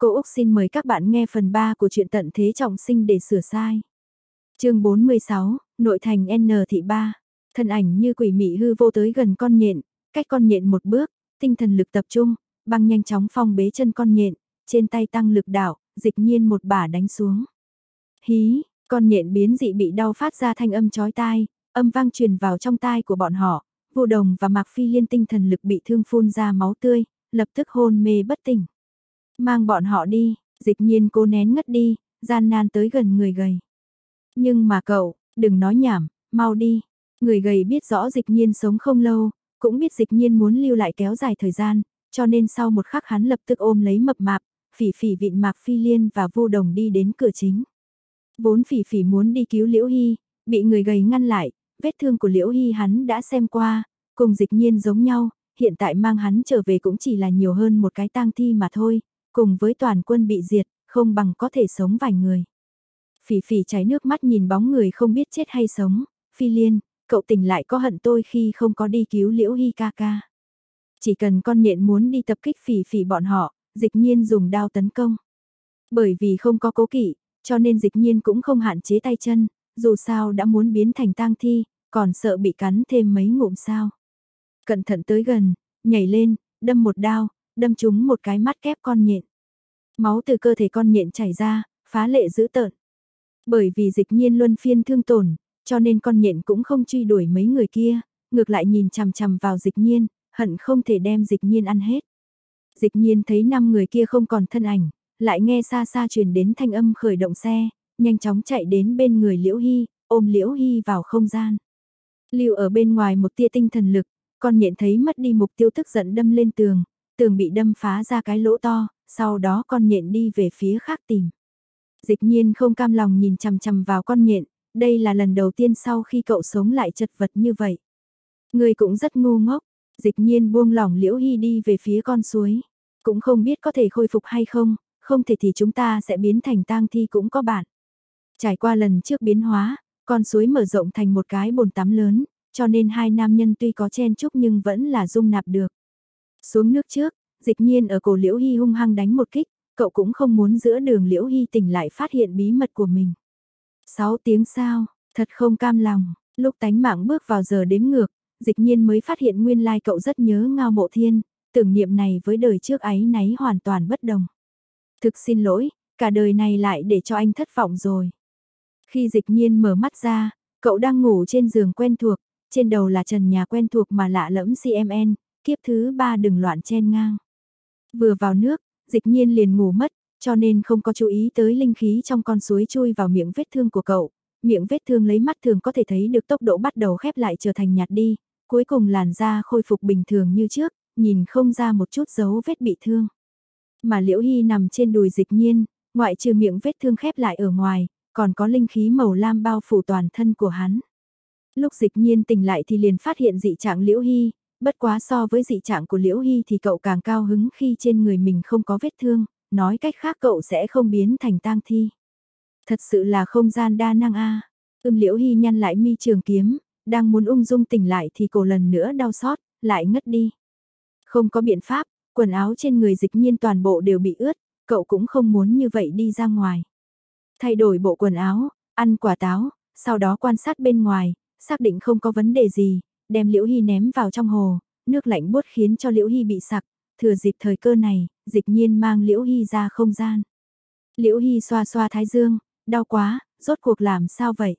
Cô Úc xin mời các bạn nghe phần 3 của truyện tận thế trọng sinh để sửa sai. chương 46, Nội thành N thị 3. Thân ảnh như quỷ mị hư vô tới gần con nhện, cách con nhện một bước, tinh thần lực tập trung, băng nhanh chóng phong bế chân con nhện, trên tay tăng lực đảo, dịch nhiên một bả đánh xuống. Hí, con nhện biến dị bị đau phát ra thanh âm chói tai, âm vang truyền vào trong tai của bọn họ, vô đồng và mạc phi liên tinh thần lực bị thương phun ra máu tươi, lập tức hôn mê bất tỉnh. Mang bọn họ đi, dịch nhiên cô nén ngất đi, gian nan tới gần người gầy. Nhưng mà cậu, đừng nói nhảm, mau đi. Người gầy biết rõ dịch nhiên sống không lâu, cũng biết dịch nhiên muốn lưu lại kéo dài thời gian, cho nên sau một khắc hắn lập tức ôm lấy mập mạp, phỉ phỉ vịn mạc phi liên và vô đồng đi đến cửa chính. Vốn phỉ phỉ muốn đi cứu Liễu Hy, bị người gầy ngăn lại, vết thương của Liễu Hy hắn đã xem qua, cùng dịch nhiên giống nhau, hiện tại mang hắn trở về cũng chỉ là nhiều hơn một cái tang thi mà thôi, cùng với toàn quân bị diệt, không bằng có thể sống vài người. Phỉ phỉ cháy nước mắt nhìn bóng người không biết chết hay sống, phi liên, cậu tỉnh lại có hận tôi khi không có đi cứu liễu hy ca ca. Chỉ cần con nhện muốn đi tập kích phỉ phỉ bọn họ, dịch nhiên dùng đao tấn công. Bởi vì không có cố kỵ, cho nên dịch nhiên cũng không hạn chế tay chân, dù sao đã muốn biến thành tang thi, còn sợ bị cắn thêm mấy ngụm sao. Cẩn thận tới gần, nhảy lên, đâm một đao, đâm trúng một cái mắt kép con nhện. Máu từ cơ thể con nhện chảy ra, phá lệ dữ tợn. Bởi vì dịch nhiên luân phiên thương tổn, cho nên con nhện cũng không truy đuổi mấy người kia, ngược lại nhìn chằm chằm vào dịch nhiên, hận không thể đem dịch nhiên ăn hết. Dịch nhiên thấy năm người kia không còn thân ảnh, lại nghe xa xa truyền đến thanh âm khởi động xe, nhanh chóng chạy đến bên người Liễu Hy, ôm Liễu Hy vào không gian. Lưu ở bên ngoài một tia tinh thần lực, con nhện thấy mất đi mục tiêu tức giận đâm lên tường, tường bị đâm phá ra cái lỗ to, sau đó con nhện đi về phía khác tìm. Dịch nhiên không cam lòng nhìn chằm chằm vào con nhện, đây là lần đầu tiên sau khi cậu sống lại chật vật như vậy. Người cũng rất ngu ngốc, dịch nhiên buông lỏng liễu hy đi về phía con suối. Cũng không biết có thể khôi phục hay không, không thể thì chúng ta sẽ biến thành tang thi cũng có bạn. Trải qua lần trước biến hóa, con suối mở rộng thành một cái bồn tắm lớn, cho nên hai nam nhân tuy có chen chúc nhưng vẫn là dung nạp được. Xuống nước trước, dịch nhiên ở cổ Liễu Hy hung hăng đánh một kích, cậu cũng không muốn giữa đường Liễu Hy tỉnh lại phát hiện bí mật của mình. 6 tiếng sau, thật không cam lòng, lúc tánh mạng bước vào giờ đếm ngược, dịch nhiên mới phát hiện nguyên lai cậu rất nhớ ngao mộ thiên, tưởng niệm này với đời trước ấy náy hoàn toàn bất đồng. Thực xin lỗi, cả đời này lại để cho anh thất vọng rồi. Khi dịch nhiên mở mắt ra, cậu đang ngủ trên giường quen thuộc, trên đầu là trần nhà quen thuộc mà lạ lẫm CMN, kiếp thứ ba đừng loạn chen ngang. Vừa vào nước, dịch nhiên liền ngủ mất, cho nên không có chú ý tới linh khí trong con suối chui vào miệng vết thương của cậu. Miệng vết thương lấy mắt thường có thể thấy được tốc độ bắt đầu khép lại trở thành nhạt đi, cuối cùng làn da khôi phục bình thường như trước, nhìn không ra một chút dấu vết bị thương. Mà Liễu Hy nằm trên đùi dịch nhiên, ngoại trừ miệng vết thương khép lại ở ngoài, còn có linh khí màu lam bao phủ toàn thân của hắn. Lúc dịch nhiên tỉnh lại thì liền phát hiện dị trạng Liễu Hy, bất quá so với dị trạng của Liễu Hy thì cậu càng cao hứng khi trên người mình không có vết thương, nói cách khác cậu sẽ không biến thành tang thi. Thật sự là không gian đa năng a. À. Ưm Liễu Hy nhăn lại mi trường kiếm, đang muốn ung dung tỉnh lại thì cổ lần nữa đau xót, lại ngất đi. Không có biện pháp, quần áo trên người dịch nhiên toàn bộ đều bị ướt, cậu cũng không muốn như vậy đi ra ngoài. Thay đổi bộ quần áo, ăn quả táo, sau đó quan sát bên ngoài, xác định không có vấn đề gì, đem Liễu Hy ném vào trong hồ, nước lạnh buốt khiến cho Liễu Hy bị sặc, thừa dịp thời cơ này, dịch nhiên mang Liễu Hy ra không gian. Liễu Hy xoa xoa thái dương, đau quá, rốt cuộc làm sao vậy?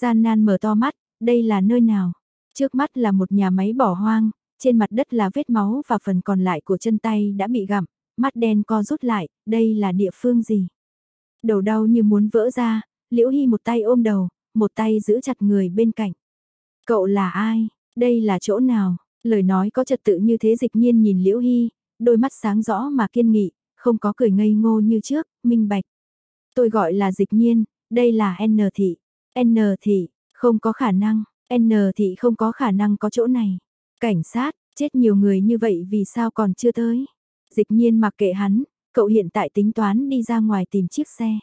Gian nan mở to mắt, đây là nơi nào? Trước mắt là một nhà máy bỏ hoang, trên mặt đất là vết máu và phần còn lại của chân tay đã bị gặm, mắt đen co rút lại, đây là địa phương gì? Đầu đau như muốn vỡ ra, Liễu Hy một tay ôm đầu, một tay giữ chặt người bên cạnh. Cậu là ai? Đây là chỗ nào? Lời nói có trật tự như thế dịch nhiên nhìn Liễu Hy, đôi mắt sáng rõ mà kiên nghị, không có cười ngây ngô như trước, minh bạch. Tôi gọi là dịch nhiên, đây là N thị. N thị, không có khả năng, N thị không có khả năng có chỗ này. Cảnh sát, chết nhiều người như vậy vì sao còn chưa tới? Dịch nhiên mặc kệ hắn, cậu hiện tại tính toán đi ra ngoài tìm chiếc xe.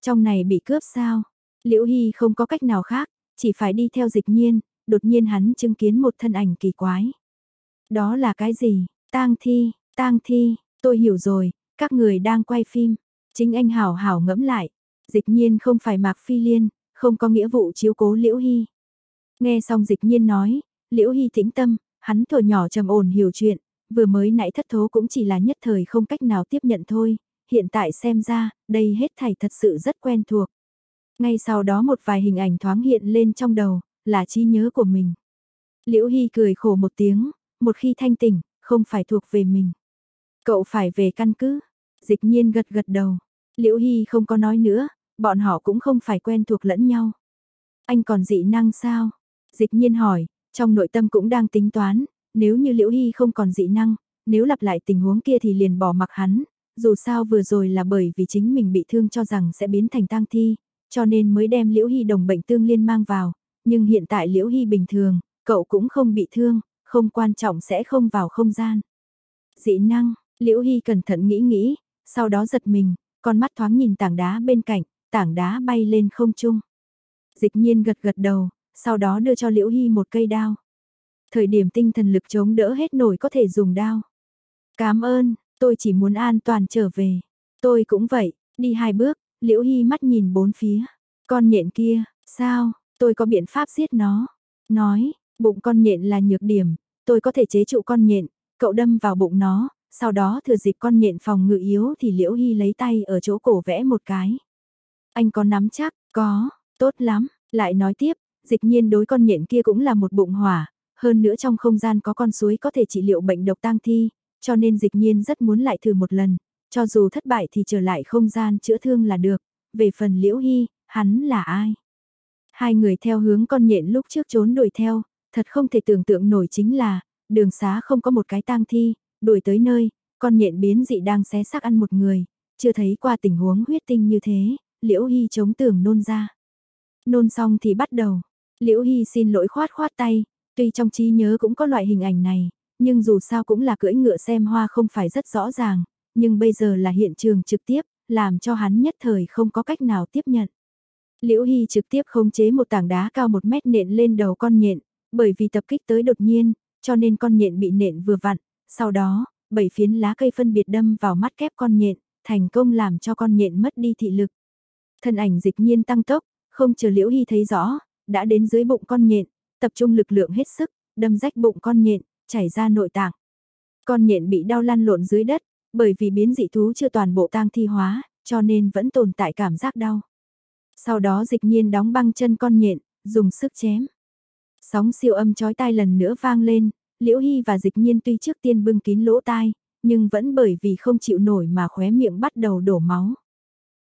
Trong này bị cướp sao? Liễu Hy không có cách nào khác, chỉ phải đi theo dịch nhiên, đột nhiên hắn chứng kiến một thân ảnh kỳ quái. Đó là cái gì? Tang thi, tang thi, tôi hiểu rồi, Các người đang quay phim, chính anh hảo hảo ngẫm lại, dịch nhiên không phải Mạc Phi Liên, không có nghĩa vụ chiếu cố Liễu Hy. Nghe xong dịch nhiên nói, Liễu Hy tĩnh tâm, hắn thuở nhỏ trầm ổn hiểu chuyện, vừa mới nãy thất thố cũng chỉ là nhất thời không cách nào tiếp nhận thôi, hiện tại xem ra, đây hết thảy thật sự rất quen thuộc. Ngay sau đó một vài hình ảnh thoáng hiện lên trong đầu, là trí nhớ của mình. Liễu Hy cười khổ một tiếng, một khi thanh tỉnh, không phải thuộc về mình. Cậu phải về căn cứ. Dịch nhiên gật gật đầu. Liễu Hy không có nói nữa, bọn họ cũng không phải quen thuộc lẫn nhau. Anh còn dị năng sao? Dịch nhiên hỏi, trong nội tâm cũng đang tính toán, nếu như Liễu Hy không còn dị năng, nếu lặp lại tình huống kia thì liền bỏ mặc hắn, dù sao vừa rồi là bởi vì chính mình bị thương cho rằng sẽ biến thành tang thi, cho nên mới đem Liễu Hy đồng bệnh tương liên mang vào, nhưng hiện tại Liễu Hy bình thường, cậu cũng không bị thương, không quan trọng sẽ không vào không gian. Dị năng, Liễu Hy cẩn thận nghĩ nghĩ, sau đó giật mình, con mắt thoáng nhìn tảng đá bên cạnh, tảng đá bay lên không trung. Dịch nhiên gật gật đầu, sau đó đưa cho Liễu Hy một cây đao. Thời điểm tinh thần lực chống đỡ hết nổi có thể dùng đao. Cảm ơn, tôi chỉ muốn an toàn trở về. Tôi cũng vậy, đi hai bước, Liễu Hy mắt nhìn bốn phía. Con nhện kia, sao, tôi có biện pháp giết nó. Nói, bụng con nhện là nhược điểm, tôi có thể chế trụ con nhện, cậu đâm vào bụng nó, sau đó thừa dịp con nhện phòng ngự yếu thì Liễu Hy lấy tay ở chỗ cổ vẽ một cái. Anh có nắm chắc, có, tốt lắm, lại nói tiếp, dịch nhiên đối con nhện kia cũng là một bụng hỏa, hơn nữa trong không gian có con suối có thể trị liệu bệnh độc tang thi, cho nên dịch nhiên rất muốn lại thử một lần, cho dù thất bại thì trở lại không gian chữa thương là được, về phần Liễu Hy, hắn là ai? Hai người theo hướng con nhện lúc trước trốn đuổi theo, thật không thể tưởng tượng nổi chính là, đường xá không có một cái tang thi, đuổi tới nơi, con nhện biến dị đang xé xác ăn một người, chưa thấy qua tình huống huyết tinh như thế, Liễu Hy chống tưởng nôn ra. Nôn xong thì bắt đầu, Liễu Hy xin lỗi khoát khoát tay, tuy trong trí nhớ cũng có loại hình ảnh này, nhưng dù sao cũng là cưỡi ngựa xem hoa không phải rất rõ ràng, nhưng bây giờ là hiện trường trực tiếp, làm cho hắn nhất thời không có cách nào tiếp nhận. Liễu Hy trực tiếp khống chế một tảng đá cao một mét nện lên đầu con nhện, bởi vì tập kích tới đột nhiên, cho nên con nhện bị nện vừa vặn, sau đó, bảy phiến lá cây phân biệt đâm vào mắt kép con nhện, thành công làm cho con nhện mất đi thị lực. Thân ảnh dịch nhiên tăng tốc, không chờ Liễu Hy thấy rõ, đã đến dưới bụng con nhện, tập trung lực lượng hết sức, đâm rách bụng con nhện, chảy ra nội tạng. Con nhện bị đau lăn lộn dưới đất, bởi vì biến dị thú chưa toàn bộ tang thi hóa, cho nên vẫn tồn tại cảm giác đau. Sau đó dịch nhiên đóng băng chân con nhện, dùng sức chém. Sóng siêu âm chói tai lần nữa vang lên, Liễu Hy và dịch nhiên tuy trước tiên bưng kín lỗ tai, nhưng vẫn bởi vì không chịu nổi mà khóe miệng bắt đầu đổ máu.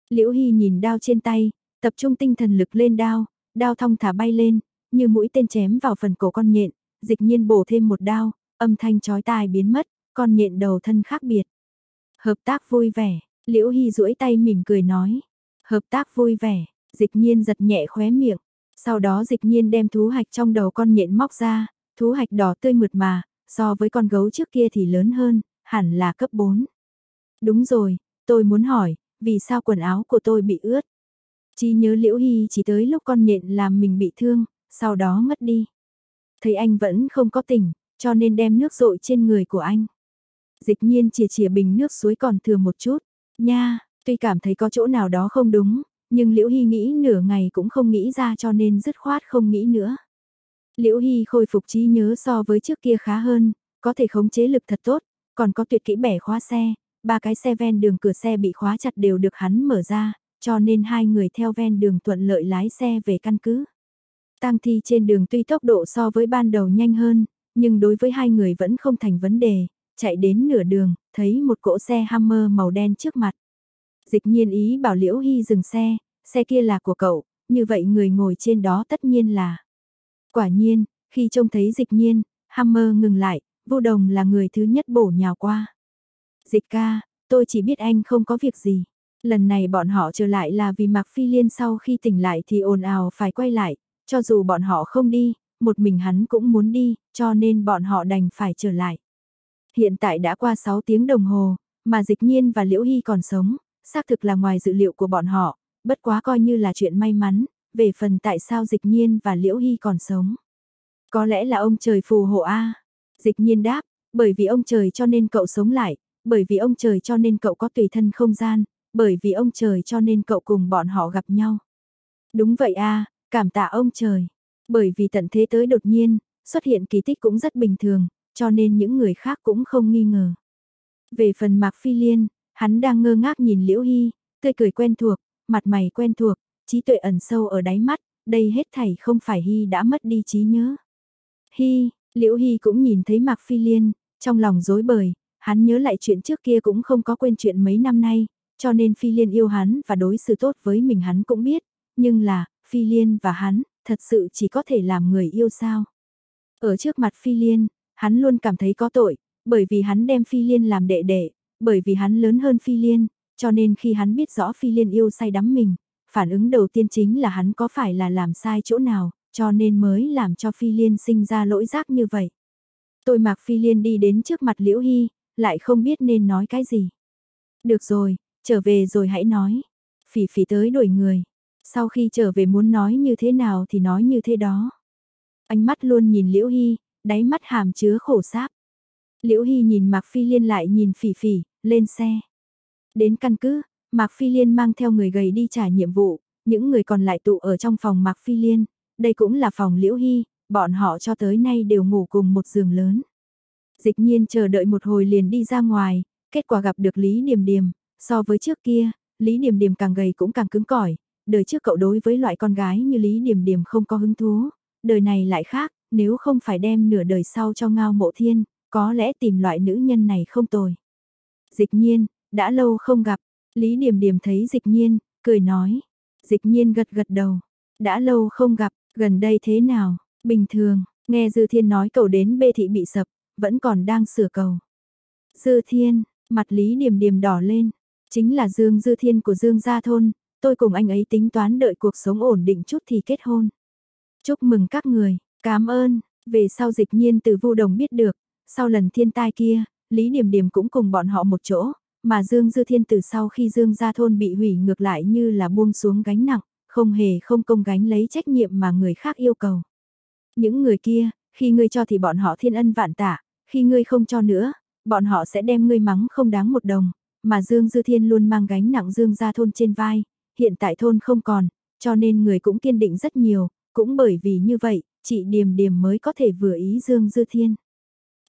Liễu Hy nhìn đao trên tay, tập trung tinh thần lực lên đao, đao thong thả bay lên, như mũi tên chém vào phần cổ con nhện, dịch nhiên bổ thêm một đao, âm thanh chói tai biến mất, con nhện đầu thân khác biệt. Hợp tác vui vẻ, Liễu Hy duỗi tay mỉm cười nói. Hợp tác vui vẻ, dịch nhiên giật nhẹ khóe miệng. Sau đó dịch nhiên đem thú hạch trong đầu con nhện móc ra, thú hạch đỏ tươi mượt mà, so với con gấu trước kia thì lớn hơn, hẳn là cấp 4. Đúng rồi, tôi muốn hỏi, vì sao quần áo của tôi bị ướt? Chỉ nhớ Liễu Hy chỉ tới lúc con nhện làm mình bị thương, sau đó ngất đi. Thấy anh vẫn không có tỉnh, cho nên đem nước rội trên người của anh. Dịch nhiên chỉ chỉ bình nước suối còn thừa một chút. Nha, tuy cảm thấy có chỗ nào đó không đúng, nhưng Liễu Hy nghĩ nửa ngày cũng không nghĩ ra cho nên dứt khoát không nghĩ nữa. Liễu Hy khôi phục trí nhớ so với trước kia khá hơn, có thể khống chế lực thật tốt, còn có tuyệt kỹ bẻ khóa xe, ba cái xe ven đường cửa xe bị khóa chặt đều được hắn mở ra, cho nên hai người theo ven đường thuận lợi lái xe về căn cứ. Tang thi trên đường tuy tốc độ so với ban đầu nhanh hơn, nhưng đối với hai người vẫn không thành vấn đề, chạy đến nửa đường, thấy một cỗ xe Hammer màu đen trước mặt. Dịch nhiên ý bảo Liễu Hy dừng xe, xe kia là của cậu, như vậy người ngồi trên đó tất nhiên là. Quả nhiên, khi trông thấy dịch nhiên, Hammer ngừng lại, vô đồng là người thứ nhất bổ nhào qua. Dịch ca, tôi chỉ biết anh không có việc gì. Lần này bọn họ trở lại là vì Mạc Phi Liên sau khi tỉnh lại thì ồn ào phải quay lại, cho dù bọn họ không đi, một mình hắn cũng muốn đi, cho nên bọn họ đành phải trở lại. Hiện tại đã qua 6 tiếng đồng hồ, mà dịch nhiên và Liễu Hy còn sống, xác thực là ngoài dự liệu của bọn họ, bất quá coi như là chuyện may mắn, về phần tại sao dịch nhiên và Liễu Hy còn sống. Có lẽ là ông trời phù hộ A. Dịch nhiên đáp, bởi vì ông trời cho nên cậu sống lại, bởi vì ông trời cho nên cậu có tùy thân không gian, bởi vì ông trời cho nên cậu cùng bọn họ gặp nhau. Đúng vậy a cảm tạ ông trời. Bởi vì tận thế tới đột nhiên, xuất hiện kỳ tích cũng rất bình thường, cho nên những người khác cũng không nghi ngờ. Về phần Mạc Phi Liên, hắn đang ngơ ngác nhìn Liễu Hy, tươi cười quen thuộc, mặt mày quen thuộc, trí tuệ ẩn sâu ở đáy mắt, đây hết thảy không phải Hy đã mất đi trí nhớ. Hy, Liễu Hy cũng nhìn thấy Mạc Phi Liên, trong lòng rối bời, hắn nhớ lại chuyện trước kia cũng không có quên chuyện mấy năm nay, cho nên Phi Liên yêu hắn và đối xử tốt với mình hắn cũng biết, nhưng là, Phi Liên và hắn, thật sự chỉ có thể làm người yêu sao. Ở trước mặt Phi Liên, hắn luôn cảm thấy có tội, bởi vì hắn đem Phi Liên làm đệ đệ, bởi vì hắn lớn hơn Phi Liên, cho nên khi hắn biết rõ Phi Liên yêu say đắm mình, phản ứng đầu tiên chính là hắn có phải là làm sai chỗ nào, cho nên mới làm cho Phi Liên sinh ra lỗi giác như vậy. Tôi mặc Phi Liên đi đến trước mặt Liễu Hy, lại không biết nên nói cái gì. Được rồi, trở về rồi hãy nói. Phỉ phỉ tới đuổi người. Sau khi trở về muốn nói như thế nào thì nói như thế đó. Ánh mắt luôn nhìn Liễu Hy, đáy mắt hàm chứa khổ sáp. Liễu Hy nhìn Mạc Phi Liên lại nhìn phỉ phỉ, lên xe. Đến căn cứ, Mạc Phi Liên mang theo người gầy đi trả nhiệm vụ, những người còn lại tụ ở trong phòng Mạc Phi Liên, đây cũng là phòng Liễu Hy, bọn họ cho tới nay đều ngủ cùng một giường lớn. Dịch nhiên chờ đợi một hồi liền đi ra ngoài, kết quả gặp được Lý Điềm Điềm, so với trước kia, Lý Điềm Điềm càng gầy cũng càng cứng cỏi, đời trước cậu đối với loại con gái như Lý Điềm Điềm không có hứng thú, đời này lại khác, nếu không phải đem nửa đời sau cho ngao mộ thiên, có lẽ tìm loại nữ nhân này không tồi. Dịch nhiên, đã lâu không gặp, Lý Điềm Điềm thấy dịch nhiên, cười nói. Dịch nhiên gật gật đầu, đã lâu không gặp, gần đây thế nào, bình thường, nghe Dư Thiên nói cầu đến bê thị bị sập, vẫn còn đang sửa cầu. Dư Thiên, mặt Lý Điềm Điềm đỏ lên, chính là Dương Dư Thiên của Dương Gia Thôn, tôi cùng anh ấy tính toán đợi cuộc sống ổn định chút thì kết hôn. Chúc mừng các người, cảm ơn, về sau dịch nhiên từ vu đồng biết được, sau lần thiên tai kia, Lý Điềm Điềm cũng cùng bọn họ một chỗ, mà Dương Dư Thiên từ sau khi Dương Gia Thôn bị hủy ngược lại như là buông xuống gánh nặng, không hề không công gánh lấy trách nhiệm mà người khác yêu cầu. Những người kia, khi ngươi cho thì bọn họ thiên ân vạn tả, khi ngươi không cho nữa, bọn họ sẽ đem ngươi mắng không đáng một đồng, mà Dương Dư Thiên luôn mang gánh nặng Dương Gia Thôn trên vai, hiện tại thôn không còn, cho nên người cũng kiên định rất nhiều, cũng bởi vì như vậy, chị Điềm Điềm mới có thể vừa ý Dương Dư Thiên.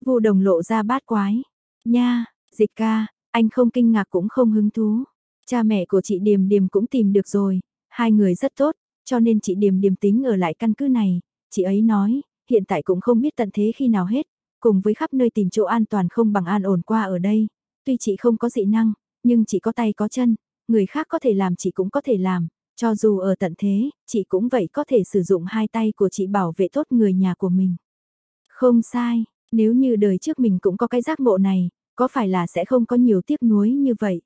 Vu đồng lộ ra bát quái. Nha, dịch ca, anh không kinh ngạc cũng không hứng thú. Cha mẹ của chị Điềm Điềm cũng tìm được rồi, hai người rất tốt, cho nên chị Điềm Điềm tính ở lại căn cứ này. Chị ấy nói, hiện tại cũng không biết tận thế khi nào hết, cùng với khắp nơi tìm chỗ an toàn không bằng an ổn qua ở đây. Tuy chị không có dị năng, nhưng chị có tay có chân, người khác có thể làm chị cũng có thể làm, cho dù ở tận thế, chị cũng vậy có thể sử dụng hai tay của chị bảo vệ tốt người nhà của mình. Không sai, nếu như đời trước mình cũng có cái giác ngộ này, có phải là sẽ không có nhiều tiếc nuối như vậy.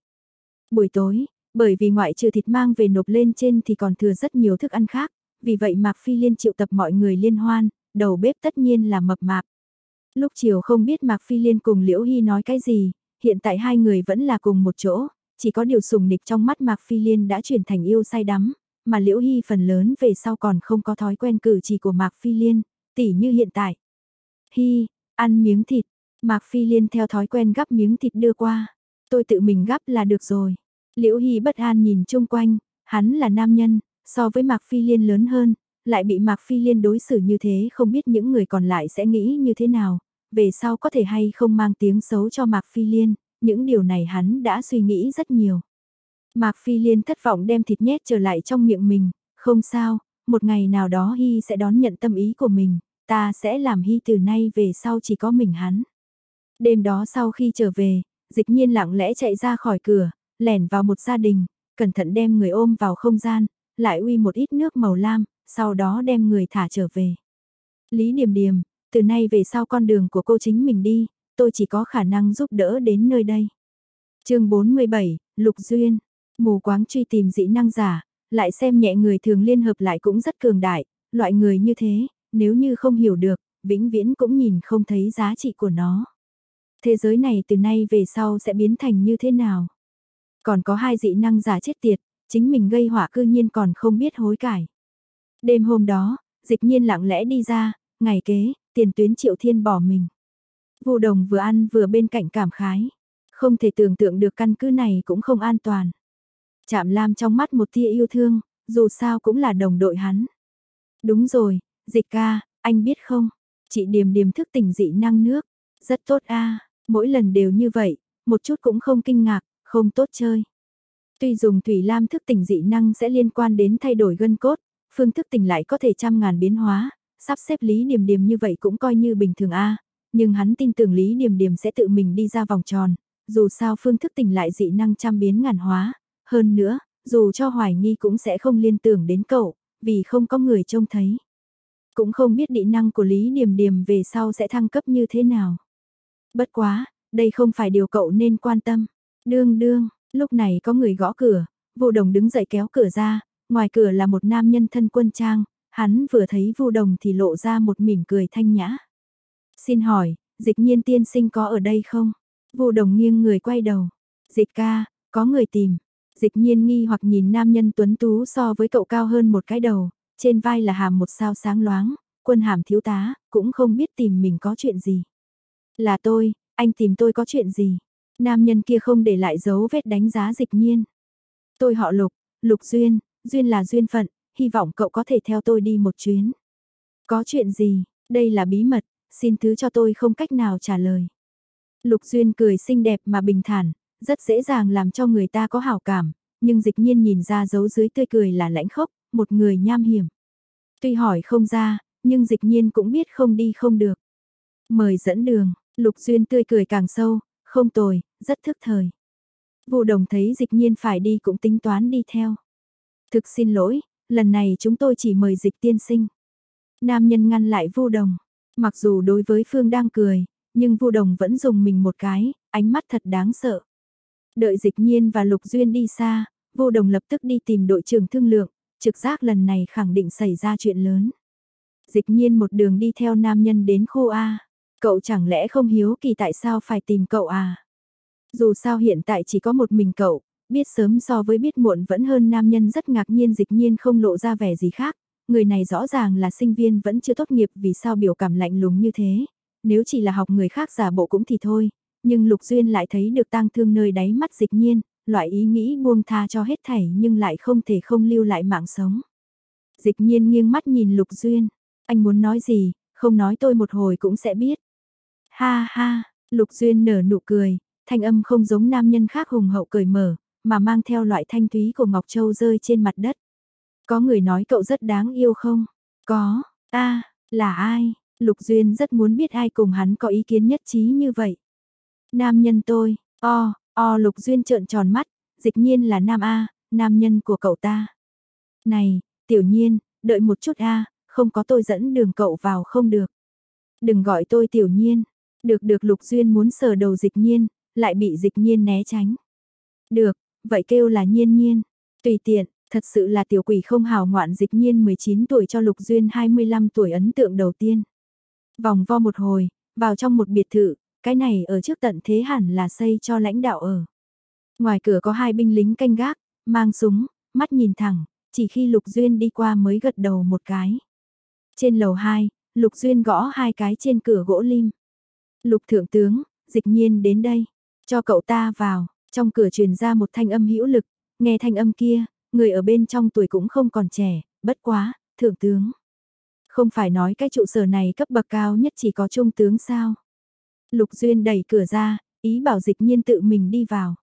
Buổi tối, bởi vì ngoại trừ thịt mang về nộp lên trên thì còn thừa rất nhiều thức ăn khác, vì vậy Mạc Phi Liên triệu tập mọi người liên hoan, đầu bếp tất nhiên là mập mạp. Lúc chiều không biết Mạc Phi Liên cùng Liễu Hy nói cái gì, hiện tại hai người vẫn là cùng một chỗ, chỉ có điều sùng nịch trong mắt Mạc Phi Liên đã chuyển thành yêu say đắm, mà Liễu Hy phần lớn về sau còn không có thói quen cử chỉ của Mạc Phi Liên, tỉ như hiện tại. Hy, ăn miếng thịt, Mạc Phi Liên theo thói quen gắp miếng thịt đưa qua. Tôi tự mình gắp là được rồi. Liễu Hy bất an nhìn chung quanh, hắn là nam nhân, so với Mạc Phi Liên lớn hơn, lại bị Mạc Phi Liên đối xử như thế không biết những người còn lại sẽ nghĩ như thế nào, về sau có thể hay không mang tiếng xấu cho Mạc Phi Liên, những điều này hắn đã suy nghĩ rất nhiều. Mạc Phi Liên thất vọng đem thịt nhét trở lại trong miệng mình, không sao, một ngày nào đó Hy sẽ đón nhận tâm ý của mình, ta sẽ làm Hy từ nay về sau chỉ có mình hắn. Đêm đó sau khi trở về, dịch nhiên lặng lẽ chạy ra khỏi cửa, lẻn vào một gia đình, cẩn thận đem người ôm vào không gian, lại uy một ít nước màu lam, sau đó đem người thả trở về. Lý Điềm Điềm, từ nay về sau con đường của cô chính mình đi, tôi chỉ có khả năng giúp đỡ đến nơi đây. chương 47, Lục Duyên, mù quáng truy tìm dị năng giả, lại xem nhẹ người thường liên hợp lại cũng rất cường đại, loại người như thế, nếu như không hiểu được, vĩnh viễn cũng nhìn không thấy giá trị của nó. Thế giới này từ nay về sau sẽ biến thành như thế nào? Còn có hai dị năng giả chết tiệt, chính mình gây họa cư nhiên còn không biết hối cải. Đêm hôm đó, dịch nhiên lặng lẽ đi ra, ngày kế, tiền tuyến triệu thiên bỏ mình. Vu đồng vừa ăn vừa bên cạnh cảm khái. Không thể tưởng tượng được căn cứ này cũng không an toàn. Chạm Lam trong mắt một tia yêu thương, dù sao cũng là đồng đội hắn. Đúng rồi, dịch ca, anh biết không, chị Điềm Điềm thức tỉnh dị năng nước, rất tốt a mỗi lần đều như vậy, một chút cũng không kinh ngạc, không tốt chơi. Tuy dùng thủy lam thức tỉnh dị năng sẽ liên quan đến thay đổi gân cốt, phương thức tỉnh lại có thể trăm ngàn biến hóa, sắp xếp Lý Điềm Điềm như vậy cũng coi như bình thường a nhưng hắn tin tưởng Lý Điềm Điềm sẽ tự mình đi ra vòng tròn, dù sao phương thức tỉnh lại dị năng trăm biến ngàn hóa, hơn nữa, dù cho hoài nghi cũng sẽ không liên tưởng đến cậu, vì không có người trông thấy. Cũng không biết địa năng của Lý Điềm Điềm về sau sẽ thăng cấp như thế nào. Bất quá, đây không phải điều cậu nên quan tâm. Đương đương, lúc này có người gõ cửa, Vu Đồng đứng dậy kéo cửa ra, ngoài cửa là một nam nhân thân quân trang, hắn vừa thấy Vu Đồng thì lộ ra một mỉm cười thanh nhã. Xin hỏi, dịch nhiên tiên sinh có ở đây không? vô Đồng nghiêng người quay đầu. Dịch ca, có người tìm. Dịch nhiên nghi hoặc nhìn nam nhân tuấn tú so với cậu cao hơn một cái đầu, trên vai là hàm một sao sáng loáng, quân hàm thiếu tá, cũng không biết tìm mình có chuyện gì. Là tôi, anh tìm tôi có chuyện gì? Nam nhân kia không để lại dấu vết đánh giá dịch nhiên. Tôi họ Lục, Lục Duyên, Duyên là duyên phận, hy vọng cậu có thể theo tôi đi một chuyến. Có chuyện gì, đây là bí mật, xin thứ cho tôi không cách nào trả lời. Lục Duyên cười xinh đẹp mà bình thản, rất dễ dàng làm cho người ta có hảo cảm, nhưng dịch nhiên nhìn ra dấu dưới tươi cười là lãnh khốc, một người nham hiểm. Tuy hỏi không ra, nhưng dịch nhiên cũng biết không đi không được. Mời dẫn đường, Lục Duyên tươi cười càng sâu, không tồi, rất thức thời. Vụ đồng thấy dịch nhiên phải đi cũng tính toán đi theo. Thực xin lỗi, lần này chúng tôi chỉ mời dịch tiên sinh. Nam nhân ngăn lại vu đồng, mặc dù đối với Phương đang cười, nhưng vu đồng vẫn dùng mình một cái, ánh mắt thật đáng sợ. Đợi dịch nhiên và Lục Duyên đi xa, Vu đồng lập tức đi tìm đội trưởng thương lượng, trực giác lần này khẳng định xảy ra chuyện lớn. Dịch nhiên một đường đi theo nam nhân đến khu A. Cậu chẳng lẽ không hiếu kỳ tại sao phải tìm cậu à? Dù sao hiện tại chỉ có một mình cậu, biết sớm so với biết muộn vẫn hơn nam nhân rất ngạc nhiên dịch nhiên không lộ ra vẻ gì khác. Người này rõ ràng là sinh viên vẫn chưa tốt nghiệp vì sao biểu cảm lạnh lùng như thế. Nếu chỉ là học người khác giả bộ cũng thì thôi, nhưng Lục Duyên lại thấy được tang thương nơi đáy mắt dịch nhiên, loại ý nghĩ buông tha cho hết thảy nhưng lại không thể không lưu lại mạng sống. Dịch nhiên nghiêng mắt nhìn Lục Duyên, anh muốn nói gì, không nói tôi một hồi cũng sẽ biết. Ha ha, Lục Duyên nở nụ cười, thanh âm không giống nam nhân khác hùng hậu cười mở, mà mang theo loại thanh thúy của Ngọc Châu rơi trên mặt đất. Có người nói cậu rất đáng yêu không? Có, a là ai? Lục Duyên rất muốn biết ai cùng hắn có ý kiến nhất trí như vậy. Nam nhân tôi, o, o Lục Duyên trợn tròn mắt, dịch nhiên là nam A, nam nhân của cậu ta. Này, tiểu nhiên, đợi một chút A, không có tôi dẫn đường cậu vào không được. Đừng gọi tôi tiểu nhiên, được được Lục Duyên muốn sờ đầu dịch nhiên, lại bị dịch nhiên né tránh. Được, vậy kêu là nhiên nhiên, tùy tiện, thật sự là tiểu quỷ không hào ngoạn dịch nhiên 19 tuổi cho Lục Duyên 25 tuổi ấn tượng đầu tiên. Vòng vo một hồi, vào trong một biệt thự, cái này ở trước tận thế hẳn là xây cho lãnh đạo ở. Ngoài cửa có hai binh lính canh gác, mang súng, mắt nhìn thẳng, chỉ khi Lục Duyên đi qua mới gật đầu một cái. Trên lầu 2, Lục Duyên gõ hai cái trên cửa gỗ lim. Lục thượng tướng, dịch nhiên đến đây, cho cậu ta vào, trong cửa truyền ra một thanh âm hữu lực, nghe thanh âm kia, người ở bên trong tuổi cũng không còn trẻ, bất quá, thượng tướng. Không phải nói cái trụ sở này cấp bậc cao nhất chỉ có trung tướng sao? Lục Duyên đẩy cửa ra, ý bảo dịch nhiên tự mình đi vào.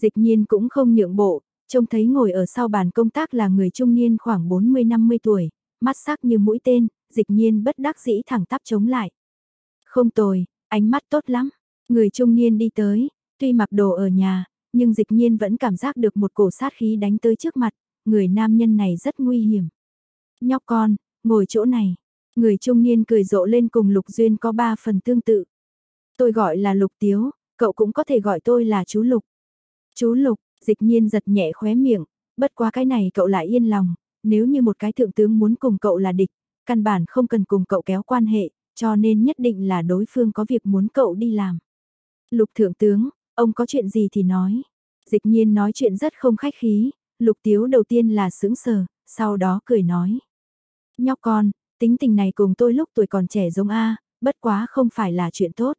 Dịch nhiên cũng không nhượng bộ, trông thấy ngồi ở sau bàn công tác là người trung niên khoảng 40-50 tuổi, mắt sắc như mũi tên, dịch nhiên bất đắc dĩ thẳng tắp chống lại. Không tồi, ánh mắt tốt lắm, người trung niên đi tới, tuy mặc đồ ở nhà, nhưng dịch nhiên vẫn cảm giác được một cổ sát khí đánh tới trước mặt, người nam nhân này rất nguy hiểm. Nhóc con, ngồi chỗ này, người trung niên cười rộ lên cùng Lục Duyên có ba phần tương tự. Tôi gọi là Lục Tiếu, cậu cũng có thể gọi tôi là chú Lục. Chú Lục, dịch nhiên giật nhẹ khóe miệng, bất quá cái này cậu lại yên lòng, nếu như một cái thượng tướng muốn cùng cậu là địch, căn bản không cần cùng cậu kéo quan hệ, cho nên nhất định là đối phương có việc muốn cậu đi làm. Lục thượng tướng, ông có chuyện gì thì nói. Dịch nhiên nói chuyện rất không khách khí, lục tiếu đầu tiên là sững sờ, sau đó cười nói. Nhóc con, tính tình này cùng tôi lúc tuổi còn trẻ giống A, bất quá không phải là chuyện tốt.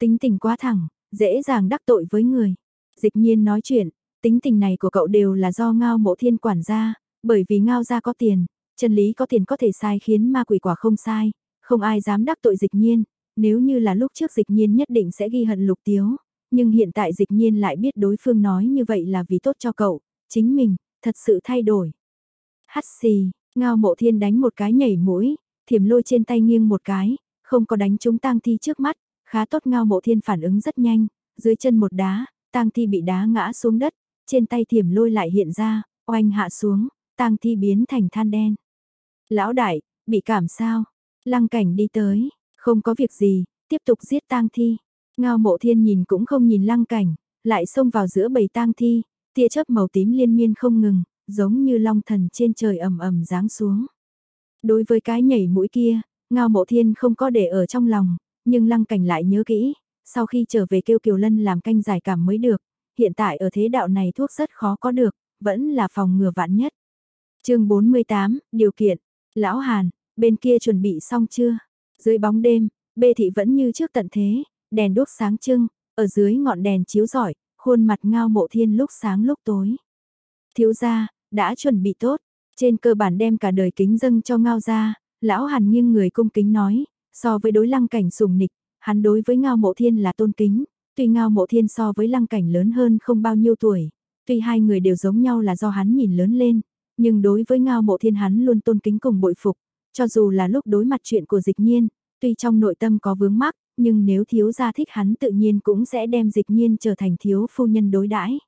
Tính tình quá thẳng, dễ dàng đắc tội với người. Dịch nhiên nói chuyện, tính tình này của cậu đều là do ngao mộ thiên quản gia, bởi vì ngao gia có tiền, chân lý có tiền có thể sai khiến ma quỷ quả không sai, không ai dám đắc tội dịch nhiên, nếu như là lúc trước dịch nhiên nhất định sẽ ghi hận lục tiếu, nhưng hiện tại dịch nhiên lại biết đối phương nói như vậy là vì tốt cho cậu, chính mình, thật sự thay đổi. Hắt xì, ngao mộ thiên đánh một cái nhảy mũi, thiểm lôi trên tay nghiêng một cái, không có đánh trúng tang thi trước mắt, khá tốt ngao mộ thiên phản ứng rất nhanh, dưới chân một đá, tang thi bị đá ngã xuống đất, trên tay thiểm lôi lại hiện ra, oanh hạ xuống, tang thi biến thành than đen. Lão đại, bị cảm sao? Lăng cảnh đi tới, không có việc gì, tiếp tục giết tang thi. Ngao mộ thiên nhìn cũng không nhìn lăng cảnh, lại xông vào giữa bầy tang thi, tia chớp màu tím liên miên không ngừng, giống như long thần trên trời ầm ầm giáng xuống. Đối với cái nhảy mũi kia, ngao mộ thiên không có để ở trong lòng, nhưng lăng cảnh lại nhớ kỹ, sau khi trở về kêu Kiều Lân làm canh giải cảm mới được, hiện tại ở thế đạo này thuốc rất khó có được, vẫn là phòng ngừa vạn nhất. chương 48, điều kiện, lão Hàn, bên kia chuẩn bị xong chưa? Dưới bóng đêm, bê thị vẫn như trước tận thế, đèn đốt sáng trưng, ở dưới ngọn đèn chiếu rọi, khuôn mặt ngao mộ thiên lúc sáng lúc tối. Thiếu gia, đã chuẩn bị tốt, trên cơ bản đem cả đời kính dâng cho ngao gia, lão hàn nghiêng người cung kính nói, so với đối lăng cảnh sùng nịch, hắn đối với ngao mộ thiên là tôn kính, tuy ngao mộ thiên so với lăng cảnh lớn hơn không bao nhiêu tuổi, tuy hai người đều giống nhau là do hắn nhìn lớn lên, nhưng đối với ngao mộ thiên hắn luôn tôn kính cùng bội phục, cho dù là lúc đối mặt chuyện của dịch nhiên, tuy trong nội tâm có vướng mắc, nhưng nếu thiếu gia thích hắn tự nhiên cũng sẽ đem dịch nhiên trở thành thiếu phu nhân đối đãi.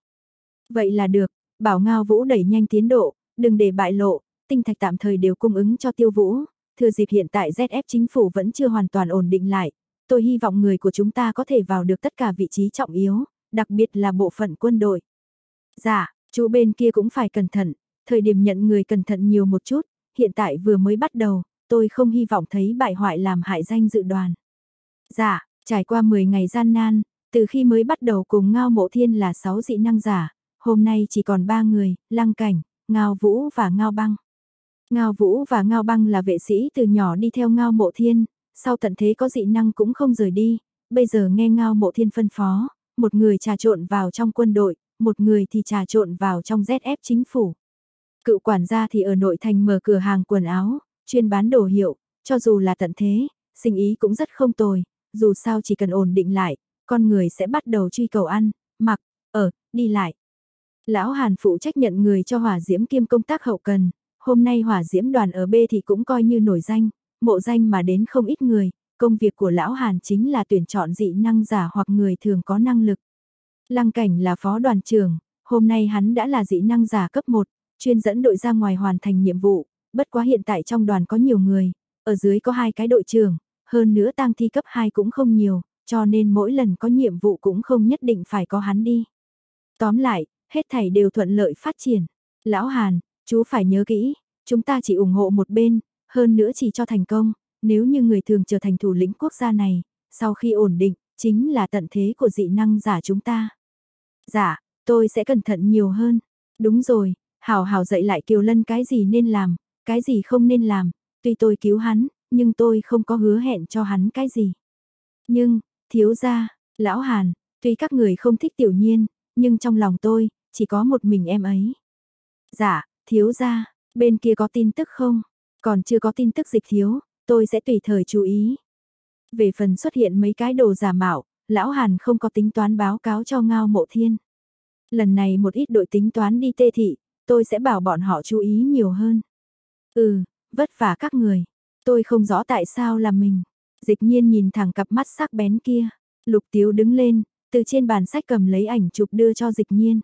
Vậy là được, bảo ngao vũ đẩy nhanh tiến độ, đừng để bại lộ, tinh thạch tạm thời đều cung ứng cho tiêu vũ, thừa dịp hiện tại ZF chính phủ vẫn chưa hoàn toàn ổn định lại, tôi hy vọng người của chúng ta có thể vào được tất cả vị trí trọng yếu, đặc biệt là bộ phận quân đội. Dạ, chú bên kia cũng phải cẩn thận, thời điểm nhận người cẩn thận nhiều một chút, hiện tại vừa mới bắt đầu, tôi không hy vọng thấy bại hoại làm hại danh dự đoàn. Dạ, trải qua 10 ngày gian nan, từ khi mới bắt đầu cùng Ngao Mộ Thiên là 6 dị năng giả, hôm nay chỉ còn 3 người, Lăng Cảnh, Ngao Vũ và Ngao Băng. Ngao Vũ và Ngao Băng là vệ sĩ từ nhỏ đi theo Ngao Mộ Thiên, sau tận thế có dị năng cũng không rời đi, bây giờ nghe Ngao Mộ Thiên phân phó, một người trà trộn vào trong quân đội, một người thì trà trộn vào trong ZF chính phủ. Cựu quản gia thì ở nội thành mở cửa hàng quần áo, chuyên bán đồ hiệu, cho dù là tận thế, sinh ý cũng rất không tồi, dù sao chỉ cần ổn định lại, con người sẽ bắt đầu truy cầu ăn, mặc, ở, đi lại. Lão Hàn phụ trách nhận người cho hỏa diễm kiêm công tác hậu cần, hôm nay hỏa diễm đoàn ở B thì cũng coi như nổi danh, mộ danh mà đến không ít người, công việc của lão Hàn chính là tuyển chọn dị năng giả hoặc người thường có năng lực. Lăng cảnh là phó đoàn trưởng, hôm nay hắn đã là dị năng giả cấp 1, chuyên dẫn đội ra ngoài hoàn thành nhiệm vụ, bất quá hiện tại trong đoàn có nhiều người, ở dưới có hai cái đội trưởng, hơn nữa tang thi cấp 2 cũng không nhiều, cho nên mỗi lần có nhiệm vụ cũng không nhất định phải có hắn đi. Tóm lại, hết thảy đều thuận lợi phát triển. Lão Hàn, chú phải nhớ kỹ, chúng ta chỉ ủng hộ một bên, hơn nữa chỉ cho thành công, nếu như người thường trở thành thủ lĩnh quốc gia này, sau khi ổn định, chính là tận thế của dị năng giả chúng ta. Dạ, tôi sẽ cẩn thận nhiều hơn. Đúng rồi, hào hào dạy lại Kiều Lân cái gì nên làm, cái gì không nên làm, tuy tôi cứu hắn, nhưng tôi không có hứa hẹn cho hắn cái gì. Nhưng, thiếu gia, lão Hàn, tuy các người không thích tiểu nhiên, nhưng trong lòng tôi, chỉ có một mình em ấy. Dạ, thiếu gia, bên kia có tin tức không? Còn chưa có tin tức dịch thiếu, tôi sẽ tùy thời chú ý. Về phần xuất hiện mấy cái đồ giả mạo, lão Hàn không có tính toán báo cáo cho Ngao Mộ Thiên. Lần này một ít đội tính toán đi tê thị, tôi sẽ bảo bọn họ chú ý nhiều hơn. Ừ, vất vả các người. Tôi không rõ tại sao là mình. Dịch nhiên nhìn thẳng cặp mắt sắc bén kia. Lục tiếu đứng lên, từ trên bàn sách cầm lấy ảnh chụp đưa cho dịch nhiên.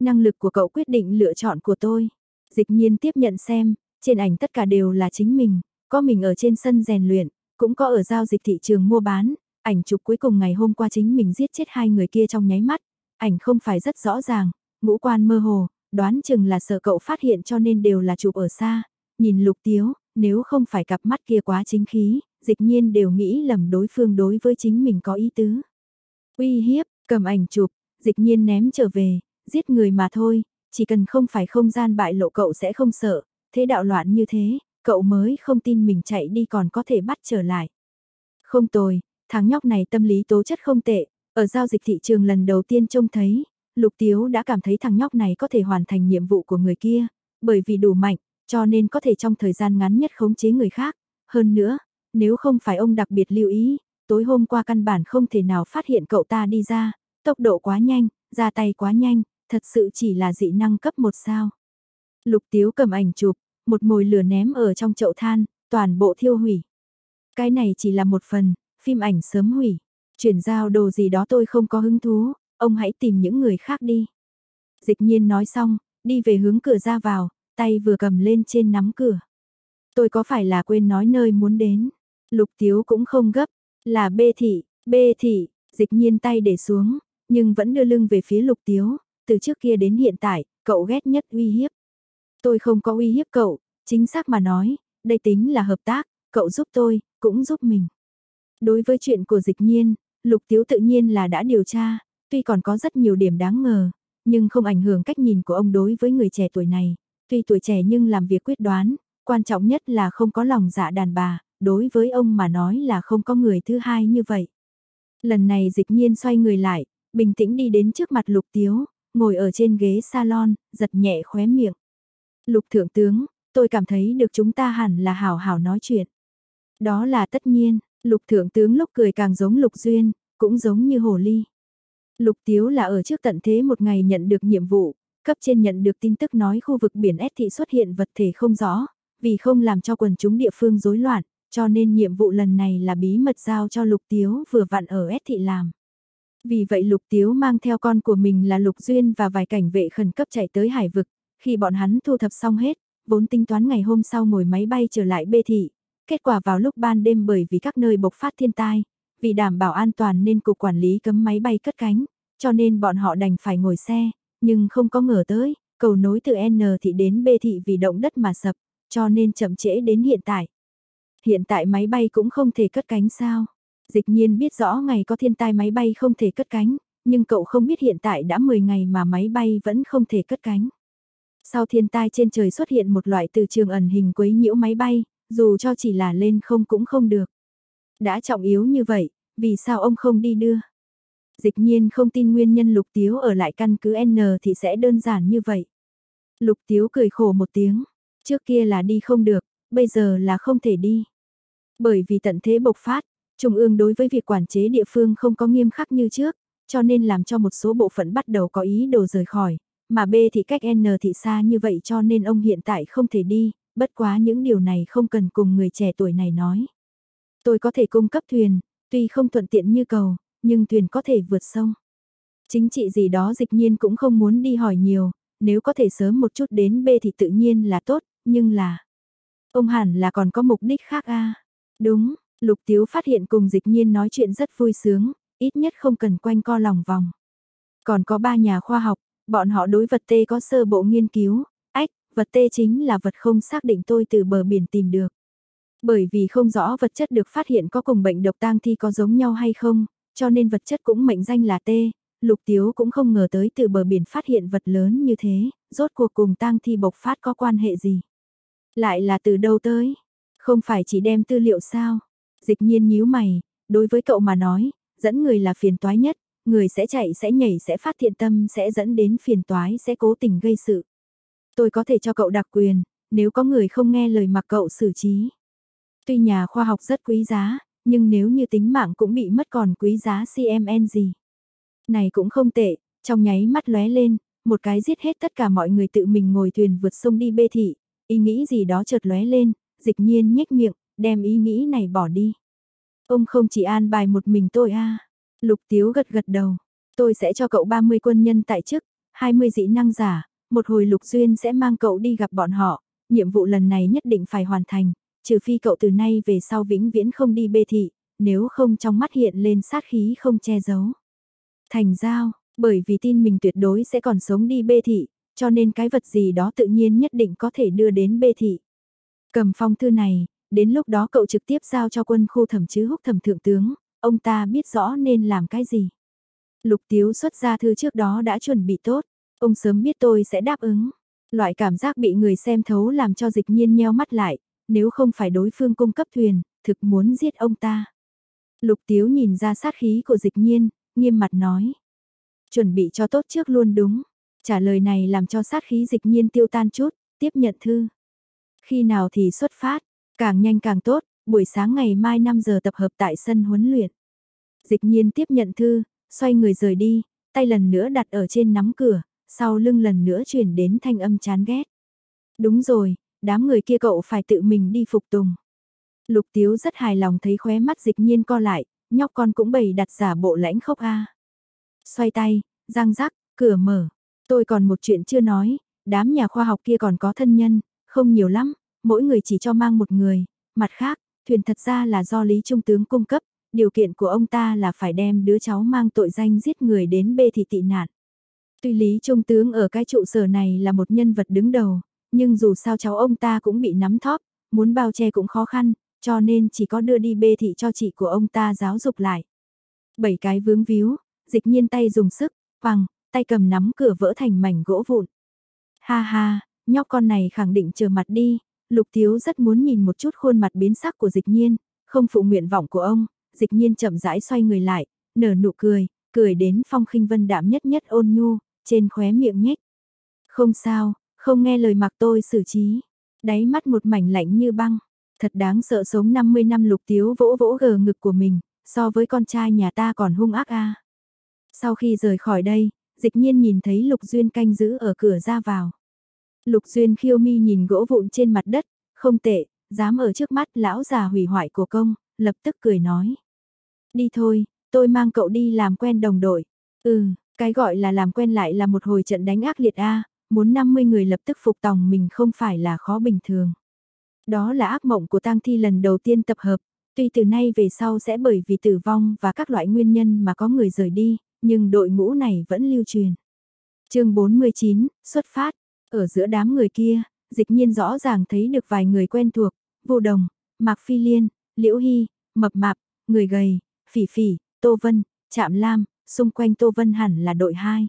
Năng lực của cậu quyết định lựa chọn của tôi. Dịch nhiên tiếp nhận xem, trên ảnh tất cả đều là chính mình, có mình ở trên sân rèn luyện, cũng có ở giao dịch thị trường mua bán, ảnh chụp cuối cùng ngày hôm qua chính mình giết chết hai người kia trong nháy mắt, ảnh không phải rất rõ ràng, ngũ quan mơ hồ, đoán chừng là sợ cậu phát hiện cho nên đều là chụp ở xa, nhìn lục tiếu, nếu không phải cặp mắt kia quá chính khí, dịch nhiên đều nghĩ lầm đối phương đối với chính mình có ý tứ. Uy hiếp, cầm ảnh chụp, dịch nhiên ném trở về, giết người mà thôi, chỉ cần không phải không gian bại lộ cậu sẽ không sợ, thế đạo loạn như thế, cậu mới không tin mình chạy đi còn có thể bắt trở lại. Không tồi, thằng nhóc này tâm lý tố chất không tệ, Ở giao dịch thị trường lần đầu tiên trông thấy, Lục Tiếu đã cảm thấy thằng nhóc này có thể hoàn thành nhiệm vụ của người kia, bởi vì đủ mạnh, cho nên có thể trong thời gian ngắn nhất khống chế người khác. Hơn nữa, nếu không phải ông đặc biệt lưu ý, tối hôm qua căn bản không thể nào phát hiện cậu ta đi ra, tốc độ quá nhanh, ra tay quá nhanh, thật sự chỉ là dị năng cấp một sao. Lục Tiếu cầm ảnh chụp, một mồi lửa ném ở trong chậu than, toàn bộ thiêu hủy. Cái này chỉ là một phần, phim ảnh sớm hủy. Chuyển giao đồ gì đó tôi không có hứng thú, ông hãy tìm những người khác đi. Dịch nhiên nói xong, đi về hướng cửa ra vào, tay vừa cầm lên trên nắm cửa. Tôi có phải là quên nói nơi muốn đến? Lục Tiếu cũng không gấp, là bê thị, bê thị, dịch nhiên tay để xuống, nhưng vẫn đưa lưng về phía Lục Tiếu, từ trước kia đến hiện tại, cậu ghét nhất uy hiếp. Tôi không có uy hiếp cậu, chính xác mà nói, đây tính là hợp tác, cậu giúp tôi, cũng giúp mình. Đối với chuyện của dịch nhiên, Lục Tiếu tự nhiên là đã điều tra, tuy còn có rất nhiều điểm đáng ngờ, nhưng không ảnh hưởng cách nhìn của ông đối với người trẻ tuổi này. Tuy tuổi trẻ nhưng làm việc quyết đoán, quan trọng nhất là không có lòng dạ đàn bà, đối với ông mà nói là không có người thứ hai như vậy. Lần này dịch nhiên xoay người lại, bình tĩnh đi đến trước mặt lục tiếu, ngồi ở trên ghế salon, giật nhẹ khóe miệng. Lục thượng tướng, tôi cảm thấy được chúng ta hẳn là hảo hảo nói chuyện. Đó là tất nhiên, lục thượng tướng lúc cười càng giống lục duyên, cũng giống như hồ ly. Lục tiếu là ở trước tận thế một ngày nhận được nhiệm vụ, cấp trên nhận được tin tức nói khu vực biển S thị xuất hiện vật thể không rõ, vì không làm cho quần chúng địa phương rối loạn, cho nên nhiệm vụ lần này là bí mật giao cho Lục Tiếu vừa vặn ở S thị làm. Vì vậy Lục Tiếu mang theo con của mình là Lục Duyên và vài cảnh vệ khẩn cấp chạy tới hải vực, khi bọn hắn thu thập xong hết, vốn tính toán ngày hôm sau ngồi máy bay trở lại bê thị. Kết quả vào lúc ban đêm bởi vì các nơi bộc phát thiên tai, vì đảm bảo an toàn nên cục quản lý cấm máy bay cất cánh, cho nên bọn họ đành phải ngồi xe, nhưng không có ngờ tới, cầu nối từ N thị đến B thị vì động đất mà sập, cho nên chậm trễ đến hiện tại. Hiện tại máy bay cũng không thể cất cánh sao? Dịch nhiên biết rõ ngày có thiên tai máy bay không thể cất cánh, nhưng cậu không biết hiện tại đã 10 ngày mà máy bay vẫn không thể cất cánh. Sau thiên tai trên trời xuất hiện một loại từ trường ẩn hình quấy nhiễu máy bay, dù cho chỉ là lên không cũng không được. Đã trọng yếu như vậy, vì sao ông không đi đưa? Dịch nhiên không tin nguyên nhân Lục Tiếu ở lại căn cứ N thì sẽ đơn giản như vậy. Lục Tiếu cười khổ một tiếng, trước kia là đi không được, bây giờ là không thể đi. Bởi vì tận thế bộc phát, Trung ương đối với việc quản chế địa phương không có nghiêm khắc như trước, cho nên làm cho một số bộ phận bắt đầu có ý đồ rời khỏi, mà B thì cách N thì xa như vậy cho nên ông hiện tại không thể đi, bất quá những điều này không cần cùng người trẻ tuổi này nói. Tôi có thể cung cấp thuyền, tuy không thuận tiện như cầu, nhưng thuyền có thể vượt sông. Chính trị gì đó dịch nhiên cũng không muốn đi hỏi nhiều, nếu có thể sớm một chút đến B thì tự nhiên là tốt, nhưng là... Ông hẳn là còn có mục đích khác a Đúng, Lục Tiếu phát hiện cùng dịch nhiên nói chuyện rất vui sướng, ít nhất không cần quanh co lòng vòng. Còn có ba nhà khoa học, bọn họ đối vật tê có sơ bộ nghiên cứu, ách, vật tê chính là vật không xác định tôi từ bờ biển tìm được. Bởi vì không rõ vật chất được phát hiện có cùng bệnh độc tang thi có giống nhau hay không, cho nên vật chất cũng mệnh danh là tê. Lục Tiếu cũng không ngờ tới từ bờ biển phát hiện vật lớn như thế, rốt cuộc cùng tang thi bộc phát có quan hệ gì. Lại là từ đâu tới? Không phải chỉ đem tư liệu sao? Dịch nhiên nhíu mày, đối với cậu mà nói, dẫn người là phiền toái nhất, người sẽ chạy sẽ nhảy sẽ phát thiện tâm sẽ dẫn đến phiền toái sẽ cố tình gây sự. Tôi có thể cho cậu đặc quyền, nếu có người không nghe lời mặc cậu xử trí. Tuy nhà khoa học rất quý giá, nhưng nếu như tính mạng cũng bị mất còn quý giá CMN gì. Này cũng không tệ, trong nháy mắt lóe lên, một cái giết hết tất cả mọi người tự mình ngồi thuyền vượt sông đi bê thị, ý nghĩ gì đó chợt lóe lên, dịch nhiên nhếch miệng, đem ý nghĩ này bỏ đi. Ông không chỉ an bài một mình tôi a Lục Tiếu gật gật đầu, tôi sẽ cho cậu 30 quân nhân tại chức, 20 dĩ năng giả, một hồi Lục Duyên sẽ mang cậu đi gặp bọn họ, nhiệm vụ lần này nhất định phải hoàn thành, trừ phi cậu từ nay về sau vĩnh viễn không đi bê thị, nếu không trong mắt hiện lên sát khí không che giấu. Thành giao, bởi vì tin mình tuyệt đối sẽ còn sống đi bê thị, cho nên cái vật gì đó tự nhiên nhất định có thể đưa đến bê thị. Cầm phong thư này, đến lúc đó cậu trực tiếp giao cho quân khu thẩm chứ húc thẩm thượng tướng, ông ta biết rõ nên làm cái gì. Lục Tiếu xuất ra thư trước đó đã chuẩn bị tốt, ông sớm biết tôi sẽ đáp ứng. Loại cảm giác bị người xem thấu làm cho dịch nhiên nheo mắt lại, nếu không phải đối phương cung cấp thuyền, thực muốn giết ông ta. Lục Tiếu nhìn ra sát khí của dịch nhiên, nghiêm mặt nói. Chuẩn bị cho tốt trước luôn đúng. Trả lời này làm cho sát khí dịch nhiên tiêu tan chút, tiếp nhận thư. Khi nào thì xuất phát, càng nhanh càng tốt, buổi sáng ngày mai 5 giờ tập hợp tại sân huấn luyện. Dịch nhiên tiếp nhận thư, xoay người rời đi, tay lần nữa đặt ở trên nắm cửa, sau lưng lần nữa chuyển đến thanh âm chán ghét. Đúng rồi, đám người kia cậu phải tự mình đi phục tùng. Lục Tiếu rất hài lòng thấy khóe mắt dịch nhiên co lại, nhóc con cũng bày đặt giả bộ lãnh khốc a. Xoay tay, răng rắc, cửa mở. Tôi còn một chuyện chưa nói, đám nhà khoa học kia còn có thân nhân, không nhiều lắm, mỗi người chỉ cho mang một người. Mặt khác, thuyền thật ra là do Lý Trung tướng cung cấp, điều kiện của ông ta là phải đem đứa cháu mang tội danh giết người đến bê thị tị nạn. Tuy Lý Trung tướng ở cái trụ sở này là một nhân vật đứng đầu, nhưng dù sao cháu ông ta cũng bị nắm thóp, muốn bao che cũng khó khăn, cho nên chỉ có đưa đi bê thị cho chị của ông ta giáo dục lại. Bảy cái vướng víu, dịch nhiên tay dùng sức, vằng, tay cầm nắm cửa vỡ thành mảnh gỗ vụn. Ha ha, nhóc con này khẳng định chờ mặt đi, Lục thiếu rất muốn nhìn một chút khuôn mặt biến sắc của dịch nhiên, không phụ nguyện vọng của ông, dịch nhiên chậm rãi xoay người lại, nở nụ cười, cười đến phong khinh vân đạm nhất nhất ôn nhu, trên khóe miệng nhếch. Không sao, không nghe lời mặc tôi xử trí. Đáy mắt một mảnh lạnh như băng. Thật đáng sợ sống 50 năm lục tiếu vỗ vỗ gờ ngực của mình, so với con trai nhà ta còn hung ác a. Sau khi rời khỏi đây, dịch nhiên nhìn thấy Lục Duyên canh giữ ở cửa ra vào. Lục Duyên khiêu mi nhìn gỗ vụn trên mặt đất, không tệ, dám ở trước mắt lão già hủy hoại của công, lập tức cười nói. Đi thôi, tôi mang cậu đi làm quen đồng đội. Ừ, cái gọi là làm quen lại là một hồi trận đánh ác liệt a muốn 50 người lập tức phục tòng mình không phải là khó bình thường. Đó là ác mộng của tang thi lần đầu tiên tập hợp, tuy từ nay về sau sẽ bởi vì tử vong và các loại nguyên nhân mà có người rời đi, nhưng đội ngũ này vẫn lưu truyền. chương 49, xuất phát, ở giữa đám người kia, dịch nhiên rõ ràng thấy được vài người quen thuộc, vô đồng, Mạc Phi Liên, Liễu Hy, Mập Mạp, Người Gầy, Phỉ Phỉ, Tô Vân, Trạm Lam, xung quanh Tô Vân hẳn là đội 2.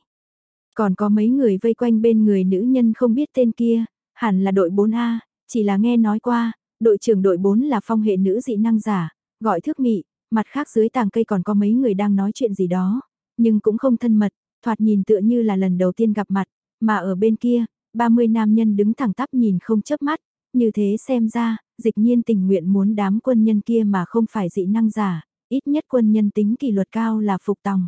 Còn có mấy người vây quanh bên người nữ nhân không biết tên kia, hẳn là đội 4A, chỉ là nghe nói qua, đội trưởng đội 4 là phong hệ nữ dị năng giả, gọi thước mị, mặt khác dưới tàng cây còn có mấy người đang nói chuyện gì đó, nhưng cũng không thân mật, thoạt nhìn tựa như là lần đầu tiên gặp mặt, mà ở bên kia, 30 nam nhân đứng thẳng tắp nhìn không chớp mắt, như thế xem ra, dịch nhiên tình nguyện muốn đám quân nhân kia mà không phải dị năng giả, ít nhất quân nhân tính kỷ luật cao là phục tòng.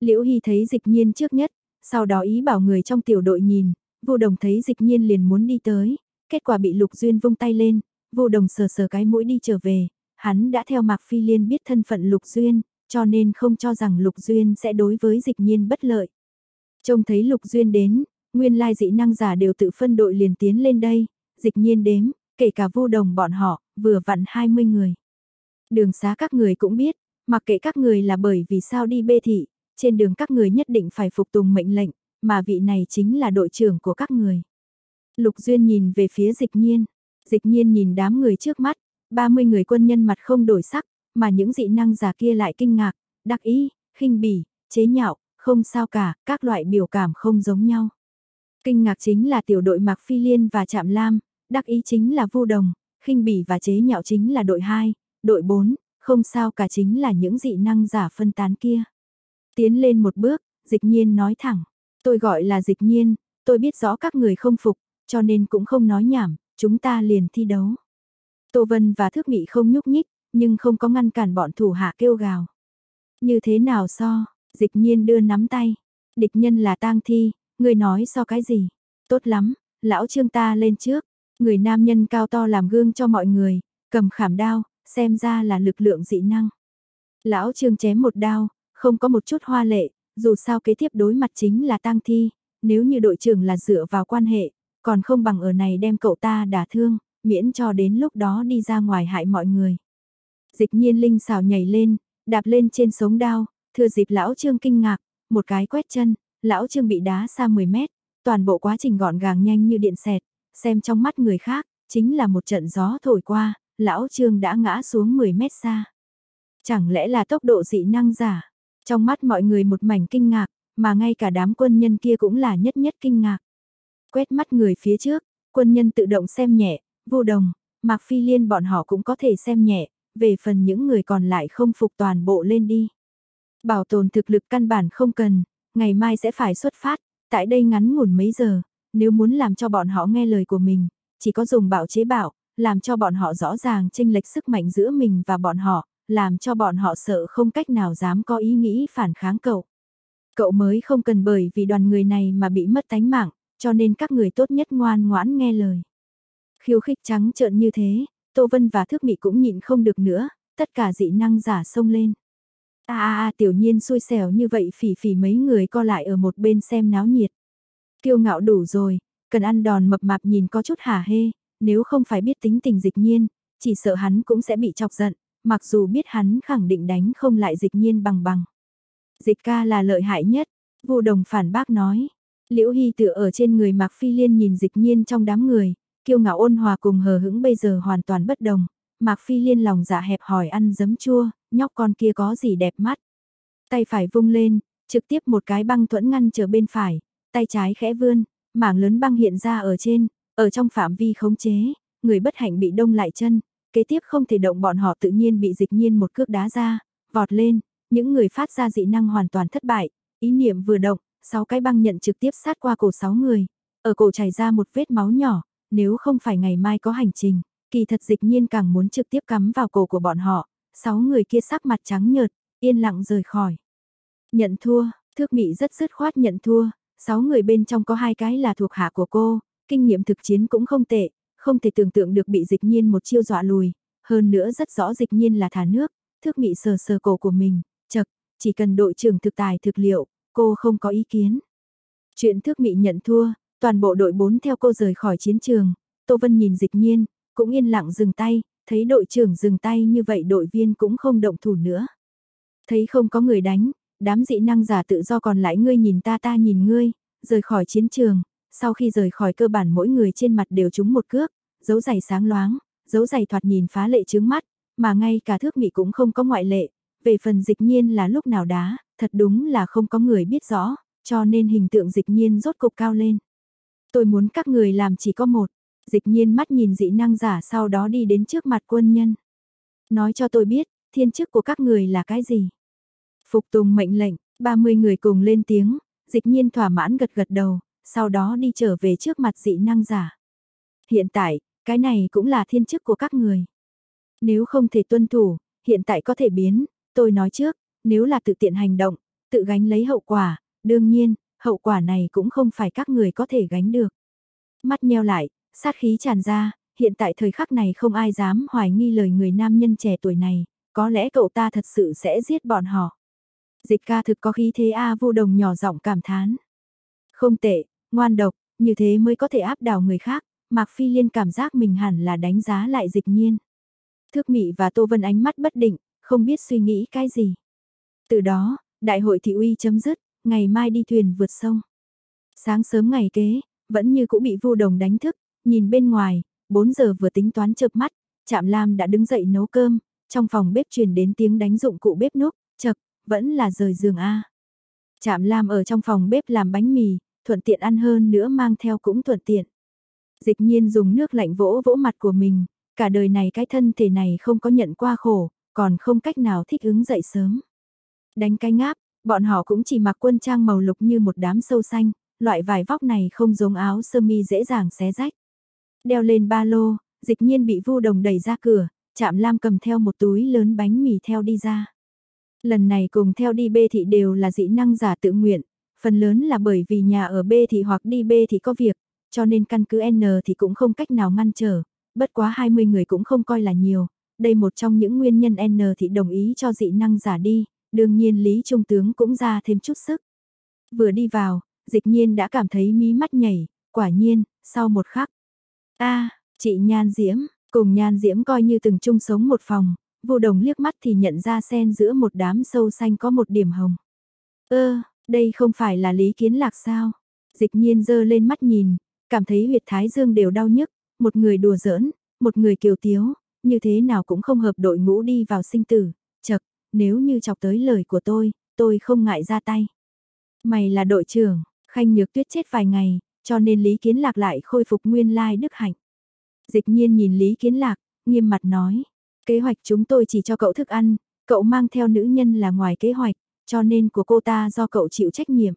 Liễu Hy thấy dịch nhiên trước nhất, sau đó ý bảo người trong tiểu đội nhìn, vô đồng thấy dịch nhiên liền muốn đi tới, kết quả bị Lục Duyên vung tay lên, vô đồng sờ sờ cái mũi đi trở về, hắn đã theo Mạc Phi Liên biết thân phận Lục Duyên, cho nên không cho rằng Lục Duyên sẽ đối với dịch nhiên bất lợi. Trông thấy Lục Duyên đến, nguyên lai dị năng giả đều tự phân đội liền tiến lên đây, dịch nhiên đếm, kể cả vô đồng bọn họ, vừa vặn 20 người. Đường xá các người cũng biết, mặc kệ các người là bởi vì sao đi bê thị, trên đường các người nhất định phải phục tùng mệnh lệnh, mà vị này chính là đội trưởng của các người. Lục Duyên nhìn về phía dịch nhiên, dịch nhiên nhìn đám người trước mắt, 30 người quân nhân mặt không đổi sắc, mà những dị năng giả kia lại kinh ngạc, đắc ý, khinh bỉ, chế nhạo, không sao cả, các loại biểu cảm không giống nhau. Kinh ngạc chính là tiểu đội Mạc Phi Liên và Trạm Lam, đắc ý chính là Vu Đồng, khinh bỉ và chế nhạo chính là đội 2, đội 4, không sao cả chính là những dị năng giả phân tán kia. Tiến lên một bước, dịch nhiên nói thẳng, tôi gọi là dịch nhiên, tôi biết rõ các người không phục, cho nên cũng không nói nhảm, chúng ta liền thi đấu. Tô Vân và Thước Mị không nhúc nhích, nhưng không có ngăn cản bọn thủ hạ kêu gào. Như thế nào so, dịch nhiên đưa nắm tay, địch nhân là tang thi, người nói so cái gì, tốt lắm, lão trương ta lên trước, người nam nhân cao to làm gương cho mọi người, cầm khảm đao, xem ra là lực lượng dị năng. Lão trương chém một đao, không có một chút hoa lệ, dù sao kế tiếp đối mặt chính là tang thi, nếu như đội trưởng là dựa vào quan hệ, còn không bằng ở này đem cậu ta đả thương, miễn cho đến lúc đó đi ra ngoài hại mọi người. Dịch nhiên linh xào nhảy lên, đạp lên trên sống đao, thừa dịp lão trương kinh ngạc, một cái quét chân, lão trương bị đá xa 10 mét, toàn bộ quá trình gọn gàng nhanh như điện xẹt, xem trong mắt người khác, chính là một trận gió thổi qua, lão trương đã ngã xuống 10 mét xa. Chẳng lẽ là tốc độ dị năng giả? Trong mắt mọi người một mảnh kinh ngạc, mà ngay cả đám quân nhân kia cũng là nhất nhất kinh ngạc. Quét mắt người phía trước, quân nhân tự động xem nhẹ, vô đồng, Mạc Phi Liên bọn họ cũng có thể xem nhẹ, về phần những người còn lại không phục toàn bộ lên đi. Bảo tồn thực lực căn bản không cần, ngày mai sẽ phải xuất phát, tại đây ngắn ngủn mấy giờ, nếu muốn làm cho bọn họ nghe lời của mình, chỉ có dùng bạo chế bạo, làm cho bọn họ rõ ràng chênh lệch sức mạnh giữa mình và bọn họ, làm cho bọn họ sợ không cách nào dám có ý nghĩ phản kháng cậu. Cậu mới không cần bởi vì đoàn người này mà bị mất tánh mạng, cho nên các người tốt nhất ngoan ngoãn nghe lời. Khiêu khích trắng trợn như thế, Tô Vân và Thước Mị cũng nhịn không được nữa, tất cả dị năng giả xông lên. A a a tiểu nhiên xui xẻo như vậy phỉ phỉ mấy người co lại ở một bên xem náo nhiệt. Kiêu ngạo đủ rồi, cần ăn đòn mập mạp nhìn có chút hả hê, nếu không phải biết tính tình dịch nhiên, chỉ sợ hắn cũng sẽ bị chọc giận, mặc dù biết hắn khẳng định đánh không lại dịch nhiên bằng bằng. Dịch ca là lợi hại nhất, vô đồng phản bác nói. Liễu Hy tựa ở trên người Mạc Phi Liên nhìn dịch nhiên trong đám người, kiêu ngạo ôn hòa cùng hờ hững bây giờ hoàn toàn bất đồng. Mạc Phi Liên lòng dạ hẹp hỏi ăn giấm chua, nhóc con kia có gì đẹp mắt. Tay phải vung lên, trực tiếp một cái băng thuẫn ngăn trở bên phải, tay trái khẽ vươn, mảng lớn băng hiện ra ở trên, ở trong phạm vi khống chế, người bất hạnh bị đông lại chân, kế tiếp không thể động bọn họ tự nhiên bị dịch nhiên một cước đá ra, vọt lên, những người phát ra dị năng hoàn toàn thất bại, ý niệm vừa động, sáu cái băng nhận trực tiếp sát qua cổ sáu người, ở cổ chảy ra một vết máu nhỏ, nếu không phải ngày mai có hành trình, kỳ thật dịch nhiên càng muốn trực tiếp cắm vào cổ của bọn họ, sáu người kia sắc mặt trắng nhợt, yên lặng rời khỏi. Nhận thua, thước mị rất dứt khoát nhận thua, sáu người bên trong có hai cái là thuộc hạ của cô, kinh nghiệm thực chiến cũng không tệ, không thể tưởng tượng được bị dịch nhiên một chiêu dọa lùi, hơn nữa rất rõ dịch nhiên là thả nước, thước mị sờ sờ cổ của mình, chật, chỉ cần đội trưởng thực tài thực liệu, cô không có ý kiến. Chuyện thước mị nhận thua, toàn bộ đội 4 theo cô rời khỏi chiến trường, Tô Vân nhìn dịch nhiên, cũng yên lặng dừng tay, thấy đội trưởng dừng tay như vậy đội viên cũng không động thủ nữa. Thấy không có người đánh, đám dị năng giả tự do còn lại ngươi nhìn ta ta nhìn ngươi, rời khỏi chiến trường, sau khi rời khỏi cơ bản mỗi người trên mặt đều trúng một cước, dấu giày sáng loáng, dấu giày thoạt nhìn phá lệ trướng mắt, mà ngay cả thước mị cũng không có ngoại lệ, về phần dịch nhiên là lúc nào đá, thật đúng là không có người biết rõ, cho nên hình tượng dịch nhiên rốt cục cao lên. Tôi muốn các người làm chỉ có một, dịch nhiên mắt nhìn dị năng giả sau đó đi đến trước mặt quân nhân. Nói cho tôi biết, thiên chức của các người là cái gì? Phục tùng mệnh lệnh, 30 người cùng lên tiếng, dịch nhiên thỏa mãn gật gật đầu, sau đó đi trở về trước mặt dị năng giả. Hiện tại, cái này cũng là thiên chức của các người. Nếu không thể tuân thủ, hiện tại có thể biến, tôi nói trước, nếu là tự tiện hành động, tự gánh lấy hậu quả, đương nhiên, hậu quả này cũng không phải các người có thể gánh được. Mắt nheo lại, sát khí tràn ra, hiện tại thời khắc này không ai dám hoài nghi lời người nam nhân trẻ tuổi này, có lẽ cậu ta thật sự sẽ giết bọn họ. Dịch ca thực có khí thế A vô đồng nhỏ giọng cảm thán. Không tệ, ngoan độc, như thế mới có thể áp đảo người khác, Mạc Phi Liên cảm giác mình hẳn là đánh giá lại dịch nhiên. Thước Mị và Tô Vân ánh mắt bất định, không biết suy nghĩ cái gì. Từ đó, đại hội thị uy chấm dứt, ngày mai đi thuyền vượt sông. Sáng sớm ngày kế, vẫn như cũng bị vô đồng đánh thức, nhìn bên ngoài, 4 giờ vừa tính toán chợp mắt, Trạm Lam đã đứng dậy nấu cơm, trong phòng bếp truyền đến tiếng đánh dụng cụ bếp núc, chật, vẫn là rời giường A. Trạm Lam ở trong phòng bếp làm bánh mì, thuận tiện ăn hơn nữa mang theo cũng thuận tiện. Dịch nhiên dùng nước lạnh vỗ vỗ mặt của mình, cả đời này cái thân thể này không có nhận qua khổ, còn không cách nào thích ứng dậy sớm. Đánh cái ngáp, bọn họ cũng chỉ mặc quân trang màu lục như một đám sâu xanh, loại vải vóc này không giống áo sơ mi dễ dàng xé rách. Đeo lên ba lô, dịch nhiên bị vu đồng đẩy ra cửa, chạm lam cầm theo một túi lớn bánh mì theo đi ra. Lần này cùng theo đi bê thị đều là dị năng giả tự nguyện, phần lớn là bởi vì nhà ở B thì hoặc đi B thì có việc, cho nên căn cứ N thì cũng không cách nào ngăn trở, bất quá 20 người cũng không coi là nhiều, đây một trong những nguyên nhân N thì đồng ý cho dị năng giả đi, đương nhiên Lý Trung tướng cũng ra thêm chút sức. Vừa đi vào, dịch nhiên đã cảm thấy mí mắt nhảy, quả nhiên, sau một khắc. a chị Nhan Diễm, cùng Nhan Diễm coi như từng chung sống một phòng, vô đồng liếc mắt thì nhận ra sen giữa một đám sâu xanh có một điểm hồng. Ơ, đây không phải là Lý Kiến Lạc sao? Dịch nhiên dơ lên mắt nhìn, cảm thấy huyệt thái dương đều đau nhức, một người đùa giỡn, một người kiều tiếu, như thế nào cũng không hợp đội ngũ đi vào sinh tử, chật, nếu như chọc tới lời của tôi, tôi không ngại ra tay. Mày là đội trưởng, Khanh Nhược Tuyết chết vài ngày, cho nên Lý Kiến Lạc lại khôi phục nguyên lai đức hạnh. Dịch nhiên nhìn Lý Kiến Lạc, nghiêm mặt nói, kế hoạch chúng tôi chỉ cho cậu thức ăn, cậu mang theo nữ nhân là ngoài kế hoạch, cho nên của cô ta do cậu chịu trách nhiệm.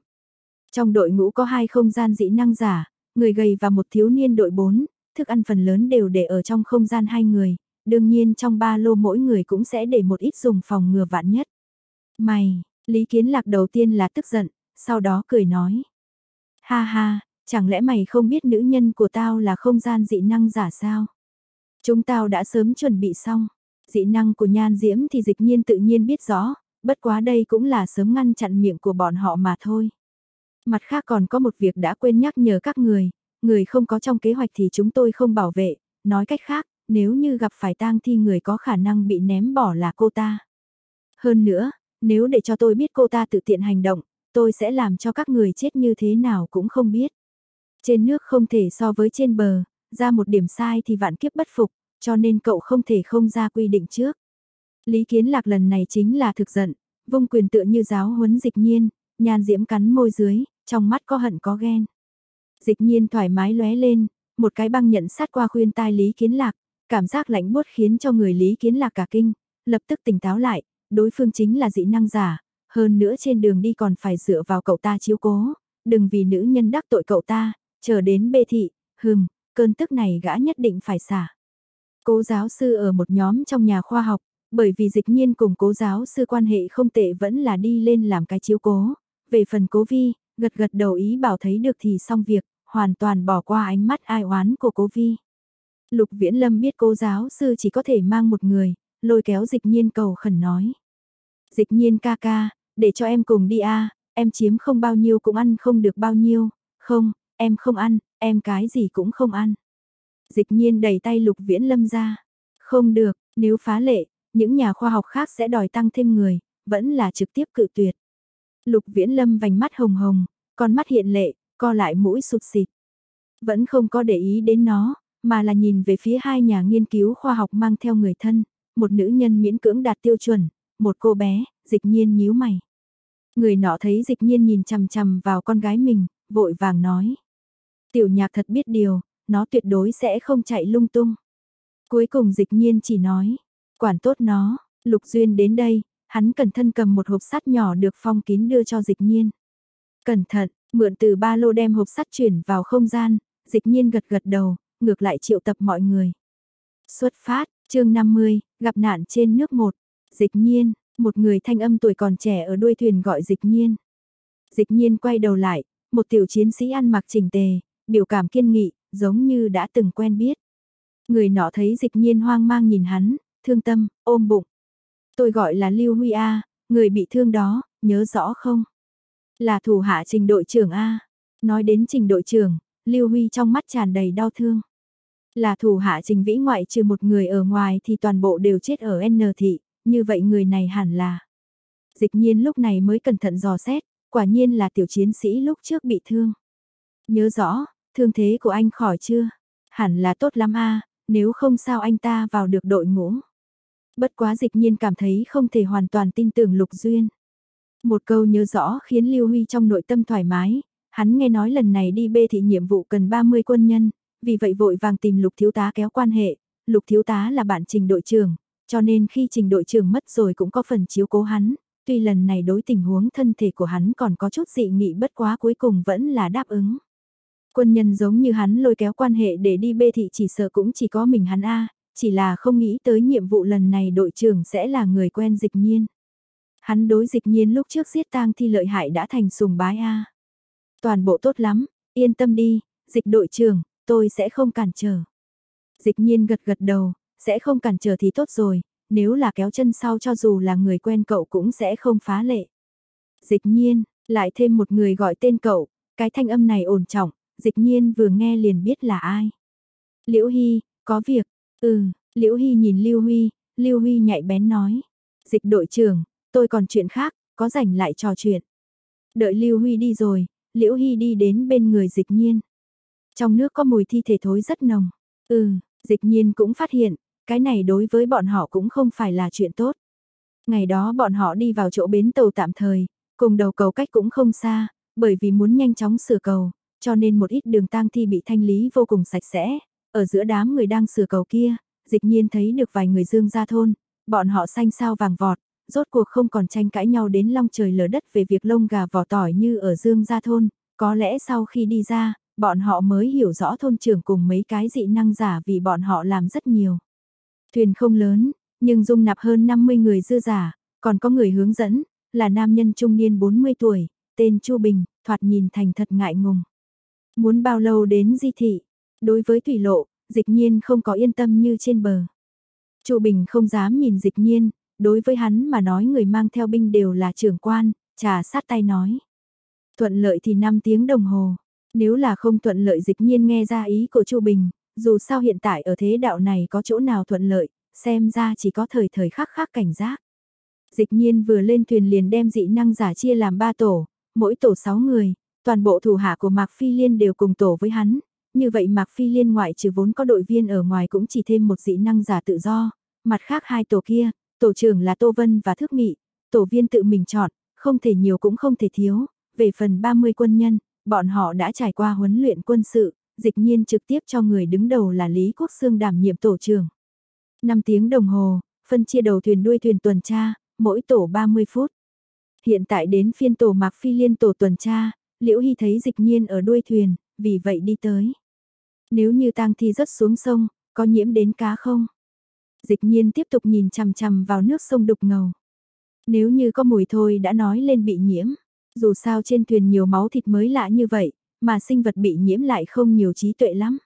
Trong đội ngũ có hai không gian dị năng giả, người gầy và một thiếu niên đội 4, thức ăn phần lớn đều để ở trong không gian hai người, đương nhiên trong ba lô mỗi người cũng sẽ để một ít dùng phòng ngừa vạn nhất. Mày, Lý Kiến Lạc đầu tiên là tức giận, sau đó cười nói. Ha ha, chẳng lẽ mày không biết nữ nhân của tao là không gian dị năng giả sao? Chúng tao đã sớm chuẩn bị xong. Dị năng của nhan diễm thì dịch nhiên tự nhiên biết rõ, bất quá đây cũng là sớm ngăn chặn miệng của bọn họ mà thôi. Mặt khác còn có một việc đã quên nhắc nhở các người, người không có trong kế hoạch thì chúng tôi không bảo vệ, nói cách khác, nếu như gặp phải tang thi người có khả năng bị ném bỏ là cô ta. Hơn nữa, nếu để cho tôi biết cô ta tự tiện hành động, tôi sẽ làm cho các người chết như thế nào cũng không biết. Trên nước không thể so với trên bờ, ra một điểm sai thì vạn kiếp bất phục, cho nên cậu không thể không ra quy định trước. Lý Kiến Lạc lần này chính là thực giận, vung quyền tựa như giáo huấn dịch nhiên, nhan diễm cắn môi dưới, trong mắt có hận có ghen. Dịch nhiên thoải mái lóe lên, một cái băng nhận sát qua khuyên tai Lý Kiến Lạc, cảm giác lạnh buốt khiến cho người Lý Kiến Lạc cả kinh, lập tức tỉnh táo lại, đối phương chính là dị năng giả, hơn nữa trên đường đi còn phải dựa vào cậu ta chiếu cố, đừng vì nữ nhân đắc tội cậu ta, chờ đến bê thị, hừm, cơn tức này gã nhất định phải xả. Cố giáo sư ở một nhóm trong nhà khoa học, bởi vì dịch nhiên cùng cố giáo sư quan hệ không tệ vẫn là đi lên làm cái chiếu cố. Về phần cố vi, gật gật đầu ý bảo thấy được thì xong việc, hoàn toàn bỏ qua ánh mắt ai oán của cố vi. Lục Viễn Lâm biết cố giáo sư chỉ có thể mang một người, lôi kéo dịch nhiên cầu khẩn nói. Dịch nhiên ca ca, để cho em cùng đi a em chiếm không bao nhiêu cũng ăn không được bao nhiêu, không, em không ăn, em cái gì cũng không ăn. Dịch nhiên đẩy tay Lục Viễn Lâm ra. Không được, nếu phá lệ, những nhà khoa học khác sẽ đòi tăng thêm người, vẫn là trực tiếp cự tuyệt. Lục Viễn Lâm vành mắt hồng hồng, con mắt hiện lệ, co lại mũi sụt xịt. Vẫn không có để ý đến nó, mà là nhìn về phía hai nhà nghiên cứu khoa học mang theo người thân, một nữ nhân miễn cưỡng đạt tiêu chuẩn, một cô bé, dịch nhiên nhíu mày. Người nọ thấy dịch nhiên nhìn chằm chằm vào con gái mình, vội vàng nói. Tiểu nhạc thật biết điều, nó tuyệt đối sẽ không chạy lung tung. Cuối cùng dịch nhiên chỉ nói, quản tốt nó, Lục Duyên đến đây, hắn cẩn thân cầm một hộp sắt nhỏ được phong kín đưa cho dịch nhiên. Cẩn thận, mượn từ ba lô đem hộp sắt chuyển vào không gian, dịch nhiên gật gật đầu, ngược lại triệu tập mọi người. Xuất phát, chương 50, gặp nạn trên nước một, dịch nhiên, một người thanh âm tuổi còn trẻ ở đuôi thuyền gọi dịch nhiên. Dịch nhiên quay đầu lại, một tiểu chiến sĩ ăn mặc chỉnh tề, biểu cảm kiên nghị, giống như đã từng quen biết. Người nọ thấy dịch nhiên hoang mang nhìn hắn, thương tâm, ôm bụng. Tôi gọi là Lưu Huy A, người bị thương đó, nhớ rõ không? Là thủ hạ trình đội trưởng A. Nói đến trình đội trưởng, Lưu Huy trong mắt tràn đầy đau thương. Là thủ hạ trình vĩ ngoại trừ một người ở ngoài thì toàn bộ đều chết ở N thị, như vậy người này hẳn là. Dịch nhiên lúc này mới cẩn thận dò xét, quả nhiên là tiểu chiến sĩ lúc trước bị thương. Nhớ rõ, thương thế của anh khỏi chưa? Hẳn là tốt lắm a nếu không sao anh ta vào được đội ngũ. Bất quá dịch nhiên cảm thấy không thể hoàn toàn tin tưởng Lục Duyên. Một câu nhớ rõ khiến Lưu Huy trong nội tâm thoải mái, hắn nghe nói lần này đi bê thị nhiệm vụ cần 30 quân nhân, vì vậy vội vàng tìm Lục Thiếu tá kéo quan hệ, Lục Thiếu tá là bạn trình đội trưởng, cho nên khi trình đội trưởng mất rồi cũng có phần chiếu cố hắn, tuy lần này đối tình huống thân thể của hắn còn có chút dị nghị bất quá cuối cùng vẫn là đáp ứng. Quân nhân giống như hắn lôi kéo quan hệ để đi bê thị chỉ sợ cũng chỉ có mình hắn A, chỉ là không nghĩ tới nhiệm vụ lần này đội trưởng sẽ là người quen dịch nhiên. Hắn đối dịch nhiên lúc trước giết tang thi lợi hại đã thành sùng bái A. Toàn bộ tốt lắm, yên tâm đi, dịch đội trưởng, tôi sẽ không cản trở. Dịch nhiên gật gật đầu, sẽ không cản trở thì tốt rồi, nếu là kéo chân sau cho dù là người quen cậu cũng sẽ không phá lệ. Dịch nhiên, lại thêm một người gọi tên cậu, cái thanh âm này ổn trọng, dịch nhiên vừa nghe liền biết là ai. Liễu Hy, có việc, ừ, Liễu Hy nhìn Lưu Huy, Lưu Huy nhạy bén nói. Dịch đội trưởng, tôi còn chuyện khác, có rảnh lại trò chuyện. Đợi Lưu Huy đi rồi, Liễu Hy đi đến bên người dịch nhiên. Trong nước có mùi thi thể thối rất nồng. Ừ, dịch nhiên cũng phát hiện, cái này đối với bọn họ cũng không phải là chuyện tốt. Ngày đó bọn họ đi vào chỗ bến tàu tạm thời, cùng đầu cầu cách cũng không xa, bởi vì muốn nhanh chóng sửa cầu, cho nên một ít đường tang thi bị thanh lý vô cùng sạch sẽ. Ở giữa đám người đang sửa cầu kia, dịch nhiên thấy được vài người dương ra thôn, bọn họ xanh sao vàng vọt, rốt cuộc không còn tranh cãi nhau đến long trời lở đất về việc lông gà vỏ tỏi như ở Dương Gia Thôn, có lẽ sau khi đi ra, bọn họ mới hiểu rõ thôn trưởng cùng mấy cái dị năng giả vì bọn họ làm rất nhiều. Thuyền không lớn, nhưng dung nạp hơn 50 người dư giả, còn có người hướng dẫn, là nam nhân trung niên 40 tuổi, tên Chu Bình, thoạt nhìn thành thật ngại ngùng. Muốn bao lâu đến di thị? Đối với thủy lộ, dịch nhiên không có yên tâm như trên bờ. Chu Bình không dám nhìn dịch nhiên, đối với hắn mà nói người mang theo binh đều là trưởng quan, trà sát tay nói. Thuận lợi thì 5 tiếng đồng hồ, nếu là không thuận lợi dịch nhiên nghe ra ý của Chu Bình, dù sao hiện tại ở thế đạo này có chỗ nào thuận lợi, xem ra chỉ có thời thời khắc khắc cảnh giác. Dịch nhiên vừa lên thuyền liền đem dị năng giả chia làm 3 tổ, mỗi tổ 6 người, toàn bộ thủ hạ của Mạc Phi Liên đều cùng tổ với hắn. Như vậy Mạc Phi Liên ngoại trừ vốn có đội viên ở ngoài cũng chỉ thêm một dị năng giả tự do, mặt khác hai tổ kia, tổ trưởng là Tô Vân và Thước Mị, tổ viên tự mình chọn, không thể nhiều cũng không thể thiếu, về phần 30 quân nhân, bọn họ đã trải qua huấn luyện quân sự, dịch nhiên trực tiếp cho người đứng đầu là Lý Quốc Sương đảm nhiệm tổ trưởng. 5 tiếng đồng hồ, phân chia đầu thuyền đuôi thuyền tuần tra, mỗi tổ 30 phút. Hiện tại đến phiên tổ Mạc Phi Liên tổ tuần tra, Liễu Hy thấy dịch nhiên ở đuôi thuyền, vì vậy đi tới. Nếu như tang thi rớt xuống sông, có nhiễm đến cá không? Dịch nhiên tiếp tục nhìn chằm chằm vào nước sông đục ngầu. Nếu như có mùi thôi đã nói lên bị nhiễm. Dù sao trên thuyền nhiều máu thịt mới lạ như vậy, mà sinh vật bị nhiễm lại không nhiều trí tuệ lắm.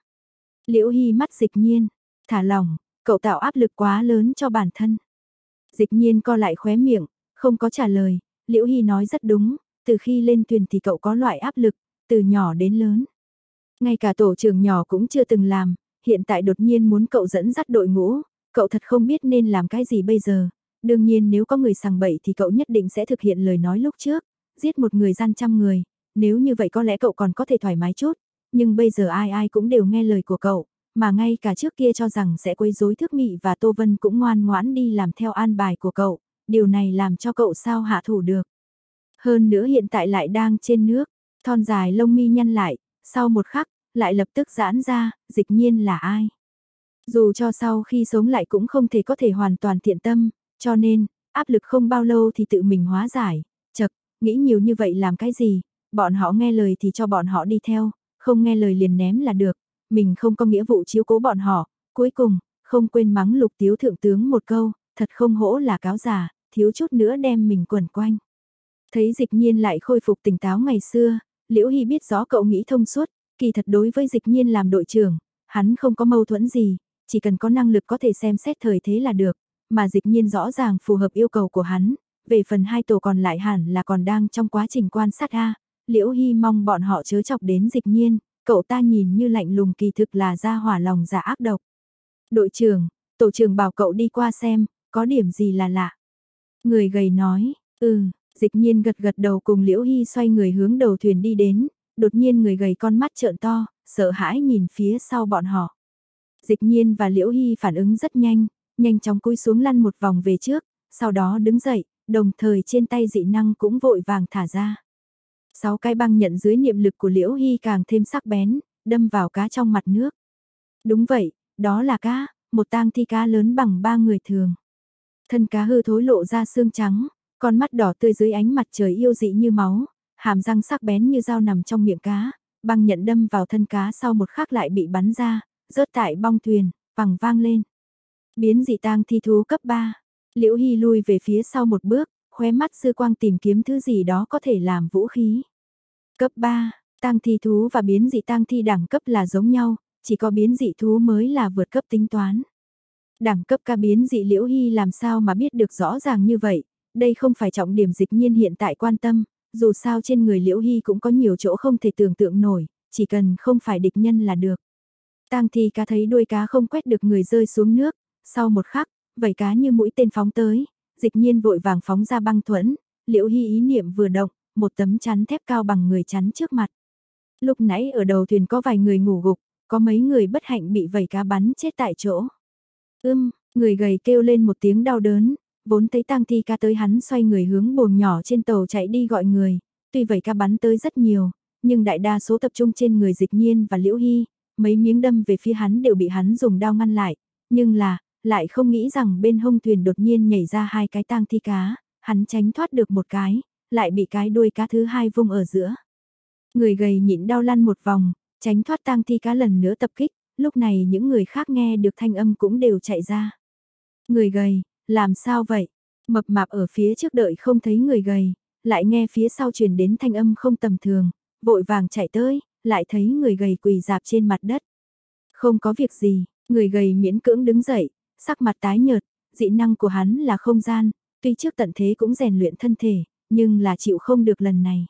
Liễu Hy mắt dịch nhiên, thả lỏng, cậu tạo áp lực quá lớn cho bản thân. Dịch nhiên co lại khóe miệng, không có trả lời, Liễu Hy nói rất đúng, từ khi lên thuyền thì cậu có loại áp lực, từ nhỏ đến lớn. Ngay cả tổ trưởng nhỏ cũng chưa từng làm, hiện tại đột nhiên muốn cậu dẫn dắt đội ngũ, cậu thật không biết nên làm cái gì bây giờ. Đương nhiên nếu có người sằng bậy thì cậu nhất định sẽ thực hiện lời nói lúc trước, giết một người gian trăm người, nếu như vậy có lẽ cậu còn có thể thoải mái chút, nhưng bây giờ ai ai cũng đều nghe lời của cậu, mà ngay cả trước kia cho rằng sẽ quấy rối thước mị và Tô Vân cũng ngoan ngoãn đi làm theo an bài của cậu, điều này làm cho cậu sao hạ thủ được. Hơn nữa hiện tại lại đang trên nước, thon dài lông mi nhăn lại, sau một khắc, lại lập tức giãn ra, dịch nhiên là ai. Dù cho sau khi sống lại cũng không thể có thể hoàn toàn thiện tâm, cho nên, áp lực không bao lâu thì tự mình hóa giải, chật, nghĩ nhiều như vậy làm cái gì, bọn họ nghe lời thì cho bọn họ đi theo, không nghe lời liền ném là được, mình không có nghĩa vụ chiếu cố bọn họ, cuối cùng, không quên mắng lục tiếu thượng tướng một câu, thật không hỗ là cáo già, thiếu chút nữa đem mình quẩn quanh. Thấy dịch nhiên lại khôi phục tỉnh táo ngày xưa, Liễu Hy biết rõ cậu nghĩ thông suốt, kỳ thật đối với dịch nhiên làm đội trưởng, hắn không có mâu thuẫn gì, chỉ cần có năng lực có thể xem xét thời thế là được, mà dịch nhiên rõ ràng phù hợp yêu cầu của hắn, về phần hai tổ còn lại hẳn là còn đang trong quá trình quan sát A, Liễu Hy mong bọn họ chớ chọc đến dịch nhiên, cậu ta nhìn như lạnh lùng kỳ thực là ra hỏa lòng giả ác độc. Đội trưởng, tổ trưởng bảo cậu đi qua xem, có điểm gì là lạ. Người gầy nói, ừ, dịch nhiên gật gật đầu cùng Liễu Hy xoay người hướng đầu thuyền đi đến, đột nhiên người gầy con mắt trợn to, sợ hãi nhìn phía sau bọn họ. Dịch nhiên và Liễu Hy phản ứng rất nhanh, nhanh chóng cúi xuống lăn một vòng về trước, sau đó đứng dậy, đồng thời trên tay dị năng cũng vội vàng thả ra. Sáu cái băng nhận dưới niệm lực của Liễu Hy càng thêm sắc bén, đâm vào cá trong mặt nước. Đúng vậy, đó là cá, một tang thi cá lớn bằng ba người thường. Thân cá hư thối lộ ra xương trắng, con mắt đỏ tươi dưới ánh mặt trời yêu dị như máu, hàm răng sắc bén như dao nằm trong miệng cá, băng nhận đâm vào thân cá sau một khắc lại bị bắn ra, rớt tại bong thuyền, vẳng vang lên. Biến dị tang thi thú cấp 3, Liễu Hy lui về phía sau một bước, khóe mắt sư quang tìm kiếm thứ gì đó có thể làm vũ khí. Cấp 3, tang thi thú và biến dị tang thi đẳng cấp là giống nhau, chỉ có biến dị thú mới là vượt cấp tính toán. Đẳng cấp ca biến dị Liễu Hy làm sao mà biết được rõ ràng như vậy, đây không phải trọng điểm dịch nhiên hiện tại quan tâm, dù sao trên người Liễu Hy cũng có nhiều chỗ không thể tưởng tượng nổi, chỉ cần không phải địch nhân là được. Tang thi cá thấy đuôi cá không quét được người rơi xuống nước, sau một khắc, vảy cá như mũi tên phóng tới, dịch nhiên vội vàng phóng ra băng thuẫn, liễu hy ý niệm vừa động, một tấm chắn thép cao bằng người chắn trước mặt. Lúc nãy ở đầu thuyền có vài người ngủ gục, có mấy người bất hạnh bị vảy cá bắn chết tại chỗ. Ưm, người gầy kêu lên một tiếng đau đớn, vốn thấy tang thi ca tới hắn xoay người hướng buồng nhỏ trên tàu chạy đi gọi người, tuy vậy ca bắn tới rất nhiều, nhưng đại đa số tập trung trên người dịch nhiên và liễu hy, mấy miếng đâm về phía hắn đều bị hắn dùng đao ngăn lại, nhưng là, lại không nghĩ rằng bên hông thuyền đột nhiên nhảy ra hai cái tang thi cá, hắn tránh thoát được một cái, lại bị cái đuôi cá thứ hai vung ở giữa. Người gầy nhịn đau lăn một vòng, tránh thoát tang thi cá lần nữa tập kích, lúc này những người khác nghe được thanh âm cũng đều chạy ra. Người gầy, làm sao vậy? Mập mạp ở phía trước đợi không thấy người gầy, lại nghe phía sau truyền đến thanh âm không tầm thường, vội vàng chạy tới, lại thấy người gầy quỳ dạp trên mặt đất. Không có việc gì, người gầy miễn cưỡng đứng dậy, sắc mặt tái nhợt, dị năng của hắn là không gian, tuy trước tận thế cũng rèn luyện thân thể, nhưng là chịu không được lần này.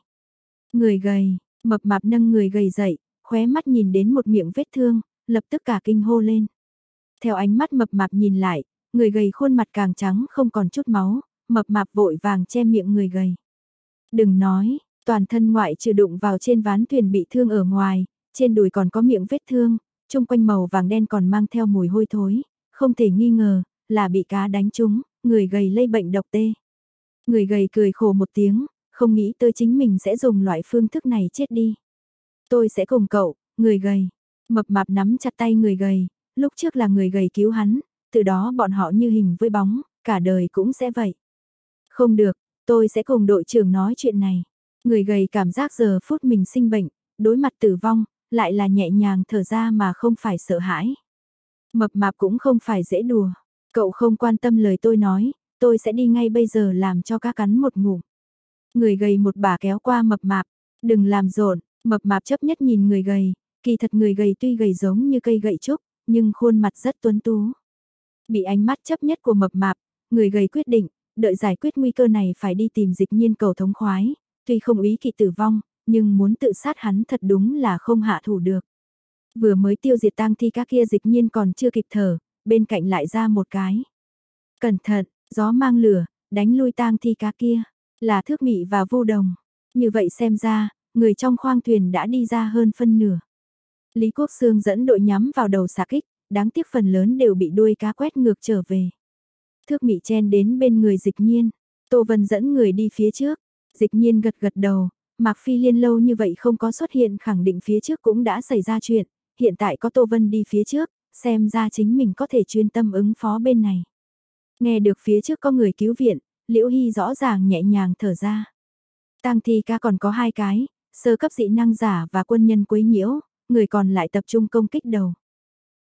Người gầy, mập mạp nâng người gầy dậy, khóe mắt nhìn đến một miệng vết thương, lập tức cả kinh hô lên. Theo ánh mắt mập mạp nhìn lại, người gầy khuôn mặt càng trắng không còn chút máu, mập mạp vội vàng che miệng người gầy. Đừng nói, toàn thân ngoại trừ đụng vào trên ván thuyền bị thương ở ngoài, trên đùi còn có miệng vết thương, chung quanh màu vàng đen còn mang theo mùi hôi thối, không thể nghi ngờ, là bị cá đánh trúng, người gầy lây bệnh độc tê. Người gầy cười khổ một tiếng, không nghĩ tới chính mình sẽ dùng loại phương thức này chết đi. Tôi sẽ cùng cậu, người gầy. Mập mạp nắm chặt tay người gầy, lúc trước là người gầy cứu hắn, từ đó bọn họ như hình với bóng, cả đời cũng sẽ vậy. Không được, tôi sẽ cùng đội trưởng nói chuyện này. Người gầy cảm giác giờ phút mình sinh bệnh, đối mặt tử vong, lại là nhẹ nhàng thở ra mà không phải sợ hãi. Mập mạp cũng không phải dễ đùa. Cậu không quan tâm lời tôi nói, tôi sẽ đi ngay bây giờ làm cho cá cắn một ngủ Người gầy một bà kéo qua mập mạp, đừng làm rộn, mập mạp chấp nhất nhìn người gầy, kỳ thật người gầy tuy gầy giống như cây gậy trúc, nhưng khuôn mặt rất tuấn tú. Bị ánh mắt chấp nhất của mập mạp, người gầy quyết định, đợi giải quyết nguy cơ này phải đi tìm dịch nhiên cầu thống khoái, tuy không ý kỵ tử vong, nhưng muốn tự sát hắn thật đúng là không hạ thủ được. Vừa mới tiêu diệt tang thi các kia dịch nhiên còn chưa kịp thở, bên cạnh lại ra một cái. Cẩn thận, gió mang lửa, đánh lui tang thi cá kia, là thước mị và vô đồng. Như vậy xem ra, người trong khoang thuyền đã đi ra hơn phân nửa. Lý Quốc Sương dẫn đội nhắm vào đầu xạ kích, đáng tiếc phần lớn đều bị đuôi cá quét ngược trở về. Thước mị chen đến bên người dịch nhiên, Tô Vân dẫn người đi phía trước, dịch nhiên gật gật đầu, Mạc Phi Liên lâu như vậy không có xuất hiện khẳng định phía trước cũng đã xảy ra chuyện, hiện tại có Tô Vân đi phía trước, xem ra chính mình có thể chuyên tâm ứng phó bên này. Nghe được phía trước có người cứu viện, Liễu Hy rõ ràng nhẹ nhàng thở ra. Tang thi ca còn có hai cái, sơ cấp dị năng giả và quân nhân quấy nhiễu, người còn lại tập trung công kích đầu.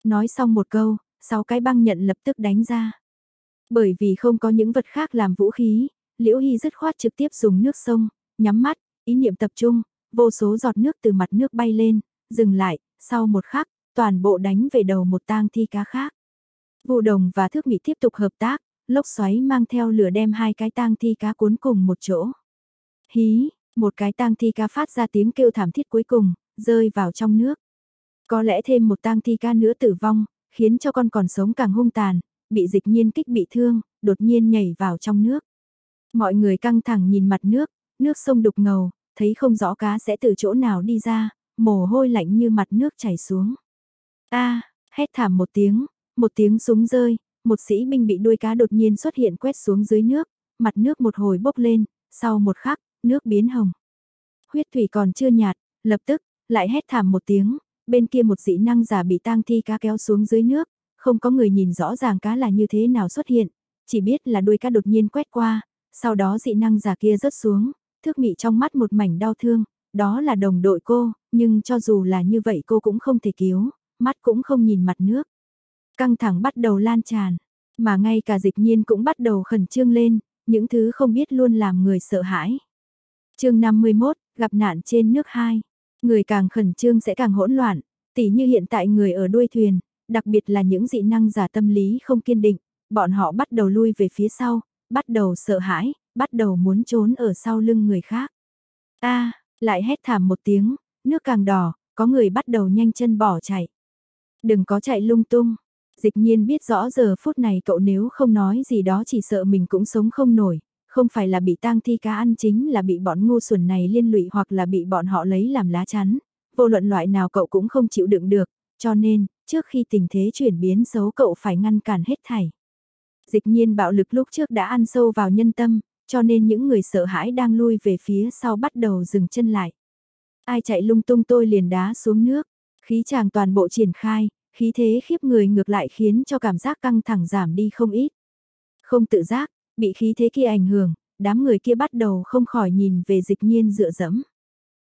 Nói xong một câu, sáu cái băng nhận lập tức đánh ra. Bởi vì không có những vật khác làm vũ khí, Liễu Hy dứt khoát trực tiếp dùng nước sông, nhắm mắt, ý niệm tập trung, vô số giọt nước từ mặt nước bay lên, dừng lại, sau một khắc, toàn bộ đánh về đầu một tang thi cá khác. Vụ đồng và thước mị tiếp tục hợp tác, lốc xoáy mang theo lửa đem hai cái tang thi cá cuốn cùng một chỗ. Hí, một cái tang thi cá phát ra tiếng kêu thảm thiết cuối cùng, rơi vào trong nước. Có lẽ thêm một tang thi ca nữa tử vong, khiến cho con còn sống càng hung tàn, bị dịch nhiên kích bị thương, đột nhiên nhảy vào trong nước. Mọi người căng thẳng nhìn mặt nước, nước sông đục ngầu, thấy không rõ cá sẽ từ chỗ nào đi ra, mồ hôi lạnh như mặt nước chảy xuống. A, hét thảm một tiếng, một tiếng súng rơi, một sĩ binh bị đuôi cá đột nhiên xuất hiện quét xuống dưới nước, mặt nước một hồi bốc lên, sau một khắc, nước biến hồng. Huyết thủy còn chưa nhạt, lập tức, lại hét thảm một tiếng, bên kia một dị năng giả bị tang thi cá kéo xuống dưới nước, không có người nhìn rõ ràng cá là như thế nào xuất hiện, chỉ biết là đuôi cá đột nhiên quét qua, sau đó dị năng giả kia rớt xuống, thước mị trong mắt một mảnh đau thương, đó là đồng đội cô, nhưng cho dù là như vậy cô cũng không thể cứu, mắt cũng không nhìn mặt nước. Căng thẳng bắt đầu lan tràn, mà ngay cả dịch nhiên cũng bắt đầu khẩn trương lên, những thứ không biết luôn làm người sợ hãi. chương 51, gặp nạn trên nước 2. Người càng khẩn trương sẽ càng hỗn loạn, tỉ như hiện tại người ở đuôi thuyền, đặc biệt là những dị năng giả tâm lý không kiên định, bọn họ bắt đầu lui về phía sau, bắt đầu sợ hãi, bắt đầu muốn trốn ở sau lưng người khác. A, lại hét thảm một tiếng, nước càng đỏ, có người bắt đầu nhanh chân bỏ chạy. Đừng có chạy lung tung. Dịch nhiên biết rõ giờ phút này cậu nếu không nói gì đó chỉ sợ mình cũng sống không nổi, không phải là bị tang thi cá ăn chính là bị bọn ngu xuẩn này liên lụy hoặc là bị bọn họ lấy làm lá chắn. Vô luận loại nào cậu cũng không chịu đựng được, cho nên, trước khi tình thế chuyển biến xấu cậu phải ngăn cản hết thảy. Dịch nhiên bạo lực lúc trước đã ăn sâu vào nhân tâm, cho nên những người sợ hãi đang lui về phía sau bắt đầu dừng chân lại. Ai chạy lung tung tôi liền đá xuống nước, khí chàng toàn bộ triển khai, khí thế khiếp người ngược lại khiến cho cảm giác căng thẳng giảm đi không ít. Không tự giác, bị khí thế kia ảnh hưởng, đám người kia bắt đầu không khỏi nhìn về dịch nhiên dựa dẫm.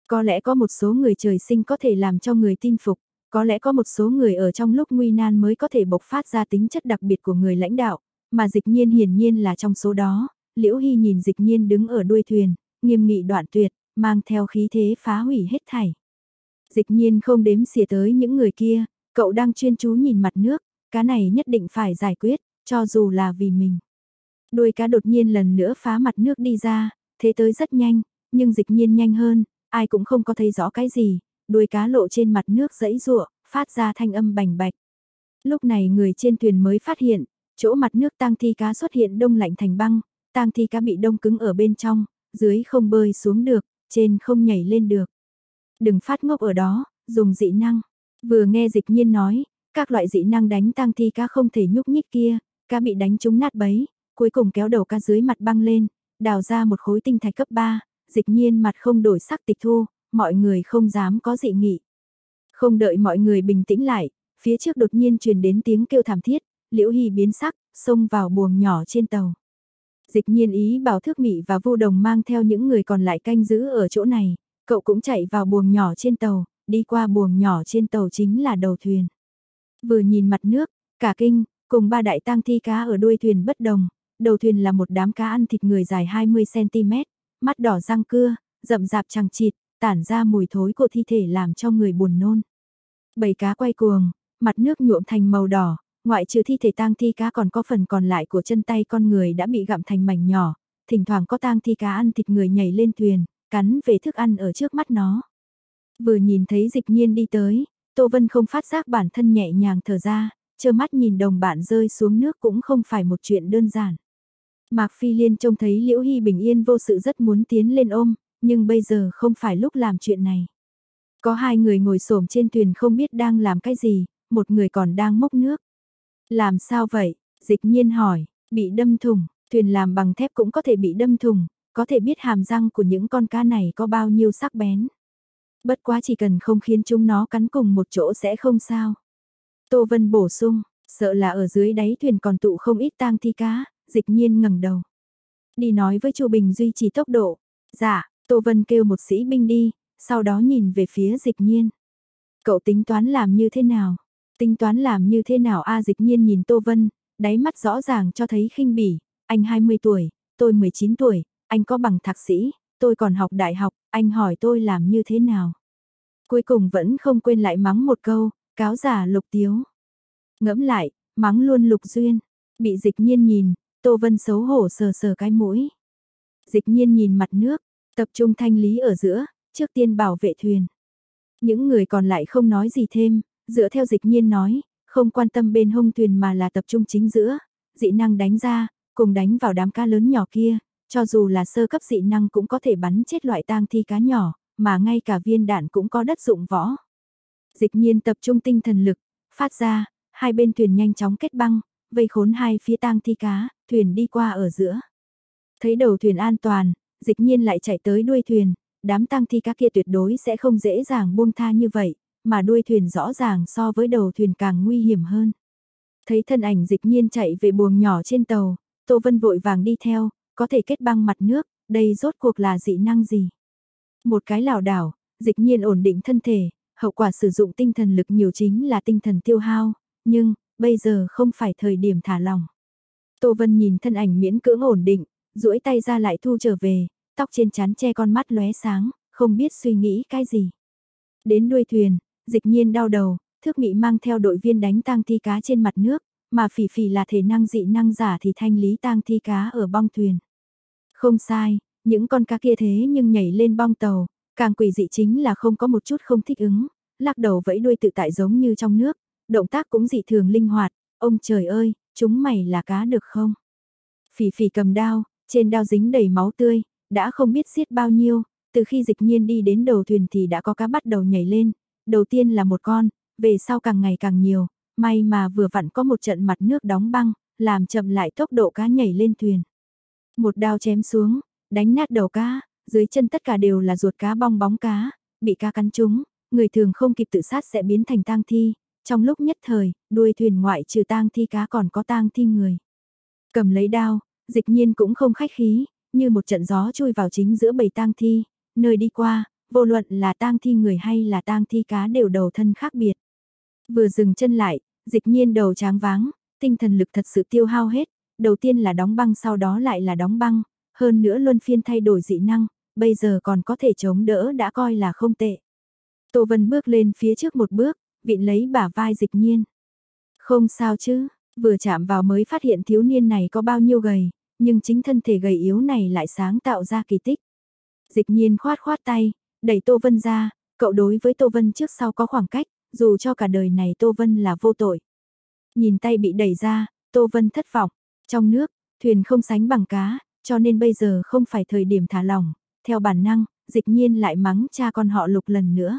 Có lẽ có một số người trời sinh có thể làm cho người tin phục, có lẽ có một số người ở trong lúc nguy nan mới có thể bộc phát ra tính chất đặc biệt của người lãnh đạo, mà dịch nhiên hiển nhiên là trong số đó. Liễu Hy nhìn dịch nhiên đứng ở đuôi thuyền, nghiêm nghị đoạn tuyệt, mang theo khí thế phá hủy hết thảy. Dịch nhiên không đếm xỉa tới những người kia, cậu đang chuyên chú nhìn mặt nước, cá này nhất định phải giải quyết, cho dù là vì mình. Đuôi cá đột nhiên lần nữa phá mặt nước đi ra, thế tới rất nhanh, nhưng dịch nhiên nhanh hơn, ai cũng không có thấy rõ cái gì, đuôi cá lộ trên mặt nước dẫy rụa, phát ra thanh âm bành bạch. Lúc này người trên thuyền mới phát hiện, chỗ mặt nước tang thi cá xuất hiện đông lạnh thành băng, tang thi cá bị đông cứng ở bên trong, dưới không bơi xuống được, trên không nhảy lên được. Đừng phát ngốc ở đó, dùng dị năng. Vừa nghe dịch nhiên nói, các loại dị năng đánh tang thi cá không thể nhúc nhích kia, cá bị đánh trúng nát bấy, cuối cùng kéo đầu cá dưới mặt băng lên, đào ra một khối tinh thạch cấp 3, dịch nhiên mặt không đổi sắc tịch thu, mọi người không dám có dị nghị. Không đợi mọi người bình tĩnh lại, phía trước đột nhiên truyền đến tiếng kêu thảm thiết, liễu hy biến sắc, xông vào buồng nhỏ trên tàu. Dịch nhiên ý bảo thước mị và vô đồng mang theo những người còn lại canh giữ ở chỗ này, cậu cũng chạy vào buồng nhỏ trên tàu, đi qua buồng nhỏ trên tàu chính là đầu thuyền. Vừa nhìn mặt nước, cả kinh, cùng ba đại tang thi cá ở đuôi thuyền bất đồng, đầu thuyền là một đám cá ăn thịt người dài 20cm, mắt đỏ răng cưa, rậm rạp chẳng chịt, tản ra mùi thối của thi thể làm cho người buồn nôn. Bầy cá quay cuồng, mặt nước nhuộm thành màu đỏ, ngoại trừ thi thể tang thi cá còn có phần còn lại của chân tay con người đã bị gặm thành mảnh nhỏ, thỉnh thoảng có tang thi cá ăn thịt người nhảy lên thuyền, cắn về thức ăn ở trước mắt nó. Vừa nhìn thấy dịch nhiên đi tới, Tô Vân không phát giác bản thân nhẹ nhàng thở ra, trơ mắt nhìn đồng bạn rơi xuống nước cũng không phải một chuyện đơn giản. Mạc Phi Liên trông thấy Liễu Hy bình yên vô sự rất muốn tiến lên ôm, nhưng bây giờ không phải lúc làm chuyện này. Có hai người ngồi xổm trên thuyền không biết đang làm cái gì, một người còn đang mốc nước. Làm sao vậy? Dịch nhiên hỏi, bị đâm thùng, thuyền làm bằng thép cũng có thể bị đâm thùng, có thể biết hàm răng của những con cá này có bao nhiêu sắc bén. Bất quá chỉ cần không khiến chúng nó cắn cùng một chỗ sẽ không sao. Tô Vân bổ sung, sợ là ở dưới đáy thuyền còn tụ không ít tang thi cá, dịch nhiên ngẩng đầu. Đi nói với Chu Bình duy trì tốc độ. Dạ, Tô Vân kêu một sĩ binh đi, sau đó nhìn về phía dịch nhiên. Cậu tính toán làm như thế nào? Tính toán làm như thế nào a dịch nhiên nhìn Tô Vân, đáy mắt rõ ràng cho thấy khinh bỉ, anh 20 tuổi, tôi 19 tuổi, anh có bằng thạc sĩ, tôi còn học đại học, anh hỏi tôi làm như thế nào? Cuối cùng vẫn không quên lại mắng một câu, cáo giả lục tiếu. Ngẫm lại, mắng luôn lục duyên, bị dịch nhiên nhìn, Tô Vân xấu hổ sờ sờ cái mũi. Dịch nhiên nhìn mặt nước, tập trung thanh lý ở giữa, trước tiên bảo vệ thuyền. Những người còn lại không nói gì thêm, dựa theo dịch nhiên nói, không quan tâm bên hông thuyền mà là tập trung chính giữa, dị năng đánh ra, cùng đánh vào đám cá lớn nhỏ kia, cho dù là sơ cấp dị năng cũng có thể bắn chết loại tang thi cá nhỏ, mà ngay cả viên đạn cũng có đất dụng võ. Dịch nhiên tập trung tinh thần lực, phát ra, hai bên thuyền nhanh chóng kết băng, vây khốn hai phía tang thi cá, thuyền đi qua ở giữa. Thấy đầu thuyền an toàn, dịch nhiên lại chạy tới đuôi thuyền, đám tang thi cá kia tuyệt đối sẽ không dễ dàng buông tha như vậy, mà đuôi thuyền rõ ràng so với đầu thuyền càng nguy hiểm hơn. Thấy thân ảnh dịch nhiên chạy về buồng nhỏ trên tàu, Tô Vân vội vàng đi theo, có thể kết băng mặt nước, đây rốt cuộc là dị năng gì? Một cái lảo đảo, dịch nhiên ổn định thân thể, hậu quả sử dụng tinh thần lực nhiều chính là tinh thần tiêu hao, nhưng, bây giờ không phải thời điểm thả lòng. Tô Vân nhìn thân ảnh miễn cưỡng ổn định, duỗi tay ra lại thu trở về, tóc trên chán che con mắt lóe sáng, không biết suy nghĩ cái gì. Đến đuôi thuyền, dịch nhiên đau đầu, thước mị mang theo đội viên đánh tang thi cá trên mặt nước, mà phỉ phỉ là thể năng dị năng giả thì thanh lý tang thi cá ở bong thuyền. Không sai, những con cá kia thế nhưng nhảy lên bong tàu, càng quỷ dị chính là không có một chút không thích ứng, lắc đầu vẫy đuôi tự tại giống như trong nước, động tác cũng dị thường linh hoạt, ông trời ơi, chúng mày là cá được không? Phỉ phỉ cầm đao, trên đao dính đầy máu tươi, đã không biết giết bao nhiêu, từ khi dịch nhiên đi đến đầu thuyền thì đã có cá bắt đầu nhảy lên, đầu tiên là một con, về sau càng ngày càng nhiều, may mà vừa vặn có một trận mặt nước đóng băng, làm chậm lại tốc độ cá nhảy lên thuyền. Một đao chém xuống, đánh nát đầu cá, dưới chân tất cả đều là ruột cá bong bóng cá, bị cá cắn trúng, người thường không kịp tự sát sẽ biến thành tang thi, trong lúc nhất thời, đuôi thuyền ngoại trừ tang thi cá còn có tang thi người. Cầm lấy đao, dịch nhiên cũng không khách khí, như một trận gió chui vào chính giữa bầy tang thi, nơi đi qua, vô luận là tang thi người hay là tang thi cá đều đầu thân khác biệt. Vừa dừng chân lại, dịch nhiên đầu tráng váng, tinh thần lực thật sự tiêu hao hết, đầu tiên là đóng băng sau đó lại là đóng băng, hơn nữa luân phiên thay đổi dị năng, bây giờ còn có thể chống đỡ đã coi là không tệ. Tô Vân bước lên phía trước một bước, vịn lấy bả vai dịch nhiên. Không sao chứ, vừa chạm vào mới phát hiện thiếu niên này có bao nhiêu gầy, nhưng chính thân thể gầy yếu này lại sáng tạo ra kỳ tích. Dịch nhiên khoát khoát tay, đẩy Tô Vân ra, cậu đối với Tô Vân trước sau có khoảng cách, dù cho cả đời này Tô Vân là vô tội. Nhìn tay bị đẩy ra, Tô Vân thất vọng, trong nước, thuyền không sánh bằng cá, cho nên bây giờ không phải thời điểm thả lỏng, theo bản năng, dịch nhiên lại mắng cha con họ lục lần nữa.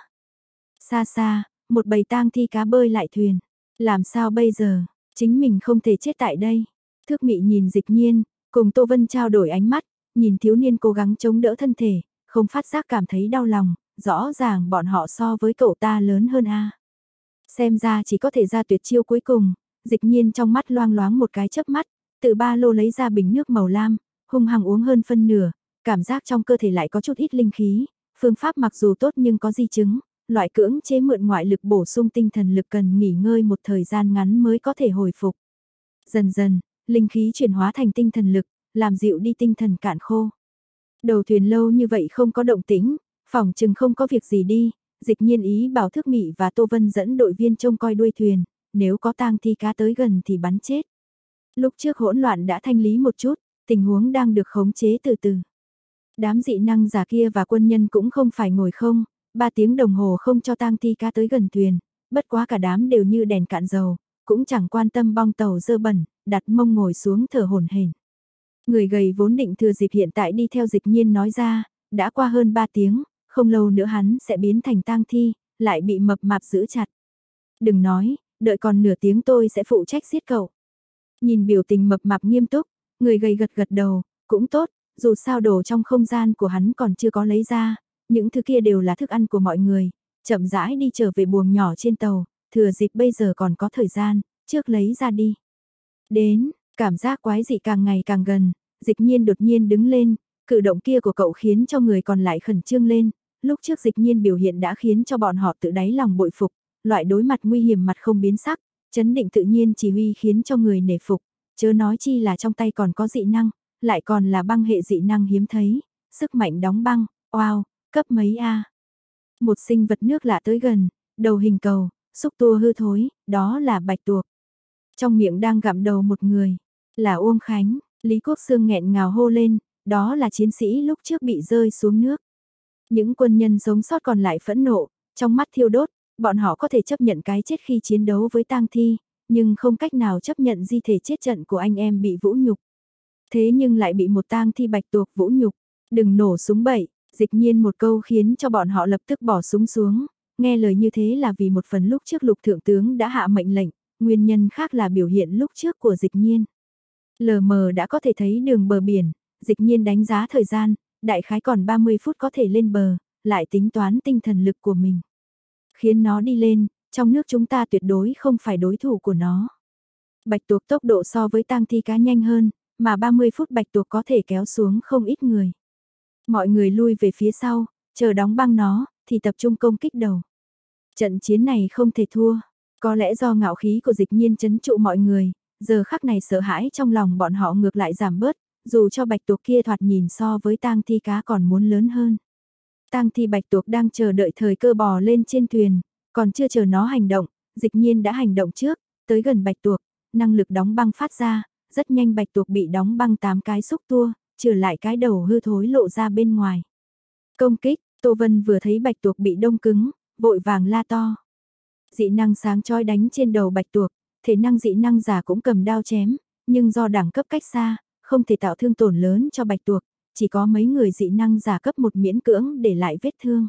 Xa xa, một bầy tang thi cá bơi lại thuyền, làm sao bây giờ, chính mình không thể chết tại đây. Thước mị nhìn dịch nhiên, cùng Tô Vân trao đổi ánh mắt, nhìn thiếu niên cố gắng chống đỡ thân thể, không phát giác cảm thấy đau lòng, rõ ràng bọn họ so với cậu ta lớn hơn a. Xem ra chỉ có thể ra tuyệt chiêu cuối cùng, dịch nhiên trong mắt loang loáng một cái chớp mắt, từ ba lô lấy ra bình nước màu lam, hung hăng uống hơn phân nửa, cảm giác trong cơ thể lại có chút ít linh khí, phương pháp mặc dù tốt nhưng có di chứng, loại cưỡng chế mượn ngoại lực bổ sung tinh thần lực cần nghỉ ngơi một thời gian ngắn mới có thể hồi phục. Dần dần, linh khí chuyển hóa thành tinh thần lực, làm dịu đi tinh thần cạn khô. Đầu thuyền lâu như vậy không có động tĩnh, phòng chừng không có việc gì đi, dịch nhiên ý bảo thức mị và Tô Vân dẫn đội viên trông coi đuôi thuyền, nếu có tang thi cá tới gần thì bắn chết. Lúc trước hỗn loạn đã thanh lý một chút, tình huống đang được khống chế từ từ. Đám dị năng giả kia và quân nhân cũng không phải ngồi không, ba tiếng đồng hồ không cho tang thi cá tới gần thuyền, bất quá cả đám đều như đèn cạn dầu, cũng chẳng quan tâm bong tàu dơ bẩn, đặt mông ngồi xuống thở hổn hển. Người gầy vốn định thừa dịp hiện tại đi theo dịch nhiên nói ra, đã qua hơn 3 tiếng, không lâu nữa hắn sẽ biến thành tang thi, lại bị mập mạp giữ chặt. Đừng nói, đợi còn nửa tiếng tôi sẽ phụ trách giết cậu. Nhìn biểu tình mập mạp nghiêm túc, người gầy gật gật đầu, cũng tốt, dù sao đồ trong không gian của hắn còn chưa có lấy ra, những thứ kia đều là thức ăn của mọi người, chậm rãi đi trở về buồng nhỏ trên tàu, thừa dịp bây giờ còn có thời gian, trước lấy ra đi. Đến, cảm giác quái dị càng ngày càng gần, dịch nhiên đột nhiên đứng lên, cử động kia của cậu khiến cho người còn lại khẩn trương lên, lúc trước dịch nhiên biểu hiện đã khiến cho bọn họ tự đáy lòng bội phục, loại đối mặt nguy hiểm mặt không biến sắc, chấn định tự nhiên chỉ huy khiến cho người nể phục, chớ nói chi là trong tay còn có dị năng, lại còn là băng hệ dị năng hiếm thấy, sức mạnh đóng băng, wow, cấp mấy a. Một sinh vật nước lạ tới gần, đầu hình cầu, xúc tua hư thối, đó là bạch tuộc. Trong miệng đang gặm đầu một người, là Uông Khánh, Lý Quốc Sương nghẹn ngào hô lên, đó là chiến sĩ lúc trước bị rơi xuống nước. Những quân nhân sống sót còn lại phẫn nộ, trong mắt thiêu đốt, bọn họ có thể chấp nhận cái chết khi chiến đấu với tang thi, nhưng không cách nào chấp nhận di thể chết trận của anh em bị vũ nhục. Thế nhưng lại bị một tang thi bạch tuộc vũ nhục, đừng nổ súng bậy, dịch nhiên một câu khiến cho bọn họ lập tức bỏ súng xuống, nghe lời như thế là vì một phần lúc trước lục thượng tướng đã hạ mệnh lệnh, nguyên nhân khác là biểu hiện lúc trước của dịch nhiên. Lờ mờ đã có thể thấy đường bờ biển, dịch nhiên đánh giá thời gian, đại khái còn 30 phút có thể lên bờ, lại tính toán tinh thần lực của mình. Khiến nó đi lên, trong nước chúng ta tuyệt đối không phải đối thủ của nó. Bạch tuộc tốc độ so với tang thi cá nhanh hơn, mà 30 phút bạch tuộc có thể kéo xuống không ít người. Mọi người lui về phía sau, chờ đóng băng nó, thì tập trung công kích đầu. Trận chiến này không thể thua, có lẽ do ngạo khí của dịch nhiên chấn trụ mọi người, giờ khắc này sợ hãi trong lòng bọn họ ngược lại giảm bớt, dù cho bạch tuộc kia thoạt nhìn so với tang thi cá còn muốn lớn hơn. Tang thi bạch tuộc đang chờ đợi thời cơ bò lên trên thuyền, còn chưa chờ nó hành động, dịch nhiên đã hành động trước, tới gần bạch tuộc, năng lực đóng băng phát ra, rất nhanh bạch tuộc bị đóng băng 8 cái xúc tua, trừ lại cái đầu hư thối lộ ra bên ngoài. Công kích, Tô Vân vừa thấy bạch tuộc bị đông cứng, vội vàng la to. Dị năng sáng chói đánh trên đầu bạch tuộc, thể năng dị năng giả cũng cầm đao chém, nhưng do đẳng cấp cách xa, không thể tạo thương tổn lớn cho bạch tuộc, chỉ có mấy người dị năng giả cấp một miễn cưỡng để lại vết thương.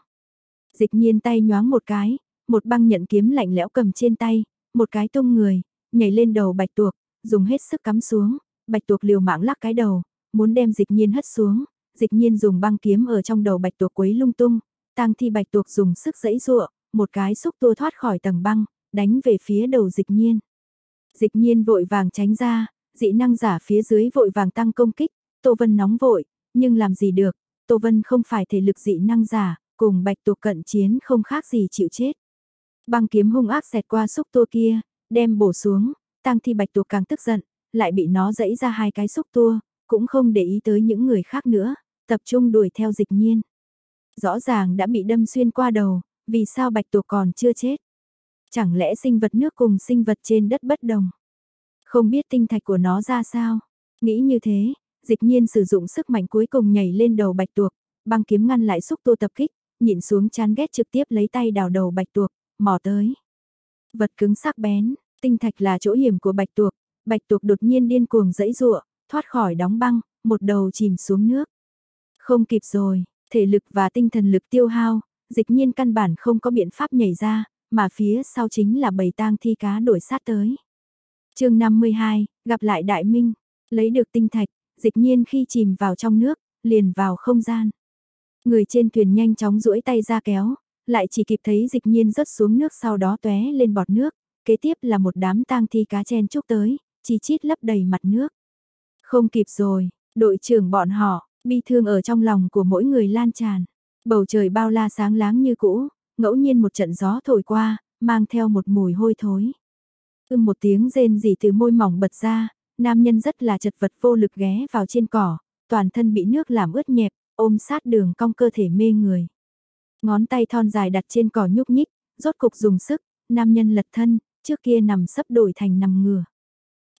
Dịch nhiên tay nhoáng một cái, một băng nhận kiếm lạnh lẽo cầm trên tay, một cái tung người, nhảy lên đầu bạch tuộc, dùng hết sức cắm xuống, bạch tuộc liều mạng lắc cái đầu, muốn đem dịch nhiên hất xuống, dịch nhiên dùng băng kiếm ở trong đầu bạch tuộc quấy lung tung, tang thi bạch tuộc dùng sức dẫy dụa, một cái xúc tua thoát khỏi tầng băng, đánh về phía đầu dịch nhiên. Dịch nhiên vội vàng tránh ra, dị năng giả phía dưới vội vàng tăng công kích, Tô Vân nóng vội, nhưng làm gì được, Tô Vân không phải thể lực dị năng giả, cùng bạch tuộc cận chiến không khác gì chịu chết. Băng kiếm hung ác xẹt qua xúc tua kia, đem bổ xuống, tăng thi bạch tuộc càng tức giận, lại bị nó dẫy ra hai cái xúc tua, cũng không để ý tới những người khác nữa, tập trung đuổi theo dịch nhiên. Rõ ràng đã bị đâm xuyên qua đầu, vì sao bạch tuộc còn chưa chết? Chẳng lẽ sinh vật nước cùng sinh vật trên đất bất đồng? Không biết tinh thạch của nó ra sao? Nghĩ như thế, dịch nhiên sử dụng sức mạnh cuối cùng nhảy lên đầu bạch tuộc, băng kiếm ngăn lại xúc tua tập kích, nhịn xuống chán ghét trực tiếp lấy tay đào đầu bạch tuộc, mò tới. Vật cứng sắc bén, tinh thạch là chỗ hiểm của bạch tuộc, bạch tuộc đột nhiên điên cuồng dẫy rụa, thoát khỏi đóng băng, một đầu chìm xuống nước. Không kịp rồi, thể lực và tinh thần lực tiêu hao, dịch nhiên căn bản không có biện pháp nhảy ra, mà phía sau chính là bầy tang thi cá đổi sát tới. chương 52, gặp lại Đại Minh, lấy được tinh thạch, dịch nhiên khi chìm vào trong nước, liền vào không gian. Người trên thuyền nhanh chóng duỗi tay ra kéo, lại chỉ kịp thấy dịch nhiên rớt xuống nước sau đó tóe lên bọt nước, kế tiếp là một đám tang thi cá chen chúc tới, chi chít lấp đầy mặt nước. Không kịp rồi, đội trưởng bọn họ, bi thương ở trong lòng của mỗi người lan tràn. Bầu trời bao la sáng láng như cũ, ngẫu nhiên một trận gió thổi qua, mang theo một mùi hôi thối. Ưm một tiếng rên rỉ từ môi mỏng bật ra, nam nhân rất là chật vật vô lực ghé vào trên cỏ, toàn thân bị nước làm ướt nhẹp, ôm sát đường cong cơ thể mê người. Ngón tay thon dài đặt trên cỏ nhúc nhích, rốt cục dùng sức, nam nhân lật thân, trước kia nằm sấp đổi thành nằm ngửa.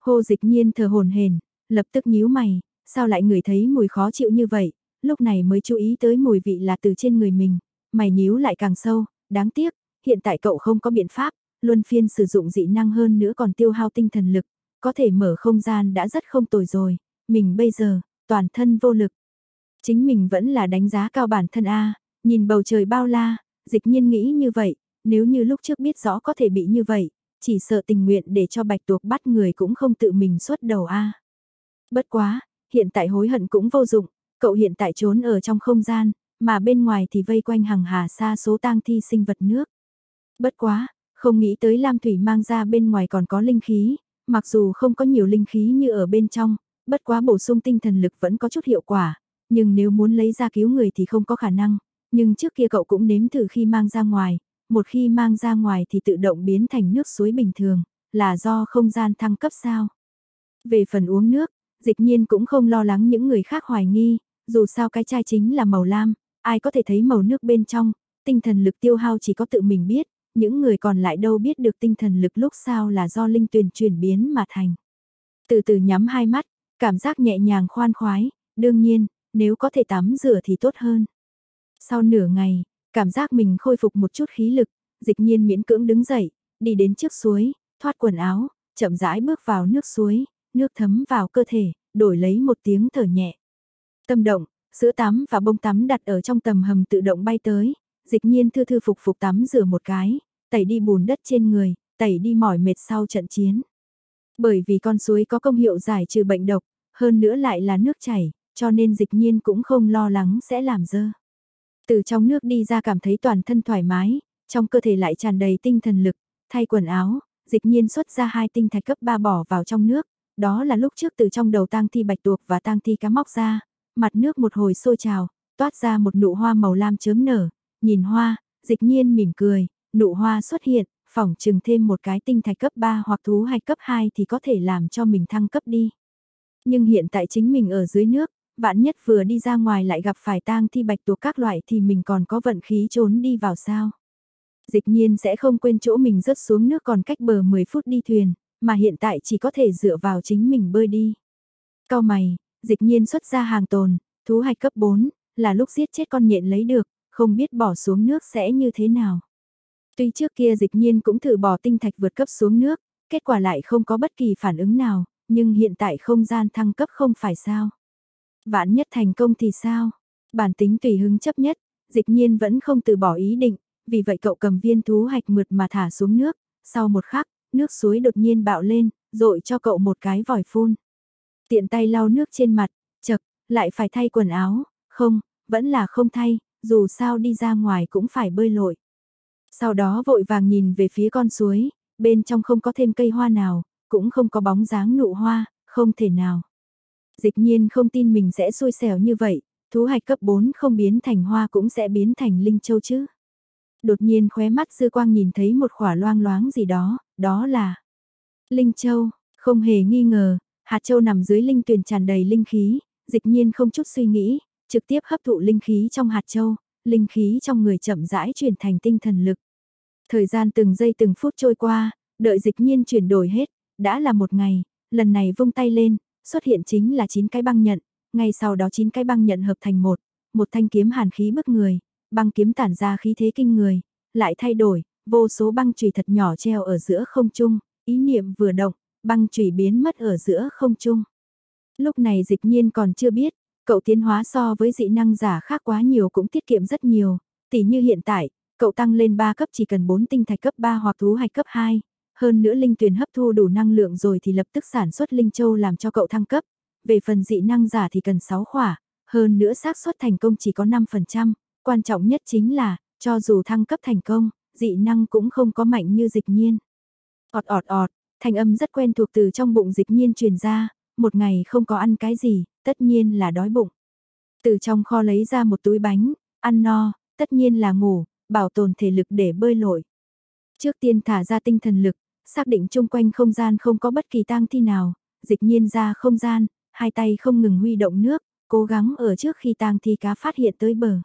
Hô dịch nhiên thờ hồn hển, lập tức nhíu mày, sao lại người thấy mùi khó chịu như vậy, lúc này mới chú ý tới mùi vị là từ trên người mình, mày nhíu lại càng sâu, đáng tiếc, hiện tại cậu không có biện pháp, luân phiên sử dụng dị năng hơn nữa còn tiêu hao tinh thần lực, có thể mở không gian đã rất không tồi rồi, mình bây giờ, toàn thân vô lực. Chính mình vẫn là đánh giá cao bản thân A, nhìn bầu trời bao la, dịch nhiên nghĩ như vậy, nếu như lúc trước biết rõ có thể bị như vậy, chỉ sợ tình nguyện để cho bạch tuộc bắt người cũng không tự mình xuất đầu A. Bất quá, hiện tại hối hận cũng vô dụng, cậu hiện tại trốn ở trong không gian, mà bên ngoài thì vây quanh hàng hà xa số tang thi sinh vật nước. Bất quá, không nghĩ tới Lam Thủy mang ra bên ngoài còn có linh khí, mặc dù không có nhiều linh khí như ở bên trong, bất quá bổ sung tinh thần lực vẫn có chút hiệu quả, nhưng nếu muốn lấy ra cứu người thì không có khả năng, nhưng trước kia cậu cũng nếm thử khi mang ra ngoài, một khi mang ra ngoài thì tự động biến thành nước suối bình thường, là do không gian thăng cấp sao. Về phần uống nước, dịch nhiên cũng không lo lắng những người khác hoài nghi, dù sao cái chai chính là màu lam, ai có thể thấy màu nước bên trong, tinh thần lực tiêu hao chỉ có tự mình biết, những người còn lại đâu biết được tinh thần lực lúc sao là do linh tuyền chuyển biến mà thành. Từ từ nhắm hai mắt, cảm giác nhẹ nhàng khoan khoái, đương nhiên, nếu có thể tắm rửa thì tốt hơn. Sau nửa ngày, cảm giác mình khôi phục một chút khí lực, dịch nhiên miễn cưỡng đứng dậy, đi đến trước suối, thoát quần áo, chậm rãi bước vào nước suối, nước thấm vào cơ thể, đổi lấy một tiếng thở nhẹ. Tâm động, sữa tắm và bông tắm đặt ở trong tầm hầm tự động bay tới, dịch nhiên thư thư phục phục tắm rửa một cái, tẩy đi bùn đất trên người, tẩy đi mỏi mệt sau trận chiến. Bởi vì con suối có công hiệu giải trừ bệnh độc, hơn nữa lại là nước chảy, cho nên dịch nhiên cũng không lo lắng sẽ làm dơ. Từ trong nước đi ra cảm thấy toàn thân thoải mái, trong cơ thể lại tràn đầy tinh thần lực, thay quần áo, dịch nhiên xuất ra hai tinh thạch cấp 3 bỏ vào trong nước, đó là lúc trước từ trong đầu tang thi bạch tuộc và tang thi cá móc ra, mặt nước một hồi sôi trào, toát ra một nụ hoa màu lam chớm nở, nhìn hoa, dịch nhiên mỉm cười, nụ hoa xuất hiện, phỏng chừng thêm một cái tinh thạch cấp 3 hoặc thú hay cấp 2 thì có thể làm cho mình thăng cấp đi. Nhưng hiện tại chính mình ở dưới nước, vạn nhất vừa đi ra ngoài lại gặp phải tang thi bạch tuộc các loại thì mình còn có vận khí trốn đi vào sao. Dịch nhiên sẽ không quên chỗ mình rớt xuống nước còn cách bờ 10 phút đi thuyền, mà hiện tại chỉ có thể dựa vào chính mình bơi đi. Cao mày, dịch nhiên xuất ra hàng tồn, thú hạch cấp 4, là lúc giết chết con nhện lấy được, không biết bỏ xuống nước sẽ như thế nào. Tuy trước kia dịch nhiên cũng thử bỏ tinh thạch vượt cấp xuống nước, kết quả lại không có bất kỳ phản ứng nào, nhưng hiện tại không gian thăng cấp không phải sao. Vạn nhất thành công thì sao? Bản tính tùy hứng chấp nhất, dịch nhiên vẫn không từ bỏ ý định, vì vậy cậu cầm viên thú hạch mượt mà thả xuống nước, sau một khắc, nước suối đột nhiên bạo lên, rội cho cậu một cái vòi phun. Tiện tay lau nước trên mặt, chật, lại phải thay quần áo, không, vẫn là không thay, dù sao đi ra ngoài cũng phải bơi lội. Sau đó vội vàng nhìn về phía con suối, bên trong không có thêm cây hoa nào, cũng không có bóng dáng nụ hoa, không thể nào. Dịch nhiên không tin mình sẽ xui xẻo như vậy, thú hạch cấp 4 không biến thành hoa cũng sẽ biến thành linh châu chứ. Đột nhiên khóe mắt dư quang nhìn thấy một khỏa loang loáng gì đó, đó là Linh Châu, không hề nghi ngờ, hạt châu nằm dưới linh tuyển tràn đầy linh khí, dịch nhiên không chút suy nghĩ, trực tiếp hấp thụ linh khí trong hạt châu, linh khí trong người chậm rãi chuyển thành tinh thần lực. Thời gian từng giây từng phút trôi qua, đợi dịch nhiên chuyển đổi hết, đã là một ngày, lần này vung tay lên, xuất hiện chính là 9 cái băng nhận, ngay sau đó 9 cái băng nhận hợp thành một, một thanh kiếm hàn khí bức người, băng kiếm tản ra khí thế kinh người, lại thay đổi, vô số băng chùy thật nhỏ treo ở giữa không trung, ý niệm vừa động, băng chùy biến mất ở giữa không trung. Lúc này dịch nhiên còn chưa biết, cậu tiến hóa so với dị năng giả khác quá nhiều cũng tiết kiệm rất nhiều, tỉ như hiện tại, cậu tăng lên 3 cấp chỉ cần 4 tinh thạch cấp 3 hoặc thú hạch cấp 2, hơn nữa linh tuyền hấp thu đủ năng lượng rồi thì lập tức sản xuất linh châu làm cho cậu thăng cấp, về phần dị năng giả thì cần 6 khỏa, hơn nữa xác suất thành công chỉ có 5%, quan trọng nhất chính là, cho dù thăng cấp thành công, dị năng cũng không có mạnh như dịch nhiên. ọt ọt ọt, thanh âm rất quen thuộc từ trong bụng dịch nhiên truyền ra, một ngày không có ăn cái gì, tất nhiên là đói bụng. Từ trong kho lấy ra một túi bánh, ăn no, tất nhiên là ngủ, bảo tồn thể lực để bơi lội. Trước tiên thả ra tinh thần lực, xác định chung quanh không gian không có bất kỳ tang thi nào, dịch nhiên ra không gian, hai tay không ngừng huy động nước, cố gắng ở trước khi tang thi cá phát hiện tới bờ.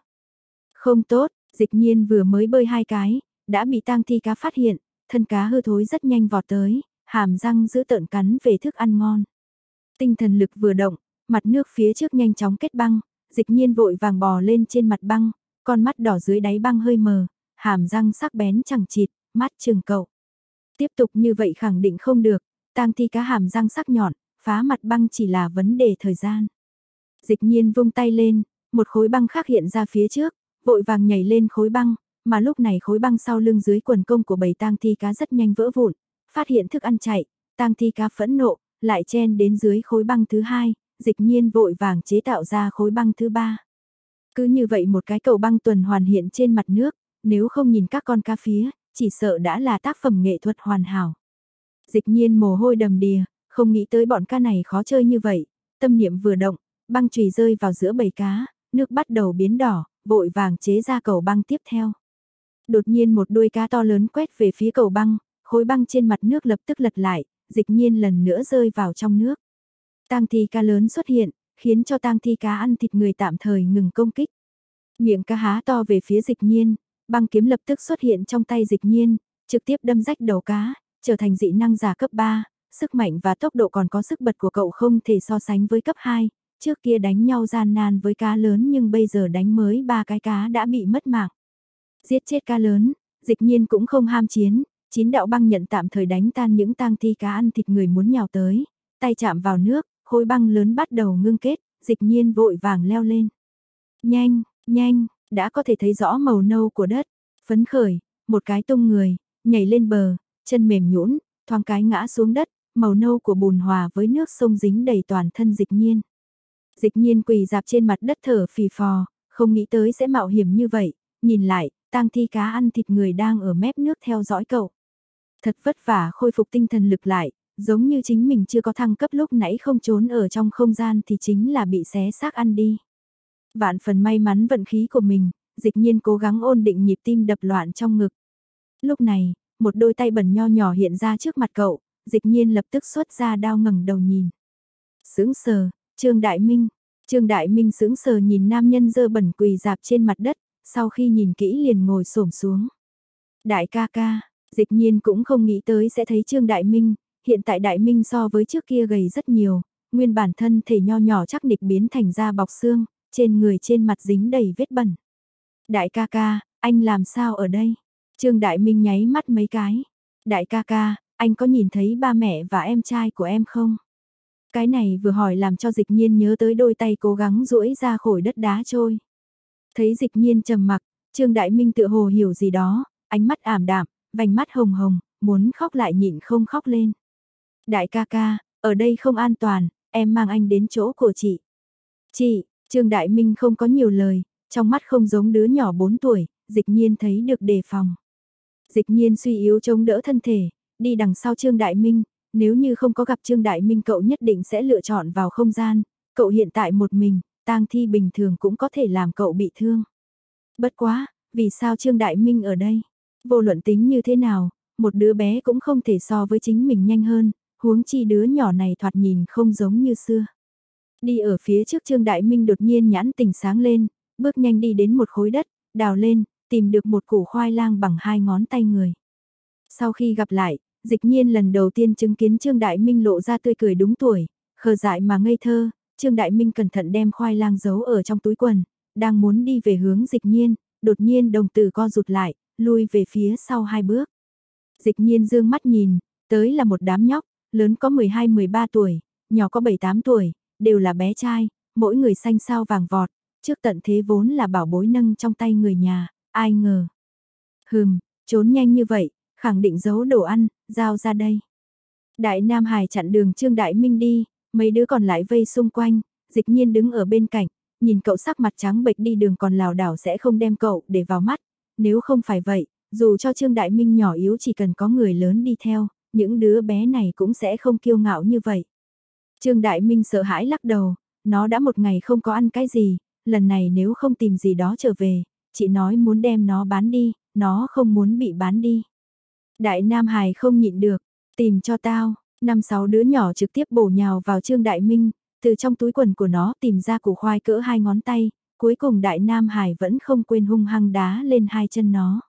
Không tốt, dịch nhiên vừa mới bơi hai cái, đã bị tang thi cá phát hiện, thân cá hư thối rất nhanh vọt tới, hàm răng giữ tợn cắn về thức ăn ngon. Tinh thần lực vừa động, mặt nước phía trước nhanh chóng kết băng, dịch nhiên vội vàng bò lên trên mặt băng, con mắt đỏ dưới đáy băng hơi mờ, hàm răng sắc bén chẳng chịt, mắt trường cậu. Tiếp tục như vậy khẳng định không được, tang thi cá hàm răng sắc nhọn, phá mặt băng chỉ là vấn đề thời gian. Dịch nhiên vung tay lên, một khối băng khác hiện ra phía trước, vội vàng nhảy lên khối băng, mà lúc này khối băng sau lưng dưới quần công của bầy tang thi cá rất nhanh vỡ vụn, phát hiện thức ăn chạy, tang thi cá phẫn nộ, lại chen đến dưới khối băng thứ hai, dịch nhiên vội vàng chế tạo ra khối băng thứ ba. Cứ như vậy một cái cầu băng tuần hoàn hiện trên mặt nước, nếu không nhìn các con cá phía, chỉ sợ đã là tác phẩm nghệ thuật hoàn hảo. Dịch nhiên mồ hôi đầm đìa, không nghĩ tới bọn ca này khó chơi như vậy, tâm niệm vừa động, băng chùy rơi vào giữa bầy cá, nước bắt đầu biến đỏ, vội vàng chế ra cầu băng tiếp theo. Đột nhiên một đuôi cá to lớn quét về phía cầu băng, khối băng trên mặt nước lập tức lật lại, dịch nhiên lần nữa rơi vào trong nước. Tang thi cá lớn xuất hiện, khiến cho tang thi cá ăn thịt người tạm thời ngừng công kích. Miệng cá há to về phía dịch nhiên, băng kiếm lập tức xuất hiện trong tay dịch nhiên, trực tiếp đâm rách đầu cá, trở thành dị năng giả cấp 3, sức mạnh và tốc độ còn có sức bật của cậu không thể so sánh với cấp 2, trước kia đánh nhau gian nan với cá lớn nhưng bây giờ đánh mới ba cái cá đã bị mất mạng. Giết chết cá lớn, dịch nhiên cũng không ham chiến, chín đạo băng nhận tạm thời đánh tan những tang thi cá ăn thịt người muốn nhào tới, tay chạm vào nước, khối băng lớn bắt đầu ngưng kết, dịch nhiên vội vàng leo lên. Nhanh, nhanh, đã có thể thấy rõ màu nâu của đất, phấn khởi, một cái tung người, nhảy lên bờ, chân mềm nhũn, thoáng cái ngã xuống đất, màu nâu của bùn hòa với nước sông dính đầy toàn thân dịch nhiên. Dịch nhiên quỳ dạp trên mặt đất thở phì phò, không nghĩ tới sẽ mạo hiểm như vậy, nhìn lại, tang thi cá ăn thịt người đang ở mép nước theo dõi cậu. Thật vất vả khôi phục tinh thần lực lại, giống như chính mình chưa có thăng cấp lúc nãy không trốn ở trong không gian thì chính là bị xé xác ăn đi. Vạn phần may mắn vận khí của mình, dịch nhiên cố gắng ôn định nhịp tim đập loạn trong ngực. Lúc này, một đôi tay bẩn nho nhỏ hiện ra trước mặt cậu, dịch nhiên lập tức xuất ra đao ngẩng đầu nhìn. Sướng sờ, Trương Đại Minh, Trương Đại Minh sướng sờ nhìn nam nhân dơ bẩn quỳ dạp trên mặt đất, sau khi nhìn kỹ liền ngồi xổm xuống. Đại ca ca, dịch nhiên cũng không nghĩ tới sẽ thấy Trương Đại Minh, hiện tại Đại Minh so với trước kia gầy rất nhiều, nguyên bản thân thể nho nhỏ chắc nịch biến thành da bọc xương, trên người trên mặt dính đầy vết bẩn. Đại ca ca, anh làm sao ở đây? Trương Đại Minh nháy mắt mấy cái. Đại ca ca, anh có nhìn thấy ba mẹ và em trai của em không? Cái này vừa hỏi làm cho dịch nhiên nhớ tới đôi tay cố gắng duỗi ra khỏi đất đá trôi. Thấy dịch nhiên trầm mặc, Trương Đại Minh tự hồ hiểu gì đó, ánh mắt ảm đạm, vành mắt hồng hồng, muốn khóc lại nhịn không khóc lên. Đại ca ca, ở đây không an toàn, em mang anh đến chỗ của chị. Chị, Trương Đại Minh không có nhiều lời, trong mắt không giống đứa nhỏ 4 tuổi, dịch nhiên thấy được đề phòng. Dịch nhiên suy yếu chống đỡ thân thể, đi đằng sau Trương Đại Minh, nếu như không có gặp Trương Đại Minh cậu nhất định sẽ lựa chọn vào không gian, cậu hiện tại một mình, tang thi bình thường cũng có thể làm cậu bị thương. Bất quá, vì sao Trương Đại Minh ở đây? Vô luận tính như thế nào, một đứa bé cũng không thể so với chính mình nhanh hơn, huống chi đứa nhỏ này thoạt nhìn không giống như xưa. Đi ở phía trước Trương Đại Minh đột nhiên nhãn tình sáng lên, bước nhanh đi đến một khối đất, đào lên, tìm được một củ khoai lang bằng hai ngón tay người. Sau khi gặp lại, dịch nhiên lần đầu tiên chứng kiến Trương Đại Minh lộ ra tươi cười đúng tuổi, khờ dại mà ngây thơ, Trương Đại Minh cẩn thận đem khoai lang giấu ở trong túi quần, đang muốn đi về hướng dịch nhiên, đột nhiên đồng tử co rụt lại, lui về phía sau hai bước. Dịch nhiên dương mắt nhìn, tới là một đám nhóc, lớn có 12-13 tuổi, nhỏ có 7-8 tuổi, đều là bé trai, mỗi người xanh sao vàng vọt, trước tận thế vốn là bảo bối nâng trong tay người nhà, ai ngờ. Hừm, trốn nhanh như vậy, khẳng định giấu đồ ăn, giao ra đây. Đại Nam Hải chặn đường Trương Đại Minh đi, mấy đứa còn lại vây xung quanh, dịch nhiên đứng ở bên cạnh, nhìn cậu sắc mặt trắng bệch đi đường còn lào đảo sẽ không đem cậu để vào mắt, nếu không phải vậy, dù cho Trương Đại Minh nhỏ yếu chỉ cần có người lớn đi theo, những đứa bé này cũng sẽ không kiêu ngạo như vậy. Trương Đại Minh sợ hãi lắc đầu, nó đã một ngày không có ăn cái gì, lần này nếu không tìm gì đó trở về, chị nói muốn đem nó bán đi, nó không muốn bị bán đi. Đại Nam Hải không nhịn được, tìm cho tao, năm sáu đứa nhỏ trực tiếp bổ nhào vào Trương Đại Minh, từ trong túi quần của nó tìm ra củ khoai cỡ hai ngón tay, cuối cùng Đại Nam Hải vẫn không quên hung hăng đá lên hai chân nó.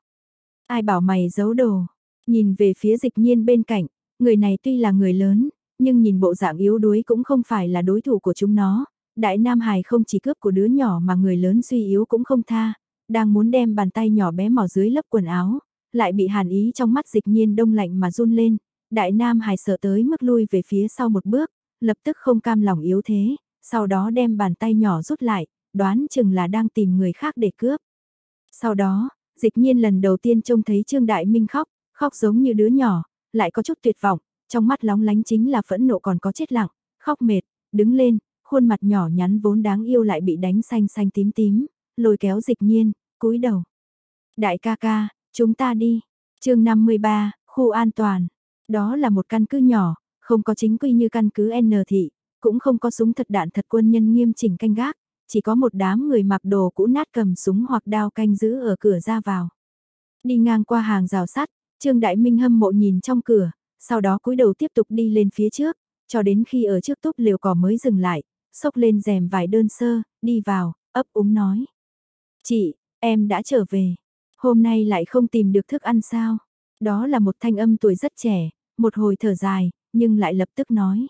Ai bảo mày giấu đồ, nhìn về phía dịch nhiên bên cạnh, người này tuy là người lớn, nhưng nhìn bộ dạng yếu đuối cũng không phải là đối thủ của chúng nó. Đại Nam Hải không chỉ cướp của đứa nhỏ mà người lớn suy yếu cũng không tha, đang muốn đem bàn tay nhỏ bé mỏ dưới lớp quần áo, lại bị hàn ý trong mắt dịch nhiên đông lạnh mà run lên. Đại Nam Hải sợ tới mức lui về phía sau một bước, lập tức không cam lòng yếu thế, sau đó đem bàn tay nhỏ rút lại, đoán chừng là đang tìm người khác để cướp. Sau đó, dịch nhiên lần đầu tiên trông thấy Trương Đại Minh khóc, khóc giống như đứa nhỏ, lại có chút tuyệt vọng, trong mắt lóng lánh chính là phẫn nộ còn có chết lặng, khóc mệt, đứng lên, khuôn mặt nhỏ nhắn vốn đáng yêu lại bị đánh xanh xanh tím tím, lôi kéo dịch nhiên, cúi đầu. Đại ca ca, chúng ta đi. chương 53, khu an toàn. Đó là một căn cứ nhỏ, không có chính quy như căn cứ N thị, cũng không có súng thật đạn thật quân nhân nghiêm chỉnh canh gác, chỉ có một đám người mặc đồ cũ nát cầm súng hoặc đao canh giữ ở cửa ra vào. Đi ngang qua hàng rào sắt, Trương Đại Minh hâm mộ nhìn trong cửa, sau đó cúi đầu tiếp tục đi lên phía trước, cho đến khi ở trước túp liều cỏ mới dừng lại, xốc lên rèm vải đơn sơ, đi vào, ấp úng nói. Chị, em đã trở về. Hôm nay lại không tìm được thức ăn sao? Đó là một thanh âm tuổi rất trẻ, một hồi thở dài, nhưng lại lập tức nói.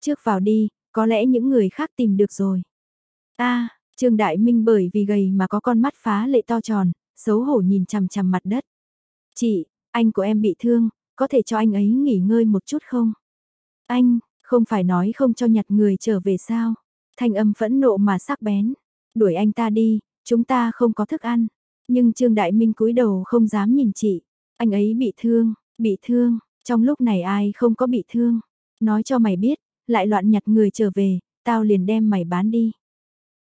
Trước vào đi, có lẽ những người khác tìm được rồi. a Trương Đại Minh bởi vì gầy mà có con mắt phá lệ to tròn, xấu hổ nhìn chằm chằm mặt đất. Chị, anh của em bị thương, có thể cho anh ấy nghỉ ngơi một chút không? Anh, không phải nói không cho nhặt người trở về sao? Thanh âm phẫn nộ mà sắc bén. Đuổi anh ta đi, chúng ta không có thức ăn. Nhưng Trương Đại Minh cúi đầu không dám nhìn chị. Anh ấy bị thương, bị thương, trong lúc này ai không có bị thương. Nói cho mày biết, lại loạn nhặt người trở về, tao liền đem mày bán đi.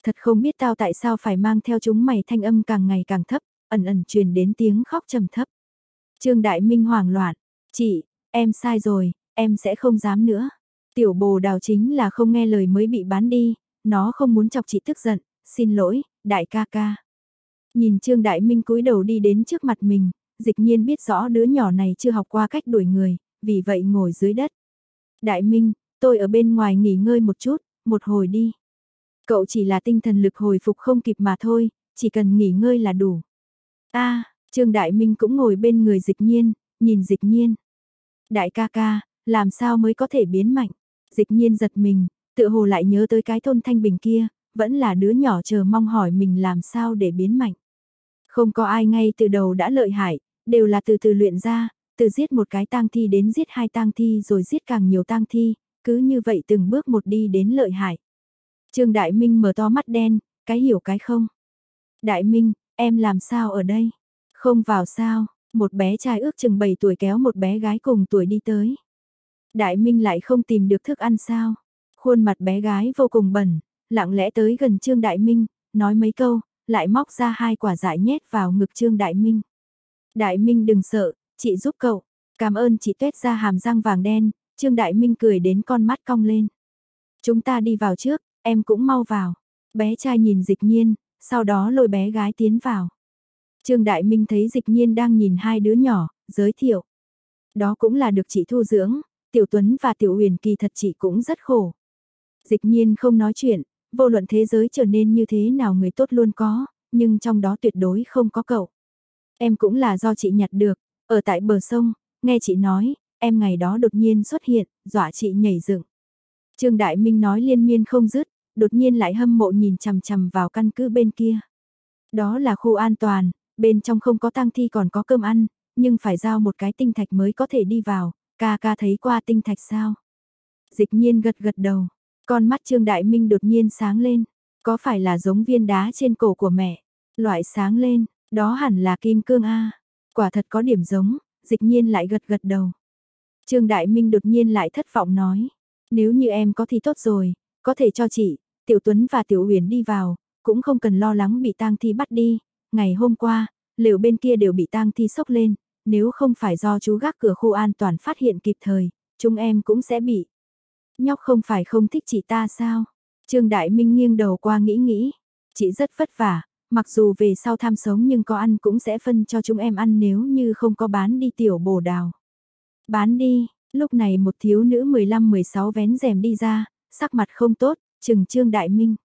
Thật không biết tao tại sao phải mang theo chúng mày thanh âm càng ngày càng thấp, ẩn ẩn truyền đến tiếng khóc trầm thấp. Trương Đại Minh hoảng loạn, chị, em sai rồi, em sẽ không dám nữa. Tiểu bồ đào chính là không nghe lời mới bị bán đi, nó không muốn chọc chị tức giận, xin lỗi, đại ca ca. Nhìn Trương Đại Minh cúi đầu đi đến trước mặt mình, dịch nhiên biết rõ đứa nhỏ này chưa học qua cách đuổi người, vì vậy ngồi dưới đất. Đại Minh, tôi ở bên ngoài nghỉ ngơi một chút, một hồi đi. Cậu chỉ là tinh thần lực hồi phục không kịp mà thôi, chỉ cần nghỉ ngơi là đủ. a Trương Đại Minh cũng ngồi bên người dịch nhiên, nhìn dịch nhiên. Đại ca ca, làm sao mới có thể biến mạnh? Dịch nhiên giật mình, tự hồ lại nhớ tới cái thôn thanh bình kia, vẫn là đứa nhỏ chờ mong hỏi mình làm sao để biến mạnh. Không có ai ngay từ đầu đã lợi hại, đều là từ từ luyện ra, từ giết một cái tang thi đến giết hai tang thi rồi giết càng nhiều tang thi, cứ như vậy từng bước một đi đến lợi hại. Trương Đại Minh mở to mắt đen, cái hiểu cái không. Đại Minh, em làm sao ở đây? Không vào sao, một bé trai ước chừng 7 tuổi kéo một bé gái cùng tuổi đi tới. Đại Minh lại không tìm được thức ăn sao? Khuôn mặt bé gái vô cùng bẩn, lặng lẽ tới gần Trương Đại Minh, nói mấy câu, lại móc ra hai quả dại nhét vào ngực Trương Đại Minh. Đại Minh đừng sợ, chị giúp cậu. Cảm ơn chị tuét ra hàm răng vàng đen, Trương Đại Minh cười đến con mắt cong lên. Chúng ta đi vào trước, em cũng mau vào. Bé trai nhìn dịch nhiên, sau đó lôi bé gái tiến vào. Trương Đại Minh thấy dịch nhiên đang nhìn hai đứa nhỏ, giới thiệu. Đó cũng là được chị thu dưỡng, Tiểu Tuấn và Tiểu Huyền kỳ thật chị cũng rất khổ. Dịch nhiên không nói chuyện, vô luận thế giới trở nên như thế nào người tốt luôn có, nhưng trong đó tuyệt đối không có cậu. Em cũng là do chị nhặt được, ở tại bờ sông, nghe chị nói, em ngày đó đột nhiên xuất hiện, dọa chị nhảy dựng. Trương Đại Minh nói liên miên không dứt, đột nhiên lại hâm mộ nhìn chằm chằm vào căn cứ bên kia. Đó là khu an toàn, bên trong không có tang thi còn có cơm ăn, nhưng phải giao một cái tinh thạch mới có thể đi vào, ca ca thấy qua tinh thạch sao? Dịch nhiên gật gật đầu, con mắt Trương Đại Minh đột nhiên sáng lên, có phải là giống viên đá trên cổ của mẹ? Loại sáng lên, đó hẳn là kim cương A. Quả thật có điểm giống, dịch nhiên lại gật gật đầu. Trương Đại Minh đột nhiên lại thất vọng nói, nếu như em có thì tốt rồi, có thể cho chị, Tiểu Tuấn và Tiểu Huyền đi vào, cũng không cần lo lắng bị tang thi bắt đi. Ngày hôm qua, liệu bên kia đều bị tang thi sốc lên, nếu không phải do chú gác cửa khu an toàn phát hiện kịp thời, chúng em cũng sẽ bị. Nhóc không phải không thích chị ta sao? Trương Đại Minh nghiêng đầu qua nghĩ nghĩ, chị rất vất vả, mặc dù về sau tham sống nhưng có ăn cũng sẽ phân cho chúng em ăn nếu như không có bán đi tiểu bồ đào. Bán đi, lúc này một thiếu nữ 15-16 vén rèm đi ra, sắc mặt không tốt, chừng Trương Đại Minh.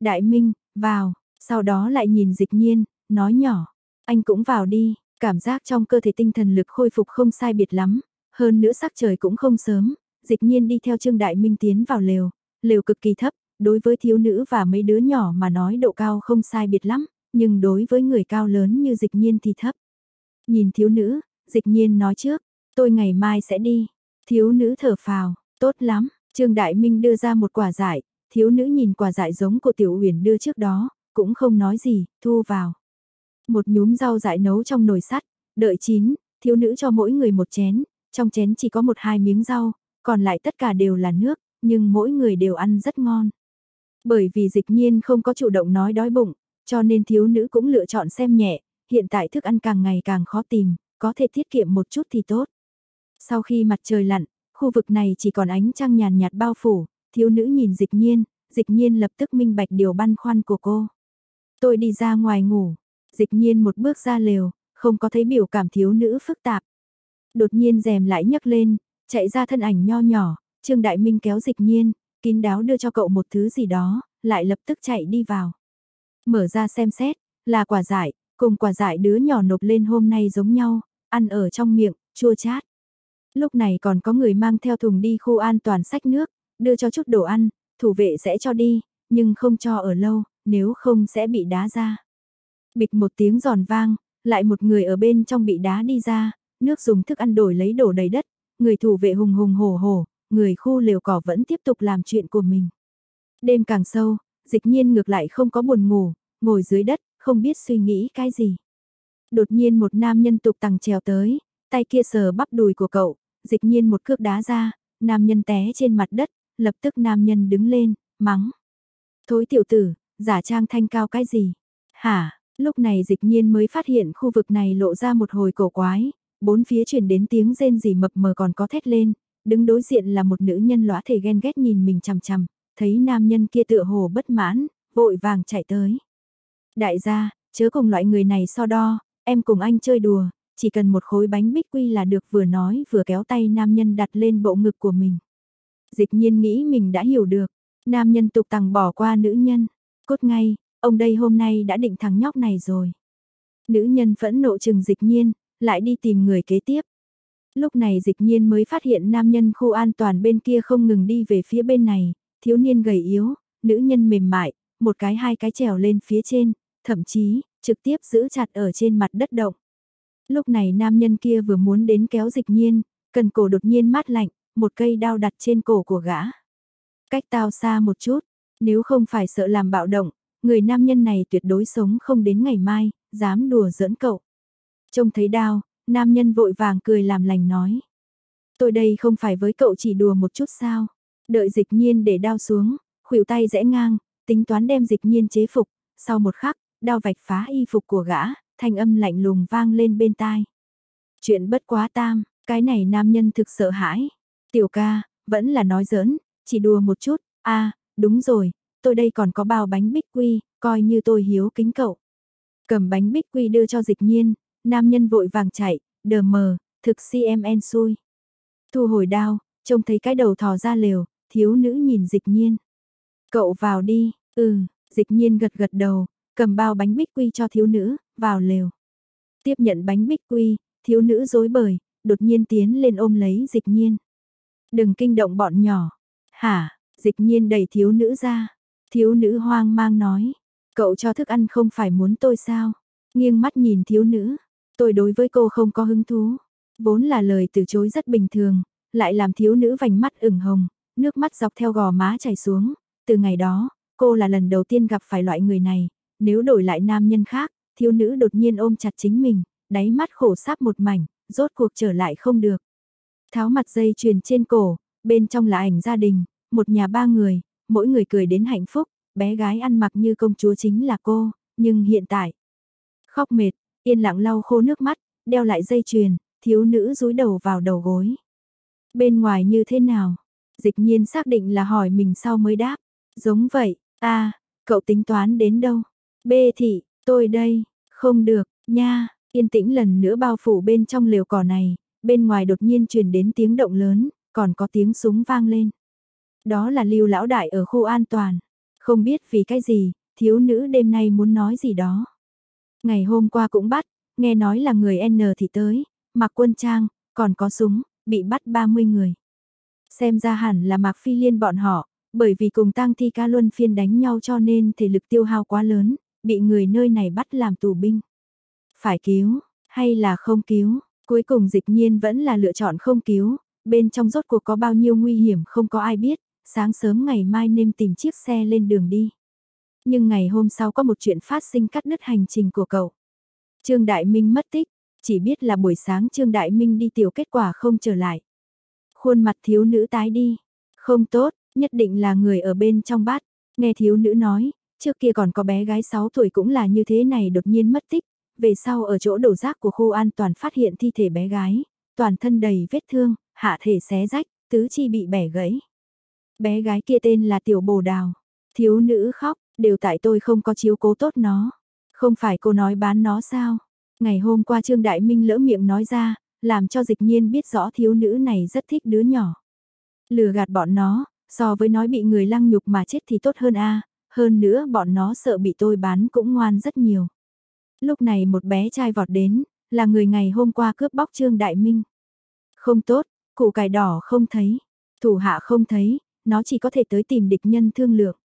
Đại Minh, vào, sau đó lại nhìn dịch nhiên, nói nhỏ, anh cũng vào đi, cảm giác trong cơ thể tinh thần lực khôi phục không sai biệt lắm, hơn nữa sắc trời cũng không sớm, dịch nhiên đi theo Trương Đại Minh tiến vào lều, lều cực kỳ thấp, đối với thiếu nữ và mấy đứa nhỏ mà nói độ cao không sai biệt lắm, nhưng đối với người cao lớn như dịch nhiên thì thấp. Nhìn thiếu nữ, dịch nhiên nói trước, tôi ngày mai sẽ đi. Thiếu nữ thở phào, tốt lắm, Trương Đại Minh đưa ra một quả giải, thiếu nữ nhìn quả dại giống của Tiểu Uyển đưa trước đó, cũng không nói gì, thu vào. Một nhúm rau dại nấu trong nồi sắt, đợi chín, thiếu nữ cho mỗi người một chén, trong chén chỉ có một hai miếng rau, còn lại tất cả đều là nước, nhưng mỗi người đều ăn rất ngon. Bởi vì dịch nhiên không có chủ động nói đói bụng, cho nên thiếu nữ cũng lựa chọn xem nhẹ, hiện tại thức ăn càng ngày càng khó tìm, có thể tiết kiệm một chút thì tốt. Sau khi mặt trời lặn, khu vực này chỉ còn ánh trăng nhàn nhạt bao phủ, thiếu nữ nhìn dịch nhiên, dịch nhiên lập tức minh bạch điều băn khoăn của cô. Tôi đi ra ngoài ngủ, dịch nhiên một bước ra lều, không có thấy biểu cảm thiếu nữ phức tạp. Đột nhiên rèm lại nhấc lên, chạy ra thân ảnh nho nhỏ, Trương Đại Minh kéo dịch nhiên, kín đáo đưa cho cậu một thứ gì đó, lại lập tức chạy đi vào. Mở ra xem xét, là quả dại, cùng quả dại đứa nhỏ nộp lên hôm nay giống nhau, ăn ở trong miệng, chua chát. Lúc này còn có người mang theo thùng đi khu an toàn sách nước, đưa cho chút đồ ăn, thủ vệ sẽ cho đi, nhưng không cho ở lâu, nếu không sẽ bị đá ra. Bịch một tiếng giòn vang, lại một người ở bên trong bị đá đi ra, nước dùng thức ăn đổi lấy đổ đầy đất, người thủ vệ hùng hùng hổ hổ, người khu liều cỏ vẫn tiếp tục làm chuyện của mình. Đêm càng sâu, dịch nhiên ngược lại không có buồn ngủ, ngồi dưới đất, không biết suy nghĩ cái gì. Đột nhiên một nam nhân tục tằng trèo tới, tay kia sờ bắp đùi của cậu, dịch nhiên một cước đá ra, nam nhân té trên mặt đất, lập tức nam nhân đứng lên, mắng. Thối tiểu tử, giả trang thanh cao cái gì? Hả, lúc này dịch nhiên mới phát hiện khu vực này lộ ra một hồi cổ quái, bốn phía truyền đến tiếng rên rỉ mập mờ còn có thét lên, đứng đối diện là một nữ nhân lõa thể ghen ghét nhìn mình chằm chằm, thấy nam nhân kia tựa hồ bất mãn, vội vàng chạy tới. Đại gia, chớ cùng loại người này so đo, em cùng anh chơi đùa, chỉ cần một khối bánh bích quy là được vừa nói vừa kéo tay nam nhân đặt lên bộ ngực của mình. Dịch nhiên nghĩ mình đã hiểu được, nam nhân tục tằng bỏ qua nữ nhân, cốt ngay, ông đây hôm nay đã định thằng nhóc này rồi. Nữ nhân phẫn nộ chừng dịch nhiên, lại đi tìm người kế tiếp. Lúc này dịch nhiên mới phát hiện nam nhân khu an toàn bên kia không ngừng đi về phía bên này, thiếu niên gầy yếu, nữ nhân mềm mại, một cái hai cái trèo lên phía trên, thậm chí, trực tiếp giữ chặt ở trên mặt đất động. Lúc này nam nhân kia vừa muốn đến kéo dịch nhiên, cần cổ đột nhiên mát lạnh, một cây đao đặt trên cổ của gã. Cách tao xa một chút, nếu không phải sợ làm bạo động, người nam nhân này tuyệt đối sống không đến ngày mai, dám đùa giỡn cậu. Trông thấy đao, nam nhân vội vàng cười làm lành nói. Tôi đây không phải với cậu chỉ đùa một chút sao. Đợi dịch nhiên để đao xuống, khuỷu tay rẽ ngang, tính toán đem dịch nhiên chế phục, sau một khắc, đao vạch phá y phục của gã, thanh âm lạnh lùng vang lên bên tai. Chuyện bất quá tam, Cái này nam nhân thực sợ hãi. Tiểu ca, vẫn là nói giỡn, chỉ đùa một chút, a đúng rồi, tôi đây còn có bao bánh bích quy, coi như tôi hiếu kính cậu. Cầm bánh bích quy đưa cho dịch nhiên, nam nhân vội vàng chạy, đờ mờ, thực CMN xui. Thu hồi đao, trông thấy cái đầu thò ra lều, thiếu nữ nhìn dịch nhiên. Cậu vào đi, ừ, dịch nhiên gật gật đầu, cầm bao bánh bích quy cho thiếu nữ, vào lều. Tiếp nhận bánh bích quy, thiếu nữ dối bời, đột nhiên tiến lên ôm lấy dịch nhiên. Đừng kinh động bọn nhỏ. Hả, dịch nhiên đẩy thiếu nữ ra. Thiếu nữ hoang mang nói. Cậu cho thức ăn không phải muốn tôi sao? Nghiêng mắt nhìn thiếu nữ. Tôi đối với cô không có hứng thú. Vốn là lời từ chối rất bình thường, lại làm thiếu nữ vành mắt ửng hồng, nước mắt dọc theo gò má chảy xuống. Từ ngày đó, cô là lần đầu tiên gặp phải loại người này. Nếu đổi lại nam nhân khác, thiếu nữ đột nhiên ôm chặt chính mình, đáy mắt khổ sáp một mảnh, rốt cuộc trở lại không được. Tháo mặt dây chuyền trên cổ, bên trong là ảnh gia đình, một nhà ba người, mỗi người cười đến hạnh phúc, bé gái ăn mặc như công chúa chính là cô, nhưng hiện tại, khóc mệt, yên lặng lau khô nước mắt, đeo lại dây chuyền, thiếu nữ rúi đầu vào đầu gối. Bên ngoài như thế nào? Dịch nhiên xác định là hỏi mình sau mới đáp. Giống vậy, a cậu tính toán đến đâu? B thị, tôi đây, không được, nha, yên tĩnh lần nữa bao phủ bên trong lều cỏ này, bên ngoài đột nhiên truyền đến tiếng động lớn, còn có tiếng súng vang lên. Đó là lưu lão đại ở khu an toàn. Không biết vì cái gì, thiếu nữ đêm nay muốn nói gì đó. Ngày hôm qua cũng bắt, nghe nói là người N thì tới, mặc quân trang, còn có súng, bị bắt 30 người. Xem ra hẳn là Mạc Phi Liên bọn họ, bởi vì cùng tang thi ca luân phiên đánh nhau cho nên thể lực tiêu hao quá lớn, bị người nơi này bắt làm tù binh. Phải cứu, hay là không cứu, cuối cùng dịch nhiên vẫn là lựa chọn không cứu, bên trong rốt cuộc có bao nhiêu nguy hiểm không có ai biết, sáng sớm ngày mai nên tìm chiếc xe lên đường đi. Nhưng ngày hôm sau có một chuyện phát sinh cắt đứt hành trình của cậu. Trương Đại Minh mất tích, chỉ biết là buổi sáng Trương Đại Minh đi tiểu kết quả không trở lại. Khuôn mặt thiếu nữ tái đi, không tốt, nhất định là người ở bên trong bát, nghe thiếu nữ nói, trước kia còn có bé gái 6 tuổi cũng là như thế này đột nhiên mất tích, về sau ở chỗ đổ rác của khu an toàn phát hiện thi thể bé gái, toàn thân đầy vết thương, hạ thể xé rách, tứ chi bị bẻ gãy. Bé gái kia tên là Tiểu Bồ Đào. Thiếu nữ khóc, đều tại tôi không có chiếu cố tốt nó. Không phải cô nói bán nó sao? Ngày hôm qua Trương Đại Minh lỡ miệng nói ra, làm cho dịch nhiên biết rõ thiếu nữ này rất thích đứa nhỏ. Lừa gạt bọn nó, so với nói bị người lăng nhục mà chết thì tốt hơn a hơn nữa bọn nó sợ bị tôi bán cũng ngoan rất nhiều. Lúc này một bé trai vọt đến, là người ngày hôm qua cướp bóc Trương Đại Minh. Không tốt, cụ cải đỏ không thấy, thủ hạ không thấy, nó chỉ có thể tới tìm địch nhân thương lượng.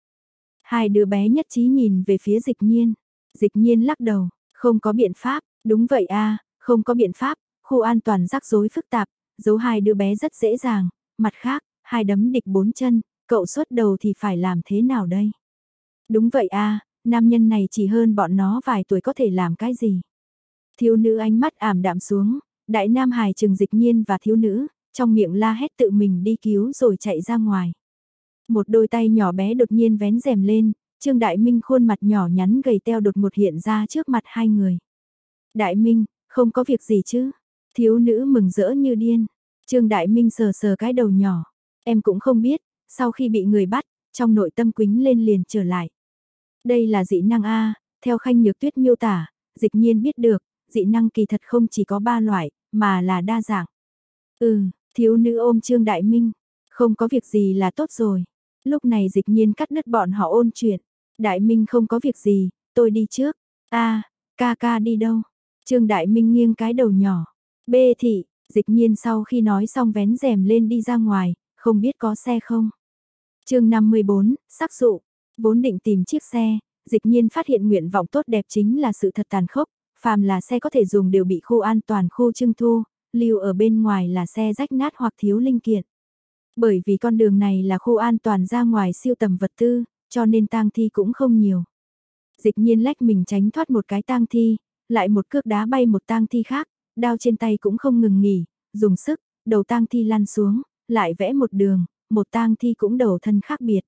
Hai đứa bé nhất trí nhìn về phía dịch nhiên. Dịch nhiên lắc đầu, không có biện pháp, đúng vậy a không có biện pháp, khu an toàn rắc rối phức tạp, giấu hai đứa bé rất dễ dàng, mặt khác, hai đấm địch bốn chân, cậu xuất đầu thì phải làm thế nào đây? Đúng vậy a nam nhân này chỉ hơn bọn nó vài tuổi có thể làm cái gì? Thiếu nữ ánh mắt ảm đạm xuống, đại nam hài trừng dịch nhiên và thiếu nữ, trong miệng la hét tự mình đi cứu rồi chạy ra ngoài. Một đôi tay nhỏ bé đột nhiên vén rèm lên, Trương Đại Minh khuôn mặt nhỏ nhắn gầy teo đột một hiện ra trước mặt hai người. Đại Minh, không có việc gì chứ? Thiếu nữ mừng rỡ như điên. Trương Đại Minh sờ sờ cái đầu nhỏ. Em cũng không biết, sau khi bị người bắt, trong nội tâm quính lên liền trở lại. Đây là dị năng A, theo khanh nhược tuyết miêu tả, dịch nhiên biết được, dị năng kỳ thật không chỉ có ba loại, mà là đa dạng. Ừ, thiếu nữ ôm Trương Đại Minh, không có việc gì là tốt rồi. Lúc này dịch nhiên cắt đứt bọn họ ôn chuyện. Đại Minh không có việc gì, tôi đi trước. a ca ca đi đâu? Trương Đại Minh nghiêng cái đầu nhỏ. B thị, dịch nhiên sau khi nói xong vén rèm lên đi ra ngoài, không biết có xe không? chương 54, sắc dụ. Vốn định tìm chiếc xe, dịch nhiên phát hiện nguyện vọng tốt đẹp chính là sự thật tàn khốc. Phàm là xe có thể dùng đều bị khu an toàn khu trưng thu, lưu ở bên ngoài là xe rách nát hoặc thiếu linh kiện. Bởi vì con đường này là khu an toàn ra ngoài siêu tầm vật tư, cho nên tang thi cũng không nhiều. Dịch nhiên lách mình tránh thoát một cái tang thi, lại một cước đá bay một tang thi khác, đao trên tay cũng không ngừng nghỉ, dùng sức, đầu tang thi lăn xuống, lại vẽ một đường, một tang thi cũng đầu thân khác biệt.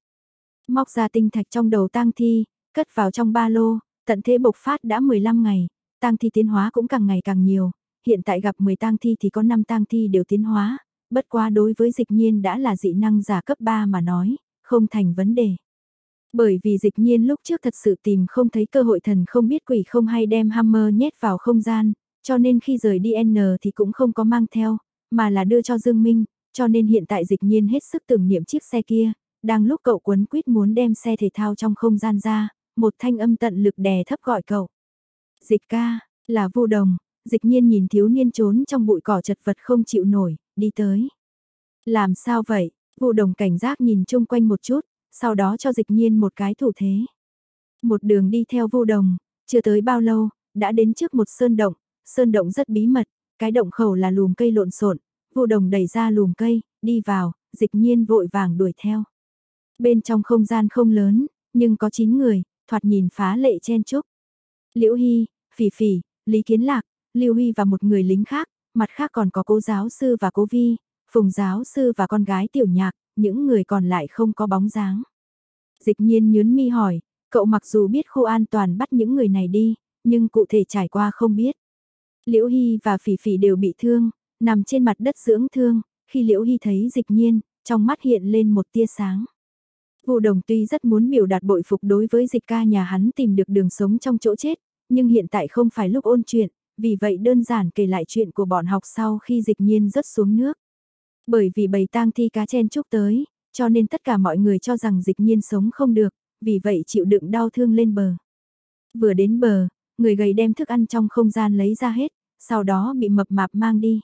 Móc ra tinh thạch trong đầu tang thi, cất vào trong ba lô, tận thế bộc phát đã 15 ngày, tang thi tiến hóa cũng càng ngày càng nhiều, hiện tại gặp 10 tang thi thì có 5 tang thi đều tiến hóa, bất quá đối với dịch nhiên đã là dị năng giả cấp 3 mà nói, không thành vấn đề. Bởi vì dịch nhiên lúc trước thật sự tìm không thấy cơ hội thần không biết quỷ không hay đem hammer nhét vào không gian, cho nên khi rời đi N thì cũng không có mang theo, mà là đưa cho Dương Minh, cho nên hiện tại dịch nhiên hết sức tưởng niệm chiếc xe kia, đang lúc cậu quấn quýt muốn đem xe thể thao trong không gian ra, một thanh âm tận lực đè thấp gọi cậu. Dịch ca, là vô đồng, dịch nhiên nhìn thiếu niên trốn trong bụi cỏ chật vật không chịu nổi, đi tới. Làm sao vậy? Vụ đồng cảnh giác nhìn chung quanh một chút, sau đó cho dịch nhiên một cái thủ thế. Một đường đi theo vô đồng, chưa tới bao lâu, đã đến trước một sơn động, sơn động rất bí mật, cái động khẩu là lùm cây lộn xộn, vô đồng đẩy ra lùm cây, đi vào, dịch nhiên vội vàng đuổi theo. Bên trong không gian không lớn, nhưng có 9 người, thoạt nhìn phá lệ chen chúc. Liễu Hy, Phỉ Phỉ, Lý Kiến Lạc, Lưu Huy và một người lính khác, mặt khác còn có cố giáo sư và cố vi, phùng giáo sư và con gái tiểu nhạc, những người còn lại không có bóng dáng. Dịch nhiên nhớn mi hỏi, cậu mặc dù biết khu an toàn bắt những người này đi, nhưng cụ thể trải qua không biết. Liễu Hy và Phỉ Phỉ đều bị thương, nằm trên mặt đất dưỡng thương, khi Liễu Hy thấy dịch nhiên, trong mắt hiện lên một tia sáng. Vụ đồng tuy rất muốn biểu đạt bội phục đối với dịch ca nhà hắn tìm được đường sống trong chỗ chết, nhưng hiện tại không phải lúc ôn chuyện, vì vậy đơn giản kể lại chuyện của bọn học sau khi dịch nhiên rớt xuống nước. Bởi vì bầy tang thi cá chen chúc tới, cho nên tất cả mọi người cho rằng dịch nhiên sống không được, vì vậy chịu đựng đau thương lên bờ. Vừa đến bờ, người gầy đem thức ăn trong không gian lấy ra hết, sau đó bị mập mạp mang đi.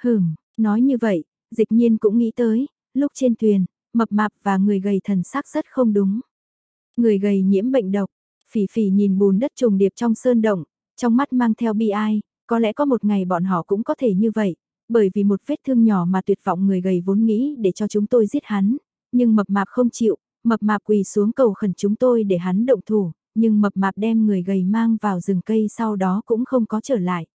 Hửm, nói như vậy, dịch nhiên cũng nghĩ tới, lúc trên thuyền, mập mạp và người gầy thần sắc rất không đúng. Người gầy nhiễm bệnh độc, phỉ phỉ nhìn bùn đất trùng điệp trong sơn động, trong mắt mang theo bi ai, có lẽ có một ngày bọn họ cũng có thể như vậy, bởi vì một vết thương nhỏ mà tuyệt vọng người gầy vốn nghĩ để cho chúng tôi giết hắn, nhưng mập mạp không chịu, mập mạp quỳ xuống cầu khẩn chúng tôi để hắn động thủ, nhưng mập mạp đem người gầy mang vào rừng cây sau đó cũng không có trở lại.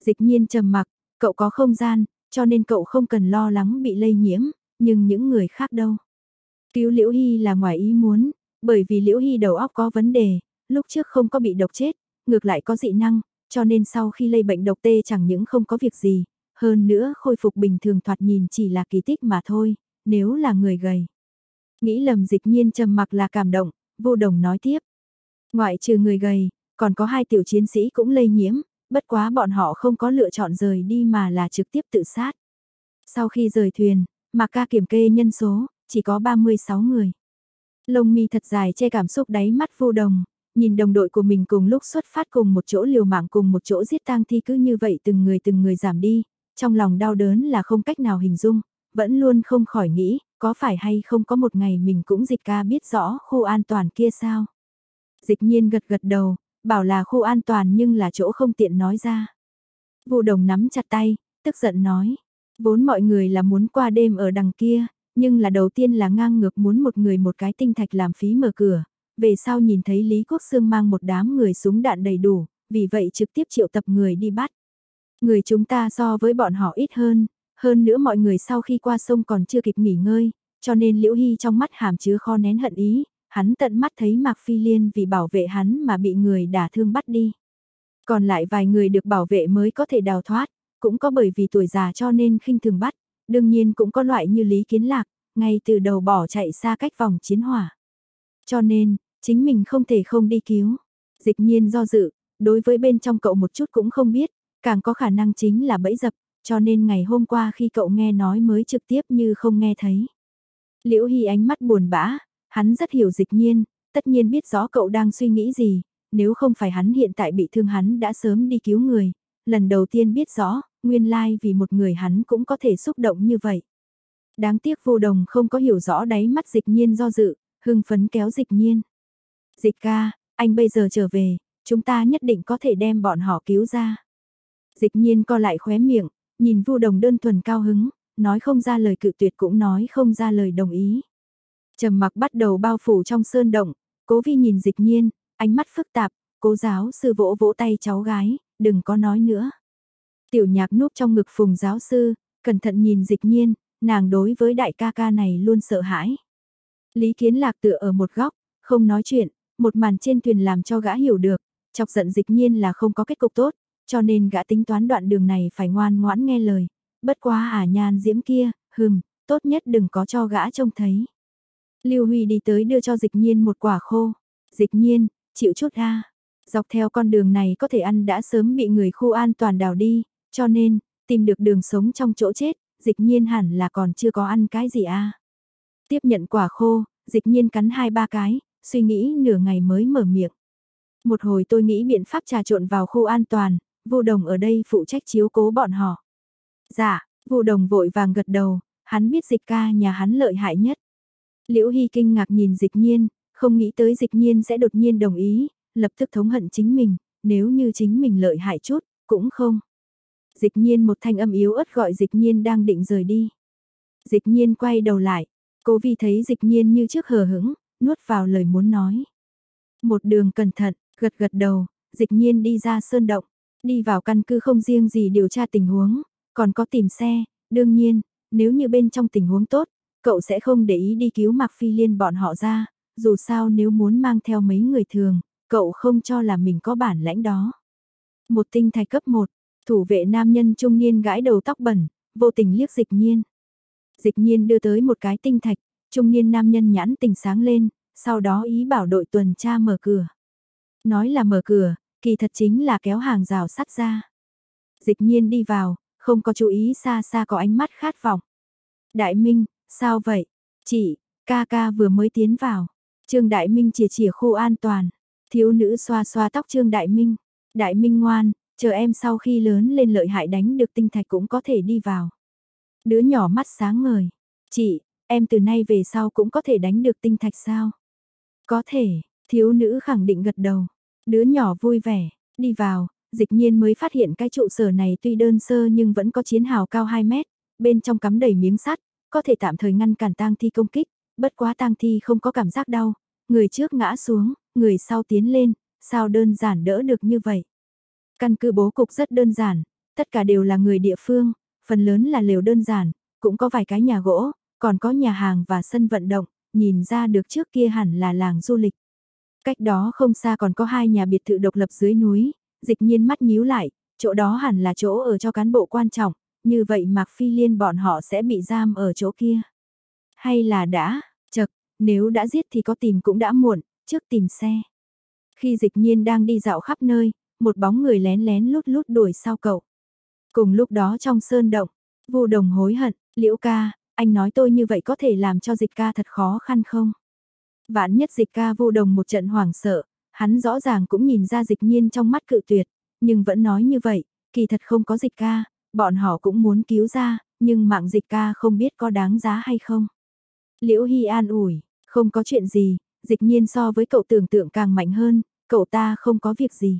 Dịch nhiên trầm mặc, cậu có không gian, cho nên cậu không cần lo lắng bị lây nhiễm, nhưng những người khác đâu. Cứu Liễu Hy là ngoài ý muốn, bởi vì Liễu Hy đầu óc có vấn đề, lúc trước không có bị độc chết, ngược lại có dị năng, cho nên sau khi lây bệnh độc tê chẳng những không có việc gì, hơn nữa khôi phục bình thường thoạt nhìn chỉ là kỳ tích mà thôi, nếu là người gầy. Nghĩ lầm dịch nhiên trầm mặc là cảm động, vô đồng nói tiếp. Ngoại trừ người gầy, còn có hai tiểu chiến sĩ cũng lây nhiễm, bất quá bọn họ không có lựa chọn rời đi mà là trực tiếp tự sát. Sau khi rời thuyền, Mạc ca kiểm kê nhân số, chỉ có 36 người. Lông mi thật dài che cảm xúc đáy mắt vô đồng, nhìn đồng đội của mình cùng lúc xuất phát cùng một chỗ liều mạng cùng một chỗ giết tang thi cứ như vậy từng người từng người giảm đi, trong lòng đau đớn là không cách nào hình dung, vẫn luôn không khỏi nghĩ, có phải hay không có một ngày mình cũng dịch ca biết rõ khu an toàn kia sao. Dịch nhiên gật gật đầu, bảo là khu an toàn nhưng là chỗ không tiện nói ra. Vụ đồng nắm chặt tay, tức giận nói, vốn mọi người là muốn qua đêm ở đằng kia, nhưng là đầu tiên là ngang ngược muốn một người một cái tinh thạch làm phí mở cửa, về sau nhìn thấy Lý Quốc Sương mang một đám người súng đạn đầy đủ, vì vậy trực tiếp triệu tập người đi bắt. Người chúng ta so với bọn họ ít hơn, hơn nữa mọi người sau khi qua sông còn chưa kịp nghỉ ngơi, cho nên Liễu Hy trong mắt hàm chứa kho nén hận ý, hắn tận mắt thấy Mạc Phi Liên vì bảo vệ hắn mà bị người đả thương bắt đi. Còn lại vài người được bảo vệ mới có thể đào thoát, cũng có bởi vì tuổi già cho nên khinh thường bắt, đương nhiên cũng có loại như Lý Kiến Lạc, ngay từ đầu bỏ chạy xa cách vòng chiến hỏa. Cho nên, chính mình không thể không đi cứu. Dịch nhiên do dự, đối với bên trong cậu một chút cũng không biết, càng có khả năng chính là bẫy dập, cho nên ngày hôm qua khi cậu nghe nói mới trực tiếp như không nghe thấy. Liễu Hy ánh mắt buồn bã, hắn rất hiểu dịch nhiên, tất nhiên biết rõ cậu đang suy nghĩ gì, nếu không phải hắn hiện tại bị thương hắn đã sớm đi cứu người, lần đầu tiên biết rõ, nguyên lai like vì một người hắn cũng có thể xúc động như vậy. Đáng tiếc vô đồng không có hiểu rõ đáy mắt dịch nhiên do dự, hưng phấn kéo dịch nhiên. Dịch ca, anh bây giờ trở về, chúng ta nhất định có thể đem bọn họ cứu ra. Dịch nhiên co lại khóe miệng, nhìn vu đồng đơn thuần cao hứng, nói không ra lời cự tuyệt cũng nói không ra lời đồng ý. trầm mặc bắt đầu bao phủ trong sơn động, cố vi nhìn dịch nhiên, ánh mắt phức tạp, cố giáo sư vỗ vỗ tay cháu gái, đừng có nói nữa. Tiểu nhạc núp trong ngực phùng giáo sư, cẩn thận nhìn dịch nhiên, nàng đối với đại ca ca này luôn sợ hãi. Lý kiến lạc tựa ở một góc, không nói chuyện, một màn trên thuyền làm cho gã hiểu được, chọc giận dịch nhiên là không có kết cục tốt, cho nên gã tính toán đoạn đường này phải ngoan ngoãn nghe lời. Bất quá à nhan diễm kia, hừm, tốt nhất đừng có cho gã trông thấy. Lưu Huy đi tới đưa cho dịch nhiên một quả khô. Dịch nhiên, chịu chút a Dọc theo con đường này có thể ăn đã sớm bị người khu an toàn đào đi, cho nên, tìm được đường sống trong chỗ chết, dịch nhiên hẳn là còn chưa có ăn cái gì a Tiếp nhận quả khô, dịch nhiên cắn hai ba cái, suy nghĩ nửa ngày mới mở miệng. Một hồi tôi nghĩ biện pháp trà trộn vào khu an toàn, vô đồng ở đây phụ trách chiếu cố bọn họ. Dạ, vô đồng vội vàng gật đầu, hắn biết dịch ca nhà hắn lợi hại nhất. Liễu Hy kinh ngạc nhìn dịch nhiên, không nghĩ tới dịch nhiên sẽ đột nhiên đồng ý, lập tức thống hận chính mình, nếu như chính mình lợi hại chút, cũng không. Dịch nhiên một thanh âm yếu ớt gọi dịch nhiên đang định rời đi. Dịch nhiên quay đầu lại, cố vì thấy dịch nhiên như trước hờ hững, nuốt vào lời muốn nói. Một đường cẩn thận, gật gật đầu, dịch nhiên đi ra sơn động, đi vào căn cứ không riêng gì điều tra tình huống, còn có tìm xe, đương nhiên, nếu như bên trong tình huống tốt, cậu sẽ không để ý đi cứu Mạc Phi Liên bọn họ ra, dù sao nếu muốn mang theo mấy người thường, cậu không cho là mình có bản lãnh đó. Một tinh thạch cấp 1, thủ vệ nam nhân trung niên gãi đầu tóc bẩn, vô tình liếc dịch nhiên. Dịch nhiên đưa tới một cái tinh thạch, trung niên nam nhân nhãn tình sáng lên, sau đó ý bảo đội tuần tra mở cửa. Nói là mở cửa, kỳ thật chính là kéo hàng rào sắt ra. Dịch nhiên đi vào, không có chú ý xa xa có ánh mắt khát vọng. Đại Minh, sao vậy? Chị, ca ca vừa mới tiến vào. Trương Đại Minh chỉ chỉ khu an toàn. Thiếu nữ xoa xoa tóc Trương Đại Minh. Đại Minh ngoan, chờ em sau khi lớn lên lợi hại đánh được tinh thạch cũng có thể đi vào. Đứa nhỏ mắt sáng ngời. Chị, em từ nay về sau cũng có thể đánh được tinh thạch sao? Có thể, thiếu nữ khẳng định gật đầu. Đứa nhỏ vui vẻ, đi vào, dịch nhiên mới phát hiện cái trụ sở này tuy đơn sơ nhưng vẫn có chiến hào cao 2 mét, bên trong cắm đầy miếng sắt, có thể tạm thời ngăn cản tang thi công kích, bất quá tang thi không có cảm giác đau, người trước ngã xuống, người sau tiến lên, sao đơn giản đỡ được như vậy. Căn cứ bố cục rất đơn giản, tất cả đều là người địa phương, phần lớn là lều đơn giản, cũng có vài cái nhà gỗ, còn có nhà hàng và sân vận động, nhìn ra được trước kia hẳn là làng du lịch. Cách đó không xa còn có hai nhà biệt thự độc lập dưới núi, dịch nhiên mắt nhíu lại, chỗ đó hẳn là chỗ ở cho cán bộ quan trọng, như vậy Mạc Phi Liên bọn họ sẽ bị giam ở chỗ kia. Hay là đã, chật, nếu đã giết thì có tìm cũng đã muộn, trước tìm xe. Khi dịch nhiên đang đi dạo khắp nơi, một bóng người lén lén lút lút đuổi sau cậu. Cùng lúc đó trong sơn động, vu đồng hối hận, liễu ca, anh nói tôi như vậy có thể làm cho dịch ca thật khó khăn không? Vạn nhất dịch ca vô đồng một trận hoảng sợ, hắn rõ ràng cũng nhìn ra dịch nhiên trong mắt cự tuyệt, nhưng vẫn nói như vậy, kỳ thật không có dịch ca, bọn họ cũng muốn cứu ra, nhưng mạng dịch ca không biết có đáng giá hay không. Liễu Hy an ủi, không có chuyện gì, dịch nhiên so với cậu tưởng tượng càng mạnh hơn, cậu ta không có việc gì.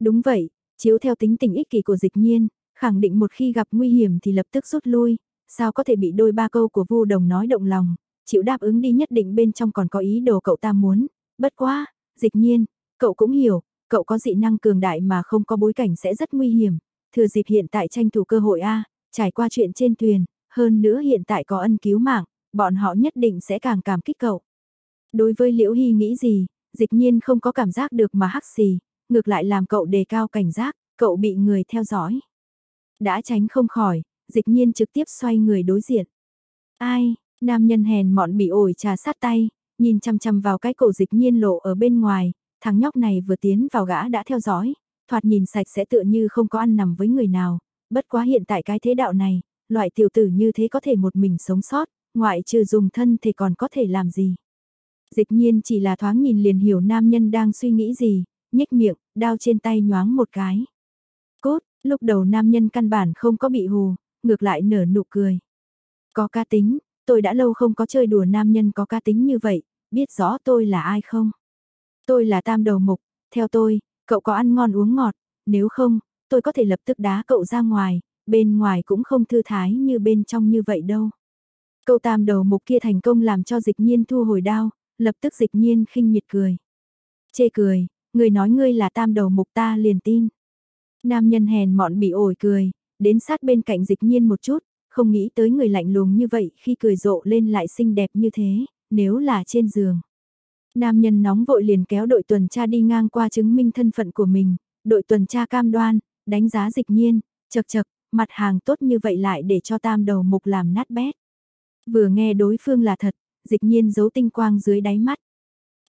Đúng vậy, chiếu theo tính tình ích kỷ của dịch nhiên, khẳng định một khi gặp nguy hiểm thì lập tức rút lui, sao có thể bị đôi ba câu của vu đồng nói động lòng, chịu đáp ứng đi nhất định bên trong còn có ý đồ cậu ta muốn, bất quá, dịch nhiên, cậu cũng hiểu, cậu có dị năng cường đại mà không có bối cảnh sẽ rất nguy hiểm, thừa dịp hiện tại tranh thủ cơ hội A, trải qua chuyện trên thuyền, hơn nữa hiện tại có ân cứu mạng, bọn họ nhất định sẽ càng cảm kích cậu. Đối với Liễu Hy nghĩ gì, dịch nhiên không có cảm giác được mà hắc xì, ngược lại làm cậu đề cao cảnh giác, cậu bị người theo dõi. Đã tránh không khỏi, dịch nhiên trực tiếp xoay người đối diện. Ai, nam nhân hèn mọn bị ổi trà sát tay, nhìn chăm chăm vào cái cổ dịch nhiên lộ ở bên ngoài, thằng nhóc này vừa tiến vào gã đã theo dõi, thoạt nhìn sạch sẽ tựa như không có ăn nằm với người nào, bất quá hiện tại cái thế đạo này, loại tiểu tử như thế có thể một mình sống sót, ngoại trừ dùng thân thì còn có thể làm gì. Dịch nhiên chỉ là thoáng nhìn liền hiểu nam nhân đang suy nghĩ gì, nhếch miệng, đao trên tay nhoáng một cái. Cốt, lúc đầu nam nhân căn bản không có bị hù, ngược lại nở nụ cười. Có ca tính, tôi đã lâu không có chơi đùa nam nhân có ca tính như vậy, biết rõ tôi là ai không? Tôi là tam đầu mục, theo tôi, cậu có ăn ngon uống ngọt, nếu không, tôi có thể lập tức đá cậu ra ngoài, bên ngoài cũng không thư thái như bên trong như vậy đâu. Câu tam đầu mục kia thành công làm cho dịch nhiên thu hồi đao, lập tức dịch nhiên khinh miệt cười. Chê cười, người nói ngươi là tam đầu mục ta liền tin. Nam nhân hèn mọn bị ổi cười, đến sát bên cạnh dịch nhiên một chút, không nghĩ tới người lạnh lùng như vậy khi cười rộ lên lại xinh đẹp như thế, nếu là trên giường. Nam nhân nóng vội liền kéo đội tuần tra đi ngang qua chứng minh thân phận của mình, đội tuần tra cam đoan, đánh giá dịch nhiên, chật chật, mặt hàng tốt như vậy lại để cho tam đầu mục làm nát bét. Vừa nghe đối phương là thật, dịch nhiên giấu tinh quang dưới đáy mắt.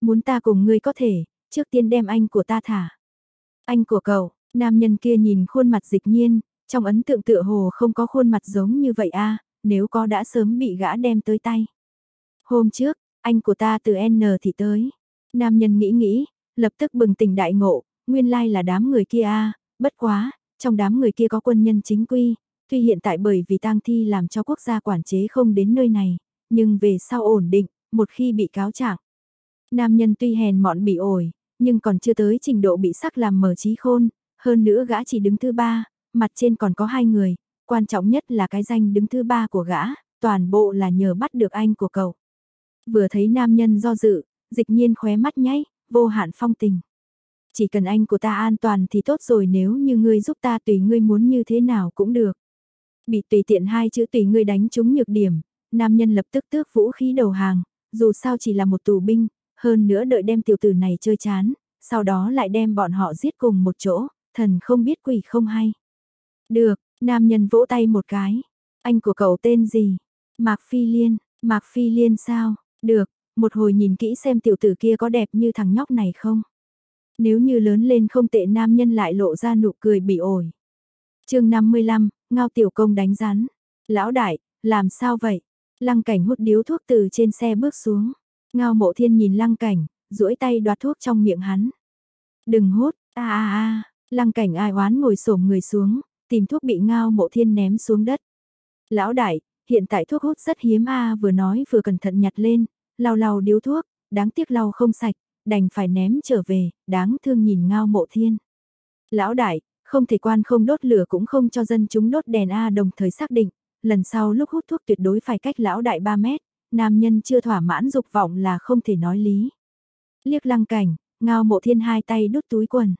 Muốn ta cùng ngươi có thể, trước tiên đem anh của ta thả. Anh của cậu, nam nhân kia nhìn khuôn mặt dịch nhiên, trong ấn tượng tựa hồ không có khuôn mặt giống như vậy a nếu có đã sớm bị gã đem tới tay. Hôm trước, anh của ta từ N thì tới. Nam nhân nghĩ nghĩ, lập tức bừng tỉnh đại ngộ, nguyên lai là đám người kia a bất quá, trong đám người kia có quân nhân chính quy, tuy hiện tại bởi vì tang thi làm cho quốc gia quản chế không đến nơi này, nhưng về sau ổn định, một khi bị cáo trạng. Nam nhân tuy hèn mọn bị ổi, nhưng còn chưa tới trình độ bị sắc làm mở trí khôn, hơn nữa gã chỉ đứng thứ ba, mặt trên còn có hai người, quan trọng nhất là cái danh đứng thứ ba của gã, toàn bộ là nhờ bắt được anh của cậu. Vừa thấy nam nhân do dự, dịch nhiên khóe mắt nháy, vô hạn phong tình. Chỉ cần anh của ta an toàn thì tốt rồi nếu như ngươi giúp ta tùy ngươi muốn như thế nào cũng được. Bị tùy tiện hai chữ tùy ngươi đánh trúng nhược điểm, nam nhân lập tức tước vũ khí đầu hàng, dù sao chỉ là một tù binh, hơn nữa đợi đem tiểu tử này chơi chán, sau đó lại đem bọn họ giết cùng một chỗ, thần không biết quỷ không hay. Được, nam nhân vỗ tay một cái. Anh của cậu tên gì? Mạc Phi Liên, Mạc Phi Liên sao? Được, một hồi nhìn kỹ xem tiểu tử kia có đẹp như thằng nhóc này không? Nếu như lớn lên không tệ nam nhân lại lộ ra nụ cười bị ổi. chương 55, ngao tiểu công đánh rắn. Lão đại, làm sao vậy? Lăng cảnh hút điếu thuốc từ trên xe bước xuống. Ngao mộ thiên nhìn lăng cảnh, duỗi tay đoạt thuốc trong miệng hắn. Đừng hút, a a a, lăng cảnh ai oán ngồi xổm người xuống, tìm thuốc bị ngao mộ thiên ném xuống đất. Lão đại, hiện tại thuốc hút rất hiếm a vừa nói vừa cẩn thận nhặt lên, lau lau điếu thuốc, đáng tiếc lau không sạch, đành phải ném trở về, đáng thương nhìn ngao mộ thiên. Lão đại, không thể quan không đốt lửa cũng không cho dân chúng đốt đèn A đồng thời xác định, lần sau lúc hút thuốc tuyệt đối phải cách lão đại 3 mét, nam nhân chưa thỏa mãn dục vọng là không thể nói lý. Liếc lăng cảnh, ngao mộ thiên hai tay đút túi quần.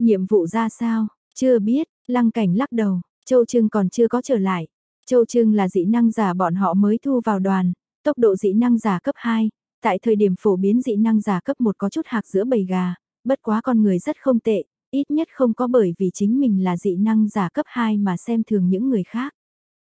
Nhiệm vụ ra sao, chưa biết, lăng cảnh lắc đầu, Châu Trưng còn chưa có trở lại. Châu Trưng là dị năng giả bọn họ mới thu vào đoàn, tốc độ dị năng giả cấp 2, tại thời điểm phổ biến dị năng giả cấp 1 có chút hạc giữa bầy gà, bất quá con người rất không tệ, ít nhất không có bởi vì chính mình là dị năng giả cấp 2 mà xem thường những người khác.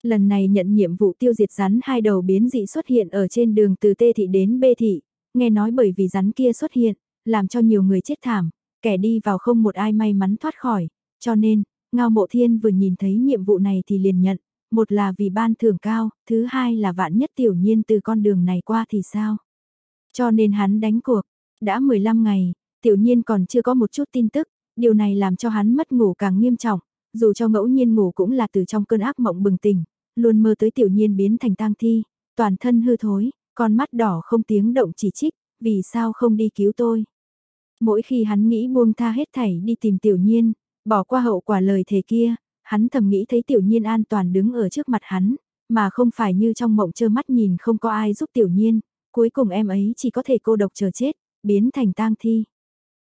Lần này nhận nhiệm vụ tiêu diệt rắn hai đầu biến dị xuất hiện ở trên đường từ Tê Thị đến Bê Thị, nghe nói bởi vì rắn kia xuất hiện, làm cho nhiều người chết thảm, kẻ đi vào không một ai may mắn thoát khỏi, cho nên, Ngao Mộ Thiên vừa nhìn thấy nhiệm vụ này thì liền nhận, một là vì ban thưởng cao, thứ hai là vạn nhất tiểu nhiên từ con đường này qua thì sao. Cho nên hắn đánh cuộc, đã 15 ngày, tiểu nhiên còn chưa có một chút tin tức, điều này làm cho hắn mất ngủ càng nghiêm trọng, dù cho ngẫu nhiên ngủ cũng là từ trong cơn ác mộng bừng tỉnh, luôn mơ tới tiểu nhiên biến thành tang thi, toàn thân hư thối, con mắt đỏ không tiếng động chỉ trích, vì sao không đi cứu tôi. Mỗi khi hắn nghĩ buông tha hết thảy đi tìm tiểu nhiên, bỏ qua hậu quả lời thề kia, hắn thầm nghĩ thấy tiểu nhiên an toàn đứng ở trước mặt hắn, mà không phải như trong mộng trơ mắt nhìn không có ai giúp tiểu nhiên, cuối cùng em ấy chỉ có thể cô độc chờ chết, biến thành tang thi.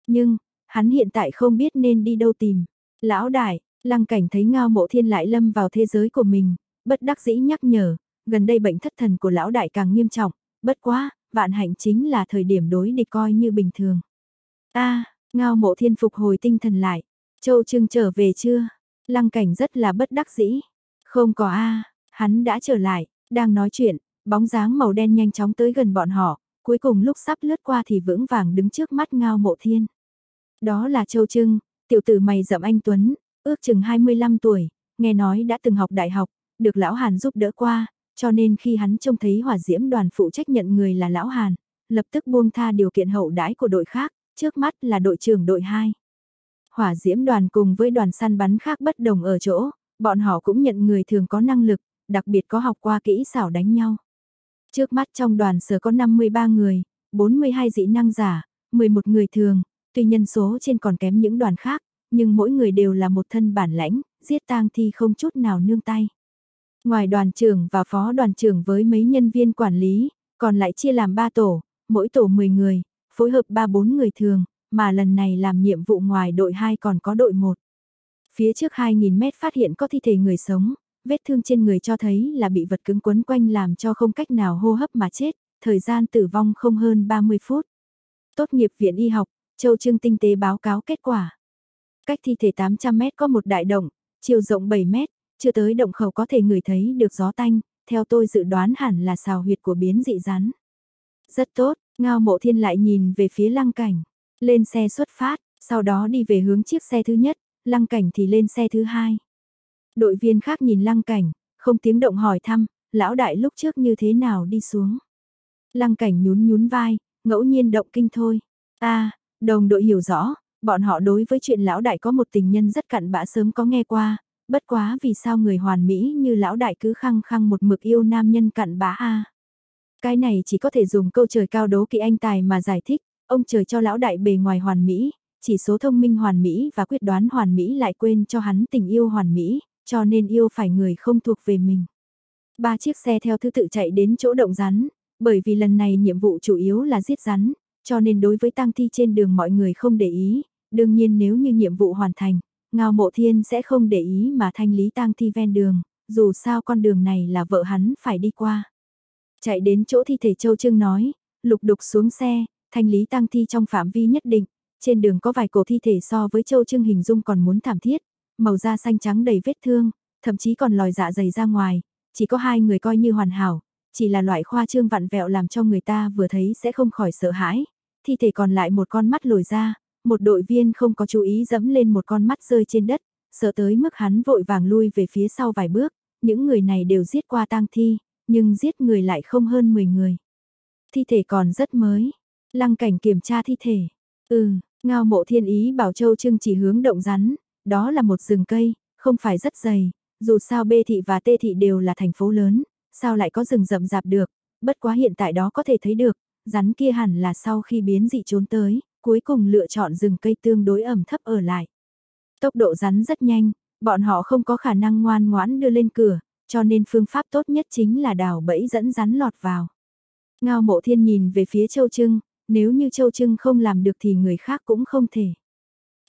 Nhưng, hắn hiện tại không biết nên đi đâu tìm. Lão đại, lăng cảnh thấy ngao mộ thiên lại lâm vào thế giới của mình, bất đắc dĩ nhắc nhở, gần đây bệnh thất thần của lão đại càng nghiêm trọng, bất quá, vạn hạnh chính là thời điểm đối địch coi như bình thường a ngao mộ thiên phục hồi tinh thần lại, châu trương trở về chưa? Lăng cảnh rất là bất đắc dĩ. Không có a hắn đã trở lại, đang nói chuyện, bóng dáng màu đen nhanh chóng tới gần bọn họ, cuối cùng lúc sắp lướt qua thì vững vàng đứng trước mắt ngao mộ thiên. Đó là Châu Trưng, tiểu tử mày dậm anh Tuấn, ước chừng 25 tuổi, nghe nói đã từng học đại học, được lão Hàn giúp đỡ qua, cho nên khi hắn trông thấy hỏa diễm đoàn phụ trách nhận người là lão Hàn, lập tức buông tha điều kiện hậu đãi của đội khác, trước mắt là đội trưởng đội 2. Hỏa diễm đoàn cùng với đoàn săn bắn khác bất đồng ở chỗ, bọn họ cũng nhận người thường có năng lực, đặc biệt có học qua kỹ xảo đánh nhau. Trước mắt trong đoàn sở có 53 người, 42 dĩ năng giả, 11 người thường, tuy nhân số trên còn kém những đoàn khác, nhưng mỗi người đều là một thân bản lãnh, giết tang thi không chút nào nương tay. Ngoài đoàn trưởng và phó đoàn trưởng với mấy nhân viên quản lý, còn lại chia làm 3 tổ, mỗi tổ 10 người, phối hợp 3-4 người thường, mà lần này làm nhiệm vụ ngoài đội 2 còn có đội 1. Phía trước 2.000 mét phát hiện có thi thể người sống, vết thương trên người cho thấy là bị vật cứng quấn quanh làm cho không cách nào hô hấp mà chết, thời gian tử vong không hơn 30 phút. Tốt nghiệp viện y học, Châu Trương tinh tế báo cáo kết quả. Cách thi thể 800 mét có một đại động, chiều rộng 7 mét, chưa tới động khẩu có thể người thấy được gió tanh, theo tôi dự đoán hẳn là xào huyệt của biến dị rắn. Rất tốt, ngao mộ thiên lại nhìn về phía lăng cảnh, lên xe xuất phát, sau đó đi về hướng chiếc xe thứ nhất, lăng cảnh thì lên xe thứ hai. Đội viên khác nhìn lăng cảnh, không tiếng động hỏi thăm, lão đại lúc trước như thế nào đi xuống. Lăng cảnh nhún nhún vai, ngẫu nhiên động kinh thôi. a đồng đội hiểu rõ, bọn họ đối với chuyện lão đại có một tình nhân rất cặn bã sớm có nghe qua, bất quá vì sao người hoàn mỹ như lão đại cứ khăng khăng một mực yêu nam nhân cặn bã a cái này chỉ có thể dùng câu trời cao đố kỵ anh tài mà giải thích, ông trời cho lão đại bề ngoài hoàn mỹ, chỉ số thông minh hoàn mỹ và quyết đoán hoàn mỹ lại quên cho hắn tình yêu hoàn mỹ, cho nên yêu phải người không thuộc về mình. Ba chiếc xe theo thứ tự chạy đến chỗ động rắn, bởi vì lần này nhiệm vụ chủ yếu là giết rắn, cho nên đối với tang thi trên đường mọi người không để ý, đương nhiên nếu như nhiệm vụ hoàn thành, Ngao Mộ Thiên sẽ không để ý mà thanh lý tang thi ven đường, dù sao con đường này là vợ hắn phải đi qua. Chạy đến chỗ thi thể Châu Trưng nói, lục đục xuống xe, thanh lý tang thi trong phạm vi nhất định, trên đường có vài cổ thi thể so với Châu Trưng hình dung còn muốn thảm thiết, màu da xanh trắng đầy vết thương, thậm chí còn lòi dạ dày ra ngoài, chỉ có hai người coi như hoàn hảo, chỉ là loại khoa trương vặn vẹo làm cho người ta vừa thấy sẽ không khỏi sợ hãi. Thi thể còn lại một con mắt lồi ra, một đội viên không có chú ý dẫm lên một con mắt rơi trên đất, sợ tới mức hắn vội vàng lui về phía sau vài bước, những người này đều giết qua tang thi, nhưng giết người lại không hơn 10 người. Thi thể còn rất mới, lăng cảnh kiểm tra thi thể, ừ, ngao mộ thiên ý bảo Châu Trưng chỉ hướng động rắn, đó là một rừng cây, không phải rất dày, dù sao B thị và T thị đều là thành phố lớn, sao lại có rừng rậm rạp được, bất quá hiện tại đó có thể thấy được, rắn kia hẳn là sau khi biến dị trốn tới, cuối cùng lựa chọn rừng cây tương đối ẩm thấp ở lại. Tốc độ rắn rất nhanh, bọn họ không có khả năng ngoan ngoãn đưa lên cửa, cho nên phương pháp tốt nhất chính là đào bẫy dẫn rắn lọt vào. Ngao mộ thiên nhìn về phía Châu Trưng, nếu như Châu Trưng không làm được thì người khác cũng không thể.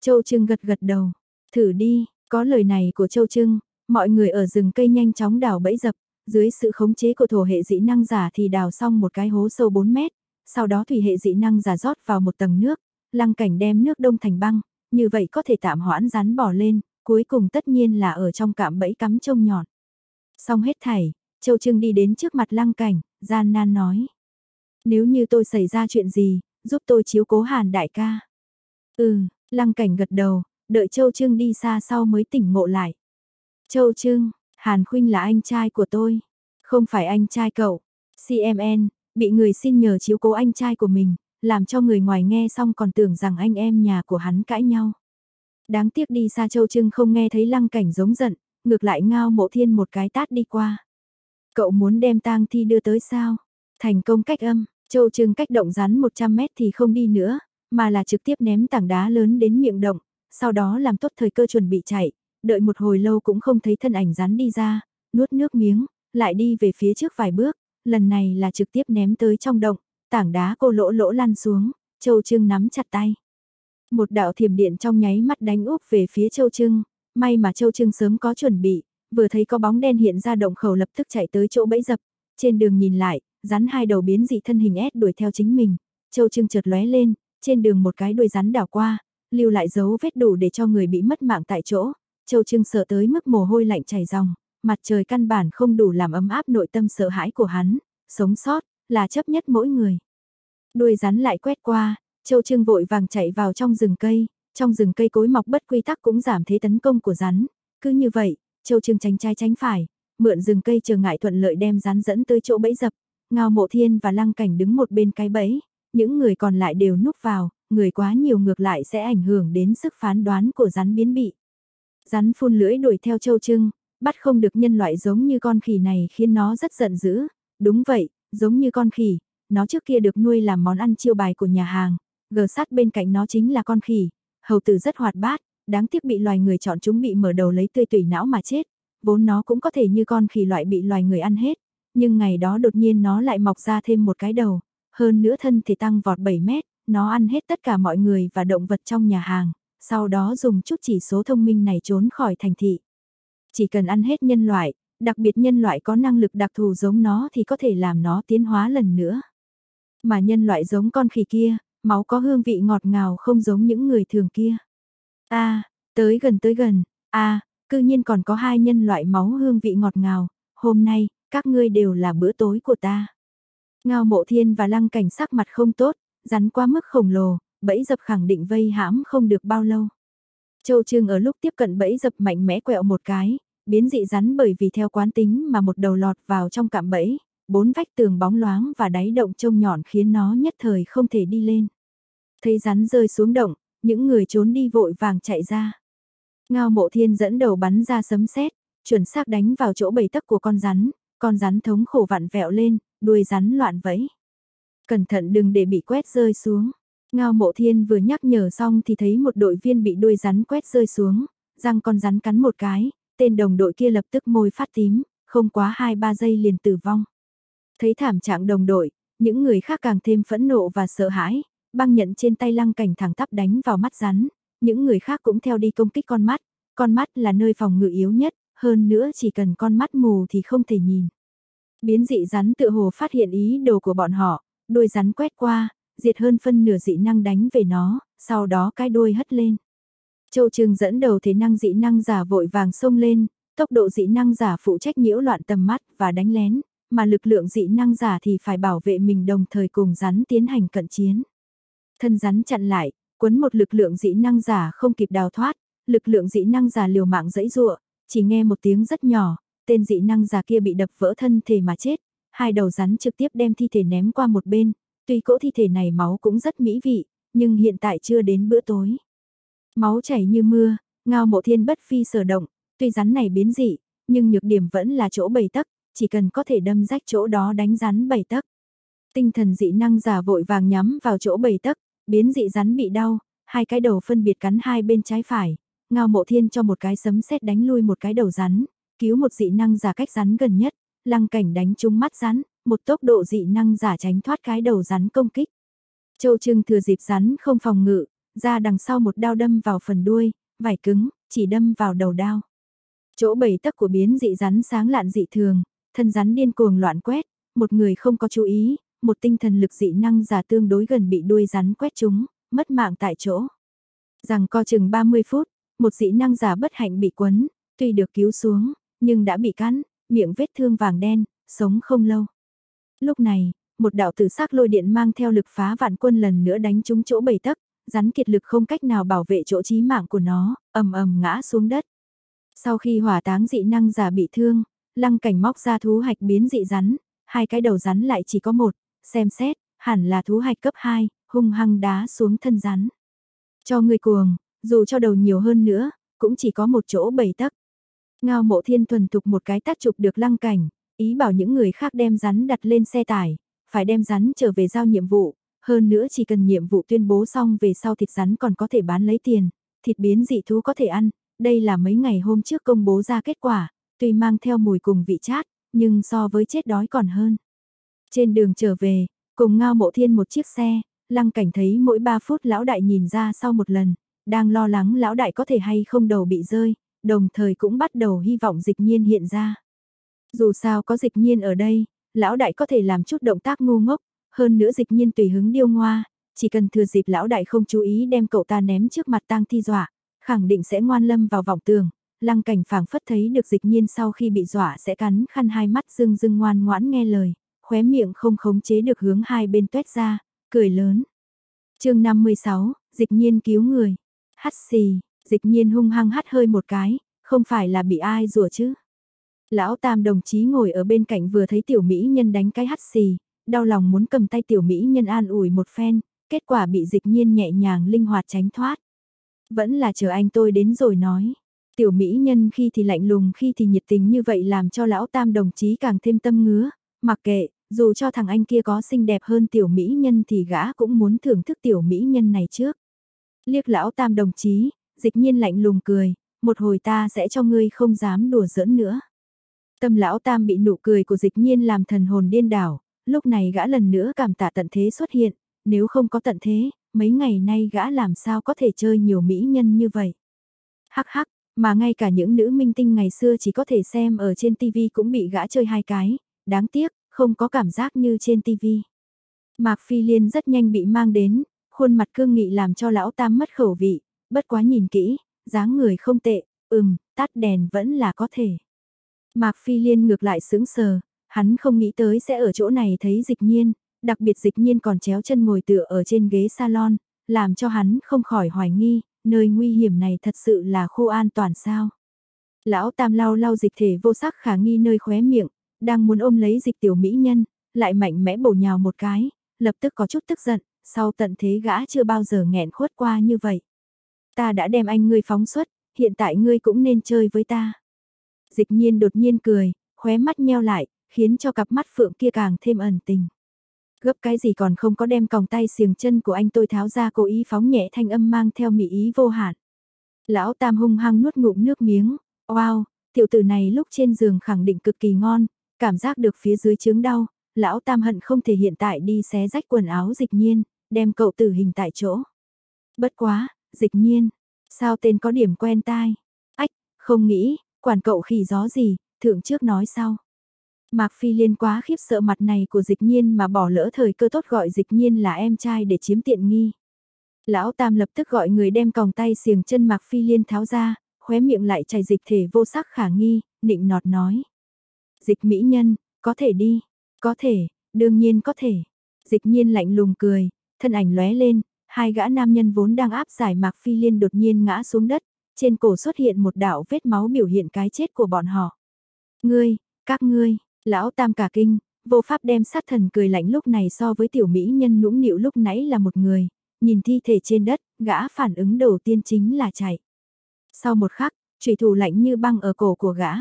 Châu Trưng gật gật đầu, thử đi, có lời này của Châu Trưng, mọi người ở rừng cây nhanh chóng đào bẫy dập, dưới sự khống chế của thổ hệ dị năng giả thì đào xong một cái hố sâu 4 mét, sau đó thủy hệ dị năng giả rót vào một tầng nước, lăng cảnh đem nước đông thành băng, như vậy có thể tạm hoãn rắn bỏ lên, cuối cùng tất nhiên là ở trong cạm bẫy cắm trông nhọn. Xong hết thảy, Châu Trưng đi đến trước mặt lăng cảnh, gian nan nói. Nếu như tôi xảy ra chuyện gì, giúp tôi chiếu cố hàn đại ca. Ừ, lăng cảnh gật đầu, đợi Châu Trưng đi xa sau mới tỉnh ngộ lại. Châu Trưng, Hàn Khuynh là anh trai của tôi, không phải anh trai cậu. CMN, bị người xin nhờ chiếu cố anh trai của mình, làm cho người ngoài nghe xong còn tưởng rằng anh em nhà của hắn cãi nhau. Đáng tiếc đi xa Châu Trưng không nghe thấy lăng cảnh giống giận, ngược lại ngao mộ thiên một cái tát đi qua. Cậu muốn đem tang thi đưa tới sao? Thành công cách âm, Châu Trưng cách động rắn 100 mét thì không đi nữa, mà là trực tiếp ném tảng đá lớn đến miệng động, sau đó làm tốt thời cơ chuẩn bị chạy, đợi một hồi lâu cũng không thấy thân ảnh rắn đi ra, nuốt nước miếng, lại đi về phía trước vài bước, lần này là trực tiếp ném tới trong động, tảng đá cô lỗ lỗ lăn xuống, Châu Trưng nắm chặt tay. Một đạo thiểm điện trong nháy mắt đánh úp về phía Châu Trưng, may mà Châu Trưng sớm có chuẩn bị, vừa thấy có bóng đen hiện ra động khẩu lập tức chạy tới chỗ bẫy dập, trên đường nhìn lại, rắn hai đầu biến dị thân hình ép đuổi theo chính mình, Châu Trưng chợt lóe lên, trên đường một cái đuôi rắn đảo qua, lưu lại dấu vết đủ để cho người bị mất mạng tại chỗ, Châu Trưng sợ tới mức mồ hôi lạnh chảy ròng, mặt trời căn bản không đủ làm ấm áp nội tâm sợ hãi của hắn, sống sót, là chấp nhất mỗi người. Đuôi rắn lại quét qua, Châu Trưng vội vàng chạy vào trong rừng cây, trong rừng cây cối mọc bất quy tắc cũng giảm thế tấn công của rắn. Cứ như vậy, Châu Trương tránh trái tránh phải, mượn rừng cây chờ ngại thuận lợi đem rắn dẫn tới chỗ bẫy dập. Ngao Mộ Thiên và Lăng Cảnh đứng một bên cái bẫy, những người còn lại đều núp vào, người quá nhiều ngược lại sẽ ảnh hưởng đến sức phán đoán của rắn biến bị. Rắn phun lưỡi đuổi theo Châu Trưng, bắt không được nhân loại giống như con khỉ này khiến nó rất giận dữ. Đúng vậy, giống như con khỉ, nó trước kia được nuôi làm món ăn chiêu bài của nhà hàng, gờ sát bên cạnh nó chính là con khỉ, hầu tử rất hoạt bát, đáng tiếc bị loài người chọn chúng bị mở đầu lấy tươi tủy não mà chết, vốn nó cũng có thể như con khỉ loại bị loài người ăn hết, nhưng ngày đó đột nhiên nó lại mọc ra thêm một cái đầu, hơn nữa thân thể tăng vọt 7 mét, nó ăn hết tất cả mọi người và động vật trong nhà hàng, sau đó dùng chút chỉ số thông minh này trốn khỏi thành thị. Chỉ cần ăn hết nhân loại, đặc biệt nhân loại có năng lực đặc thù giống nó thì có thể làm nó tiến hóa lần nữa. Mà nhân loại giống con khỉ kia, máu có hương vị ngọt ngào không giống những người thường kia. a Tới gần tới gần, a cư nhiên còn có hai nhân loại máu hương vị ngọt ngào, hôm nay, các ngươi đều là bữa tối của ta. Ngao mộ thiên và lăng cảnh sắc mặt không tốt, rắn quá mức khổng lồ, bẫy dập khẳng định vây hãm không được bao lâu. Châu Trương ở lúc tiếp cận bẫy dập mạnh mẽ quẹo một cái, biến dị rắn bởi vì theo quán tính mà một đầu lọt vào trong cạm bẫy, bốn vách tường bóng loáng và đáy động trông nhọn khiến nó nhất thời không thể đi lên. Thấy rắn rơi xuống động, những người trốn đi vội vàng chạy ra. Ngao mộ thiên dẫn đầu bắn ra sấm sét, chuẩn xác đánh vào chỗ bầy tấc của con rắn, con rắn thống khổ vặn vẹo lên, đuôi rắn loạn vẫy. Cẩn thận đừng để bị quét rơi xuống. Ngao mộ thiên vừa nhắc nhở xong thì thấy một đội viên bị đuôi rắn quét rơi xuống, răng con rắn cắn một cái, tên đồng đội kia lập tức môi phát tím, không quá 2-3 giây liền tử vong. Thấy thảm trạng đồng đội, những người khác càng thêm phẫn nộ và sợ hãi, băng nhận trên tay lăng cảnh thẳng tắp đánh vào mắt rắn, những người khác cũng theo đi công kích con mắt, con mắt là nơi phòng ngự yếu nhất, hơn nữa chỉ cần con mắt mù thì không thể nhìn. Biến dị rắn tự hồ phát hiện ý đồ của bọn họ, Đôi rắn quét qua, diệt hơn phân nửa dị năng đánh về nó, sau đó cái đuôi hất lên. Châu trường dẫn đầu thế năng dị năng giả vội vàng xông lên, tốc độ dị năng giả phụ trách nhiễu loạn tầm mắt và đánh lén, mà lực lượng dị năng giả thì phải bảo vệ mình đồng thời cùng rắn tiến hành cận chiến. Thân rắn chặn lại, quấn một lực lượng dị năng giả không kịp đào thoát, lực lượng dị năng giả liều mạng dẫy dụa, chỉ nghe một tiếng rất nhỏ, tên dị năng giả kia bị đập vỡ thân thể mà chết, hai đầu rắn trực tiếp đem thi thể ném qua một bên, tuy cỗ thi thể này máu cũng rất mỹ vị, nhưng hiện tại chưa đến bữa tối. Máu chảy như mưa, ngao mộ thiên bất phi sở động, tuy rắn này biến dị, nhưng nhược điểm vẫn là chỗ bầy tắc chỉ cần có thể đâm rách chỗ đó đánh rắn bảy tấc. Tinh thần dị năng giả vội vàng nhắm vào chỗ bảy tấc, biến dị rắn bị đau, hai cái đầu phân biệt cắn hai bên trái phải, ngao mộ thiên cho một cái sấm sét đánh lui một cái đầu rắn, cứu một dị năng giả cách rắn gần nhất, lăng cảnh đánh trúng mắt rắn, một tốc độ dị năng giả tránh thoát cái đầu rắn công kích. Châu Trưng thừa dịp rắn không phòng ngự, ra đằng sau một đao đâm vào phần đuôi, vải cứng, chỉ đâm vào đầu đao. Chỗ bảy tấc của biến dị rắn sáng lạn dị thường, thân rắn điên cuồng loạn quét, một người không có chú ý, một tinh thần lực dị năng giả tương đối gần bị đuôi rắn quét trúng, mất mạng tại chỗ. Rằng co chừng 30 phút, một dị năng giả bất hạnh bị quấn, tuy được cứu xuống, nhưng đã bị cắn, miệng vết thương vàng đen, sống không lâu. Lúc này, một đạo tử sắc lôi điện mang theo lực phá vạn quân lần nữa đánh trúng chỗ bầy tấc, rắn kiệt lực không cách nào bảo vệ chỗ chí mạng của nó, ầm ầm ngã xuống đất. Sau khi hỏa táng dị năng giả bị thương, lăng cảnh móc ra thú hạch biến dị rắn, hai cái đầu rắn lại chỉ có một, xem xét, hẳn là thú hạch cấp 2, hung hăng đá xuống thân rắn. Cho người cuồng, dù cho đầu nhiều hơn nữa, cũng chỉ có một chỗ bầy tắc Ngao mộ thiên thuần thục một cái tác chụp được lăng cảnh, ý bảo những người khác đem rắn đặt lên xe tải, phải đem rắn trở về giao nhiệm vụ, hơn nữa chỉ cần nhiệm vụ tuyên bố xong về sau thịt rắn còn có thể bán lấy tiền, thịt biến dị thú có thể ăn, đây là mấy ngày hôm trước công bố ra kết quả, tuy mang theo mùi cùng vị chát, nhưng so với chết đói còn hơn. Trên đường trở về, cùng ngao mộ thiên một chiếc xe, lăng cảnh thấy mỗi 3 phút lão đại nhìn ra sau một lần, đang lo lắng lão đại có thể hay không đầu bị rơi, đồng thời cũng bắt đầu hy vọng dịch nhiên hiện ra. Dù sao có dịch nhiên ở đây, lão đại có thể làm chút động tác ngu ngốc, hơn nữa dịch nhiên tùy hứng điêu ngoa, chỉ cần thừa dịp lão đại không chú ý đem cậu ta ném trước mặt tang thi dọa, khẳng định sẽ ngoan lâm vào vòng tường. Lăng cảnh phảng phất thấy được dịch nhiên sau khi bị dọa sẽ cắn khăn hai mắt dưng dưng ngoan ngoãn nghe lời, khóe miệng không khống chế được hướng hai bên tuét ra, cười lớn. chương 56, dịch nhiên cứu người. Hắt xì, dịch nhiên hung hăng hắt hơi một cái, không phải là bị ai rủa chứ. Lão tam đồng chí ngồi ở bên cạnh vừa thấy tiểu mỹ nhân đánh cái hắt xì, đau lòng muốn cầm tay tiểu mỹ nhân an ủi một phen, kết quả bị dịch nhiên nhẹ nhàng linh hoạt tránh thoát. Vẫn là chờ anh tôi đến rồi nói. Tiểu mỹ nhân khi thì lạnh lùng khi thì nhiệt tình như vậy làm cho lão tam đồng chí càng thêm tâm ngứa, mặc kệ, dù cho thằng anh kia có xinh đẹp hơn tiểu mỹ nhân thì gã cũng muốn thưởng thức tiểu mỹ nhân này trước. Liếc lão tam đồng chí, dịch nhiên lạnh lùng cười, một hồi ta sẽ cho ngươi không dám đùa giỡn nữa. Tâm lão tam bị nụ cười của dịch nhiên làm thần hồn điên đảo, lúc này gã lần nữa cảm tạ tận thế xuất hiện, nếu không có tận thế, mấy ngày nay gã làm sao có thể chơi nhiều mỹ nhân như vậy. Hắc hắc, mà ngay cả những nữ minh tinh ngày xưa chỉ có thể xem ở trên TV cũng bị gã chơi hai cái, đáng tiếc, không có cảm giác như trên TV. Mạc Phi Liên rất nhanh bị mang đến, khuôn mặt cương nghị làm cho lão tam mất khẩu vị, bất quá nhìn kỹ, dáng người không tệ, ừm, tắt đèn vẫn là có thể. Mạc Phi Liên ngược lại sững sờ, hắn không nghĩ tới sẽ ở chỗ này thấy dịch nhiên, đặc biệt dịch nhiên còn chéo chân ngồi tựa ở trên ghế salon, làm cho hắn không khỏi hoài nghi, nơi nguy hiểm này thật sự là khu an toàn sao. Lão Tam lau lau dịch thể vô sắc khả nghi nơi khóe miệng, đang muốn ôm lấy dịch tiểu mỹ nhân, lại mạnh mẽ bổ nhào một cái, lập tức có chút tức giận, sau tận thế gã chưa bao giờ nghẹn khuất qua như vậy. Ta đã đem anh ngươi phóng xuất, hiện tại ngươi cũng nên chơi với ta. Dịch nhiên đột nhiên cười, khóe mắt nheo lại, khiến cho cặp mắt phượng kia càng thêm ẩn tình. Gấp cái gì còn không có đem còng tay xiềng chân của anh tôi tháo ra cố ý phóng nhẹ thanh âm mang theo mỹ ý vô hạn. Lão Tam hung hăng nuốt ngụm nước miếng, wow, tiểu tử này lúc trên giường khẳng định cực kỳ ngon, cảm giác được phía dưới chướng đau, lão Tam hận không thể hiện tại đi xé rách quần áo dịch nhiên, đem cậu tử hình tại chỗ. Bất quá, dịch nhiên, sao tên có điểm quen tai? Ách, không nghĩ, quản cậu khỉ gió gì, thượng trước nói sau. Mạc Phi Liên quá khiếp sợ mặt này của dịch nhiên mà bỏ lỡ thời cơ tốt gọi dịch nhiên là em trai để chiếm tiện nghi. Lão Tam lập tức gọi người đem còng tay xiềng chân Mạc Phi Liên tháo ra, khóe miệng lại chảy dịch thể vô sắc khả nghi, nịnh nọt nói. Dịch mỹ nhân, có thể đi, có thể, đương nhiên có thể. Dịch nhiên lạnh lùng cười, thân ảnh lóe lên, hai gã nam nhân vốn đang áp giải Mạc Phi Liên đột nhiên ngã xuống đất, trên cổ xuất hiện một đạo vết máu biểu hiện cái chết của bọn họ. Ngươi, các ngươi, lão tam cả kinh, vô pháp đem sát thần cười lạnh lúc này so với tiểu mỹ nhân nũng nịu lúc nãy là một người, nhìn thi thể trên đất, gã phản ứng đầu tiên chính là chạy. Sau một khắc, trùy thủ lạnh như băng ở cổ của gã.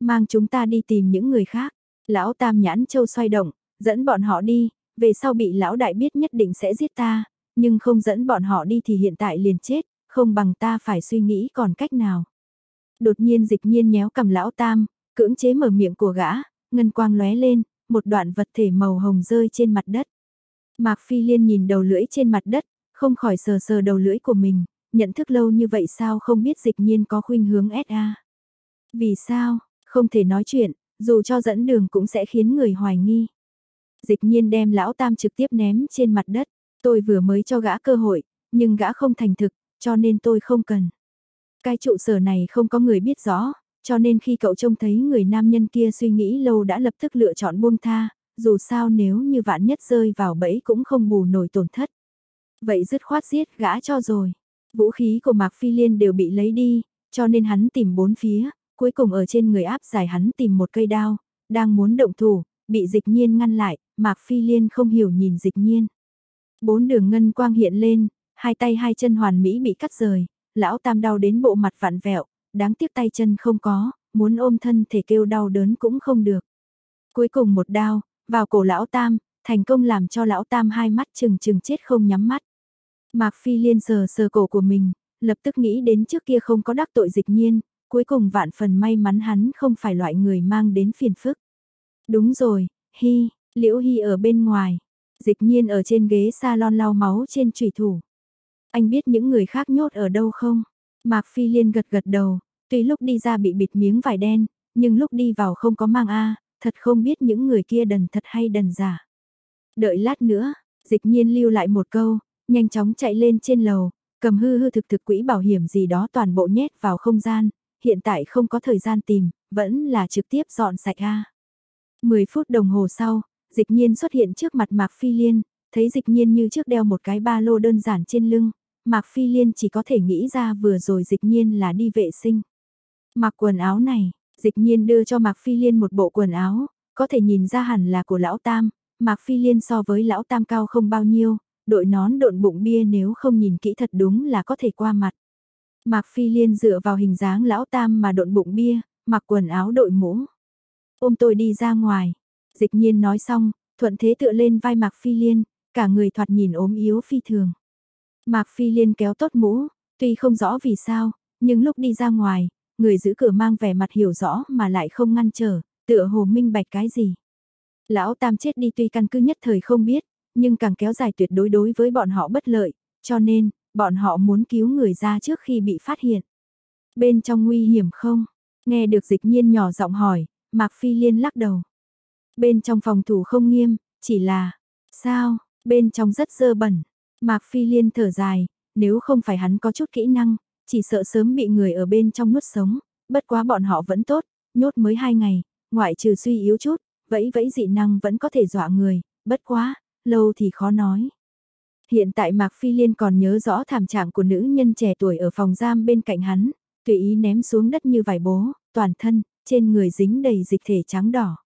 Mang chúng ta đi tìm những người khác, lão tam nhãn châu xoay động, dẫn bọn họ đi, về sau bị lão đại biết nhất định sẽ giết ta, nhưng không dẫn bọn họ đi thì hiện tại liền chết, không bằng ta phải suy nghĩ còn cách nào. Đột nhiên dịch nhiên nhéo cầm lão tam, cưỡng chế mở miệng của gã, ngân quang lóe lên, một đoạn vật thể màu hồng rơi trên mặt đất. Mạc Phi Liên nhìn đầu lưỡi trên mặt đất, không khỏi sờ sờ đầu lưỡi của mình, nhận thức lâu như vậy sao không biết dịch nhiên có khuynh hướng SA. Vì sao, không thể nói chuyện, dù cho dẫn đường cũng sẽ khiến người hoài nghi. Dịch nhiên đem lão tam trực tiếp ném trên mặt đất, tôi vừa mới cho gã cơ hội, nhưng gã không thành thực, cho nên tôi không cần. Cái trụ sở này không có người biết rõ, cho nên khi cậu trông thấy người nam nhân kia suy nghĩ lâu đã lập tức lựa chọn buông tha, dù sao nếu như vạn nhất rơi vào bẫy cũng không bù nổi tổn thất. Vậy dứt khoát giết gã cho rồi. Vũ khí của Mạc Phi Liên đều bị lấy đi, cho nên hắn tìm bốn phía, cuối cùng ở trên người áp giải hắn tìm một cây đao, đang muốn động thủ, bị dịch nhiên ngăn lại, Mạc Phi Liên không hiểu nhìn dịch nhiên. Bốn đường ngân quang hiện lên, hai tay hai chân hoàn mỹ bị cắt rời, lão tam đau đến bộ mặt vặn vẹo, đáng tiếc tay chân không có, muốn ôm thân thể kêu đau đớn cũng không được. Cuối cùng một đao, vào cổ lão tam, thành công làm cho lão tam hai mắt chừng chừng chết không nhắm mắt. Mạc Phi Liên sờ sờ cổ của mình, lập tức nghĩ đến trước kia không có đắc tội dịch nhiên, cuối cùng vạn phần may mắn hắn không phải loại người mang đến phiền phức. Đúng rồi, Hi, Liễu Hi ở bên ngoài, dịch nhiên ở trên ghế salon lau máu trên trùy thủ. Anh biết những người khác nhốt ở đâu không? Mạc Phi Liên gật gật đầu, tuy lúc đi ra bị bịt miếng vải đen, nhưng lúc đi vào không có mang A, thật không biết những người kia đần thật hay đần giả. Đợi lát nữa, dịch nhiên lưu lại một câu, nhanh chóng chạy lên trên lầu, cầm hư hư thực thực quỹ bảo hiểm gì đó toàn bộ nhét vào không gian, hiện tại không có thời gian tìm, vẫn là trực tiếp dọn sạch A. 10 phút đồng hồ sau, dịch nhiên xuất hiện trước mặt Mạc Phi Liên, thấy dịch nhiên như trước đeo một cái ba lô đơn giản trên lưng, Mạc Phi Liên chỉ có thể nghĩ ra vừa rồi dịch nhiên là đi vệ sinh. Mặc quần áo này, dịch nhiên đưa cho Mạc Phi Liên một bộ quần áo, có thể nhìn ra hẳn là của lão Tam, Mạc Phi Liên so với lão Tam cao không bao nhiêu, đội nón độn bụng bia nếu không nhìn kỹ thật đúng là có thể qua mặt. Mạc Phi Liên dựa vào hình dáng lão Tam mà độn bụng bia, mặc quần áo đội mũ. Ôm tôi đi ra ngoài. Dịch nhiên nói xong, thuận thế tựa lên vai Mạc Phi Liên, cả người thoạt nhìn ốm yếu phi thường. Mạc Phi Liên kéo tốt mũ, tuy không rõ vì sao, nhưng lúc đi ra ngoài, người giữ cửa mang vẻ mặt hiểu rõ mà lại không ngăn trở, tựa hồ minh bạch cái gì. Lão Tam chết đi tuy căn cứ nhất thời không biết, nhưng càng kéo dài tuyệt đối đối với bọn họ bất lợi, cho nên, bọn họ muốn cứu người ra trước khi bị phát hiện. Bên trong nguy hiểm không? Nghe được dịch nhiên nhỏ giọng hỏi, Mạc Phi Liên lắc đầu. Bên trong phòng thủ không nghiêm, chỉ là, sao, bên trong rất dơ bẩn. Mạc Phi Liên thở dài, nếu không phải hắn có chút kỹ năng, chỉ sợ sớm bị người ở bên trong nuốt sống, bất quá bọn họ vẫn tốt, nhốt mới hai ngày, ngoại trừ suy yếu chút, vẫy vẫy dị năng vẫn có thể dọa người, bất quá, lâu thì khó nói. Hiện tại Mạc Phi Liên còn nhớ rõ thảm trạng của nữ nhân trẻ tuổi ở phòng giam bên cạnh hắn, tùy ý ném xuống đất như vải bố, toàn thân, trên người dính đầy dịch thể trắng đỏ.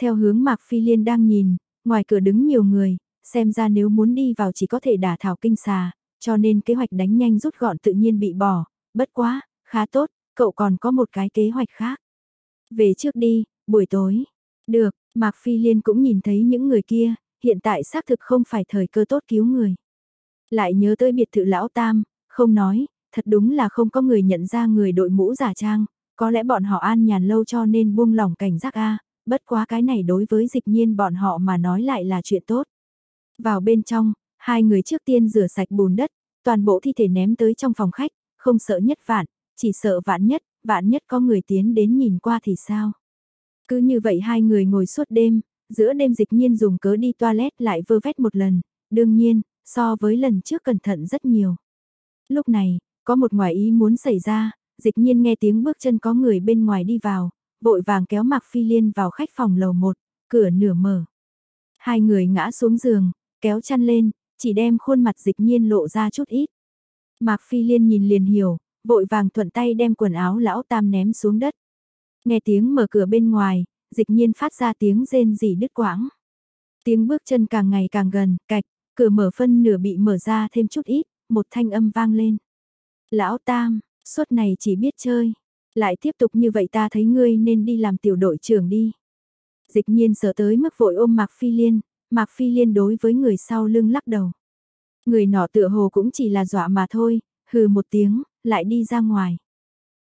Theo hướng Mạc Phi Liên đang nhìn, ngoài cửa đứng nhiều người, xem ra nếu muốn đi vào chỉ có thể đả thảo kinh xà, cho nên kế hoạch đánh nhanh rút gọn tự nhiên bị bỏ, bất quá, khá tốt, cậu còn có một cái kế hoạch khác. Về trước đi, buổi tối. Được, Mạc Phi Liên cũng nhìn thấy những người kia, hiện tại xác thực không phải thời cơ tốt cứu người. Lại nhớ tới biệt thự lão tam, không nói, thật đúng là không có người nhận ra người đội mũ giả trang, có lẽ bọn họ an nhàn lâu cho nên buông lỏng cảnh giác a, bất quá cái này đối với dịch nhiên bọn họ mà nói lại là chuyện tốt. Vào bên trong, hai người trước tiên rửa sạch bùn đất, toàn bộ thi thể ném tới trong phòng khách, không sợ nhất vạn, chỉ sợ vạn nhất, vạn nhất có người tiến đến nhìn qua thì sao. Cứ như vậy hai người ngồi suốt đêm, giữa đêm dịch nhiên dùng cớ đi toilet lại vơ vét một lần, đương nhiên, so với lần trước cẩn thận rất nhiều. Lúc này, có một ngoài ý muốn xảy ra, dịch nhiên nghe tiếng bước chân có người bên ngoài đi vào, vội vàng kéo Mạc Phi Liên vào khách phòng lầu một, cửa nửa mở. Hai người ngã xuống giường, kéo chăn lên, chỉ đem khuôn mặt dịch nhiên lộ ra chút ít. Mạc Phi Liên nhìn liền hiểu, vội vàng thuận tay đem quần áo lão tam ném xuống đất. Nghe tiếng mở cửa bên ngoài, dịch nhiên phát ra tiếng rên rỉ đứt quãng. Tiếng bước chân càng ngày càng gần, cạch, cửa mở phân nửa bị mở ra thêm chút ít, một thanh âm vang lên. Lão Tam, suốt này chỉ biết chơi. Lại tiếp tục như vậy ta thấy ngươi nên đi làm tiểu đội trưởng đi. Dịch nhiên sợ tới mức vội ôm Mạc Phi Liên, Mạc Phi Liên đối với người sau lưng lắc đầu. Người nọ tựa hồ cũng chỉ là dọa mà thôi, hừ một tiếng, lại đi ra ngoài.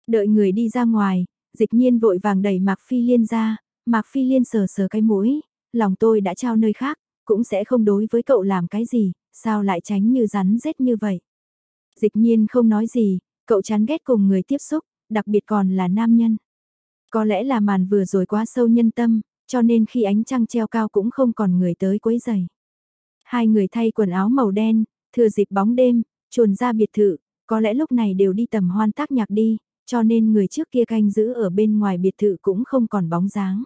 Đợi người đi ra ngoài, dịch nhiên vội vàng đẩy Mạc Phi Liên ra, Mạc Phi Liên sờ sờ cái mũi, lòng tôi đã trao nơi khác, cũng sẽ không đối với cậu làm cái gì, sao lại tránh như rắn rết như vậy. Dịch nhiên không nói gì, cậu chán ghét cùng người tiếp xúc, đặc biệt còn là nam nhân. Có lẽ là màn vừa rồi quá sâu nhân tâm, cho nên khi ánh trăng treo cao cũng không còn người tới quấy giày. Hai người thay quần áo màu đen, thừa dịp bóng đêm, chuồn ra biệt thự, có lẽ lúc này đều đi tầm hoan tác nhạc đi, cho nên người trước kia canh giữ ở bên ngoài biệt thự cũng không còn bóng dáng.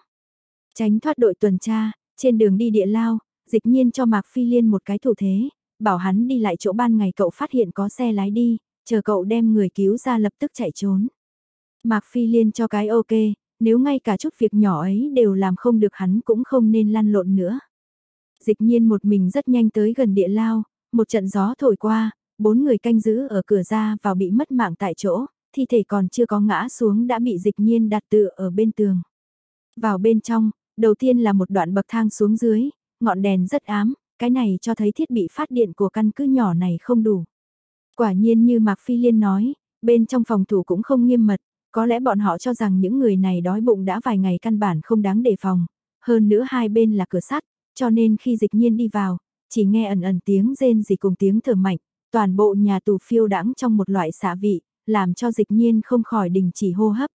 Tránh thoát đội tuần tra, trên đường đi địa lao, dịch nhiên cho Mạc Phi Liên một cái thủ thế, bảo hắn đi lại chỗ ban ngày cậu phát hiện có xe lái đi, chờ cậu đem người cứu ra lập tức chạy trốn. Mạc Phi Liên cho cái ok, nếu ngay cả chút việc nhỏ ấy đều làm không được hắn cũng không nên lăn lộn nữa. Dịch nhiên một mình rất nhanh tới gần địa lao, một trận gió thổi qua, bốn người canh giữ ở cửa ra vào bị mất mạng tại chỗ, thi thể còn chưa có ngã xuống đã bị dịch nhiên đặt tự ở bên tường. Vào bên trong, đầu tiên là một đoạn bậc thang xuống dưới, ngọn đèn rất ám, cái này cho thấy thiết bị phát điện của căn cứ nhỏ này không đủ. Quả nhiên như Mạc Phi Liên nói, bên trong phòng thủ cũng không nghiêm mật, có lẽ bọn họ cho rằng những người này đói bụng đã vài ngày căn bản không đáng đề phòng, hơn nữa hai bên là cửa sắt, cho nên khi dịch nhiên đi vào, chỉ nghe ẩn ẩn tiếng rên gì cùng tiếng thở mạnh, toàn bộ nhà tù phiêu đãng trong một loại xạ vị, làm cho dịch nhiên không khỏi đình chỉ hô hấp.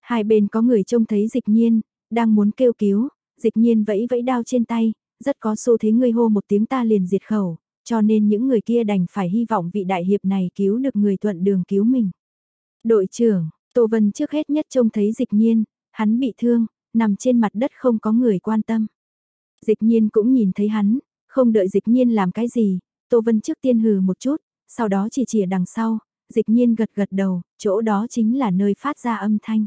Hai bên có người trông thấy dịch nhiên, đang muốn kêu cứu, dịch nhiên vẫy vẫy đao trên tay, rất có xu thế người hô một tiếng ta liền diệt khẩu, cho nên những người kia đành phải hy vọng vị đại hiệp này cứu được người thuận đường cứu mình. Đội trưởng, Tô Vân trước hết nhất trông thấy dịch nhiên, hắn bị thương, nằm trên mặt đất không có người quan tâm. Dịch nhiên cũng nhìn thấy hắn, không đợi dịch nhiên làm cái gì, Tô Vân trước tiên hừ một chút, sau đó chỉ chỉ đằng sau, dịch nhiên gật gật đầu, chỗ đó chính là nơi phát ra âm thanh.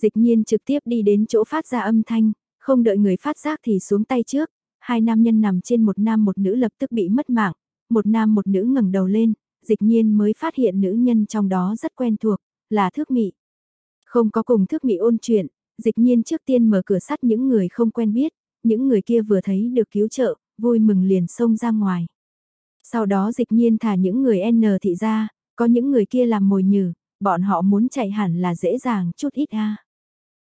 Dịch nhiên trực tiếp đi đến chỗ phát ra âm thanh, không đợi người phát giác thì xuống tay trước, hai nam nhân nằm trên một nam một nữ lập tức bị mất mạng, một nam một nữ ngẩng đầu lên, dịch nhiên mới phát hiện nữ nhân trong đó rất quen thuộc, là thước mị. Không có cùng thước mị ôn chuyện, dịch nhiên trước tiên mở cửa sắt những người không quen biết, những người kia vừa thấy được cứu trợ, vui mừng liền xông ra ngoài. Sau đó dịch nhiên thả những người N thị ra, có những người kia làm mồi nhử, bọn họ muốn chạy hẳn là dễ dàng chút ít a.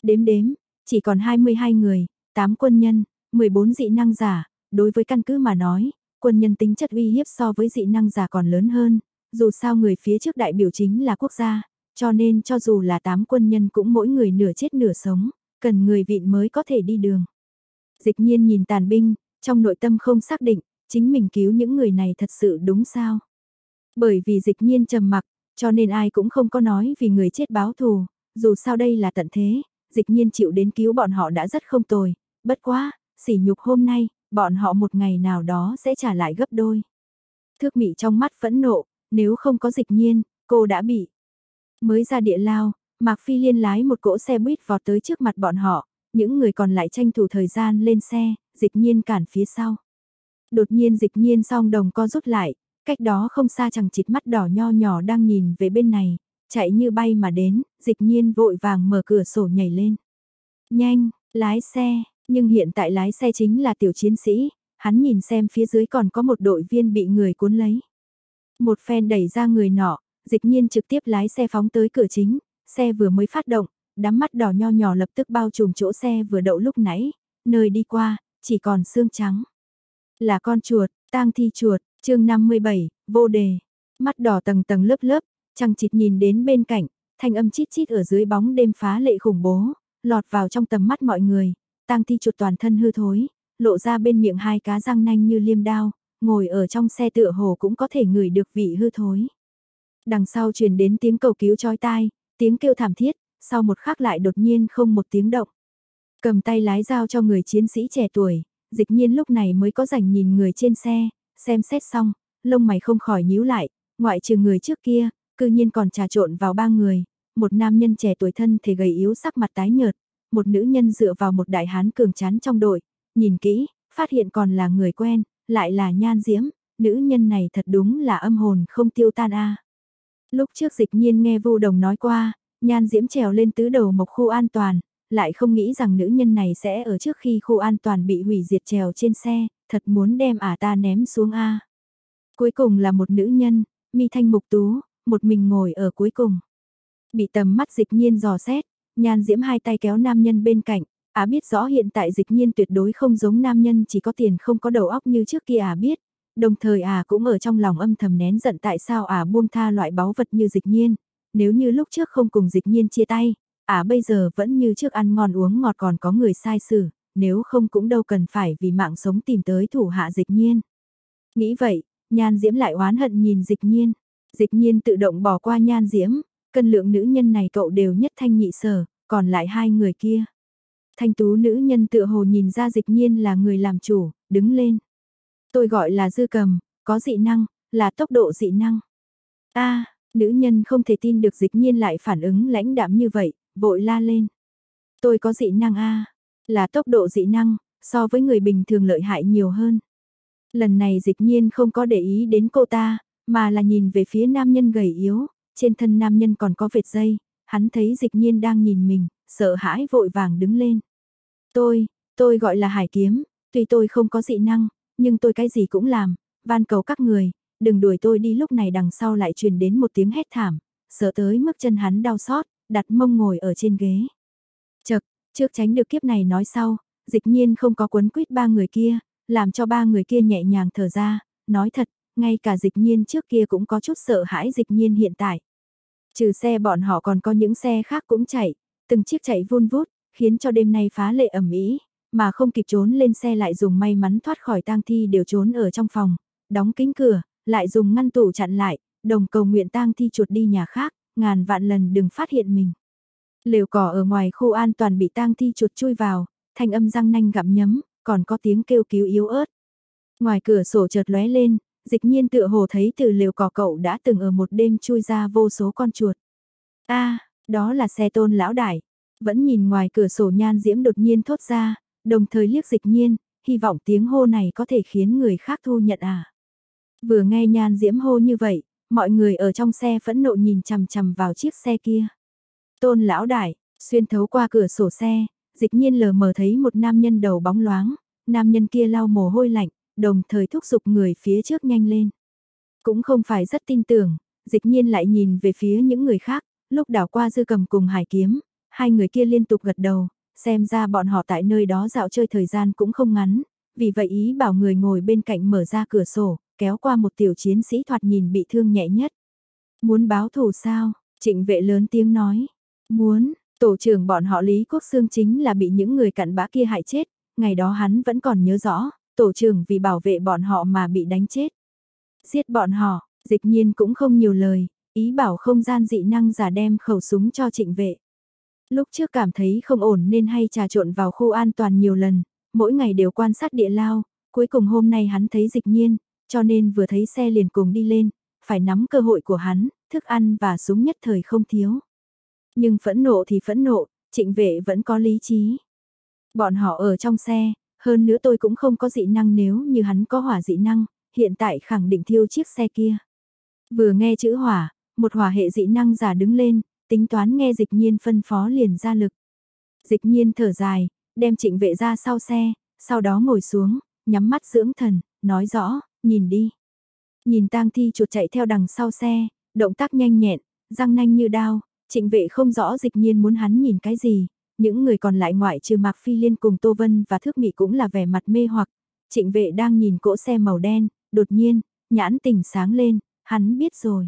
Đếm đếm, chỉ còn 22 người, 8 quân nhân, 14 dị năng giả, đối với căn cứ mà nói, quân nhân tính chất uy hiếp so với dị năng giả còn lớn hơn, dù sao người phía trước đại biểu chính là quốc gia, cho nên cho dù là tám quân nhân cũng mỗi người nửa chết nửa sống, cần người vịn mới có thể đi đường. Dịch nhiên nhìn tàn binh, trong nội tâm không xác định, chính mình cứu những người này thật sự đúng sao. Bởi vì dịch nhiên trầm mặc, Cho nên ai cũng không có nói vì người chết báo thù, dù sao đây là tận thế, dịch nhiên chịu đến cứu bọn họ đã rất không tồi, bất quá, sỉ nhục hôm nay, bọn họ một ngày nào đó sẽ trả lại gấp đôi. Thước mị trong mắt phẫn nộ, nếu không có dịch nhiên, cô đã bị. Mới ra địa lao, Mạc Phi Liên lái một cỗ xe buýt vọt tới trước mặt bọn họ, những người còn lại tranh thủ thời gian lên xe, dịch nhiên cản phía sau. Đột nhiên dịch nhiên song đồng co rút lại, cách đó không xa chẳng chịt mắt đỏ nho nhỏ đang nhìn về bên này, chạy như bay mà đến, dịch nhiên vội vàng mở cửa sổ nhảy lên. Nhanh, lái xe, nhưng hiện tại lái xe chính là tiểu chiến sĩ, hắn nhìn xem phía dưới còn có một đội viên bị người cuốn lấy. Một phen đẩy ra người nọ, dịch nhiên trực tiếp lái xe phóng tới cửa chính, xe vừa mới phát động, đám mắt đỏ nho nhỏ lập tức bao trùm chỗ xe vừa đậu lúc nãy, nơi đi qua, chỉ còn xương trắng. Là con chuột, tang thi chuột, chương 57, vô đề. Mắt đỏ tầng tầng lớp lớp, trăng chịt nhìn đến bên cạnh, thanh âm chít chít ở dưới bóng đêm phá lệ khủng bố, lọt vào trong tầm mắt mọi người. Tang thi chuột toàn thân hư thối, lộ ra bên miệng hai cá răng nanh như liêm đao, ngồi ở trong xe tựa hồ cũng có thể ngửi được vị hư thối. Đằng sau truyền đến tiếng cầu cứu chói tai, tiếng kêu thảm thiết, sau một khắc lại đột nhiên không một tiếng động. Cầm tay lái dao cho người chiến sĩ trẻ tuổi, dịch nhiên lúc này mới có rảnh nhìn người trên xe, xem xét xong, lông mày không khỏi nhíu lại, ngoại trừ người trước kia, cư nhiên còn trà trộn vào ba người, một nam nhân trẻ tuổi thân thể gầy yếu sắc mặt tái nhợt, một nữ nhân dựa vào một đại hán cường chán trong đội, nhìn kỹ, phát hiện còn là người quen, lại là nhan diễm, nữ nhân này thật đúng là âm hồn không tiêu tan a. Lúc trước dịch nhiên nghe vô đồng nói qua, nhan diễm trèo lên tứ đầu một khu an toàn, lại không nghĩ rằng nữ nhân này sẽ ở trước khi khu an toàn bị hủy diệt trèo trên xe, thật muốn đem ả ta ném xuống A. Cuối cùng là một nữ nhân, mi thanh mục tú, một mình ngồi ở cuối cùng. Bị tầm mắt dịch nhiên dò xét, nhan diễm hai tay kéo nam nhân bên cạnh, Á biết rõ hiện tại dịch nhiên tuyệt đối không giống nam nhân chỉ có tiền không có đầu óc như trước kia Á biết, đồng thời à cũng ở trong lòng âm thầm nén giận tại sao à buông tha loại báu vật như dịch nhiên, nếu như lúc trước không cùng dịch nhiên chia tay, à bây giờ vẫn như trước ăn ngon uống ngọt còn có người sai xử, nếu không cũng đâu cần phải vì mạng sống tìm tới thủ hạ dịch nhiên. Nghĩ vậy, nhan diễm lại oán hận nhìn dịch nhiên, dịch nhiên tự động bỏ qua nhan diễm, cân lượng nữ nhân này cậu đều nhất thanh nhị sở, còn lại hai người kia. Thanh tú nữ nhân tựa hồ nhìn ra dịch nhiên là người làm chủ, đứng lên. Tôi gọi là dư cầm, có dị năng, là tốc độ dị năng. a nữ nhân không thể tin được dịch nhiên lại phản ứng lãnh đạm như vậy, vội la lên. Tôi có dị năng a là tốc độ dị năng, so với người bình thường lợi hại nhiều hơn. Lần này dịch nhiên không có để ý đến cô ta, mà là nhìn về phía nam nhân gầy yếu, trên thân nam nhân còn có vệt dây, hắn thấy dịch nhiên đang nhìn mình, sợ hãi vội vàng đứng lên. Tôi, tôi gọi là hải kiếm, tuy tôi không có dị năng, nhưng tôi cái gì cũng làm, van cầu các người, đừng đuổi tôi đi lúc này đằng sau lại truyền đến một tiếng hét thảm, sợ tới mức chân hắn đau xót, đặt mông ngồi ở trên ghế. Chật, trước tránh được kiếp này nói sau, dịch nhiên không có quấn quýt ba người kia, làm cho ba người kia nhẹ nhàng thở ra, nói thật, ngay cả dịch nhiên trước kia cũng có chút sợ hãi dịch nhiên hiện tại. Trừ xe bọn họ còn có những xe khác cũng chạy, từng chiếc chạy vun vút, khiến cho đêm nay phá lệ ẩm ý, mà không kịp trốn lên xe lại dùng may mắn thoát khỏi tang thi đều trốn ở trong phòng, đóng kính cửa, lại dùng ngăn tủ chặn lại, đồng cầu nguyện tang thi chuột đi nhà khác, ngàn vạn lần đừng phát hiện mình. Lều cỏ ở ngoài khu an toàn bị tang thi chuột chui vào, thanh âm răng nanh gặm nhấm, còn có tiếng kêu cứu yếu ớt. Ngoài cửa sổ chợt lóe lên, dịch nhiên tựa hồ thấy từ lều cỏ cậu đã từng ở một đêm chui ra vô số con chuột. a đó là xe tôn lão đại. Vẫn nhìn ngoài cửa sổ nhan diễm đột nhiên thốt ra, đồng thời liếc dịch nhiên, hy vọng tiếng hô này có thể khiến người khác thu nhận à. Vừa nghe nhan diễm hô như vậy, mọi người ở trong xe phẫn nộ nhìn chằm chằm vào chiếc xe kia. Tôn lão đại, xuyên thấu qua cửa sổ xe, dịch nhiên lờ mờ thấy một nam nhân đầu bóng loáng, nam nhân kia lau mồ hôi lạnh, đồng thời thúc giục người phía trước nhanh lên. Cũng không phải rất tin tưởng, dịch nhiên lại nhìn về phía những người khác, lúc đảo qua dư cầm cùng hải kiếm, hai người kia liên tục gật đầu, xem ra bọn họ tại nơi đó dạo chơi thời gian cũng không ngắn, vì vậy ý bảo người ngồi bên cạnh mở ra cửa sổ, kéo qua một tiểu chiến sĩ thoạt nhìn bị thương nhẹ nhất. Muốn báo thù sao? Trịnh vệ lớn tiếng nói. Muốn, tổ trưởng bọn họ Lý Quốc Sương chính là bị những người cặn bã kia hại chết, ngày đó hắn vẫn còn nhớ rõ, tổ trưởng vì bảo vệ bọn họ mà bị đánh chết. Giết bọn họ, dịch nhiên cũng không nhiều lời, ý bảo không gian dị năng giả đem khẩu súng cho trịnh vệ. Lúc trước cảm thấy không ổn nên hay trà trộn vào khu an toàn nhiều lần, mỗi ngày đều quan sát địa lao, cuối cùng hôm nay hắn thấy dịch nhiên, cho nên vừa thấy xe liền cùng đi lên, phải nắm cơ hội của hắn, thức ăn và súng nhất thời không thiếu. Nhưng phẫn nộ thì phẫn nộ, trịnh vệ vẫn có lý trí. Bọn họ ở trong xe, hơn nữa tôi cũng không có dị năng nếu như hắn có hỏa dị năng, hiện tại khẳng định thiêu chiếc xe kia. Vừa nghe chữ hỏa, một hỏa hệ dị năng giả đứng lên, tính toán nghe dịch nhiên phân phó liền ra lực. Dịch nhiên thở dài, đem trịnh vệ ra sau xe, sau đó ngồi xuống, nhắm mắt dưỡng thần, nói rõ, nhìn đi. Nhìn tang thi chuột chạy theo đằng sau xe, động tác nhanh nhẹn, răng nanh như đao, trịnh vệ không rõ dịch nhiên muốn hắn nhìn cái gì. Những người còn lại ngoại trừ Mạc Phi Liên cùng Tô Vân và Thước Mị cũng là vẻ mặt mê hoặc. Trịnh vệ đang nhìn cỗ xe màu đen, đột nhiên, nhãn tỉnh sáng lên, hắn biết rồi.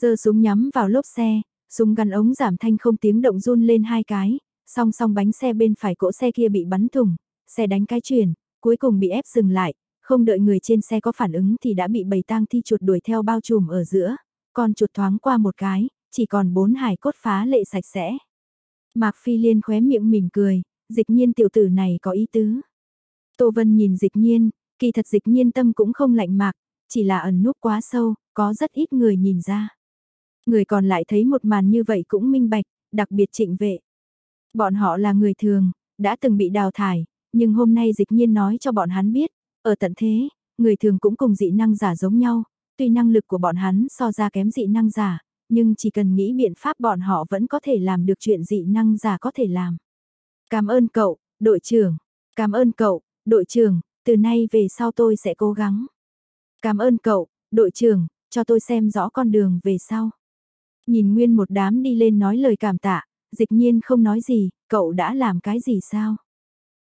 Giơ súng nhắm vào lốp xe, súng gắn ống giảm thanh không tiếng động run lên hai cái, song song bánh xe bên phải cỗ xe kia bị bắn thủng, xe đánh cái chuyển, cuối cùng bị ép dừng lại, không đợi người trên xe có phản ứng thì đã bị bầy tang thi chuột đuổi theo bao trùm ở giữa, còn chuột thoáng qua một cái, chỉ còn bốn hải cốt phá lệ sạch sẽ. Mạc Phi Liên khóe miệng mỉm cười, dịch nhiên tiểu tử này có ý tứ. Tô Vân nhìn dịch nhiên, kỳ thật dịch nhiên tâm cũng không lạnh mạc, chỉ là ẩn núp quá sâu, có rất ít người nhìn ra. Người còn lại thấy một màn như vậy cũng minh bạch, đặc biệt trịnh vệ. Bọn họ là người thường, đã từng bị đào thải, nhưng hôm nay dịch nhiên nói cho bọn hắn biết, ở tận thế, người thường cũng cùng dị năng giả giống nhau, tuy năng lực của bọn hắn so ra kém dị năng giả, nhưng chỉ cần nghĩ biện pháp bọn họ vẫn có thể làm được chuyện dị năng giả có thể làm. Cảm ơn cậu, đội trưởng. Cảm ơn cậu, đội trưởng, từ nay về sau tôi sẽ cố gắng. Cảm ơn cậu, đội trưởng, cho tôi xem rõ con đường về sau. Nhìn nguyên một đám đi lên nói lời cảm tạ, dịch nhiên không nói gì, cậu đã làm cái gì sao?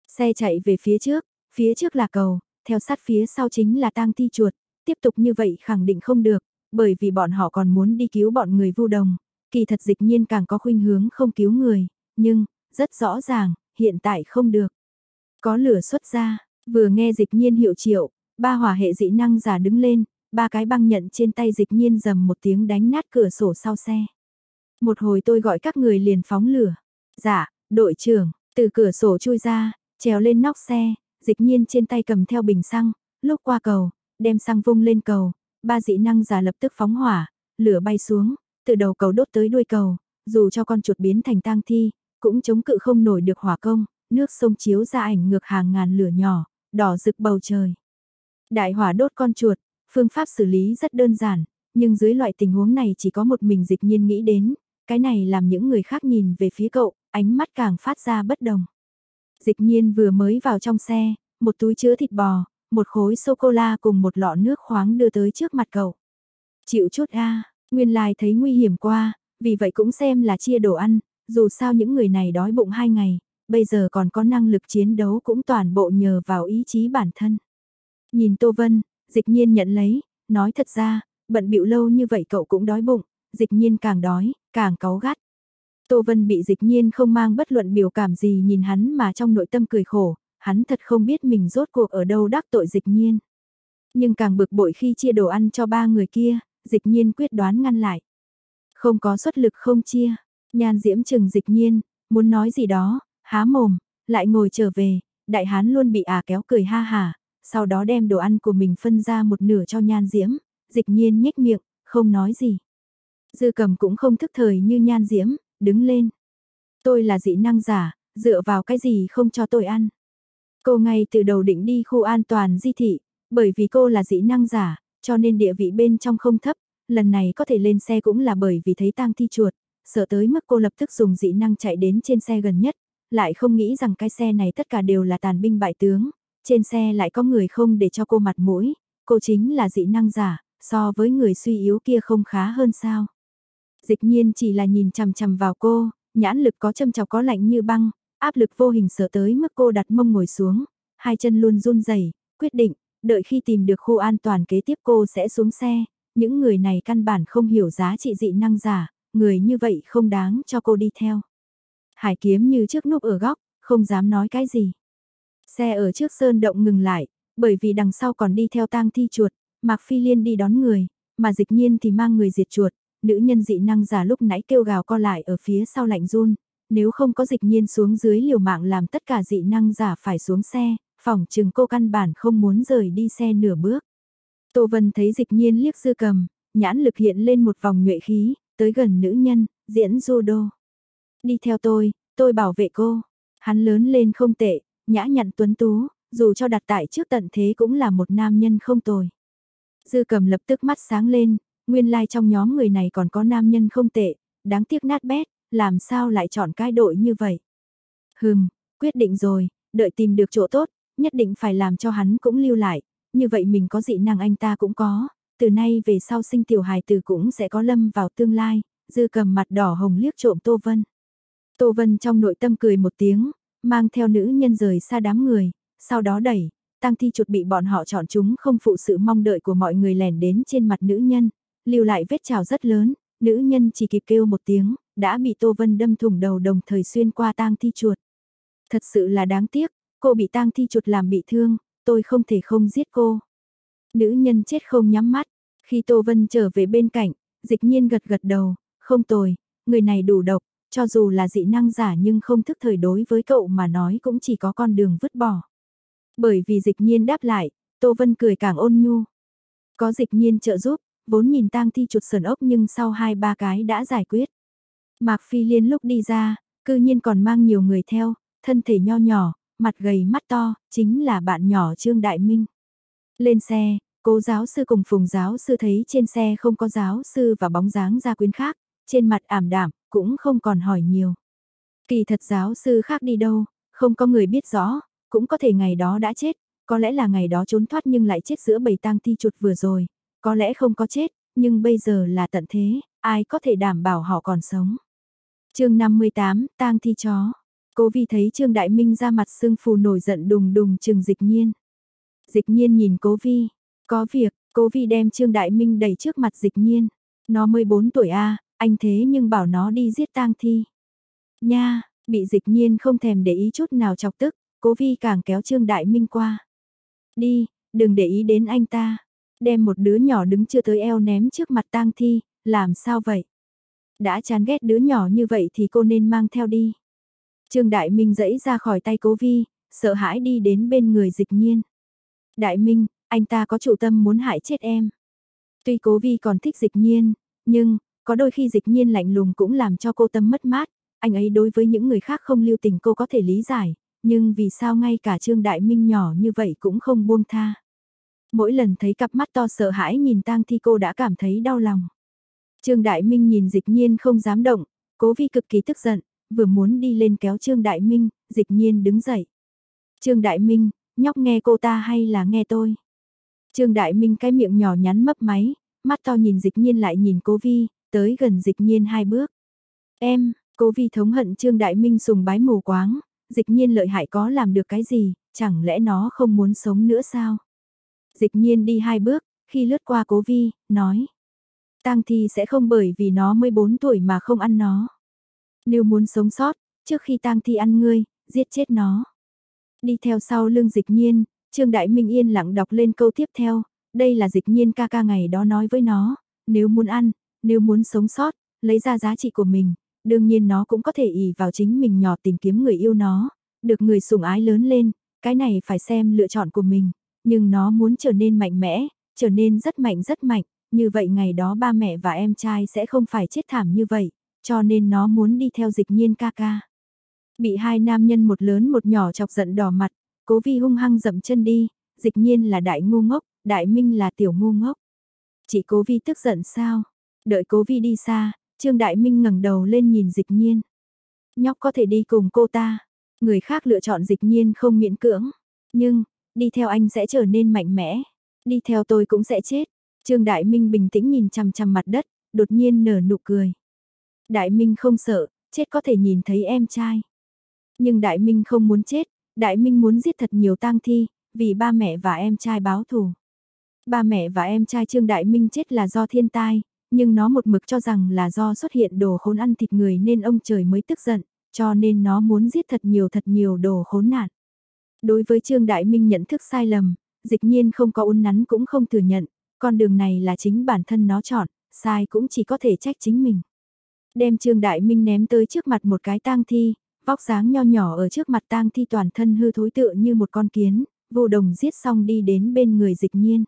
Xe chạy về phía trước, phía trước là cầu, theo sát phía sau chính là tang thi chuột, tiếp tục như vậy khẳng định không được, bởi vì bọn họ còn muốn đi cứu bọn người vu đồng. Kỳ thật dịch nhiên càng có khuynh hướng không cứu người, nhưng, rất rõ ràng, hiện tại không được. Có lửa xuất ra, vừa nghe dịch nhiên hiệu triệu, ba hỏa hệ dị năng giả đứng lên, ba cái băng nhận trên tay dịch nhiên dầm một tiếng đánh nát cửa sổ sau xe. Một hồi tôi gọi các người liền phóng lửa. Dạ, đội trưởng, từ cửa sổ chui ra, trèo lên nóc xe, dịch nhiên trên tay cầm theo bình xăng, lúc qua cầu, đem xăng vung lên cầu, ba dị năng giả lập tức phóng hỏa, lửa bay xuống, từ đầu cầu đốt tới đuôi cầu, dù cho con chuột biến thành tang thi, cũng chống cự không nổi được hỏa công, nước sông chiếu ra ảnh ngược hàng ngàn lửa nhỏ, đỏ rực bầu trời. Đại hỏa đốt con chuột, phương pháp xử lý rất đơn giản, nhưng dưới loại tình huống này chỉ có một mình dịch nhiên nghĩ đến, cái này làm những người khác nhìn về phía cậu, ánh mắt càng phát ra bất đồng. Dịch nhiên vừa mới vào trong xe, một túi chứa thịt bò, một khối sô-cô-la cùng một lọ nước khoáng đưa tới trước mặt cậu. Chịu chút a nguyên lai thấy nguy hiểm qua, vì vậy cũng xem là chia đồ ăn, dù sao những người này đói bụng hai ngày, bây giờ còn có năng lực chiến đấu cũng toàn bộ nhờ vào ý chí bản thân. Nhìn Tô Vân, dịch nhiên nhận lấy, nói thật ra, bận bịu lâu như vậy cậu cũng đói bụng, dịch nhiên càng đói, càng cáu gắt. Tô Vân bị dịch nhiên không mang bất luận biểu cảm gì nhìn hắn mà trong nội tâm cười khổ, hắn thật không biết mình rốt cuộc ở đâu đắc tội dịch nhiên. Nhưng càng bực bội khi chia đồ ăn cho ba người kia, dịch nhiên quyết đoán ngăn lại. Không có xuất lực không chia, nhan diễm chừng dịch nhiên, muốn nói gì đó, há mồm, lại ngồi trở về, đại hán luôn bị ả kéo cười ha hà, sau đó đem đồ ăn của mình phân ra một nửa cho nhan diễm, dịch nhiên nhếch miệng, không nói gì. Dư cầm cũng không thức thời như nhan diễm, đứng lên. Tôi là dị năng giả, dựa vào cái gì không cho tôi ăn. Cô ngay từ đầu định đi khu an toàn di thị, bởi vì cô là dị năng giả, cho nên địa vị bên trong không thấp, lần này có thể lên xe cũng là bởi vì thấy tang thi chuột, sợ tới mức cô lập tức dùng dị năng chạy đến trên xe gần nhất, lại không nghĩ rằng cái xe này tất cả đều là tàn binh bại tướng, trên xe lại có người không để cho cô mặt mũi, cô chính là dị năng giả, so với người suy yếu kia không khá hơn sao. Dịch nhiên chỉ là nhìn chằm chằm vào cô, nhãn lực có châm chọc có lạnh như băng, áp lực vô hình sợ tới mức cô đặt mông ngồi xuống, hai chân luôn run rẩy, quyết định, đợi khi tìm được khu an toàn kế tiếp cô sẽ xuống xe, những người này căn bản không hiểu giá trị dị năng giả, người như vậy không đáng cho cô đi theo. Hải kiếm như trước núp ở góc, không dám nói cái gì. Xe ở trước sơn động ngừng lại, bởi vì đằng sau còn đi theo tang thi chuột, Mạc Phi Liên đi đón người, mà dịch nhiên thì mang người diệt chuột, nữ nhân dị năng giả lúc nãy kêu gào co lại ở phía sau lạnh run, nếu không có dịch nhiên xuống dưới liều mạng làm tất cả dị năng giả phải xuống xe, phòng chừng cô căn bản không muốn rời đi xe nửa bước. Tô Vân thấy dịch nhiên liếc dư cầm, nhãn lực hiện lên một vòng nhuệ khí, tới gần nữ nhân, diễn judo. Đi theo tôi, tôi bảo vệ cô. Hắn lớn lên không tệ, nhã nhặn tuấn tú, dù cho đặt tại trước tận thế cũng là một nam nhân không tồi. Dư cầm lập tức mắt sáng lên, nguyên lai like trong nhóm người này còn có nam nhân không tệ, đáng tiếc nát bét, làm sao lại chọn cái đội như vậy. Hừm, quyết định rồi, đợi tìm được chỗ tốt, nhất định phải làm cho hắn cũng lưu lại, như vậy mình có dị năng anh ta cũng có, từ nay về sau sinh tiểu hài tử cũng sẽ có lâm vào tương lai, dư cầm mặt đỏ hồng liếc trộm Tô Vân. Tô Vân trong nội tâm cười một tiếng, mang theo nữ nhân rời xa đám người, sau đó đẩy, tăng thi chuột bị bọn họ chọn chúng không phụ sự mong đợi của mọi người lẻn đến trên mặt nữ nhân, lưu lại vết trào rất lớn, nữ nhân chỉ kịp kêu một tiếng, đã bị Tô Vân đâm thủng đầu đồng thời xuyên qua tang thi chuột. Thật sự là đáng tiếc, cô bị tang thi chuột làm bị thương, tôi không thể không giết cô. Nữ nhân chết không nhắm mắt, khi Tô Vân trở về bên cạnh, dịch nhiên gật gật đầu, không tồi, người này đủ độc, cho dù là dị năng giả nhưng không thức thời đối với cậu mà nói cũng chỉ có con đường vứt bỏ. Bởi vì dịch nhiên đáp lại, Tô Vân cười càng ôn nhu. Có dịch nhiên trợ giúp, vốn nhìn tang thi chuột sườn ốc nhưng sau hai ba cái đã giải quyết. Mạc Phi Liên lúc đi ra, cư nhiên còn mang nhiều người theo, thân thể nho nhỏ, mặt gầy mắt to, chính là bạn nhỏ Trương Đại Minh. Lên xe, cố giáo sư cùng phùng giáo sư thấy trên xe không có giáo sư và bóng dáng gia quyến khác, trên mặt ảm đạm, cũng không còn hỏi nhiều. Kỳ thật giáo sư khác đi đâu, không có người biết rõ, cũng có thể ngày đó đã chết, có lẽ là ngày đó trốn thoát nhưng lại chết giữa bầy tang thi chuột vừa rồi, có lẽ không có chết, nhưng bây giờ là tận thế, ai có thể đảm bảo họ còn sống. chương 58, tang thi chó. Cố vi thấy Trương Đại Minh ra mặt sưng phù nổi giận đùng đùng trừng dịch nhiên. Dịch nhiên nhìn cố vi, có việc, cố vi đem Trương Đại Minh đẩy trước mặt dịch nhiên. Nó 14 tuổi a anh thế nhưng bảo nó đi giết tang thi. Nha, bị dịch nhiên không thèm để ý chút nào chọc tức, cố vi càng kéo Trương Đại Minh qua. Đi, đừng để ý đến anh ta. Đem một đứa nhỏ đứng chưa tới eo ném trước mặt tang thi, làm sao vậy? Đã chán ghét đứa nhỏ như vậy thì cô nên mang theo đi. Trương Đại Minh dẫy ra khỏi tay cố vi, sợ hãi đi đến bên người dịch nhiên. Đại Minh, anh ta có chủ tâm muốn hại chết em. Tuy cố vi còn thích dịch nhiên, nhưng, có đôi khi dịch nhiên lạnh lùng cũng làm cho cô tâm mất mát, anh ấy đối với những người khác không lưu tình cô có thể lý giải, nhưng vì sao ngay cả Trương Đại Minh nhỏ như vậy cũng không buông tha. Mỗi lần thấy cặp mắt to sợ hãi nhìn tang thi cô đã cảm thấy đau lòng. Trương Đại Minh nhìn dịch nhiên không dám động, cố vi cực kỳ tức giận, vừa muốn đi lên kéo Trương Đại Minh, dịch nhiên đứng dậy. Trương Đại Minh, nhóc nghe cô ta hay là nghe tôi? Trương Đại Minh cái miệng nhỏ nhắn mấp máy, mắt to nhìn dịch nhiên lại nhìn cố vi, tới gần dịch nhiên hai bước. Em, cố vi thống hận Trương Đại Minh sùng bái mù quáng, dịch nhiên lợi hại có làm được cái gì, chẳng lẽ nó không muốn sống nữa sao? Dịch nhiên đi hai bước, khi lướt qua cố vi, nói. Tang thi sẽ không bởi vì nó 14 tuổi mà không ăn nó. Nếu muốn sống sót, trước khi tang thi ăn ngươi, giết chết nó. Đi theo sau lưng dịch nhiên, Trương Đại Minh yên lặng đọc lên câu tiếp theo, đây là dịch nhiên ca ca ngày đó nói với nó, nếu muốn ăn, nếu muốn sống sót, lấy ra giá trị của mình, đương nhiên nó cũng có thể ỷ vào chính mình nhỏ tìm kiếm người yêu nó, được người sủng ái lớn lên, cái này phải xem lựa chọn của mình, nhưng nó muốn trở nên mạnh mẽ, trở nên rất mạnh rất mạnh, như vậy ngày đó ba mẹ và em trai sẽ không phải chết thảm như vậy, cho nên nó muốn đi theo dịch nhiên ca ca. Bị hai nam nhân một lớn một nhỏ chọc giận đỏ mặt, cố vi hung hăng dậm chân đi, dịch nhiên là đại ngu ngốc, đại minh là tiểu ngu ngốc. Chị cố vi tức giận sao? Đợi cố vi đi xa, Trương Đại Minh ngẩng đầu lên nhìn dịch nhiên. Nhóc có thể đi cùng cô ta, người khác lựa chọn dịch nhiên không miễn cưỡng, nhưng, đi theo anh sẽ trở nên mạnh mẽ, đi theo tôi cũng sẽ chết. Trương Đại Minh bình tĩnh nhìn chằm chằm mặt đất, đột nhiên nở nụ cười. Đại Minh không sợ, chết có thể nhìn thấy em trai. Nhưng Đại Minh không muốn chết, Đại Minh muốn giết thật nhiều tang thi, vì ba mẹ và em trai báo thù. Ba mẹ và em trai Trương Đại Minh chết là do thiên tai, nhưng nó một mực cho rằng là do xuất hiện đồ khốn ăn thịt người nên ông trời mới tức giận, cho nên nó muốn giết thật nhiều thật nhiều đồ khốn nạn. Đối với Trương Đại Minh nhận thức sai lầm, dịch nhiên không có uốn nắn cũng không thừa nhận, con đường này là chính bản thân nó chọn, sai cũng chỉ có thể trách chính mình. Đem Trương Đại Minh ném tới trước mặt một cái tang thi, vóc dáng nho nhỏ ở trước mặt tang thi toàn thân hư thối tựa như một con kiến, vô đồng giết xong đi đến bên người dịch nhiên.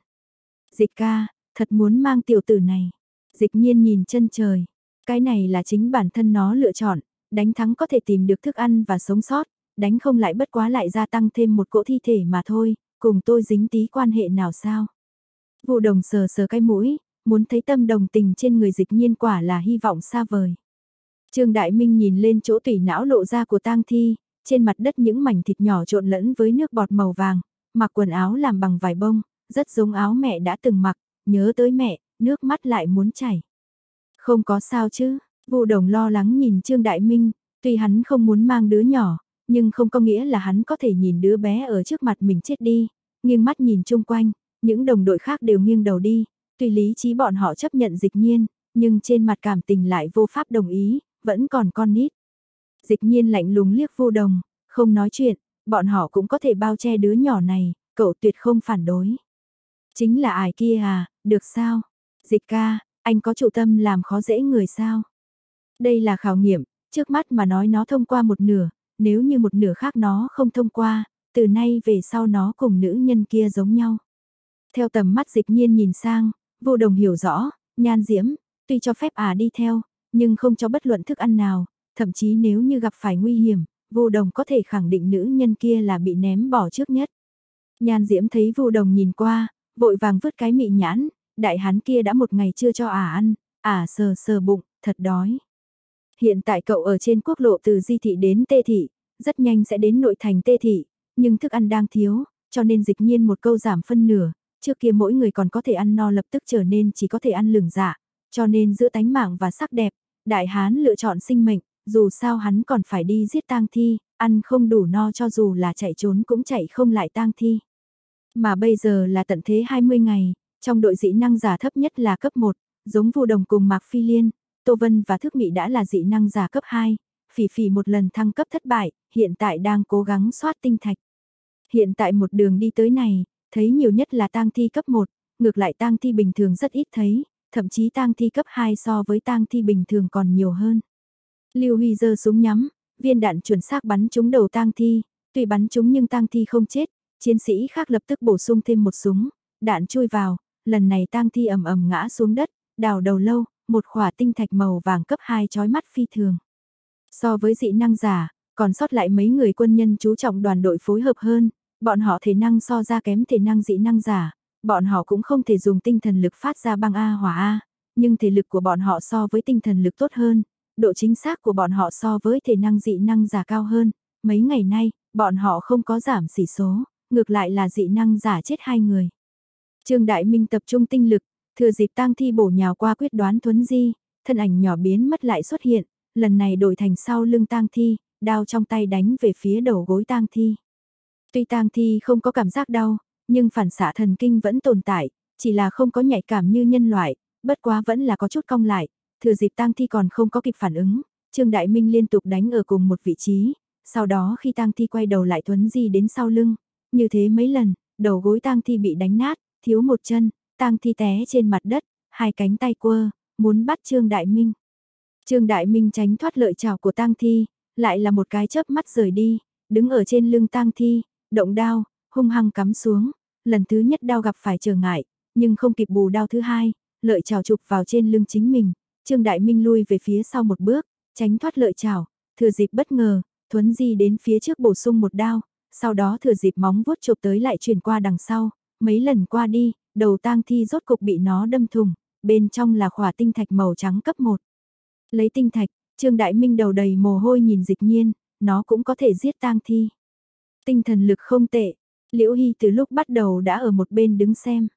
Dịch ca, thật muốn mang tiểu tử này. Dịch nhiên nhìn chân trời. Cái này là chính bản thân nó lựa chọn, đánh thắng có thể tìm được thức ăn và sống sót, đánh không lại bất quá lại gia tăng thêm một cỗ thi thể mà thôi, cùng tôi dính tí quan hệ nào sao. Vụ đồng sờ sờ cái mũi, muốn thấy tâm đồng tình trên người dịch nhiên quả là hy vọng xa vời. Trương Đại Minh nhìn lên chỗ tủy não lộ ra của tang thi, trên mặt đất những mảnh thịt nhỏ trộn lẫn với nước bọt màu vàng, mặc quần áo làm bằng vải bông, rất giống áo mẹ đã từng mặc, nhớ tới mẹ, nước mắt lại muốn chảy. Không có sao chứ, vụ đồng lo lắng nhìn Trương Đại Minh, tuy hắn không muốn mang đứa nhỏ, nhưng không có nghĩa là hắn có thể nhìn đứa bé ở trước mặt mình chết đi, nghiêng mắt nhìn chung quanh, những đồng đội khác đều nghiêng đầu đi, tuy lý trí bọn họ chấp nhận dịch nhiên, nhưng trên mặt cảm tình lại vô pháp đồng ý, vẫn còn con nít. Dịch nhiên lạnh lùng liếc vô đồng, không nói chuyện, bọn họ cũng có thể bao che đứa nhỏ này, cậu tuyệt không phản đối. Chính là ai kia à, được sao? Dịch ca, anh có chủ tâm làm khó dễ người sao? Đây là khảo nghiệm, trước mắt mà nói nó thông qua một nửa, nếu như một nửa khác nó không thông qua, từ nay về sau nó cùng nữ nhân kia giống nhau. Theo tầm mắt dịch nhiên nhìn sang, vô đồng hiểu rõ, nhan diễm, tuy cho phép à đi theo, nhưng không cho bất luận thức ăn nào, thậm chí nếu như gặp phải nguy hiểm, vô đồng có thể khẳng định nữ nhân kia là bị ném bỏ trước nhất. Nhan diễm thấy vô đồng nhìn qua, vội vàng vứt cái mị nhãn, đại hán kia đã một ngày chưa cho ả ăn, ả sờ sờ bụng, thật đói. Hiện tại cậu ở trên quốc lộ từ Di Thị đến Tê Thị, rất nhanh sẽ đến nội thành Tê Thị, nhưng thức ăn đang thiếu, cho nên dịch nhiên một câu giảm phân nửa, trước kia mỗi người còn có thể ăn no lập tức trở nên chỉ có thể ăn lửng dạ, cho nên giữa tánh mạng và sắc đẹp, đại hán lựa chọn sinh mệnh, dù sao hắn còn phải đi giết tang thi, ăn không đủ no cho dù là chạy trốn cũng chạy không lại tang thi. Mà bây giờ là tận thế 20 ngày, trong đội dị năng giả thấp nhất là cấp 1, giống Vu Đồng cùng Mạc Phi Liên, Tô Vân và Thức Mị đã là dị năng giả cấp 2, Phỉ Phỉ một lần thăng cấp thất bại, hiện tại đang cố gắng soát tinh thạch. Hiện tại một đường đi tới này, thấy nhiều nhất là tang thi cấp 1, ngược lại tang thi bình thường rất ít thấy, thậm chí tang thi cấp 2 so với tang thi bình thường còn nhiều hơn. Lưu Huy giơ súng nhắm, viên đạn chuẩn xác bắn trúng đầu tang thi, tuy bắn trúng nhưng tang thi không chết, chiến sĩ khác lập tức bổ sung thêm một súng, đạn chui vào, lần này tang thi ầm ầm ngã xuống đất, đào đầu lâu, một khỏa tinh thạch màu vàng cấp 2 chói mắt phi thường. So với dị năng giả, còn sót lại mấy người quân nhân chú trọng đoàn đội phối hợp hơn, bọn họ thể năng so ra kém thể năng dị năng giả, bọn họ cũng không thể dùng tinh thần lực phát ra băng A hỏa A, nhưng thể lực của bọn họ so với tinh thần lực tốt hơn, độ chính xác của bọn họ so với thể năng dị năng giả cao hơn, mấy ngày nay, bọn họ không có giảm sỉ số, ngược lại là dị năng giả chết hai người. Trương Đại Minh tập trung tinh lực, thừa dịp tang thi bổ nhào qua quyết đoán thuấn di, thân ảnh nhỏ biến mất lại xuất hiện, lần này đổi thành sau lưng tang thi, đao trong tay đánh về phía đầu gối tang thi. Tuy tang thi không có cảm giác đau, nhưng phản xạ thần kinh vẫn tồn tại, chỉ là không có nhạy cảm như nhân loại, bất quá vẫn là có chút cong lại, thừa dịp tang thi còn không có kịp phản ứng, Trương Đại Minh liên tục đánh ở cùng một vị trí, sau đó khi tang thi quay đầu lại thuấn di đến sau lưng, như thế mấy lần, đầu gối tang thi bị đánh nát, thiếu một chân, tang thi té trên mặt đất, hai cánh tay quơ, muốn bắt Trương Đại Minh. Trương Đại Minh tránh thoát lợi chảo của tang thi, lại là một cái chớp mắt rời đi, đứng ở trên lưng tang thi, động đao, hung hăng cắm xuống, lần thứ nhất đao gặp phải trở ngại, nhưng không kịp bù đao thứ hai, lợi chảo chụp vào trên lưng chính mình, Trương Đại Minh lui về phía sau một bước, tránh thoát lợi chảo, thừa dịp bất ngờ, thuấn di đến phía trước bổ sung một đao, sau đó thừa dịp móng vuốt chụp tới lại chuyển qua đằng sau, mấy lần qua đi, đầu tang thi rốt cục bị nó đâm thùng, bên trong là khỏa tinh thạch màu trắng cấp 1. Lấy tinh thạch, Trương Đại Minh đầu đầy mồ hôi nhìn dịch nhiên, nó cũng có thể giết tang thi. Tinh thần lực không tệ, Liễu Hy từ lúc bắt đầu đã ở một bên đứng xem.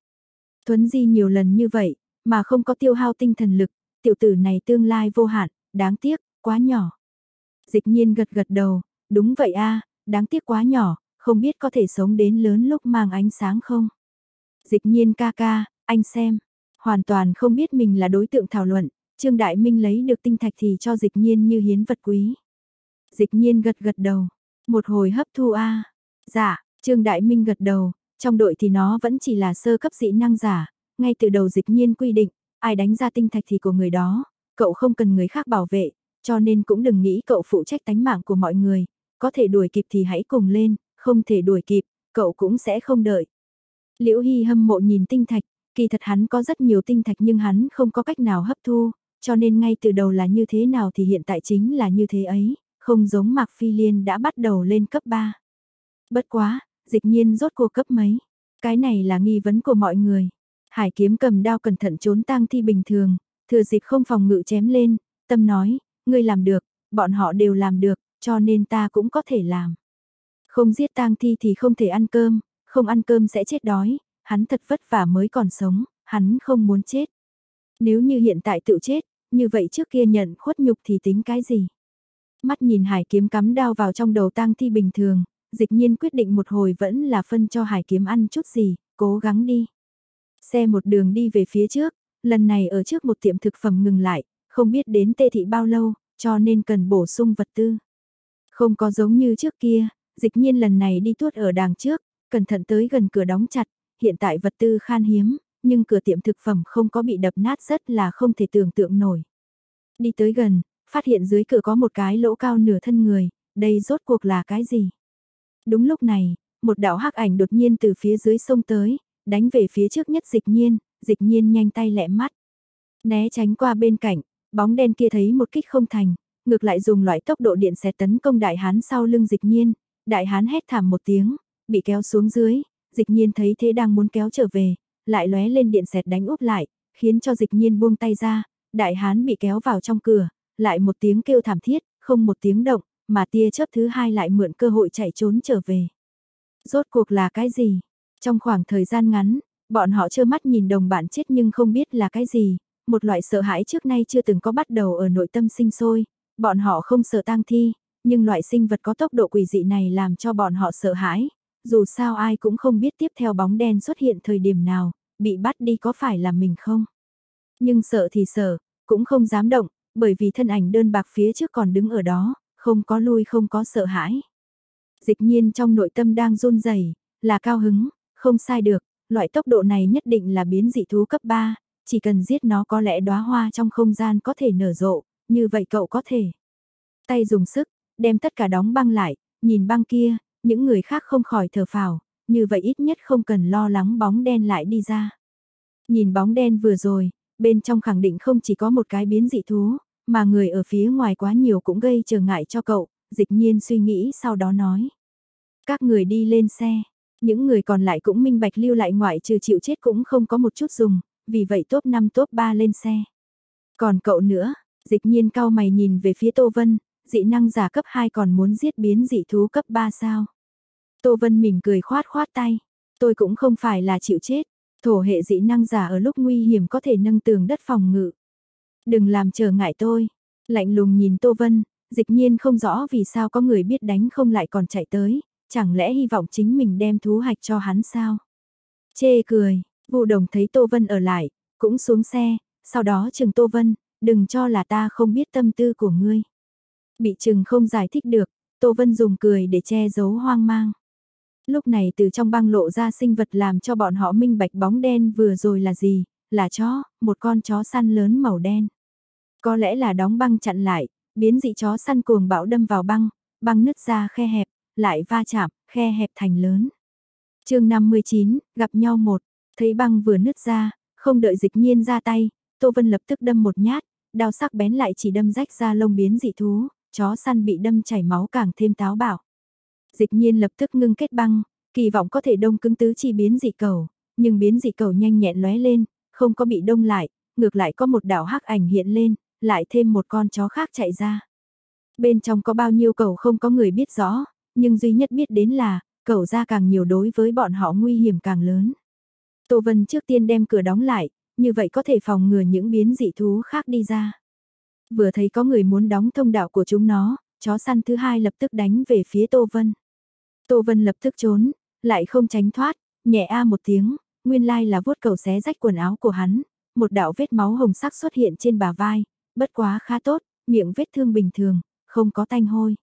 Thuấn Di nhiều lần như vậy, mà không có tiêu hao tinh thần lực, tiểu tử này tương lai vô hạn, đáng tiếc, quá nhỏ. Dịch nhiên gật gật đầu, đúng vậy a đáng tiếc quá nhỏ, không biết có thể sống đến lớn lúc mang ánh sáng không. Dịch nhiên ca ca, anh xem, hoàn toàn không biết mình là đối tượng thảo luận, Trương Đại Minh lấy được tinh thạch thì cho dịch nhiên như hiến vật quý. Dịch nhiên gật gật đầu, một hồi hấp thu a Dạ, Trương Đại Minh gật đầu, trong đội thì nó vẫn chỉ là sơ cấp dị năng giả, ngay từ đầu dịch nhiên quy định, ai đánh ra tinh thạch thì của người đó, cậu không cần người khác bảo vệ, cho nên cũng đừng nghĩ cậu phụ trách tánh mạng của mọi người, có thể đuổi kịp thì hãy cùng lên, không thể đuổi kịp, cậu cũng sẽ không đợi. Liễu Hy hâm mộ nhìn tinh thạch, kỳ thật hắn có rất nhiều tinh thạch nhưng hắn không có cách nào hấp thu, cho nên ngay từ đầu là như thế nào thì hiện tại chính là như thế ấy, không giống Mạc Phi Liên đã bắt đầu lên cấp 3. Bất quá, dịch nhiên rốt cuộc cấp mấy, cái này là nghi vấn của mọi người. Hải kiếm cầm đao cẩn thận trốn tang thi bình thường, thừa dịp không phòng ngự chém lên, tâm nói, ngươi làm được, bọn họ đều làm được, cho nên ta cũng có thể làm. Không giết tang thi thì không thể ăn cơm, không ăn cơm sẽ chết đói, hắn thật vất vả mới còn sống, hắn không muốn chết. Nếu như hiện tại tự chết, như vậy trước kia nhận khuất nhục thì tính cái gì? Mắt nhìn hải kiếm cắm đao vào trong đầu tang thi bình thường, dịch nhiên quyết định một hồi vẫn là phân cho hải kiếm ăn chút gì, cố gắng đi. Xe một đường đi về phía trước, lần này ở trước một tiệm thực phẩm ngừng lại, không biết đến tê thị bao lâu, cho nên cần bổ sung vật tư. Không có giống như trước kia, dịch nhiên lần này đi tuốt ở đàng trước, cẩn thận tới gần cửa đóng chặt, hiện tại vật tư khan hiếm, nhưng cửa tiệm thực phẩm không có bị đập nát rất là không thể tưởng tượng nổi. Đi tới gần, phát hiện dưới cửa có một cái lỗ cao nửa thân người, đây rốt cuộc là cái gì? Đúng lúc này, một đạo hắc ảnh đột nhiên từ phía dưới sông tới, đánh về phía trước nhất dịch nhiên, dịch nhiên nhanh tay lẹ mắt. Né tránh qua bên cạnh, bóng đen kia thấy một kích không thành, ngược lại dùng loại tốc độ điện xẹt tấn công đại hán sau lưng dịch nhiên, đại hán hét thảm một tiếng, bị kéo xuống dưới, dịch nhiên thấy thế đang muốn kéo trở về, lại lóe lên điện xẹt đánh úp lại, khiến cho dịch nhiên buông tay ra, đại hán bị kéo vào trong cửa, lại một tiếng kêu thảm thiết, không một tiếng động, mà tia chớp thứ hai lại mượn cơ hội chạy trốn trở về. Rốt cuộc là cái gì? Trong khoảng thời gian ngắn, bọn họ trơ mắt nhìn đồng bạn chết nhưng không biết là cái gì, một loại sợ hãi trước nay chưa từng có bắt đầu ở nội tâm sinh sôi, bọn họ không sợ tang thi, nhưng loại sinh vật có tốc độ quỷ dị này làm cho bọn họ sợ hãi, dù sao ai cũng không biết tiếp theo bóng đen xuất hiện thời điểm nào, bị bắt đi có phải là mình không. Nhưng sợ thì sợ, cũng không dám động, bởi vì thân ảnh đơn bạc phía trước còn đứng ở đó, không có lui không có sợ hãi. Dịch nhiên trong nội tâm đang run rẩy là cao hứng, không sai được, loại tốc độ này nhất định là biến dị thú cấp 3, chỉ cần giết nó có lẽ đóa hoa trong không gian có thể nở rộ, như vậy cậu có thể. Tay dùng sức, đem tất cả đóng băng lại, nhìn băng kia, những người khác không khỏi thở phào, như vậy ít nhất không cần lo lắng bóng đen lại đi ra. Nhìn bóng đen vừa rồi, bên trong khẳng định không chỉ có một cái biến dị thú, mà người ở phía ngoài quá nhiều cũng gây trở ngại cho cậu, dịch nhiên suy nghĩ sau đó nói. Các người đi lên xe, những người còn lại cũng minh bạch lưu lại ngoại trừ chịu chết cũng không có một chút dùng, vì vậy top 5 top 3 lên xe. Còn cậu nữa, dịch nhiên cao mày nhìn về phía Tô Vân, dị năng giả cấp 2 còn muốn giết biến dị thú cấp 3 sao? Tô Vân mỉm cười khoát khoát tay, tôi cũng không phải là chịu chết, thổ hệ dị năng giả ở lúc nguy hiểm có thể nâng tường đất phòng ngự. Đừng làm trở ngại tôi, lạnh lùng nhìn Tô Vân, dịch nhiên không rõ vì sao có người biết đánh không lại còn chạy tới, chẳng lẽ hy vọng chính mình đem thú hạch cho hắn sao? Chê cười, vụ Đồng thấy Tô Vân ở lại, cũng xuống xe, sau đó chừng Tô Vân, đừng cho là ta không biết tâm tư của ngươi. Bị chừng không giải thích được, Tô Vân dùng cười để che giấu hoang mang. Lúc này từ trong băng lộ ra sinh vật làm cho bọn họ minh bạch bóng đen vừa rồi là gì, là chó, một con chó săn lớn màu đen. Có lẽ là đóng băng chặn lại, biến dị chó săn cuồng bão đâm vào băng, băng nứt ra khe hẹp, lại va chạm, khe hẹp thành lớn. chương 59, gặp nhau một, thấy băng vừa nứt ra, không đợi dịch nhiên ra tay, Tô Vân lập tức đâm một nhát, đao sắc bén lại chỉ đâm rách ra lông biến dị thú, chó săn bị đâm chảy máu càng thêm táo bạo. Dịch nhiên lập tức ngưng kết băng, kỳ vọng có thể đông cứng tứ chi biến dị cầu, nhưng biến dị cầu nhanh nhẹn lóe lên, không có bị đông lại, ngược lại có một đảo hắc ảnh hiện lên, lại thêm một con chó khác chạy ra. Bên trong có bao nhiêu cầu không có người biết rõ, nhưng duy nhất biết đến là, cầu ra càng nhiều đối với bọn họ nguy hiểm càng lớn. Tô Vân trước tiên đem cửa đóng lại, như vậy có thể phòng ngừa những biến dị thú khác đi ra. Vừa thấy có người muốn đóng thông đạo của chúng nó, chó săn thứ hai lập tức đánh về phía Tô Vân. Tô Vân lập tức trốn, lại không tránh thoát, nhẹ a một tiếng, nguyên lai là vuốt cầu xé rách quần áo của hắn, một đạo vết máu hồng sắc xuất hiện trên bả vai, bất quá khá tốt, miệng vết thương bình thường, không có tanh hôi.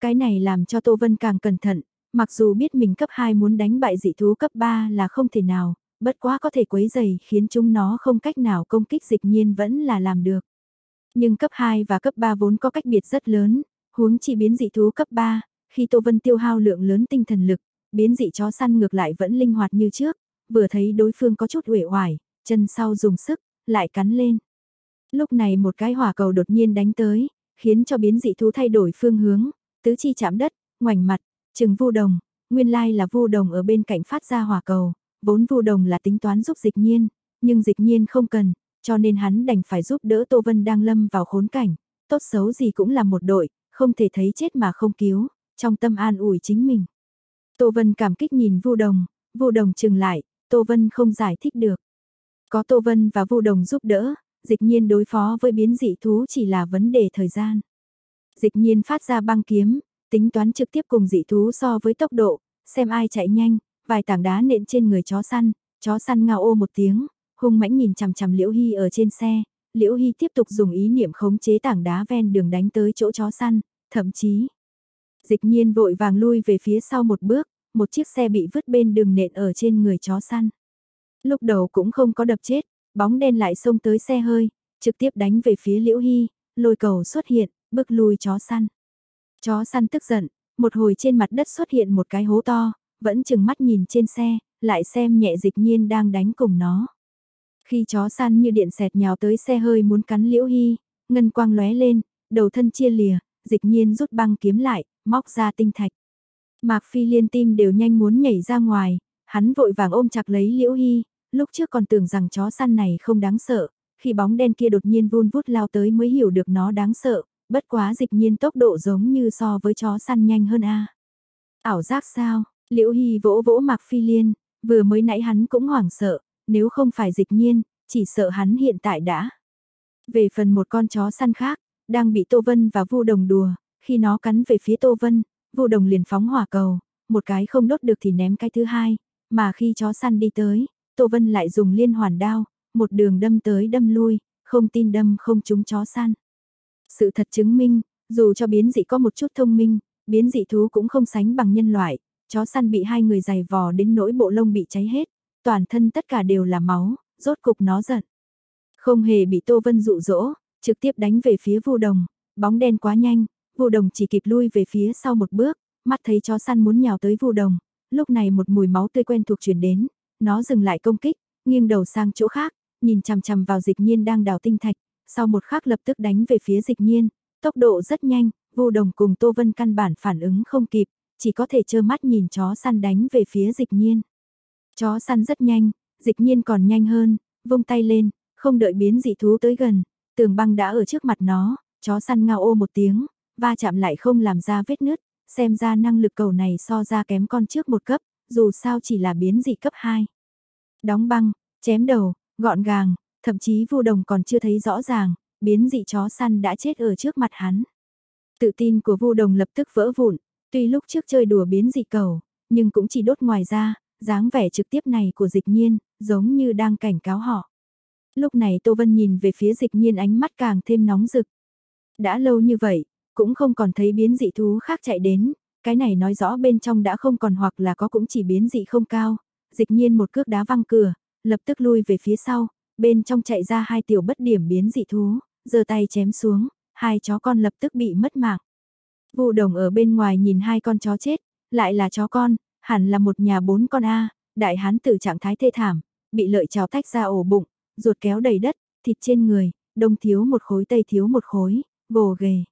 Cái này làm cho Tô Vân càng cẩn thận, mặc dù biết mình cấp 2 muốn đánh bại dị thú cấp 3 là không thể nào, bất quá có thể quấy dày khiến chúng nó không cách nào công kích dịch nhiên vẫn là làm được. Nhưng cấp 2 và cấp 3 vốn có cách biệt rất lớn, huống chi biến dị thú cấp 3, khi Tô Vân tiêu hao lượng lớn tinh thần lực, biến dị chó săn ngược lại vẫn linh hoạt như trước, vừa thấy đối phương có chút uể oải, chân sau dùng sức, lại cắn lên. Lúc này một cái hỏa cầu đột nhiên đánh tới, khiến cho biến dị thú thay đổi phương hướng, tứ chi chạm đất, ngoảnh mặt, chừng vu đồng, nguyên lai là vu đồng ở bên cạnh phát ra hỏa cầu, vốn vu đồng là tính toán giúp dịch nhiên, nhưng dịch nhiên không cần, cho nên hắn đành phải giúp đỡ Tô Vân đang lâm vào khốn cảnh, tốt xấu gì cũng là một đội, không thể thấy chết mà không cứu, trong tâm an ủi chính mình. Tô Vân cảm kích nhìn Vu Đồng, Vu Đồng chừng lại, Tô Vân không giải thích được. Có Tô Vân và Vu Đồng giúp đỡ, dịch nhiên đối phó với biến dị thú chỉ là vấn đề thời gian. Dịch nhiên phát ra băng kiếm, tính toán trực tiếp cùng dị thú so với tốc độ, xem ai chạy nhanh, vài tảng đá nện trên người chó săn, chó săn ngao ô một tiếng, hung mãnh nhìn chằm chằm Liễu Hy ở trên xe, Liễu Hy tiếp tục dùng ý niệm khống chế tảng đá ven đường đánh tới chỗ chó săn, thậm chí. Dịch nhiên vội vàng lui về phía sau một bước, một chiếc xe bị vứt bên đường nện ở trên người chó săn. Lúc đầu cũng không có đập chết, bóng đen lại xông tới xe hơi, trực tiếp đánh về phía Liễu Hy, lôi cầu xuất hiện, bước lui chó săn. Chó săn tức giận, một hồi trên mặt đất xuất hiện một cái hố to, vẫn chừng mắt nhìn trên xe, lại xem nhẹ dịch nhiên đang đánh cùng nó. Khi chó săn như điện xẹt nhào tới xe hơi muốn cắn Liễu Hy, ngân quang lóe lên, đầu thân chia lìa, dịch nhiên rút băng kiếm lại, móc ra tinh thạch. Mạc Phi liên tim đều nhanh muốn nhảy ra ngoài, hắn vội vàng ôm chặt lấy Liễu Hy, lúc trước còn tưởng rằng chó săn này không đáng sợ, khi bóng đen kia đột nhiên vun vút lao tới mới hiểu được nó đáng sợ, bất quá dịch nhiên tốc độ giống như so với chó săn nhanh hơn a. Ảo giác sao? Liễu Hy vỗ vỗ Mạc Phi Liên, vừa mới nãy hắn cũng hoảng sợ, nếu không phải dịch nhiên, chỉ sợ hắn hiện tại đã. Về phần một con chó săn khác, đang bị Tô Vân và Vu Đồng đùa, khi nó cắn về phía Tô Vân, Vu Đồng liền phóng hỏa cầu, một cái không đốt được thì ném cái thứ hai, mà khi chó săn đi tới, Tô Vân lại dùng liên hoàn đao, một đường đâm tới đâm lui, không tin đâm không trúng chó săn. Sự thật chứng minh, dù cho biến dị có một chút thông minh, biến dị thú cũng không sánh bằng nhân loại, chó săn bị hai người giày vò đến nỗi bộ lông bị cháy hết, toàn thân tất cả đều là máu, rốt cục nó giận. Không hề bị Tô Vân dụ dỗ, trực tiếp đánh về phía Vu Đồng, bóng đen quá nhanh, Vu Đồng chỉ kịp lui về phía sau một bước, mắt thấy chó săn muốn nhào tới Vu Đồng, lúc này một mùi máu tươi quen thuộc truyền đến, nó dừng lại công kích, nghiêng đầu sang chỗ khác, nhìn chằm chằm vào Dịch Nhiên đang đào tinh thạch, sau một khắc lập tức đánh về phía Dịch Nhiên, tốc độ rất nhanh, Vu Đồng cùng Tô Vân căn bản phản ứng không kịp, chỉ có thể trơ mắt nhìn chó săn đánh về phía Dịch Nhiên. Chó săn rất nhanh, Dịch Nhiên còn nhanh hơn, vung tay lên, không đợi biến dị thú tới gần, tường băng đã ở trước mặt nó, chó săn ngao ô một tiếng, va chạm lại không làm ra vết nứt, xem ra năng lực cầu này so ra kém con trước một cấp, dù sao chỉ là biến dị cấp 2. Đóng băng, chém đầu, gọn gàng, thậm chí vu đồng còn chưa thấy rõ ràng, biến dị chó săn đã chết ở trước mặt hắn. Tự tin của vu đồng lập tức vỡ vụn, tuy lúc trước chơi đùa biến dị cầu, nhưng cũng chỉ đốt ngoài ra, dáng vẻ trực tiếp này của dịch nhiên, giống như đang cảnh cáo họ. Lúc này Tô Vân nhìn về phía dịch nhiên ánh mắt càng thêm nóng rực. Đã lâu như vậy, cũng không còn thấy biến dị thú khác chạy đến, cái này nói rõ bên trong đã không còn hoặc là có cũng chỉ biến dị không cao. Dịch nhiên một cước đá văng cửa, lập tức lui về phía sau, bên trong chạy ra hai tiểu bất điểm biến dị thú, giơ tay chém xuống, hai chó con lập tức bị mất mạng. Vụ đồng ở bên ngoài nhìn hai con chó chết, lại là chó con, hẳn là một nhà bốn con A, đại hán tử trạng thái thê thảm, bị lợi trào tách ra ổ bụng, ruột kéo đầy đất, thịt trên người, đông thiếu một khối tây thiếu một khối, gồ ghề.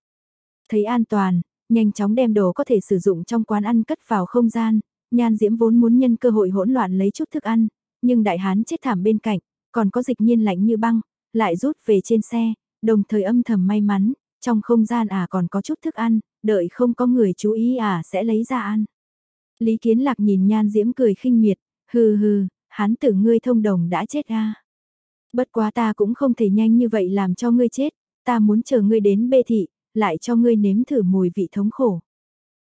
Thấy an toàn, nhanh chóng đem đồ có thể sử dụng trong quán ăn cất vào không gian, nhan diễm vốn muốn nhân cơ hội hỗn loạn lấy chút thức ăn, nhưng đại hán chết thảm bên cạnh, còn có dịch nhiên lạnh như băng, lại rút về trên xe, đồng thời âm thầm may mắn, trong không gian à còn có chút thức ăn, đợi không có người chú ý à sẽ lấy ra ăn. Lý Kiến Lạc nhìn nhan diễm cười khinh miệt, hừ hừ, hắn tử ngươi thông đồng đã chết a. Bất quá ta cũng không thể nhanh như vậy làm cho ngươi chết, ta muốn chờ ngươi đến bê thị, lại cho ngươi nếm thử mùi vị thống khổ.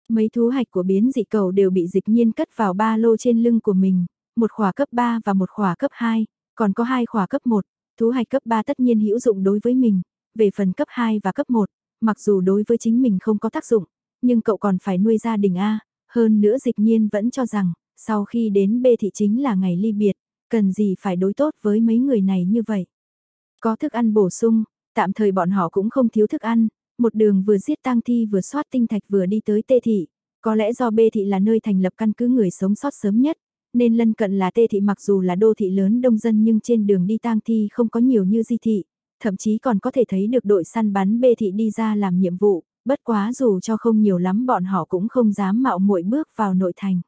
Mấy thú hạch của biến dị cầu đều bị dịch nhiên cất vào ba lô trên lưng của mình, một khỏa cấp 3 và một khỏa cấp 2, còn có hai khỏa cấp 1, thú hạch cấp 3 tất nhiên hữu dụng đối với mình, về phần cấp 2 và cấp 1, mặc dù đối với chính mình không có tác dụng, nhưng cậu còn phải nuôi gia đình A, hơn nữa dịch nhiên vẫn cho rằng, sau khi đến B thị chính là ngày ly biệt, cần gì phải đối tốt với mấy người này như vậy. Có thức ăn bổ sung, tạm thời bọn họ cũng không thiếu thức ăn, một đường vừa giết tang thi vừa soát tinh thạch vừa đi tới tê thị. Có lẽ do bê thị là nơi thành lập căn cứ người sống sót sớm nhất, nên lân cận là tê thị mặc dù là đô thị lớn đông dân nhưng trên đường đi tang thi không có nhiều như di thị, thậm chí còn có thể thấy được đội săn bắn bê thị đi ra làm nhiệm vụ, bất quá dù cho không nhiều lắm bọn họ cũng không dám mạo muội bước vào nội thành.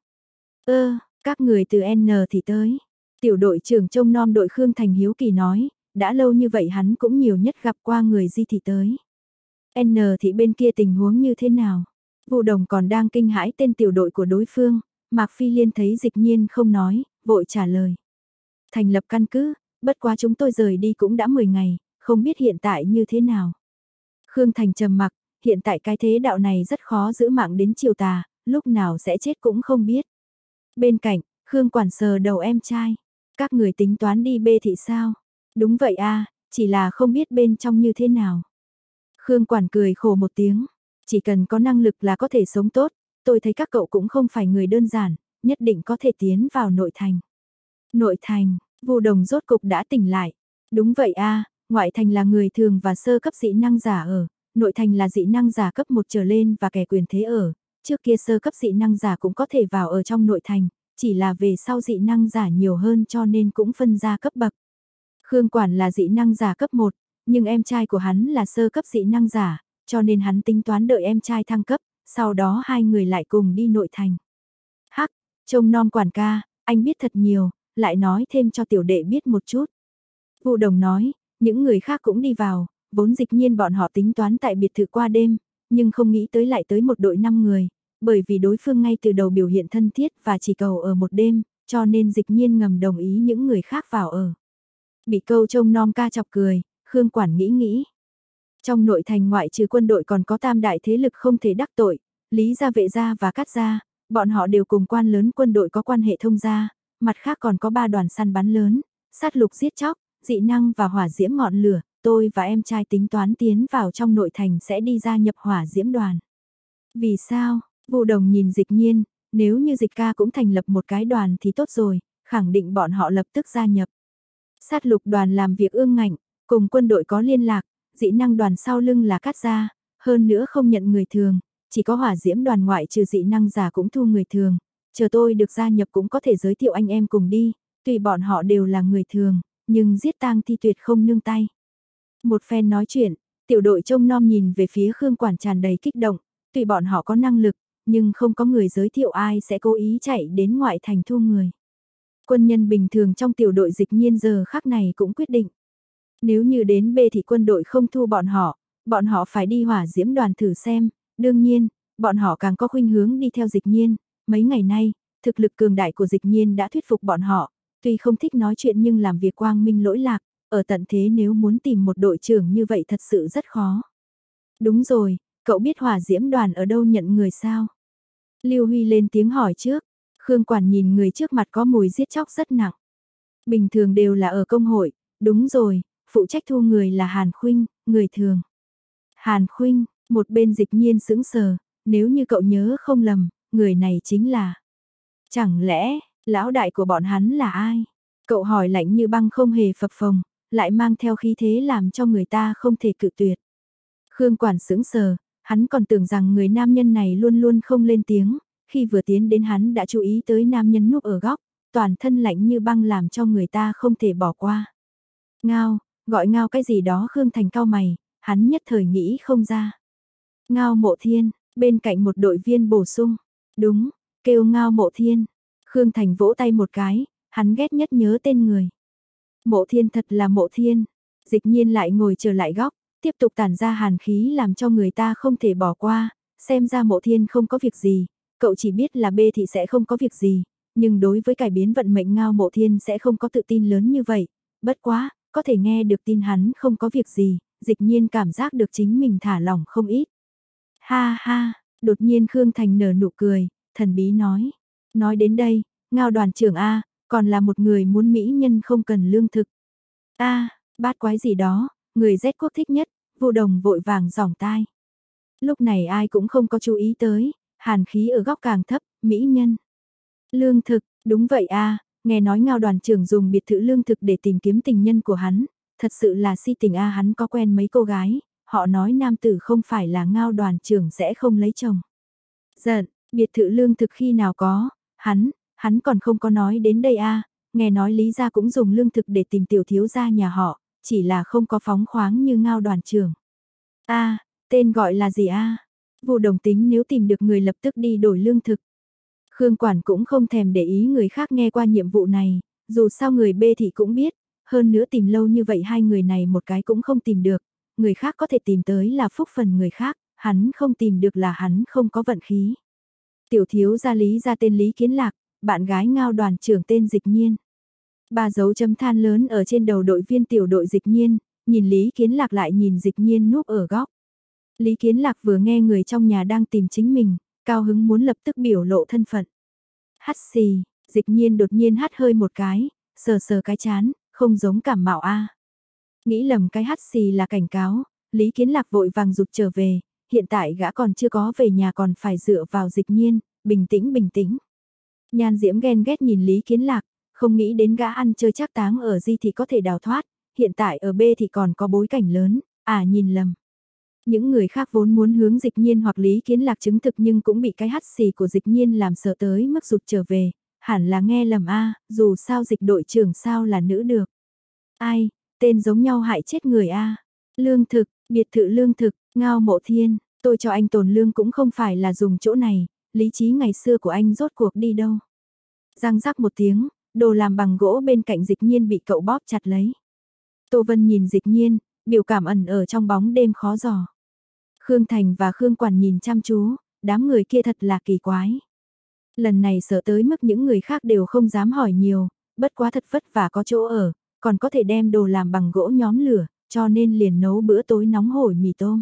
Ơ, các người từ N thì tới. Tiểu đội trưởng trông nom đội Khương Thành Hiếu Kỳ nói, đã lâu như vậy hắn cũng nhiều nhất gặp qua người di thị tới. N thì bên kia tình huống như thế nào? Vụ đồng còn đang kinh hãi tên tiểu đội của đối phương, Mạc Phi Liên thấy dịch nhiên không nói, vội trả lời. Thành lập căn cứ, bất quá chúng tôi rời đi cũng đã 10 ngày, không biết hiện tại như thế nào. Khương Thành trầm mặc, hiện tại cái thế đạo này rất khó giữ mạng đến chiều tà, lúc nào sẽ chết cũng không biết. Bên cạnh, Khương quản sờ đầu em trai, các người tính toán đi bê thị sao? Đúng vậy a, chỉ là không biết bên trong như thế nào. Khương quản cười khổ một tiếng, chỉ cần có năng lực là có thể sống tốt, tôi thấy các cậu cũng không phải người đơn giản, nhất định có thể tiến vào nội thành. Nội thành, Vu Đồng rốt cục đã tỉnh lại. Đúng vậy a, ngoại thành là người thường và sơ cấp dị năng giả ở, nội thành là dị năng giả cấp 1 trở lên và kẻ quyền thế ở. Trước kia sơ cấp dị năng giả cũng có thể vào ở trong nội thành, chỉ là về sau dị năng giả nhiều hơn cho nên cũng phân ra cấp bậc. Khương Quản là dị năng giả cấp 1, nhưng em trai của hắn là sơ cấp dị năng giả, cho nên hắn tính toán đợi em trai thăng cấp, sau đó hai người lại cùng đi nội thành. Hắc, trông non quản ca, anh biết thật nhiều, lại nói thêm cho tiểu đệ biết một chút. Vụ đồng nói, những người khác cũng đi vào, vốn dịch nhiên bọn họ tính toán tại biệt thự qua đêm, nhưng không nghĩ tới lại tới một đội 5 người, bởi vì đối phương ngay từ đầu biểu hiện thân thiết và chỉ cầu ở một đêm, cho nên dịch nhiên ngầm đồng ý những người khác vào ở. Bị câu trông non ca chọc cười, Khương Quản nghĩ nghĩ. Trong nội thành ngoại trừ quân đội còn có tam đại thế lực không thể đắc tội, Lý gia vệ gia và Cát gia, bọn họ đều cùng quan lớn quân đội có quan hệ thông gia, mặt khác còn có ba đoàn săn bắn lớn, sát lục giết chóc, dị năng và hỏa diễm ngọn lửa, tôi và em trai tính toán tiến vào trong nội thành sẽ đi gia nhập hỏa diễm đoàn. Vì sao? Vụ đồng nhìn dịch nhiên, nếu như dịch ca cũng thành lập một cái đoàn thì tốt rồi, khẳng định bọn họ lập tức gia nhập. Sát lục đoàn làm việc ương ngạnh, cùng quân đội có liên lạc, dị năng đoàn sau lưng là cắt ra, hơn nữa không nhận người thường, chỉ có hỏa diễm đoàn ngoại trừ dị năng giả cũng thu người thường, chờ tôi được gia nhập cũng có thể giới thiệu anh em cùng đi, tùy bọn họ đều là người thường, nhưng giết tang thi tuyệt không nương tay. Một phen nói chuyện, tiểu đội trông nom nhìn về phía Khương Quản tràn đầy kích động, tùy bọn họ có năng lực, nhưng không có người giới thiệu ai sẽ cố ý chạy đến ngoại thành thu người. Quân nhân bình thường trong tiểu đội dịch nhiên giờ khắc này cũng quyết định. Nếu như đến B thì quân đội không thu bọn họ, bọn họ phải đi hỏa diễm đoàn thử xem, đương nhiên, bọn họ càng có khuynh hướng đi theo dịch nhiên. Mấy ngày nay, thực lực cường đại của dịch nhiên đã thuyết phục bọn họ, tuy không thích nói chuyện nhưng làm việc quang minh lỗi lạc, ở tận thế nếu muốn tìm một đội trưởng như vậy thật sự rất khó. Đúng rồi, cậu biết hỏa diễm đoàn ở đâu nhận người sao? Lưu Huy lên tiếng hỏi trước, Khương Quản nhìn người trước mặt có mùi giết chóc rất nặng. Bình thường đều là ở công hội, đúng rồi, phụ trách thu người là Hàn Khuynh, người thường. Hàn Khuynh, một bên dịch nhiên sững sờ, nếu như cậu nhớ không lầm, người này chính là... Chẳng lẽ, lão đại của bọn hắn là ai? Cậu hỏi lạnh như băng không hề phập phồng, lại mang theo khí thế làm cho người ta không thể cự tuyệt. Khương quản sững sờ, hắn còn tưởng rằng người nam nhân này luôn luôn không lên tiếng, khi vừa tiến đến hắn đã chú ý tới nam nhân núp ở góc, toàn thân lạnh như băng làm cho người ta không thể bỏ qua. Ngao, gọi ngao cái gì đó Khương Thành cao mày, hắn nhất thời nghĩ không ra. Ngao mộ thiên, bên cạnh một đội viên bổ sung. Đúng, kêu ngao mộ thiên. Khương Thành vỗ tay một cái, hắn ghét nhất nhớ tên người. Mộ thiên thật là mộ thiên. Dịch nhiên lại ngồi trở lại góc, tiếp tục tản ra hàn khí làm cho người ta không thể bỏ qua. Xem ra mộ thiên không có việc gì, cậu chỉ biết là bê thì sẽ không có việc gì. Nhưng đối với cải biến vận mệnh ngao mộ thiên sẽ không có tự tin lớn như vậy. Bất quá, có thể nghe được tin hắn không có việc gì, dịch nhiên cảm giác được chính mình thả lỏng không ít. Ha ha, đột nhiên Khương Thành nở nụ cười, thần bí nói. Nói đến đây, ngao đoàn trưởng A, còn là một người muốn mỹ nhân không cần lương thực. A, bát quái gì đó, người rét quốc thích nhất, vô đồng vội vàng giỏng tai. Lúc này ai cũng không có chú ý tới, hàn khí ở góc càng thấp, mỹ nhân. Lương thực, đúng vậy a Nghe nói ngao đoàn trưởng dùng biệt thự lương thực để tìm kiếm tình nhân của hắn, thật sự là si tình a hắn có quen mấy cô gái, họ nói nam tử không phải là ngao đoàn trưởng sẽ không lấy chồng. Giận, biệt thự lương thực khi nào có, hắn, hắn còn không có nói đến đây a nghe nói Lý gia cũng dùng lương thực để tìm tiểu thiếu gia nhà họ, chỉ là không có phóng khoáng như ngao đoàn trưởng. a tên gọi là gì à? a Vụ đồng tính nếu tìm được người lập tức đi đổi lương thực. Khương Quản cũng không thèm để ý người khác nghe qua nhiệm vụ này, dù sao người B thì cũng biết, hơn nữa tìm lâu như vậy hai người này một cái cũng không tìm được, người khác có thể tìm tới là phúc phần người khác, hắn không tìm được là hắn không có vận khí. Tiểu thiếu gia lý ra tên Lý Kiến Lạc, bạn gái ngao đoàn trưởng tên Dịch Nhiên. Ba dấu chấm than lớn ở trên đầu đội viên tiểu đội Dịch Nhiên, nhìn Lý Kiến Lạc lại nhìn Dịch Nhiên núp ở góc. Lý Kiến Lạc vừa nghe người trong nhà đang tìm chính mình, cao hứng muốn lập tức biểu lộ thân phận. Hắt xì, Dịch Nhiên đột nhiên hắt hơi một cái, sờ sờ cái chán, không giống cảm mạo a. Nghĩ lầm cái hắt xì là cảnh cáo, Lý Kiến Lạc vội vàng rụt trở về, hiện tại gã còn chưa có về nhà còn phải dựa vào dịch nhiên, bình tĩnh bình tĩnh. Nhan Diễm ghen ghét nhìn Lý Kiến Lạc, không nghĩ đến gã ăn chơi chắc táng ở Di thì có thể đào thoát, hiện tại ở B thì còn có bối cảnh lớn, à nhìn lầm. Những người khác vốn muốn hướng dịch nhiên hoặc Lý Kiến Lạc chứng thực nhưng cũng bị cái hắt xì của dịch nhiên làm sợ tới mức rụt trở về, hẳn là nghe lầm a dù sao dịch đội trưởng sao là nữ được. Ai, tên giống nhau hại chết người a Lương thực, biệt thự lương thực, ngao mộ thiên, tôi cho anh tồn lương cũng không phải là dùng chỗ này, lý trí ngày xưa của anh rốt cuộc đi đâu. Giang rắc một tiếng, đồ làm bằng gỗ bên cạnh dịch nhiên bị cậu bóp chặt lấy. Tô Vân nhìn dịch nhiên, biểu cảm ẩn ở trong bóng đêm khó giò. Khương Thành và Khương Quản nhìn chăm chú, đám người kia thật là kỳ quái. Lần này sợ tới mức những người khác đều không dám hỏi nhiều, bất quá thật vất vả có chỗ ở, còn có thể đem đồ làm bằng gỗ nhóm lửa, cho nên liền nấu bữa tối nóng hổi mì tôm.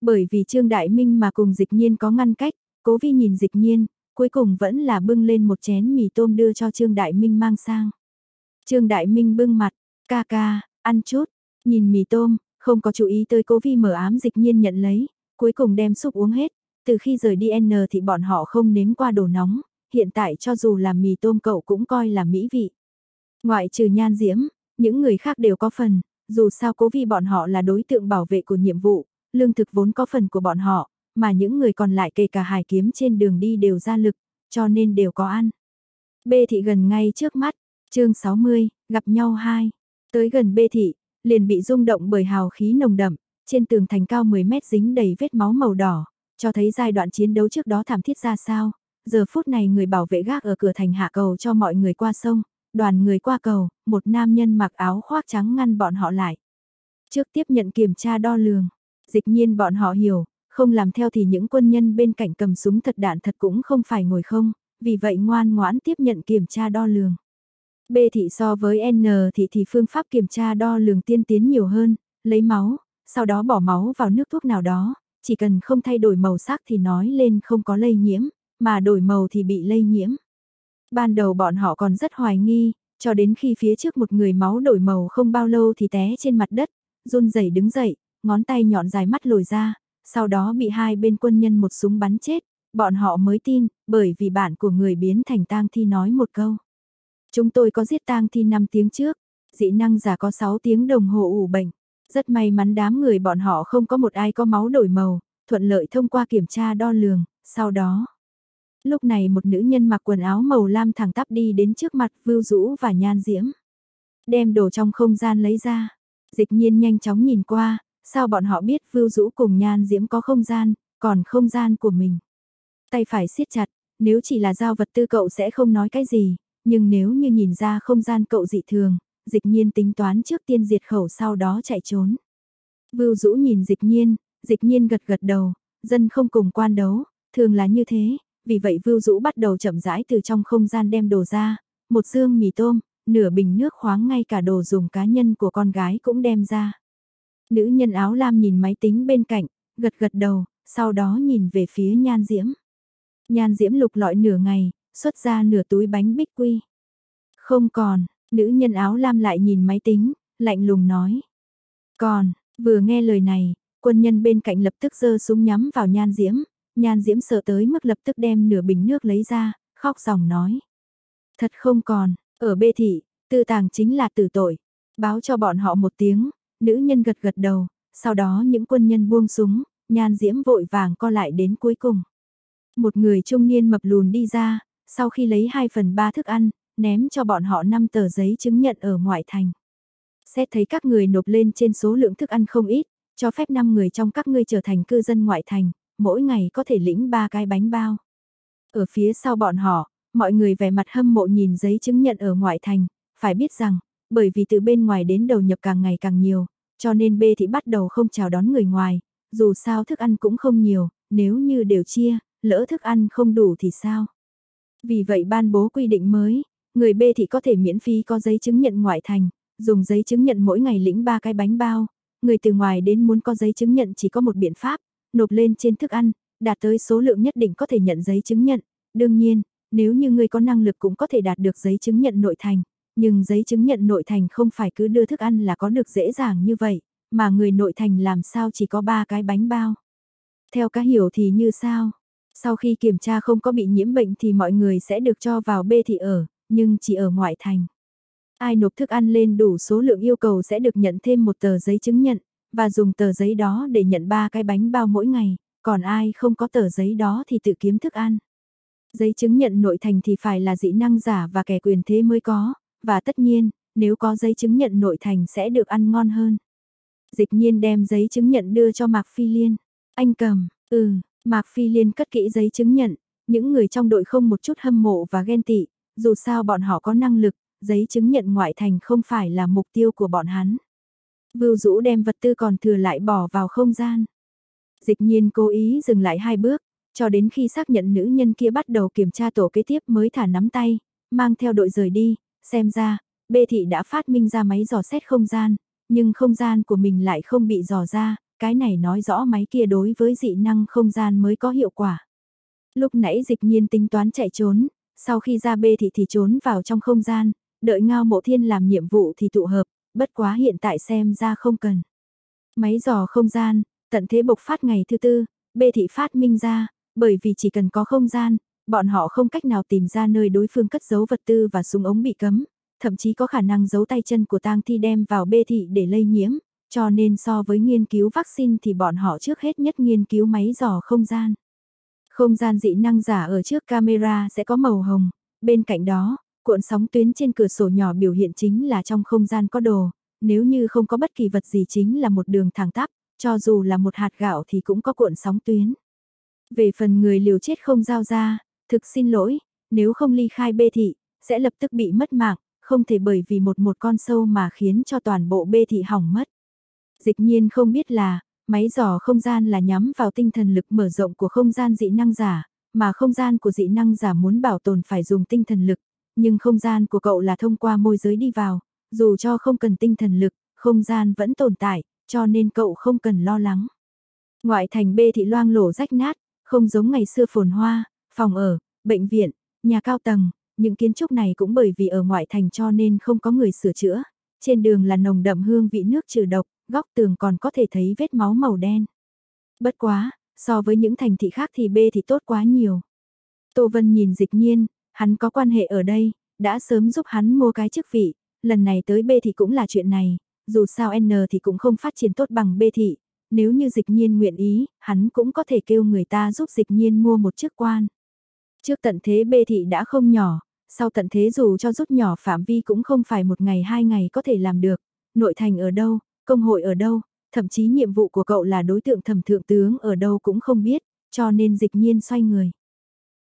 Bởi vì Trương Đại Minh mà cùng dịch nhiên có ngăn cách, cố vi nhìn dịch nhiên, cuối cùng vẫn là bưng lên một chén mì tôm đưa cho Trương Đại Minh mang sang. Trương Đại Minh bưng mặt, ca ca, ăn chút, nhìn mì tôm, không có chú ý tới cố vi mở ám dịch nhiên nhận lấy, cuối cùng đem súp uống hết, từ khi rời đi N thì bọn họ không nếm qua đồ nóng, hiện tại cho dù là mì tôm cậu cũng coi là mỹ vị. Ngoại trừ nhan diễm, những người khác đều có phần, dù sao cố vi bọn họ là đối tượng bảo vệ của nhiệm vụ, lương thực vốn có phần của bọn họ, mà những người còn lại kể cả hải kiếm trên đường đi đều ra lực, cho nên đều có ăn. Bê thị gần ngay trước mắt, chương 60, gặp nhau hai. Tới gần Bê thị, liền bị rung động bởi hào khí nồng đậm, trên tường thành cao 10 mét dính đầy vết máu màu đỏ, cho thấy giai đoạn chiến đấu trước đó thảm thiết ra sao. Giờ phút này người bảo vệ gác ở cửa thành hạ cầu cho mọi người qua sông, đoàn người qua cầu, một nam nhân mặc áo khoác trắng ngăn bọn họ lại. Trước tiếp nhận kiểm tra đo lường, dịch nhiên bọn họ hiểu, không làm theo thì những quân nhân bên cạnh cầm súng thật đạn thật cũng không phải ngồi không, vì vậy ngoan ngoãn tiếp nhận kiểm tra đo lường. B thị so với N thị thì phương pháp kiểm tra đo lường tiên tiến nhiều hơn, lấy máu, sau đó bỏ máu vào nước thuốc nào đó, chỉ cần không thay đổi màu sắc thì nói lên không có lây nhiễm, mà đổi màu thì bị lây nhiễm. Ban đầu bọn họ còn rất hoài nghi, cho đến khi phía trước một người máu đổi màu không bao lâu thì té trên mặt đất, run rẩy đứng dậy, ngón tay nhọn dài mắt lồi ra, sau đó bị hai bên quân nhân một súng bắn chết, bọn họ mới tin, bởi vì bạn của người biến thành tang thi nói một câu. Chúng tôi có giết tang thi 5 tiếng trước, dị năng giả có 6 tiếng đồng hồ ủ bệnh. Rất may mắn đám người bọn họ không có một ai có máu đổi màu, thuận lợi thông qua kiểm tra đo lường, sau đó. Lúc này một nữ nhân mặc quần áo màu lam thẳng tắp đi đến trước mặt Vưu Dũ và Nhan Diễm. Đem đồ trong không gian lấy ra. Dịch nhiên nhanh chóng nhìn qua, sao bọn họ biết Vưu Dũ cùng Nhan Diễm có không gian, còn không gian của mình. Tay phải siết chặt, nếu chỉ là giao vật tư cậu sẽ không nói cái gì, nhưng nếu như nhìn ra không gian cậu dị thường, dịch nhiên tính toán trước tiên diệt khẩu sau đó chạy trốn. Vưu Dũ nhìn dịch nhiên, dịch nhiên gật gật đầu, dân không cùng quan đấu, thường là như thế, vì vậy Vưu Dũ bắt đầu chậm rãi từ trong không gian đem đồ ra, một dương mì tôm, nửa bình nước khoáng ngay cả đồ dùng cá nhân của con gái cũng đem ra. Nữ nhân áo lam nhìn máy tính bên cạnh, gật gật đầu, sau đó nhìn về phía nhan diễm. Nhan diễm lục lọi nửa ngày, xuất ra nửa túi bánh bích quy. Không còn, nữ nhân áo lam lại nhìn máy tính, lạnh lùng nói. Còn, vừa nghe lời này, quân nhân bên cạnh lập tức giơ súng nhắm vào nhan diễm, nhan diễm sợ tới mức lập tức đem nửa bình nước lấy ra, khóc dòng nói. Thật không còn, Ở bê thị, tư tàng chính là tử tội. Báo cho bọn họ một tiếng, nữ nhân gật gật đầu, sau đó những quân nhân buông súng, nhan diễm vội vàng co lại đến cuối cùng. Một người trung niên mập lùn đi ra, sau khi lấy 2 phần 3 thức ăn, ném cho bọn họ 5 tờ giấy chứng nhận ở ngoại thành. Xét thấy các người nộp lên trên số lượng thức ăn không ít, cho phép 5 người trong các ngươi trở thành cư dân ngoại thành, mỗi ngày có thể lĩnh 3 cái bánh bao. Ở phía sau bọn họ, mọi người vẻ mặt hâm mộ nhìn giấy chứng nhận ở ngoại thành, phải biết rằng, bởi vì từ bên ngoài đến đầu nhập càng ngày càng nhiều, cho nên B thị bắt đầu không chào đón người ngoài, dù sao thức ăn cũng không nhiều, nếu như đều chia, lỡ thức ăn không đủ thì sao? Vì vậy ban bố quy định mới, người B thị có thể miễn phí có giấy chứng nhận ngoại thành, dùng giấy chứng nhận mỗi ngày lĩnh 3 cái bánh bao, người từ ngoài đến muốn có giấy chứng nhận chỉ có một biện pháp, nộp lên trên thức ăn, đạt tới số lượng nhất định có thể nhận giấy chứng nhận. Đương nhiên, nếu như người có năng lực cũng có thể đạt được giấy chứng nhận nội thành, nhưng giấy chứng nhận nội thành không phải cứ đưa thức ăn là có được dễ dàng như vậy, mà người nội thành làm sao chỉ có 3 cái bánh bao. Theo cá hiểu thì như sao? Sau khi kiểm tra không có bị nhiễm bệnh thì mọi người sẽ được cho vào bê thị ở, nhưng chỉ ở ngoại thành. Ai nộp thức ăn lên đủ số lượng yêu cầu sẽ được nhận thêm một tờ giấy chứng nhận, và dùng tờ giấy đó để nhận ba cái bánh bao mỗi ngày, còn ai không có tờ giấy đó thì tự kiếm thức ăn. Giấy chứng nhận nội thành thì phải là dị năng giả và kẻ quyền thế mới có, và tất nhiên, nếu có giấy chứng nhận nội thành sẽ được ăn ngon hơn. Dịch nhiên đem giấy chứng nhận đưa cho Mạc Phi Liên. Anh cầm, ừ, Mạc Phi Liên cất kỹ giấy chứng nhận, những người trong đội không một chút hâm mộ và ghen tị, dù sao bọn họ có năng lực, giấy chứng nhận ngoại thành không phải là mục tiêu của bọn hắn. Vưu Dũ đem vật tư còn thừa lại bỏ vào không gian. Dịch nhiên cố ý dừng lại hai bước, cho đến khi xác nhận nữ nhân kia bắt đầu kiểm tra tổ kế tiếp mới thả nắm tay, mang theo đội rời đi, xem ra, bê thị đã phát minh ra máy dò xét không gian, nhưng không gian của mình lại không bị dò ra, cái này nói rõ máy kia đối với dị năng không gian mới có hiệu quả. Lúc nãy dịch nhiên tính toán chạy trốn, sau khi ra bê thị thì trốn vào trong không gian, đợi ngao mộ thiên làm nhiệm vụ thì tụ hợp, bất quá hiện tại xem ra không cần. Máy dò không gian, tận thế bộc phát ngày thứ tư, bê thị phát minh ra, bởi vì chỉ cần có không gian, bọn họ không cách nào tìm ra nơi đối phương cất giấu vật tư và súng ống bị cấm, thậm chí có khả năng giấu tay chân của tang thi đem vào bê thị để lây nhiễm, cho nên so với nghiên cứu vaccine thì bọn họ trước hết nhất nghiên cứu máy dò không gian. Không gian dị năng giả ở trước camera sẽ có màu hồng, bên cạnh đó, cuộn sóng tuyến trên cửa sổ nhỏ biểu hiện chính là trong không gian có đồ, nếu như không có bất kỳ vật gì chính là một đường thẳng tắp, cho dù là một hạt gạo thì cũng có cuộn sóng tuyến. Về phần người liều chết không giao ra, thực xin lỗi, nếu không ly khai bê thị, sẽ lập tức bị mất mạng, không thể bởi vì một một con sâu mà khiến cho toàn bộ bê thị hỏng mất. Dịch nhiên không biết là, máy dò không gian là nhắm vào tinh thần lực mở rộng của không gian dị năng giả, mà không gian của dị năng giả muốn bảo tồn phải dùng tinh thần lực, nhưng không gian của cậu là thông qua môi giới đi vào, dù cho không cần tinh thần lực, không gian vẫn tồn tại, cho nên cậu không cần lo lắng. Ngoại thành bê thị loang lổ rách nát, không giống ngày xưa phồn hoa, phòng ở, bệnh viện, nhà cao tầng, những kiến trúc này cũng bởi vì ở ngoại thành cho nên không có người sửa chữa. Trên đường là nồng đậm hương vị nước trừ độc, góc tường còn có thể thấy vết máu màu đen. Bất quá, so với những thành thị khác thì B thì tốt quá nhiều. Tô Vân nhìn dịch nhiên, hắn có quan hệ ở đây, đã sớm giúp hắn mua cái chức vị, lần này tới B thì cũng là chuyện này, dù sao N thì cũng không phát triển tốt bằng B thị, nếu như dịch nhiên nguyện ý, hắn cũng có thể kêu người ta giúp dịch nhiên mua một chức quan. Trước tận thế bê thị đã không nhỏ, sau tận thế dù cho rút nhỏ phạm vi cũng không phải một ngày hai ngày có thể làm được, nội thành ở đâu, công hội ở đâu, thậm chí nhiệm vụ của cậu là đối tượng thẩm thượng tướng ở đâu cũng không biết, cho nên dịch nhiên xoay người.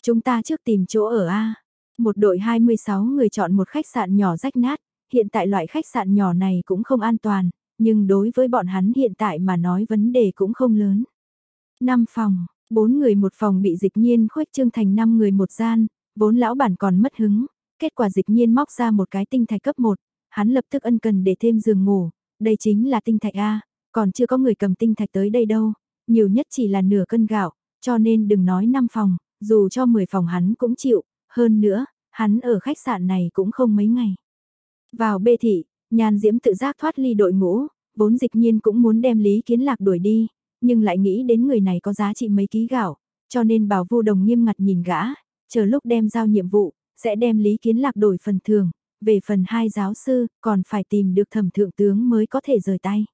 Chúng ta trước tìm chỗ ở A. Một đội 26 người chọn một khách sạn nhỏ rách nát, hiện tại loại khách sạn nhỏ này cũng không an toàn, nhưng đối với bọn hắn hiện tại mà nói vấn đề cũng không lớn. 5 phòng, bốn người một phòng bị dịch nhiên khuếch trương thành năm người một gian, vốn lão bản còn mất hứng, kết quả dịch nhiên móc ra một cái tinh thạch cấp 1, hắn lập tức ân cần để thêm giường ngủ, đây chính là tinh thạch A, còn chưa có người cầm tinh thạch tới đây đâu, nhiều nhất chỉ là nửa cân gạo, cho nên đừng nói 5 phòng, dù cho 10 phòng hắn cũng chịu, hơn nữa, hắn ở khách sạn này cũng không mấy ngày. Vào bê thị, nhàn diễm tự giác thoát ly đội ngũ, vốn dịch nhiên cũng muốn đem Lý Kiến Lạc đuổi đi, nhưng lại nghĩ đến người này có giá trị mấy ký gạo, cho nên bảo vô đồng nghiêm ngặt nhìn gã, chờ lúc đem giao nhiệm vụ, sẽ đem Lý Kiến Lạc đổi phần thường, về phần hai giáo sư, còn phải tìm được thẩm thượng tướng mới có thể rời tay.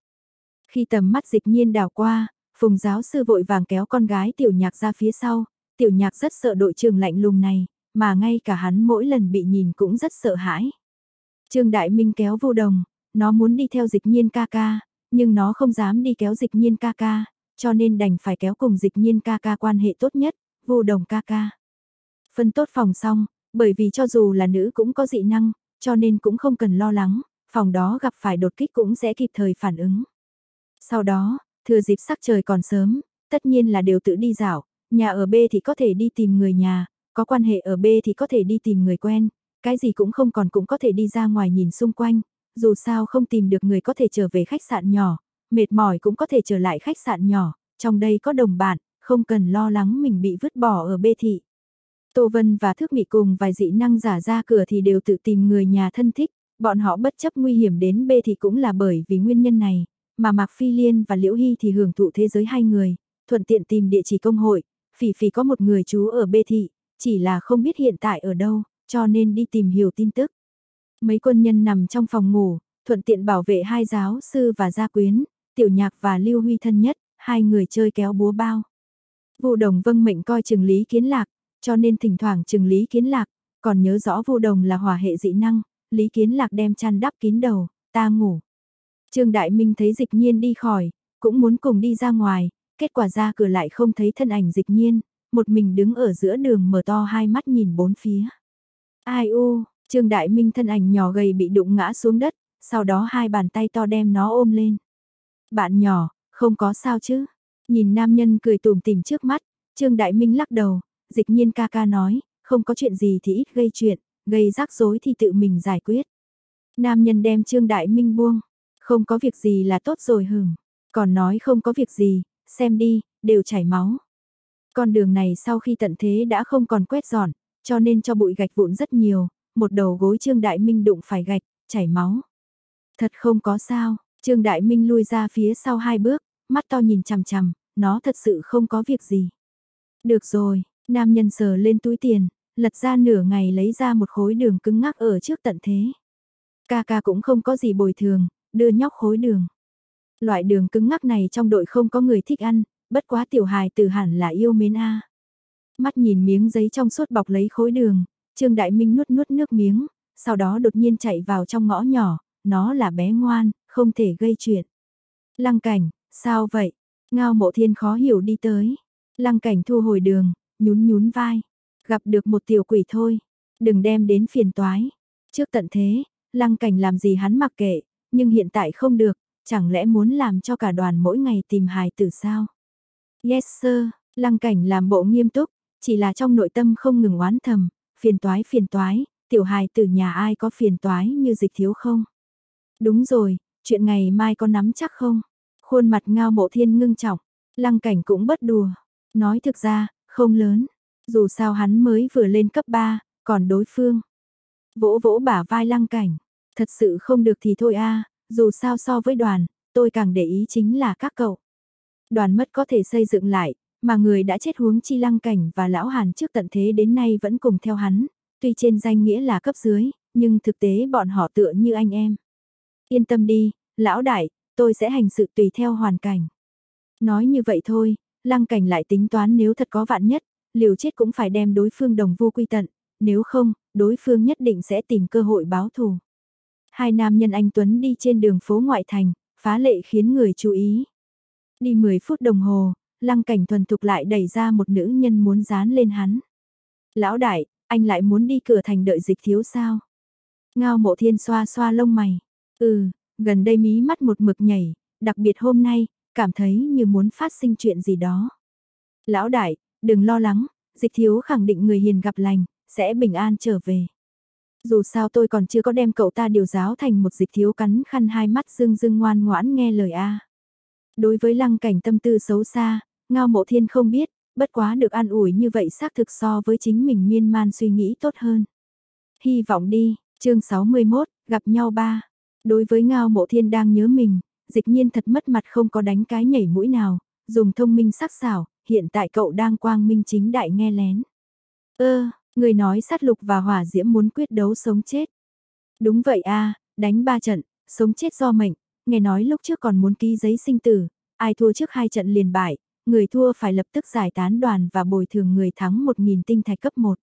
Khi tầm mắt dịch nhiên đảo qua, phùng giáo sư vội vàng kéo con gái tiểu nhạc ra phía sau, tiểu nhạc rất sợ đội trưởng lạnh lùng này, mà ngay cả hắn mỗi lần bị nhìn cũng rất sợ hãi. Trương Đại Minh kéo vô đồng, nó muốn đi theo dịch nhiên ca ca, nhưng nó không dám đi kéo dịch nhiên ca ca, cho nên đành phải kéo cùng dịch nhiên ca ca quan hệ tốt nhất, vô đồng ca ca. Phân tốt phòng xong, bởi vì cho dù là nữ cũng có dị năng, cho nên cũng không cần lo lắng, phòng đó gặp phải đột kích cũng sẽ kịp thời phản ứng. Sau đó, thừa dịp sắc trời còn sớm, tất nhiên là đều tự đi dạo, nhà ở B thì có thể đi tìm người nhà, có quan hệ ở B thì có thể đi tìm người quen, cái gì cũng không còn cũng có thể đi ra ngoài nhìn xung quanh, dù sao không tìm được người có thể trở về khách sạn nhỏ, mệt mỏi cũng có thể trở lại khách sạn nhỏ, trong đây có đồng bạn, không cần lo lắng mình bị vứt bỏ ở bê thị. Tô Vân và Thước Mị cùng vài dị năng giả ra cửa thì đều tự tìm người nhà thân thích, bọn họ bất chấp nguy hiểm đến bê thị cũng là bởi vì nguyên nhân này, mà Mạc Phi Liên và Liễu Hy thì hưởng thụ thế giới hai người, thuận tiện tìm địa chỉ công hội, Phỉ Phỉ có một người chú ở bê thị, chỉ là không biết hiện tại ở đâu, cho nên đi tìm hiểu tin tức. Mấy quân nhân nằm trong phòng ngủ, thuận tiện bảo vệ hai giáo sư và gia quyến, tiểu nhạc và lưu huy thân nhất, hai người chơi kéo búa bao. Vụ đồng vâng mệnh coi Trường lý kiến lạc, cho nên thỉnh thoảng Trường lý kiến lạc, còn nhớ rõ Vu đồng là hỏa hệ dị năng, lý kiến lạc đem chăn đắp kín đầu, ta ngủ. Trương Đại Minh thấy dịch nhiên đi khỏi, cũng muốn cùng đi ra ngoài, kết quả ra cửa lại không thấy thân ảnh dịch nhiên, một mình đứng ở giữa đường mở to hai mắt nhìn bốn phía. Ai u, Trương Đại Minh thân ảnh nhỏ gầy bị đụng ngã xuống đất, sau đó hai bàn tay to đem nó ôm lên. Bạn nhỏ, không có sao chứ? Nhìn nam nhân cười tủm tìm trước mắt, Trương Đại Minh lắc đầu, dịch nhiên ca ca nói, không có chuyện gì thì ít gây chuyện, gây rắc rối thì tự mình giải quyết. Nam nhân đem Trương Đại Minh buông, không có việc gì là tốt rồi hửng, còn nói không có việc gì, xem đi, đều chảy máu. Con đường này sau khi tận thế đã không còn quét dọn, cho nên cho bụi gạch vụn rất nhiều, một đầu gối Trương Đại Minh đụng phải gạch, chảy máu. Thật không có sao, Trương Đại Minh lui ra phía sau hai bước, mắt to nhìn chằm chằm, nó thật sự không có việc gì. Được rồi, nam nhân sờ lên túi tiền, lật ra nửa ngày lấy ra một khối đường cứng ngắc ở trước tận thế. Ca ca cũng không có gì bồi thường, đưa nhóc khối đường. Loại đường cứng ngắc này trong đội không có người thích ăn, bất quá tiểu hài từ hẳn là yêu mến a. Mắt nhìn miếng giấy trong suốt bọc lấy khối đường, Trương Đại Minh nuốt nuốt nước miếng, sau đó đột nhiên chạy vào trong ngõ nhỏ, nó là bé ngoan, không thể gây chuyện. Lăng cảnh, sao vậy? Ngao mộ thiên khó hiểu đi tới. Lăng cảnh thu hồi đường, nhún nhún vai. Gặp được một tiểu quỷ thôi. Đừng đem đến phiền toái. Trước tận thế, lăng cảnh làm gì hắn mặc kệ, nhưng hiện tại không được, chẳng lẽ muốn làm cho cả đoàn mỗi ngày tìm hài tử sao? Yes sir, lăng cảnh làm bộ nghiêm túc, chỉ là trong nội tâm không ngừng oán thầm, phiền toái phiền toái, tiểu hài từ nhà ai có phiền toái như dịch thiếu không? Đúng rồi, chuyện ngày mai có nắm chắc không? Khuôn mặt ngao mộ thiên ngưng trọng, lăng cảnh cũng bất đùa. Nói thực ra, không lớn, dù sao hắn mới vừa lên cấp 3, còn đối phương. Vỗ vỗ bả vai lăng cảnh, thật sự không được thì thôi a dù sao so với đoàn, tôi càng để ý chính là các cậu. Đoàn mất có thể xây dựng lại, mà người đã chết huống chi lăng cảnh và lão hàn trước tận thế đến nay vẫn cùng theo hắn, tuy trên danh nghĩa là cấp dưới, nhưng thực tế bọn họ tựa như anh em. Yên tâm đi, lão đại, tôi sẽ hành sự tùy theo hoàn cảnh. Nói như vậy thôi, lăng cảnh lại tính toán nếu thật có vạn nhất, liều chết cũng phải đem đối phương đồng vu quy tận, nếu không, đối phương nhất định sẽ tìm cơ hội báo thù. Hai nam nhân anh Tuấn đi trên đường phố ngoại thành, phá lệ khiến người chú ý. Đi 10 phút đồng hồ, lăng cảnh thuần thục lại đẩy ra một nữ nhân muốn dán lên hắn. Lão đại, anh lại muốn đi cửa thành đợi dịch thiếu sao? Ngao mộ thiên xoa xoa lông mày. Ừ, gần đây mí mắt một mực nhảy, đặc biệt hôm nay, cảm thấy như muốn phát sinh chuyện gì đó. Lão đại, đừng lo lắng, dịch thiếu khẳng định người hiền gặp lành, sẽ bình an trở về. Dù sao tôi còn chưa có đem cậu ta điều giáo thành một dịch thiếu cắn khăn hai mắt dương dương ngoan ngoãn nghe lời A. Đối với lăng cảnh tâm tư xấu xa, ngao mộ thiên không biết, bất quá được an ủi như vậy xác thực so với chính mình miên man suy nghĩ tốt hơn. Hy vọng đi, chương 61, gặp nhau ba. Đối với ngao mộ thiên đang nhớ mình, dịch nhiên thật mất mặt không có đánh cái nhảy mũi nào, dùng thông minh sắc xảo, hiện tại cậu đang quang minh chính đại nghe lén. Ơ, người nói sát lục và hỏa diễm muốn quyết đấu sống chết. Đúng vậy a đánh ba trận, sống chết do mệnh, nghe nói lúc trước còn muốn ký giấy sinh tử, ai thua trước hai trận liền bại, người thua phải lập tức giải tán đoàn và bồi thường người thắng 1.000 tinh thạch cấp 1.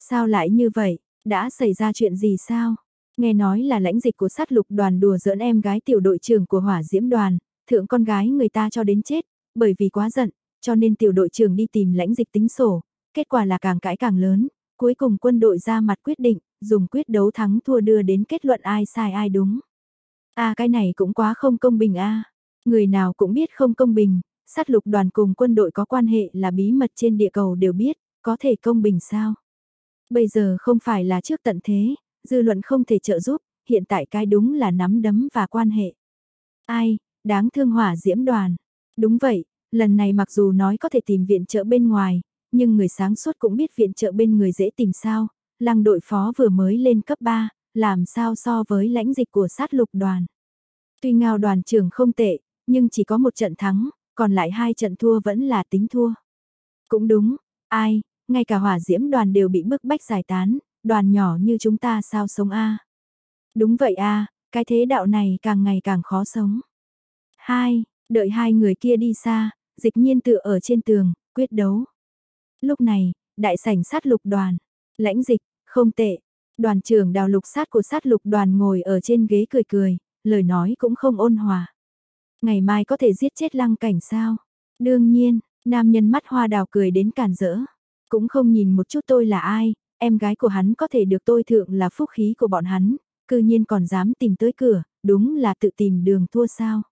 Sao lại như vậy, đã xảy ra chuyện gì sao? Nghe nói là lãnh dịch của sát lục đoàn đùa giỡn em gái tiểu đội trưởng của hỏa diễm đoàn, thượng con gái người ta cho đến chết, bởi vì quá giận, cho nên tiểu đội trưởng đi tìm lãnh dịch tính sổ, kết quả là càng cãi càng lớn, cuối cùng quân đội ra mặt quyết định, dùng quyết đấu thắng thua đưa đến kết luận ai sai ai đúng. a cái này cũng quá không công bình a người nào cũng biết không công bình, sát lục đoàn cùng quân đội có quan hệ là bí mật trên địa cầu đều biết, có thể công bình sao? Bây giờ không phải là trước tận thế, dư luận không thể trợ giúp, hiện tại cái đúng là nắm đấm và quan hệ. Ai, đáng thương hỏa diễm đoàn. Đúng vậy, lần này mặc dù nói có thể tìm viện trợ bên ngoài, nhưng người sáng suốt cũng biết viện trợ bên người dễ tìm sao. Lăng đội phó vừa mới lên cấp 3, làm sao so với lãnh dịch của sát lục đoàn. Tuy ngao đoàn trưởng không tệ, nhưng chỉ có một trận thắng, còn lại hai trận thua vẫn là tính thua. Cũng đúng, ai, ngay cả hỏa diễm đoàn đều bị bức bách giải tán, đoàn nhỏ như chúng ta sao sống a? Đúng vậy a, cái thế đạo này càng ngày càng khó sống. Hai, đợi hai người kia đi xa, dịch nhiên tựa ở trên tường, quyết đấu. Lúc này, đại sảnh sát lục đoàn, lãnh dịch, không tệ. Đoàn trưởng đào lục sát của sát lục đoàn ngồi ở trên ghế cười cười, lời nói cũng không ôn hòa. Ngày mai có thể giết chết lăng cảnh sao? Đương nhiên, nam nhân mắt hoa đào cười đến cản rỡ. Cũng không nhìn một chút tôi là ai, em gái của hắn có thể được tôi thượng là phúc khí của bọn hắn, cư nhiên còn dám tìm tới cửa, đúng là tự tìm đường thua sao.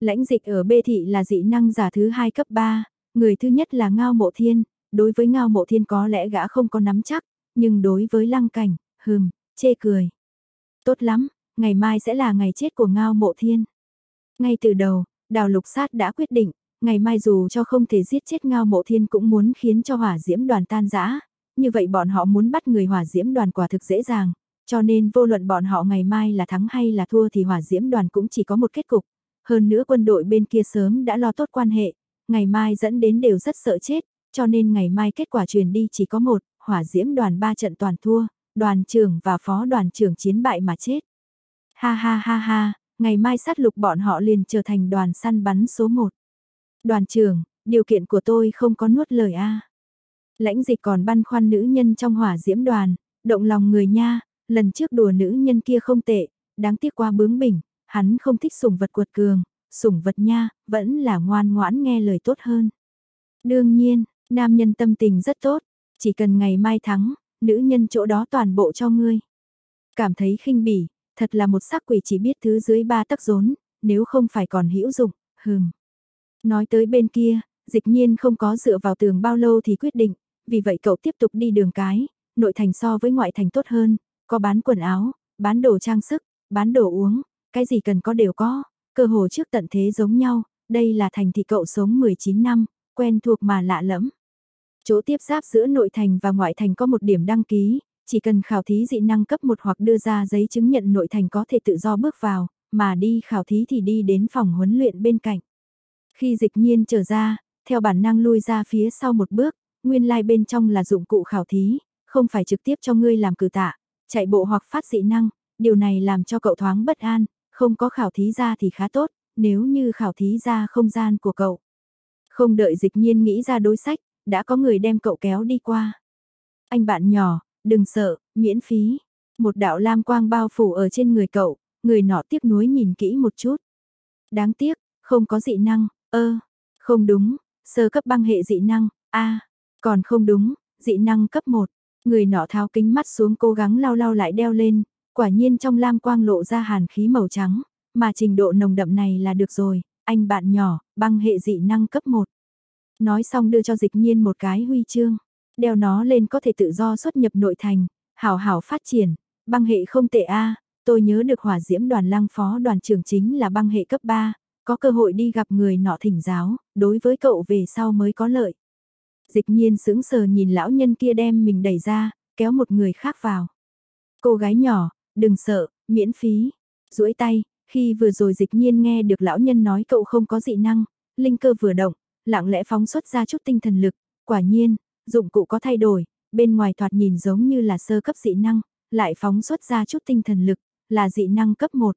Lãnh dịch ở bê thị là dị năng giả thứ hai cấp 3, người thứ nhất là Ngao Mộ Thiên, đối với Ngao Mộ Thiên có lẽ gã không có nắm chắc, nhưng đối với Lăng Cảnh, hừm, chê cười. Tốt lắm, ngày mai sẽ là ngày chết của Ngao Mộ Thiên. Ngay từ đầu, Đào Lục Sát đã quyết định, ngày mai dù cho không thể giết chết Ngao Mộ Thiên cũng muốn khiến cho hỏa diễm đoàn tan rã, như vậy bọn họ muốn bắt người hỏa diễm đoàn quả thực dễ dàng, cho nên vô luận bọn họ ngày mai là thắng hay là thua thì hỏa diễm đoàn cũng chỉ có một kết cục. Hơn nữa quân đội bên kia sớm đã lo tốt quan hệ, ngày mai dẫn đến đều rất sợ chết, cho nên ngày mai kết quả truyền đi chỉ có một, hỏa diễm đoàn ba trận toàn thua, đoàn trưởng và phó đoàn trưởng chiến bại mà chết. Ha ha ha ha, ngày mai sát lục bọn họ liền trở thành đoàn săn bắn số một. Đoàn trưởng, điều kiện của tôi không có nuốt lời a. Lãnh dịch còn băn khoăn nữ nhân trong hỏa diễm đoàn, động lòng người nha, lần trước đùa nữ nhân kia không tệ, đáng tiếc qua bướng bỉnh, hắn không thích sủng vật cuột cường, sủng vật nha, vẫn là ngoan ngoãn nghe lời tốt hơn. Đương nhiên, nam nhân tâm tình rất tốt, chỉ cần ngày mai thắng, nữ nhân chỗ đó toàn bộ cho ngươi. Cảm thấy khinh bỉ, thật là một sắc quỷ chỉ biết thứ dưới ba tắc rốn, nếu không phải còn hữu dụng, hừm. Nói tới bên kia, dịch nhiên không có dựa vào tường bao lâu thì quyết định, vì vậy cậu tiếp tục đi đường cái, nội thành so với ngoại thành tốt hơn, có bán quần áo, bán đồ trang sức, bán đồ uống, cái gì cần có đều có, cơ hồ trước tận thế giống nhau, đây là thành thị cậu sống 19 năm, quen thuộc mà lạ lẫm. Chỗ tiếp giáp giữa nội thành và ngoại thành có một điểm đăng ký, chỉ cần khảo thí dị năng cấp 1 hoặc đưa ra giấy chứng nhận nội thành có thể tự do bước vào, mà đi khảo thí thì đi đến phòng huấn luyện bên cạnh. Khi dịch nhiên trở ra, theo bản năng lui ra phía sau một bước, nguyên lai like bên trong là dụng cụ khảo thí, không phải trực tiếp cho ngươi làm cử tạ, chạy bộ hoặc phát dị năng, điều này làm cho cậu thoáng bất an, không có khảo thí ra thì khá tốt, nếu như khảo thí ra không gian của cậu. Không đợi dịch nhiên nghĩ ra đối sách, đã có người đem cậu kéo đi qua. Anh bạn nhỏ, đừng sợ, miễn phí. Một đạo lam quang bao phủ ở trên người cậu, người nọ tiếc nuối nhìn kỹ một chút. Đáng tiếc, không có dị năng, ơ, không đúng, sơ cấp băng hệ dị năng, a còn không đúng, dị năng cấp 1. Người nọ tháo kính mắt xuống cố gắng lau lau lại đeo lên, quả nhiên trong lam quang lộ ra hàn khí màu trắng, mà trình độ nồng đậm này là được rồi, anh bạn nhỏ, băng hệ dị năng cấp 1. Nói xong đưa cho dịch nhiên một cái huy chương, đeo nó lên có thể tự do xuất nhập nội thành, hảo hảo phát triển, băng hệ không tệ a tôi nhớ được hỏa diễm đoàn lăng phó đoàn trưởng chính là băng hệ cấp 3, có cơ hội đi gặp người nọ thỉnh giáo, đối với cậu về sau mới có lợi. Dịch nhiên sững sờ nhìn lão nhân kia đem mình đẩy ra, kéo một người khác vào. Cô gái nhỏ, đừng sợ, miễn phí. duỗi tay, khi vừa rồi dịch nhiên nghe được lão nhân nói cậu không có dị năng, linh cơ vừa động, lặng lẽ phóng xuất ra chút tinh thần lực, quả nhiên, dụng cụ có thay đổi, bên ngoài thoạt nhìn giống như là sơ cấp dị năng, lại phóng xuất ra chút tinh thần lực, là dị năng cấp 1.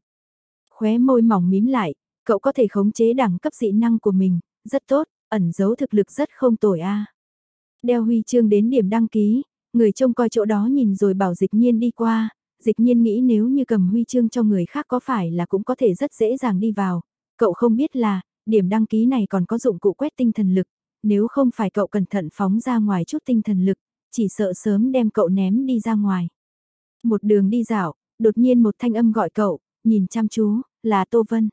Khóe môi mỏng mím lại, cậu có thể khống chế đẳng cấp dị năng của mình, rất tốt, ẩn giấu thực lực rất không tồi a. Đeo huy chương đến điểm đăng ký, người trông coi chỗ đó nhìn rồi bảo dịch nhiên đi qua, dịch nhiên nghĩ nếu như cầm huy chương cho người khác có phải là cũng có thể rất dễ dàng đi vào, cậu không biết là, điểm đăng ký này còn có dụng cụ quét tinh thần lực, nếu không phải cậu cẩn thận phóng ra ngoài chút tinh thần lực, chỉ sợ sớm đem cậu ném đi ra ngoài. Một đường đi dạo, đột nhiên một thanh âm gọi cậu, nhìn chăm chú, là Tô Vân.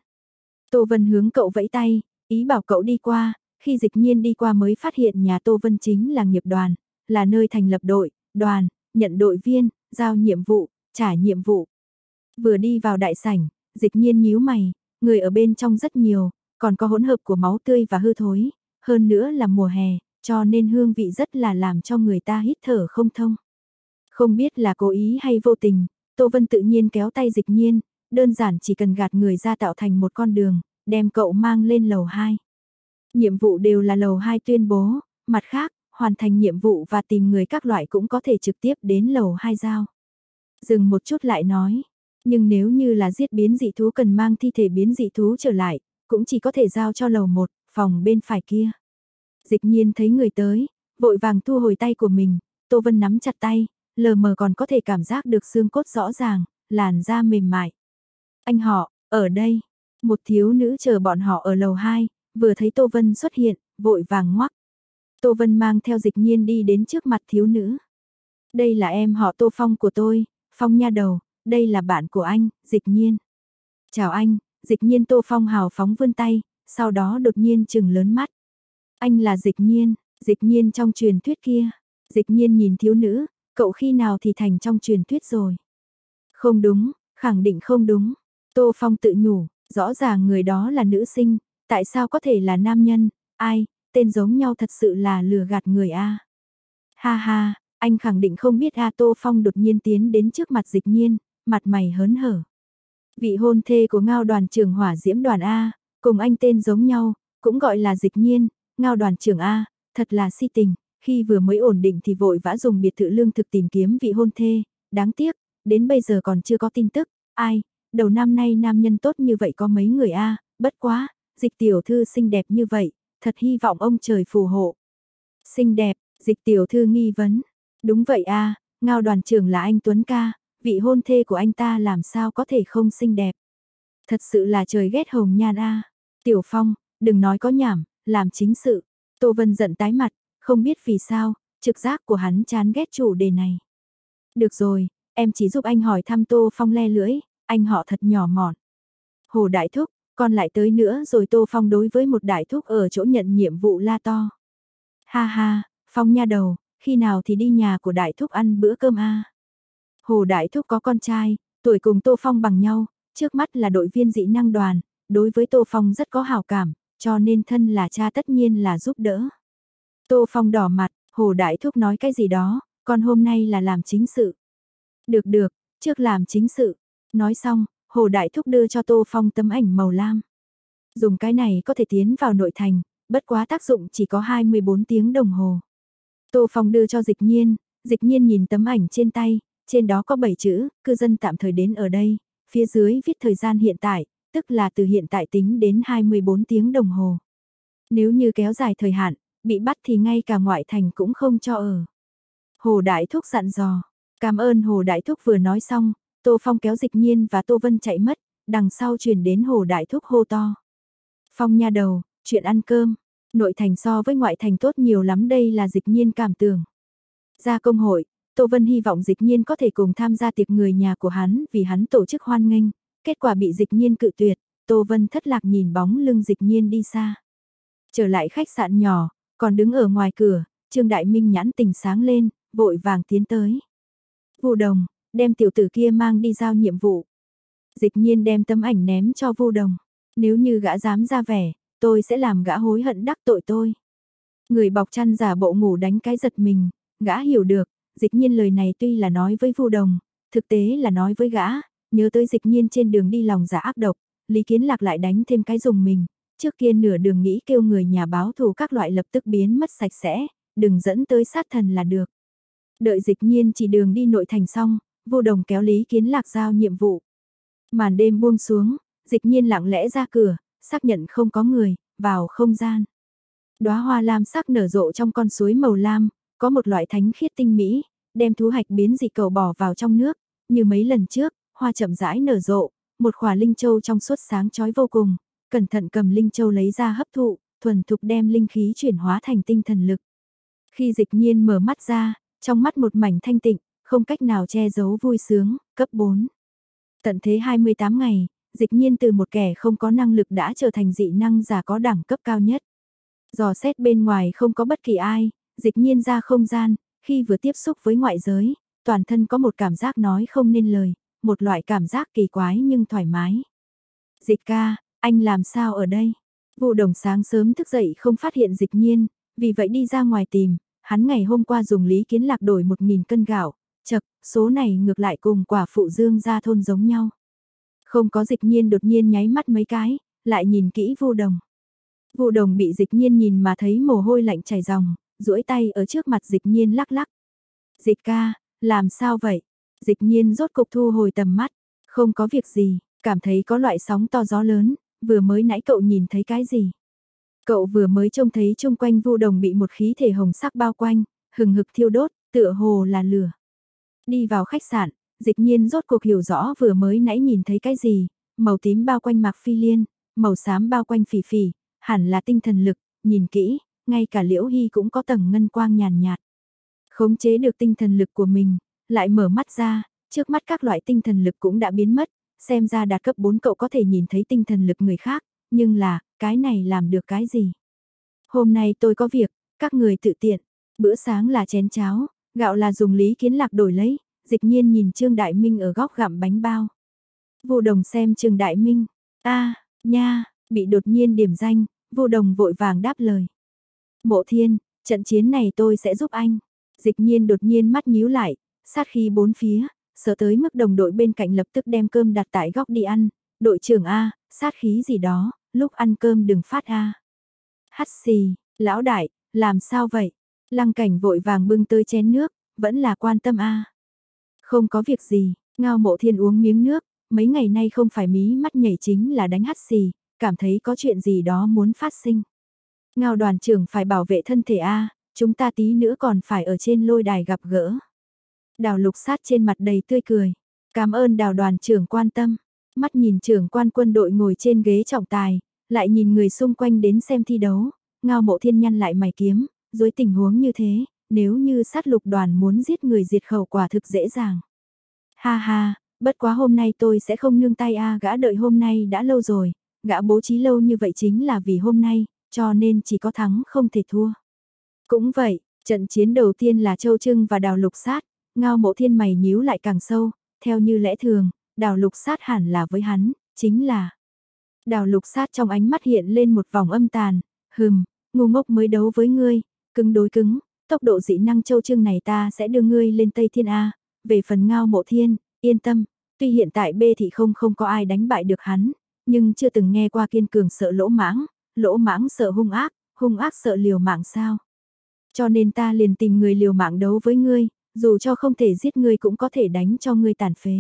Tô Vân hướng cậu vẫy tay, ý bảo cậu đi qua, khi dịch nhiên đi qua mới phát hiện nhà Tô Vân chính là nghiệp đoàn, là nơi thành lập đội, đoàn, nhận đội viên, giao nhiệm vụ, trả nhiệm vụ. Vừa đi vào đại sảnh, dịch nhiên nhíu mày, người ở bên trong rất nhiều, còn có hỗn hợp của máu tươi và hư thối, hơn nữa là mùa hè, cho nên hương vị rất là làm cho người ta hít thở không thông. Không biết là cố ý hay vô tình, Tô Vân tự nhiên kéo tay dịch nhiên, đơn giản chỉ cần gạt người ra tạo thành một con đường, đem cậu mang lên lầu 2. Nhiệm vụ đều là lầu 2 tuyên bố, mặt khác, hoàn thành nhiệm vụ và tìm người các loại cũng có thể trực tiếp đến lầu 2 giao. Dừng một chút lại nói, nhưng nếu như là giết biến dị thú cần mang thi thể biến dị thú trở lại, cũng chỉ có thể giao cho lầu 1, phòng bên phải kia. Dịch nhiên thấy người tới, vội vàng thu hồi tay của mình, Tô Vân nắm chặt tay, lờ mờ còn có thể cảm giác được xương cốt rõ ràng, làn da mềm mại. Anh họ, ở đây, một thiếu nữ chờ bọn họ ở lầu 2, vừa thấy Tô Vân xuất hiện, vội vàng ngoắc. Tô Vân mang theo dịch nhiên đi đến trước mặt thiếu nữ. Đây là em họ Tô Phong của tôi, Phong nha đầu, đây là bạn của anh, dịch nhiên. Chào anh, dịch nhiên Tô Phong hào phóng vươn tay, sau đó đột nhiên chừng lớn mắt. Anh là dịch nhiên, dịch nhiên trong truyền thuyết kia. Dịch nhiên nhìn thiếu nữ, cậu khi nào thì thành trong truyền thuyết rồi. Không đúng, khẳng định không đúng. Tô Phong tự nhủ, rõ ràng người đó là nữ sinh, tại sao có thể là nam nhân, ai, tên giống nhau thật sự là lừa gạt người a. Ha ha, anh khẳng định không biết A Tô Phong đột nhiên tiến đến trước mặt dịch nhiên, mặt mày hớn hở. Vị hôn thê của ngao đoàn trưởng hỏa diễm đoàn A, cùng anh tên giống nhau, cũng gọi là dịch nhiên, ngao đoàn trưởng A, thật là si tình, khi vừa mới ổn định thì vội vã dùng biệt thự lương thực tìm kiếm vị hôn thê, đáng tiếc, đến bây giờ còn chưa có tin tức, ai, đầu năm nay nam nhân tốt như vậy có mấy người A, bất quá, dịch tiểu thư xinh đẹp như vậy, thật hy vọng ông trời phù hộ. Xinh đẹp, dịch tiểu thư nghi vấn, đúng vậy A, ngao đoàn trưởng là anh Tuấn ca, vị hôn thê của anh ta làm sao có thể không xinh đẹp. Thật sự là trời ghét hồng nhan A. Tiểu Phong, đừng nói có nhảm, làm chính sự. Tô Vân giận tái mặt, không biết vì sao, trực giác của hắn chán ghét chủ đề này. Được rồi, em chỉ giúp anh hỏi thăm Tô Phong le lưỡi, anh họ thật nhỏ mọn. Hồ Đại Thúc, con lại tới nữa rồi Tô Phong đối với một Đại Thúc ở chỗ nhận nhiệm vụ la to. Ha ha, Phong nha đầu, khi nào thì đi nhà của Đại Thúc ăn bữa cơm a Hồ Đại Thúc có con trai, tuổi cùng Tô Phong bằng nhau, trước mắt là đội viên dị năng đoàn, đối với Tô Phong rất có hào cảm, cho nên thân là cha tất nhiên là giúp đỡ. Tô Phong đỏ mặt, Hồ Đại Thúc nói cái gì đó, con hôm nay là làm chính sự. Được được, trước làm chính sự. Nói xong, Hồ Đại Thúc đưa cho Tô Phong tấm ảnh màu lam. Dùng cái này có thể tiến vào nội thành, bất quá tác dụng chỉ có 24 tiếng đồng hồ. Tô Phong đưa cho dịch nhiên, dịch nhiên nhìn tấm ảnh trên tay, trên đó có 7 chữ, cư dân tạm thời đến ở đây, phía dưới viết thời gian hiện tại, tức là từ hiện tại tính đến 24 tiếng đồng hồ. Nếu như kéo dài thời hạn, bị bắt thì ngay cả ngoại thành cũng không cho ở. Hồ Đại Thúc dặn dò, cảm ơn Hồ Đại Thúc vừa nói xong, Tô Phong kéo dịch nhiên và Tô Vân chạy mất, đằng sau truyền đến Hồ Đại Thúc hô to. Phong nha đầu, chuyện ăn cơm, nội thành so với ngoại thành tốt nhiều lắm đây là dịch nhiên cảm tưởng. Ra công hội, Tô Vân hy vọng dịch nhiên có thể cùng tham gia tiệc người nhà của hắn vì hắn tổ chức hoan nghênh, kết quả bị dịch nhiên cự tuyệt, Tô Vân thất lạc nhìn bóng lưng dịch nhiên đi xa. Trở lại khách sạn nhỏ, còn đứng ở ngoài cửa, Trương Đại Minh nhãn tình sáng lên, vội vàng tiến tới. Vụ Đồng, đem tiểu tử kia mang đi giao nhiệm vụ. Dịch nhiên đem tấm ảnh ném cho Vu Đồng. Nếu như gã dám ra vẻ, tôi sẽ làm gã hối hận đắc tội tôi. Người bọc chăn giả bộ ngủ đánh cái giật mình, gã hiểu được, dịch nhiên lời này tuy là nói với Vu Đồng, thực tế là nói với gã, nhớ tới dịch nhiên trên đường đi lòng giả ác độc, Lý Kiến Lạc lại đánh thêm cái dùng mình, trước kia nửa đường nghĩ kêu người nhà báo thù các loại lập tức biến mất sạch sẽ, đừng dẫn tới sát thần là được. Đợi dịch nhiên chỉ đường đi nội thành xong, vô Đồng kéo Lý Kiến Lạc giao nhiệm vụ. Màn đêm buông xuống, dịch nhiên lặng lẽ ra cửa, xác nhận không có người, vào không gian. Đóa hoa lam sắc nở rộ trong con suối màu lam, có một loại thánh khiết tinh mỹ, đem thú hạch biến dị cầu bỏ vào trong nước, như mấy lần trước, hoa chậm rãi nở rộ, một khỏa linh châu trong suốt sáng chói vô cùng, cẩn thận cầm linh châu lấy ra hấp thụ, thuần thục đem linh khí chuyển hóa thành tinh thần lực. Khi dịch nhiên mở mắt ra, trong mắt một mảnh thanh tịnh, không cách nào che giấu vui sướng, cấp 4. Tận thế 28 ngày, dịch nhiên từ một kẻ không có năng lực đã trở thành dị năng giả có đẳng cấp cao nhất. Dò xét bên ngoài không có bất kỳ ai, dịch nhiên ra không gian, khi vừa tiếp xúc với ngoại giới, toàn thân có một cảm giác nói không nên lời, một loại cảm giác kỳ quái nhưng thoải mái. Dịch ca, anh làm sao ở đây? Vụ đồng sáng sớm thức dậy không phát hiện dịch nhiên, vì vậy đi ra ngoài tìm, hắn ngày hôm qua dùng lý kiến lạc đổi 1.000 cân gạo, chật, số này ngược lại cùng quả phụ dương ra thôn giống nhau. Không có dịch nhiên đột nhiên nháy mắt mấy cái, lại nhìn kỹ vô đồng. Vô đồng bị dịch nhiên nhìn mà thấy mồ hôi lạnh chảy ròng, duỗi tay ở trước mặt dịch nhiên lắc lắc. Dịch ca, làm sao vậy? Dịch nhiên rốt cục thu hồi tầm mắt, không có việc gì, cảm thấy có loại sóng to gió lớn, vừa mới nãy cậu nhìn thấy cái gì? Cậu vừa mới trông thấy chung quanh vu đồng bị một khí thể hồng sắc bao quanh, hừng hực thiêu đốt, tựa hồ là lửa. Đi vào khách sạn, dịch nhiên rốt cuộc hiểu rõ vừa mới nãy nhìn thấy cái gì, màu tím bao quanh mạc phi liên, màu xám bao quanh phỉ phỉ, hẳn là tinh thần lực, nhìn kỹ, ngay cả liễu hy cũng có tầng ngân quang nhàn nhạt. Khống chế được tinh thần lực của mình, lại mở mắt ra, trước mắt các loại tinh thần lực cũng đã biến mất, xem ra đạt cấp 4 cậu có thể nhìn thấy tinh thần lực người khác, nhưng là, cái này làm được cái gì? Hôm nay tôi có việc, các người tự tiện, bữa sáng là chén cháo, gạo là dùng lý kiến lạc đổi lấy, dịch nhiên nhìn Trương Đại Minh ở góc gặm bánh bao. Vô đồng xem Trương Đại Minh, a nha, bị đột nhiên điểm danh, vô đồng vội vàng đáp lời. Mộ thiên, trận chiến này tôi sẽ giúp anh. Dịch nhiên đột nhiên mắt nhíu lại, sát khi bốn phía, sợ tới mức đồng đội bên cạnh lập tức đem cơm đặt tại góc đi ăn. Đội trưởng A, sát khí gì đó, lúc ăn cơm đừng phát A. Hắt xì, lão đại, làm sao vậy? Lăng cảnh vội vàng bưng tới chén nước, vẫn là quan tâm A. Không có việc gì, ngao mộ thiên uống miếng nước, mấy ngày nay không phải mí mắt nhảy chính là đánh hắt xì, cảm thấy có chuyện gì đó muốn phát sinh. Ngao đoàn trưởng phải bảo vệ thân thể A, chúng ta tí nữa còn phải ở trên lôi đài gặp gỡ. Đào lục sát trên mặt đầy tươi cười. Cảm ơn đào đoàn trưởng quan tâm. Mắt nhìn trưởng quan quân đội ngồi trên ghế trọng tài, lại nhìn người xung quanh đến xem thi đấu. Ngao mộ thiên nhăn lại mày kiếm, dưới tình huống như thế, nếu như sát lục đoàn muốn giết người diệt khẩu quả thực dễ dàng. Ha ha, bất quá hôm nay tôi sẽ không nương tay a gã đợi hôm nay đã lâu rồi, gã bố trí lâu như vậy chính là vì hôm nay, cho nên chỉ có thắng không thể thua. Cũng vậy, trận chiến đầu tiên là Châu Trưng và Đào Lục Sát, ngao mộ thiên mày nhíu lại càng sâu, theo như lẽ thường, Đào Lục Sát hẳn là với hắn, chính là. Đào Lục Sát trong ánh mắt hiện lên một vòng âm tàn, hừm, ngu ngốc mới đấu với ngươi, cứng đối cứng, tốc độ dị năng Châu chương này ta sẽ đưa ngươi lên Tây Thiên A, về phần ngao mộ thiên, yên tâm, tuy hiện tại B thì không không có ai đánh bại được hắn, nhưng chưa từng nghe qua kiên cường sợ lỗ mãng, lỗ mãng sợ hung ác, hung ác sợ liều mạng sao. Cho nên ta liền tìm người liều mạng đấu với ngươi, dù cho không thể giết ngươi cũng có thể đánh cho ngươi tàn phế.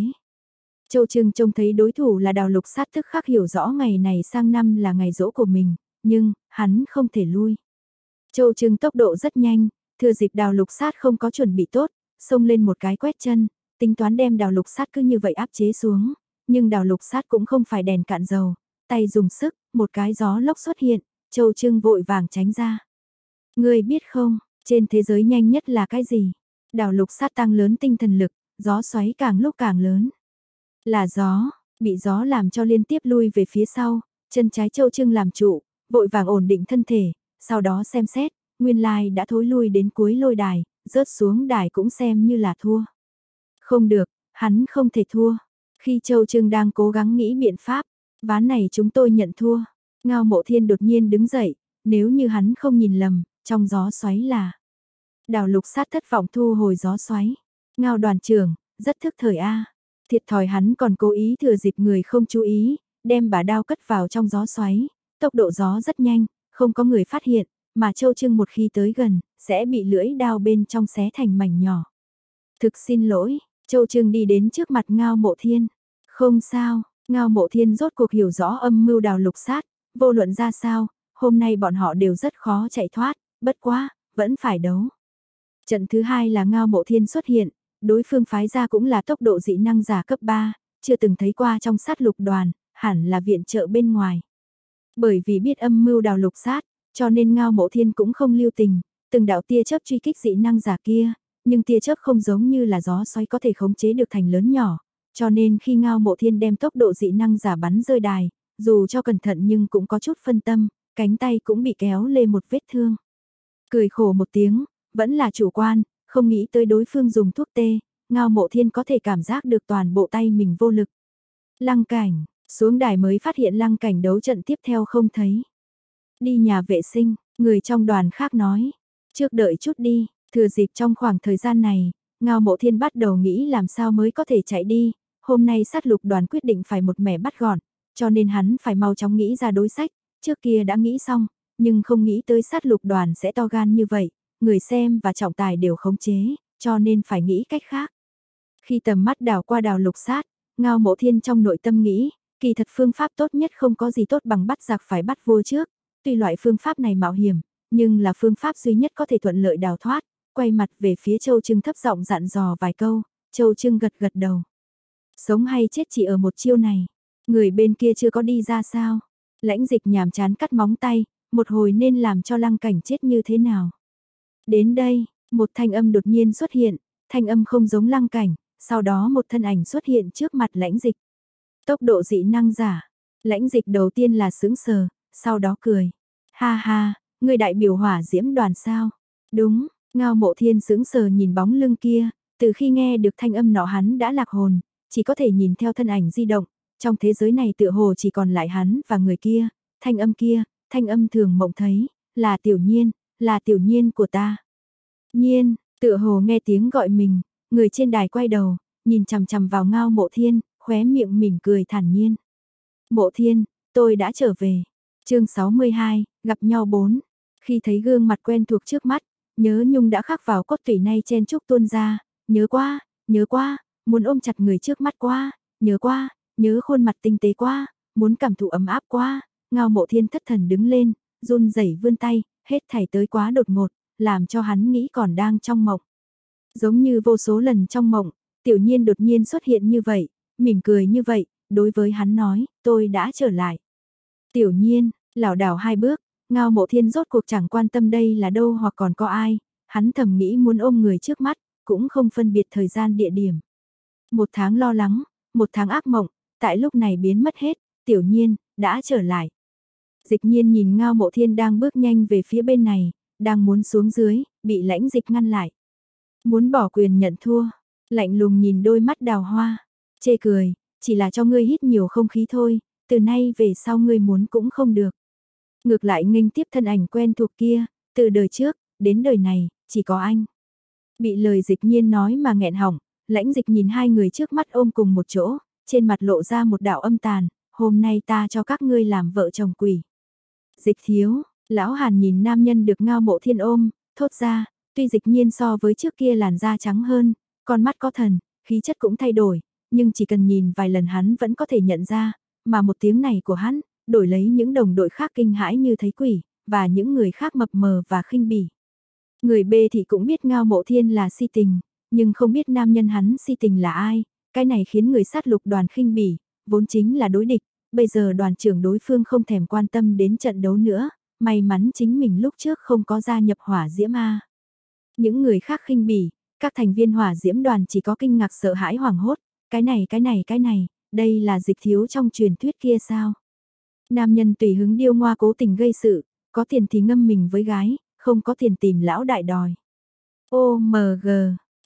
Châu Trương trông thấy đối thủ là đào lục sát thức khắc hiểu rõ ngày này sang năm là ngày rỗ của mình, nhưng, hắn không thể lui. Châu Trưng tốc độ rất nhanh, thừa dịp đào lục sát không có chuẩn bị tốt, xông lên một cái quét chân, tính toán đem đào lục sát cứ như vậy áp chế xuống, nhưng đào lục sát cũng không phải đèn cạn dầu, tay dùng sức, một cái gió lốc xuất hiện, Châu Trưng vội vàng tránh ra. Ngươi biết không, trên thế giới nhanh nhất là cái gì? Đào lục sát tăng lớn tinh thần lực, gió xoáy càng lúc càng lớn. Là gió, bị gió làm cho liên tiếp lui về phía sau, chân trái Châu Trưng làm trụ, vội vàng ổn định thân thể, sau đó xem xét, nguyên lai đã thối lui đến cuối lôi đài, rớt xuống đài cũng xem như là thua. Không được, hắn không thể thua. Khi Châu trương đang cố gắng nghĩ biện pháp, ván này chúng tôi nhận thua. Ngao mộ thiên đột nhiên đứng dậy, nếu như hắn không nhìn lầm, trong gió xoáy là. Đào lục sát thất vọng thu hồi gió xoáy. Ngao đoàn trưởng, rất thức thời A. Thiệt thòi hắn còn cố ý thừa dịp người không chú ý, đem bà đao cất vào trong gió xoáy. Tốc độ gió rất nhanh, không có người phát hiện, mà Châu Trưng một khi tới gần, sẽ bị lưỡi đao bên trong xé thành mảnh nhỏ. Thực xin lỗi, Châu Trưng đi đến trước mặt Ngao Mộ Thiên. Không sao, Ngao Mộ Thiên rốt cuộc hiểu rõ âm mưu đào lục sát, vô luận ra sao, hôm nay bọn họ đều rất khó chạy thoát, bất quá, vẫn phải đấu. Trận thứ hai là Ngao Mộ Thiên xuất hiện, đối phương phái ra cũng là tốc độ dị năng giả cấp 3, chưa từng thấy qua trong sát lục đoàn, hẳn là viện trợ bên ngoài. Bởi vì biết âm mưu đào lục sát, cho nên Ngao Mộ Thiên cũng không lưu tình, từng đạo tia chớp truy kích dị năng giả kia, nhưng tia chớp không giống như là gió xoay có thể khống chế được thành lớn nhỏ, cho nên khi Ngao Mộ Thiên đem tốc độ dị năng giả bắn rơi đài, dù cho cẩn thận nhưng cũng có chút phân tâm, cánh tay cũng bị kéo lê một vết thương. Cười khổ một tiếng, vẫn là chủ quan, không nghĩ tới đối phương dùng thuốc tê, Ngao Mộ Thiên có thể cảm giác được toàn bộ tay mình vô lực. Lăng cảnh, xuống đài mới phát hiện lăng cảnh đấu trận tiếp theo không thấy. Đi nhà vệ sinh, người trong đoàn khác nói, trước đợi chút đi, thừa dịp trong khoảng thời gian này, Ngao Mộ Thiên bắt đầu nghĩ làm sao mới có thể chạy đi, hôm nay sát lục đoàn quyết định phải một mẻ bắt gọn, cho nên hắn phải mau chóng nghĩ ra đối sách, trước kia đã nghĩ xong, nhưng không nghĩ tới sát lục đoàn sẽ to gan như vậy, người xem và trọng tài đều khống chế, cho nên phải nghĩ cách khác. Khi tầm mắt đảo qua đào lục sát, Ngao Mộ Thiên trong nội tâm nghĩ, kỳ thật phương pháp tốt nhất không có gì tốt bằng bắt giặc phải bắt vua trước, tuy loại phương pháp này mạo hiểm, nhưng là phương pháp duy nhất có thể thuận lợi đào thoát, quay mặt về phía Châu Trưng thấp giọng dặn dò vài câu, Châu Trưng gật gật đầu. Sống hay chết chỉ ở một chiêu này, người bên kia chưa có đi ra sao? Lãnh dịch nhàm chán cắt móng tay, một hồi nên làm cho lăng cảnh chết như thế nào? Đến đây, một thanh âm đột nhiên xuất hiện, thanh âm không giống lăng cảnh, sau đó một thân ảnh xuất hiện trước mặt lãnh dịch. Tốc độ dị năng giả, lãnh dịch đầu tiên là sướng sờ, sau đó cười. Ha ha, người đại biểu hỏa diễm đoàn sao? Đúng, ngao mộ thiên sướng sờ nhìn bóng lưng kia, từ khi nghe được thanh âm nọ hắn đã lạc hồn, chỉ có thể nhìn theo thân ảnh di động, trong thế giới này tựa hồ chỉ còn lại hắn và người kia, thanh âm kia, thanh âm thường mộng thấy, là tiểu nhiên, là tiểu nhiên của ta. Nhiên, tựa hồ nghe tiếng gọi mình, người trên đài quay đầu, nhìn chằm chằm vào ngao mộ thiên, khóe miệng mỉm cười thản nhiên. Mộ thiên, tôi đã trở về. chương 62, gặp nhau bốn. Khi thấy gương mặt quen thuộc trước mắt, nhớ nhung đã khắc vào cốt tủy nay chen chúc tuôn ra, nhớ qua, nhớ qua, muốn ôm chặt người trước mắt qua, nhớ qua, nhớ khuôn mặt tinh tế qua, muốn cảm thụ ấm áp qua, ngao mộ thiên thất thần đứng lên, run rẩy vươn tay, hết thảy tới quá đột ngột, làm cho hắn nghĩ còn đang trong mộng. Giống như vô số lần trong mộng, tiểu nhiên đột nhiên xuất hiện như vậy, mỉm cười như vậy, đối với hắn nói, tôi đã trở lại. Tiểu nhiên, lảo đảo hai bước, ngao mộ thiên rốt cuộc chẳng quan tâm đây là đâu hoặc còn có ai, hắn thầm nghĩ muốn ôm người trước mắt, cũng không phân biệt thời gian địa điểm. Một tháng lo lắng, một tháng ác mộng, tại lúc này biến mất hết, tiểu nhiên, đã trở lại. Dịch nhiên nhìn ngao mộ thiên đang bước nhanh về phía bên này, đang muốn xuống dưới, bị lãnh dịch ngăn lại. Muốn bỏ quyền nhận thua, lạnh lùng nhìn đôi mắt đào hoa, chê cười, chỉ là cho ngươi hít nhiều không khí thôi, từ nay về sau ngươi muốn cũng không được. Ngược lại nghênh tiếp thân ảnh quen thuộc kia, từ đời trước, đến đời này, chỉ có anh. Bị lời dịch nhiên nói mà nghẹn hỏng, lãnh dịch nhìn hai người trước mắt ôm cùng một chỗ, trên mặt lộ ra một đạo âm tàn, hôm nay ta cho các ngươi làm vợ chồng quỷ. Dịch thiếu, lão hàn nhìn nam nhân được ngao mộ thiên ôm, thốt ra, tuy dịch nhiên so với trước kia làn da trắng hơn, con mắt có thần, khí chất cũng thay đổi, nhưng chỉ cần nhìn vài lần hắn vẫn có thể nhận ra, mà một tiếng này của hắn, đổi lấy những đồng đội khác kinh hãi như thấy quỷ, và những người khác mập mờ và khinh bỉ. Người B thì cũng biết ngao mộ thiên là si tình, nhưng không biết nam nhân hắn si tình là ai, cái này khiến người sát lục đoàn khinh bỉ, vốn chính là đối địch, bây giờ đoàn trưởng đối phương không thèm quan tâm đến trận đấu nữa, may mắn chính mình lúc trước không có gia nhập hỏa diễm A. Những người khác khinh bỉ, các thành viên hỏa diễm đoàn chỉ có kinh ngạc sợ hãi hoảng hốt, cái này cái này cái này, đây là dịch thiếu trong truyền thuyết kia sao? Nam nhân tùy hứng điêu ngoa cố tình gây sự, có tiền thì ngâm mình với gái, không có tiền tìm lão đại đòi. OMG,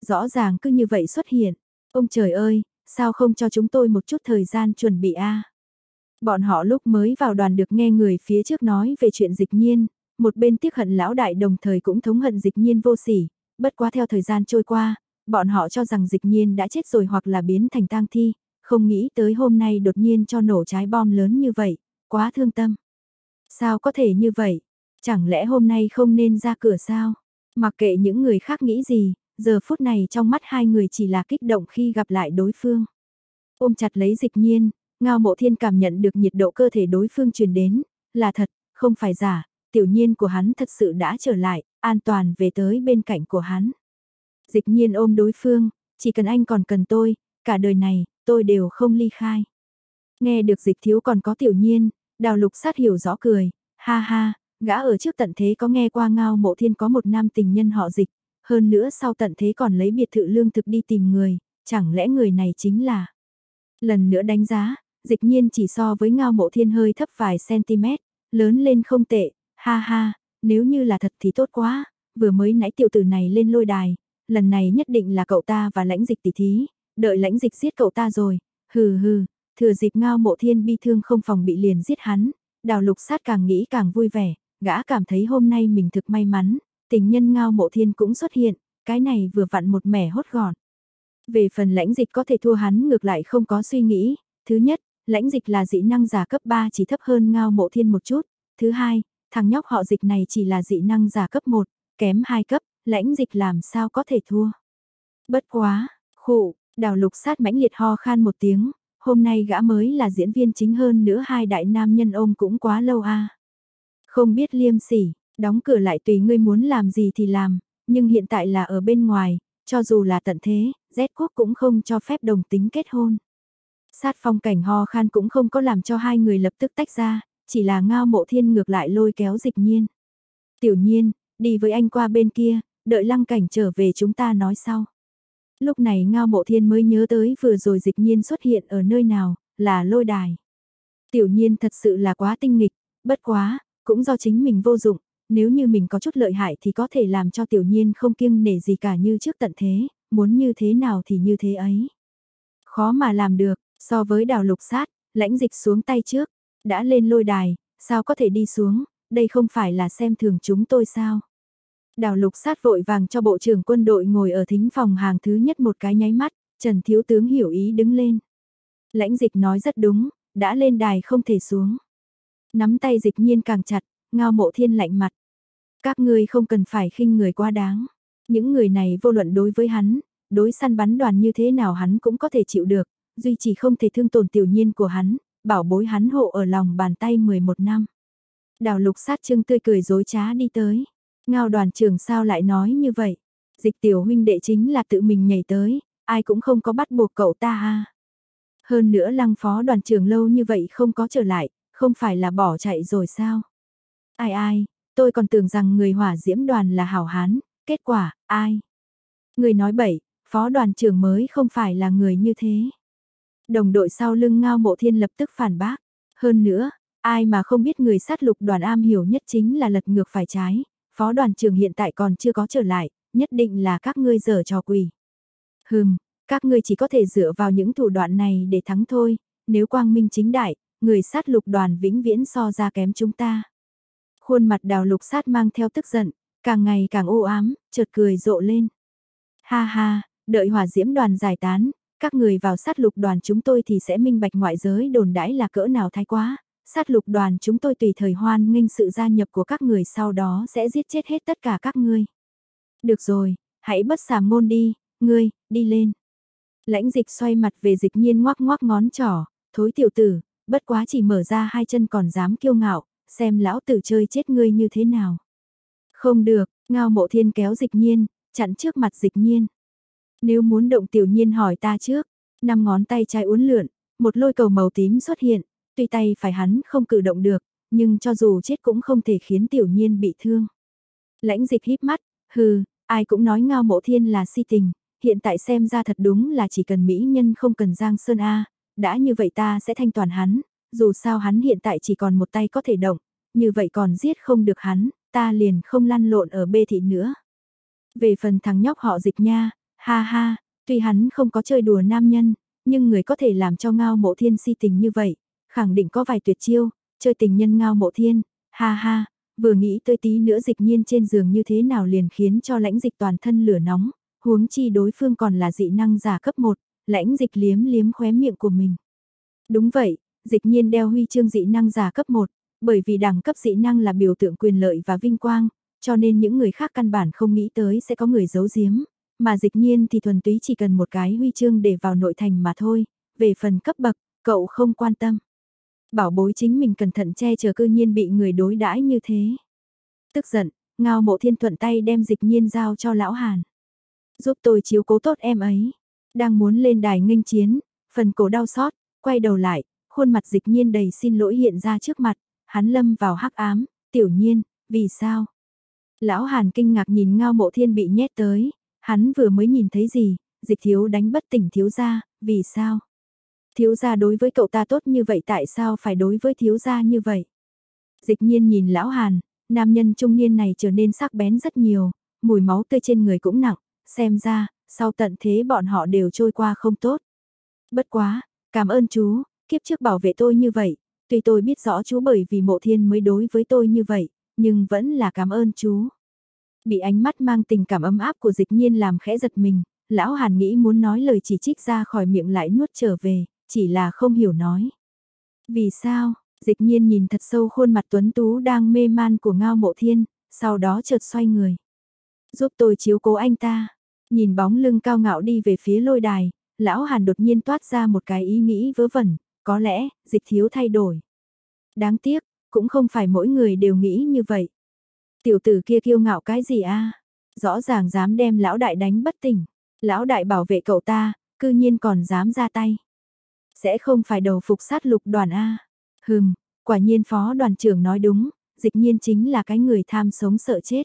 rõ ràng cứ như vậy xuất hiện. Ông trời ơi, sao không cho chúng tôi một chút thời gian chuẩn bị a? Bọn họ lúc mới vào đoàn được nghe người phía trước nói về chuyện dịch nhiên, một bên tiếc hận lão đại đồng thời cũng thống hận dịch nhiên vô sỉ, bất quá theo thời gian trôi qua, bọn họ cho rằng dịch nhiên đã chết rồi hoặc là biến thành tang thi, không nghĩ tới hôm nay đột nhiên cho nổ trái bom lớn như vậy, quá thương tâm. Sao có thể như vậy? Chẳng lẽ hôm nay không nên ra cửa sao? Mặc kệ những người khác nghĩ gì, giờ phút này trong mắt hai người chỉ là kích động khi gặp lại đối phương. Ôm chặt lấy dịch nhiên, ngao mộ thiên cảm nhận được nhiệt độ cơ thể đối phương truyền đến, là thật, không phải giả, tiểu nhiên của hắn thật sự đã trở lại, an toàn về tới bên cạnh của hắn. Dịch nhiên ôm đối phương, chỉ cần anh còn cần tôi, cả đời này, tôi đều không ly khai. Nghe được dịch thiếu còn có tiểu nhiên, đào lục sát hiểu rõ cười, ha ha, gã ở trước tận thế có nghe qua ngao mộ thiên có một nam tình nhân họ dịch, hơn nữa sau tận thế còn lấy biệt thự lương thực đi tìm người, chẳng lẽ người này chính là... Lần nữa đánh giá, dịch nhiên chỉ so với ngao mộ thiên hơi thấp vài cm, lớn lên không tệ, ha ha, nếu như là thật thì tốt quá, vừa mới nãy tiểu tử này lên lôi đài, lần này nhất định là cậu ta và lãnh dịch tỷ thí, đợi lãnh dịch giết cậu ta rồi, hừ hừ, thừa dịp ngao mộ thiên bi thương không phòng bị liền giết hắn, đào lục sát càng nghĩ càng vui vẻ, gã cảm thấy hôm nay mình thực may mắn, tình nhân ngao mộ thiên cũng xuất hiện, cái này vừa vặn một mẻ hốt gọn. Về phần lãnh dịch có thể thua hắn ngược lại không có suy nghĩ, thứ nhất, lãnh dịch là dị năng giả cấp 3 chỉ thấp hơn ngao mộ thiên một chút, thứ hai, thằng nhóc họ dịch này chỉ là dị năng giả cấp 1, kém 2 cấp, lãnh dịch làm sao có thể thua. Bất quá, khụ, đào lục sát mãnh liệt ho khan một tiếng, hôm nay gã mới là diễn viên chính hơn nữa hai đại nam nhân ôm cũng quá lâu a. Không biết liêm sỉ, đóng cửa lại tùy ngươi muốn làm gì thì làm, nhưng hiện tại là ở bên ngoài, cho dù là tận thế, Z quốc cũng không cho phép đồng tính kết hôn. Sát phong cảnh ho khan cũng không có làm cho hai người lập tức tách ra, chỉ là ngao mộ thiên ngược lại lôi kéo dịch nhiên. Tiểu nhiên, đi với anh qua bên kia, đợi lăng cảnh trở về chúng ta nói sau. Lúc này ngao mộ thiên mới nhớ tới vừa rồi dịch nhiên xuất hiện ở nơi nào, là lôi đài. Tiểu nhiên thật sự là quá tinh nghịch, bất quá, cũng do chính mình vô dụng, nếu như mình có chút lợi hại thì có thể làm cho tiểu nhiên không kiêng nể gì cả như trước tận thế, muốn như thế nào thì như thế ấy. Khó mà làm được, so với đào lục sát, lãnh dịch xuống tay trước, đã lên lôi đài, sao có thể đi xuống, đây không phải là xem thường chúng tôi sao. Đào lục sát vội vàng cho bộ trưởng quân đội ngồi ở thính phòng hàng thứ nhất một cái nháy mắt, Trần Thiếu Tướng hiểu ý đứng lên. Lãnh dịch nói rất đúng, đã lên đài không thể xuống. Nắm tay dịch nhiên càng chặt, ngao mộ thiên lạnh mặt. Các ngươi không cần phải khinh người quá đáng. Những người này vô luận đối với hắn, đối săn bắn đoàn như thế nào hắn cũng có thể chịu được, duy chỉ không thể thương tổn tiểu nhiên của hắn, bảo bối hắn hộ ở lòng bàn tay 11 năm. Đào lục sát trưng tươi cười dối trá đi tới. Ngao đoàn trưởng sao lại nói như vậy? Dịch tiểu huynh đệ chính là tự mình nhảy tới, ai cũng không có bắt buộc cậu ta ha. Hơn nữa lăng phó đoàn trưởng lâu như vậy không có trở lại, không phải là bỏ chạy rồi sao? Ai ai, tôi còn tưởng rằng người hỏa diễm đoàn là hảo hán, kết quả, ai? Người nói bậy, phó đoàn trưởng mới không phải là người như thế. Đồng đội sau lưng ngao mộ thiên lập tức phản bác. Hơn nữa, ai mà không biết người sát lục đoàn am hiểu nhất chính là lật ngược phải trái. Phó đoàn trưởng hiện tại còn chưa có trở lại, nhất định là các ngươi dở trò quỷ. Hừm, các ngươi chỉ có thể dựa vào những thủ đoạn này để thắng thôi, nếu quang minh chính đại, người sát lục đoàn vĩnh viễn so ra kém chúng ta. Khuôn mặt đào lục sát mang theo tức giận, càng ngày càng u ám, chợt cười rộ lên. Ha ha, đợi hỏa diễm đoàn giải tán, các người vào sát lục đoàn chúng tôi thì sẽ minh bạch ngoại giới đồn đãi là cỡ nào thái quá. Sát lục đoàn chúng tôi tùy thời hoan nghênh sự gia nhập của các người sau đó sẽ giết chết hết tất cả các ngươi. Được rồi, hãy bất xà ngôn đi, ngươi, đi lên. Lãnh dịch xoay mặt về dịch nhiên ngoác ngoác ngón trỏ, thối tiểu tử, bất quá chỉ mở ra hai chân còn dám kiêu ngạo, xem lão tử chơi chết ngươi như thế nào. Không được, ngao mộ thiên kéo dịch nhiên, chặn trước mặt dịch nhiên. Nếu muốn động tiểu nhiên hỏi ta trước, năm ngón tay trái uốn lượn, một lôi cầu màu tím xuất hiện, tuy tay phải hắn không cử động được, nhưng cho dù chết cũng không thể khiến tiểu nhiên bị thương. Lãnh dịch híp mắt, hừ, ai cũng nói ngao mộ thiên là si tình, hiện tại xem ra thật đúng là chỉ cần mỹ nhân không cần giang sơn A, đã như vậy ta sẽ thanh toàn hắn, dù sao hắn hiện tại chỉ còn một tay có thể động, như vậy còn giết không được hắn, ta liền không lăn lộn ở bê thị nữa. Về phần thằng nhóc họ dịch nha, ha ha, tuy hắn không có chơi đùa nam nhân, nhưng người có thể làm cho ngao mộ thiên si tình như vậy, khẳng định có vài tuyệt chiêu, chơi tình nhân ngao mộ thiên, ha ha, vừa nghĩ tới tí nữa dịch nhiên trên giường như thế nào liền khiến cho lãnh dịch toàn thân lửa nóng, huống chi đối phương còn là dị năng giả cấp 1, lãnh dịch liếm liếm khóe miệng của mình. Đúng vậy, dịch nhiên đeo huy chương dị năng giả cấp 1, bởi vì đẳng cấp dị năng là biểu tượng quyền lợi và vinh quang, cho nên những người khác căn bản không nghĩ tới sẽ có người giấu giếm, mà dịch nhiên thì thuần túy chỉ cần một cái huy chương để vào nội thành mà thôi, về phần cấp bậc, cậu không quan tâm. Bảo bối chính mình cẩn thận che chở cư nhiên bị người đối đãi như thế. Tức giận, ngao mộ thiên thuận tay đem dịch nhiên giao cho lão Hàn. Giúp tôi chiếu cố tốt em ấy. Đang muốn lên đài nghênh chiến, phần cổ đau xót, quay đầu lại, khuôn mặt dịch nhiên đầy xin lỗi hiện ra trước mặt, hắn lâm vào hắc ám, tiểu nhiên, vì sao? Lão Hàn kinh ngạc nhìn ngao mộ thiên bị nhét tới, hắn vừa mới nhìn thấy gì, dịch thiếu đánh bất tỉnh thiếu gia, vì sao? Thiếu gia đối với cậu ta tốt như vậy tại sao phải đối với thiếu gia như vậy? Dịch nhiên nhìn lão Hàn, nam nhân trung niên này trở nên sắc bén rất nhiều, mùi máu tươi trên người cũng nặng, xem ra, sau tận thế bọn họ đều trôi qua không tốt. Bất quá, cảm ơn chú, kiếp trước bảo vệ tôi như vậy, tuy tôi biết rõ chú bởi vì mộ thiên mới đối với tôi như vậy, nhưng vẫn là cảm ơn chú. Bị ánh mắt mang tình cảm ấm áp của dịch nhiên làm khẽ giật mình, lão hàn nghĩ muốn nói lời chỉ trích ra khỏi miệng lại nuốt trở về, chỉ là không hiểu nói. Vì sao, dịch nhiên nhìn thật sâu khuôn mặt tuấn tú đang mê man của ngao mộ thiên, sau đó chợt xoay người. Giúp tôi chiếu cố anh ta, nhìn bóng lưng cao ngạo đi về phía lôi đài, lão hàn đột nhiên toát ra một cái ý nghĩ vớ vẩn, có lẽ, dịch thiếu thay đổi. Đáng tiếc, cũng không phải mỗi người đều nghĩ như vậy. Tiểu tử kia kiêu ngạo cái gì a? Rõ ràng dám đem lão đại đánh bất tỉnh. Lão đại bảo vệ cậu ta, cư nhiên còn dám ra tay. Sẽ không phải đầu phục sát lục đoàn A. Hừm, quả nhiên phó đoàn trưởng nói đúng, dịch nhiên chính là cái người tham sống sợ chết.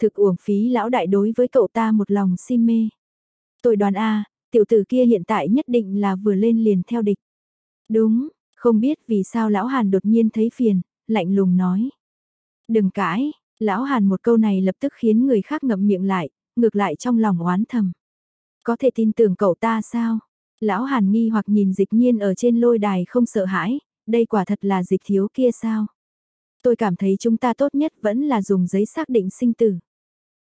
Thực uổng phí lão đại đối với cậu ta một lòng si mê. Tôi đoàn A, tiểu tử kia hiện tại nhất định là vừa lên liền theo địch. Đúng, không biết vì sao lão Hàn đột nhiên thấy phiền, lạnh lùng nói. Đừng cãi, lão Hàn một câu này lập tức khiến người khác ngậm miệng lại, ngược lại trong lòng oán thầm. Có thể tin tưởng cậu ta sao? Lão Hàn nghi hoặc nhìn dịch nhiên ở trên lôi đài không sợ hãi, đây quả thật là dịch thiếu kia sao? Tôi cảm thấy chúng ta tốt nhất vẫn là dùng giấy xác định sinh tử.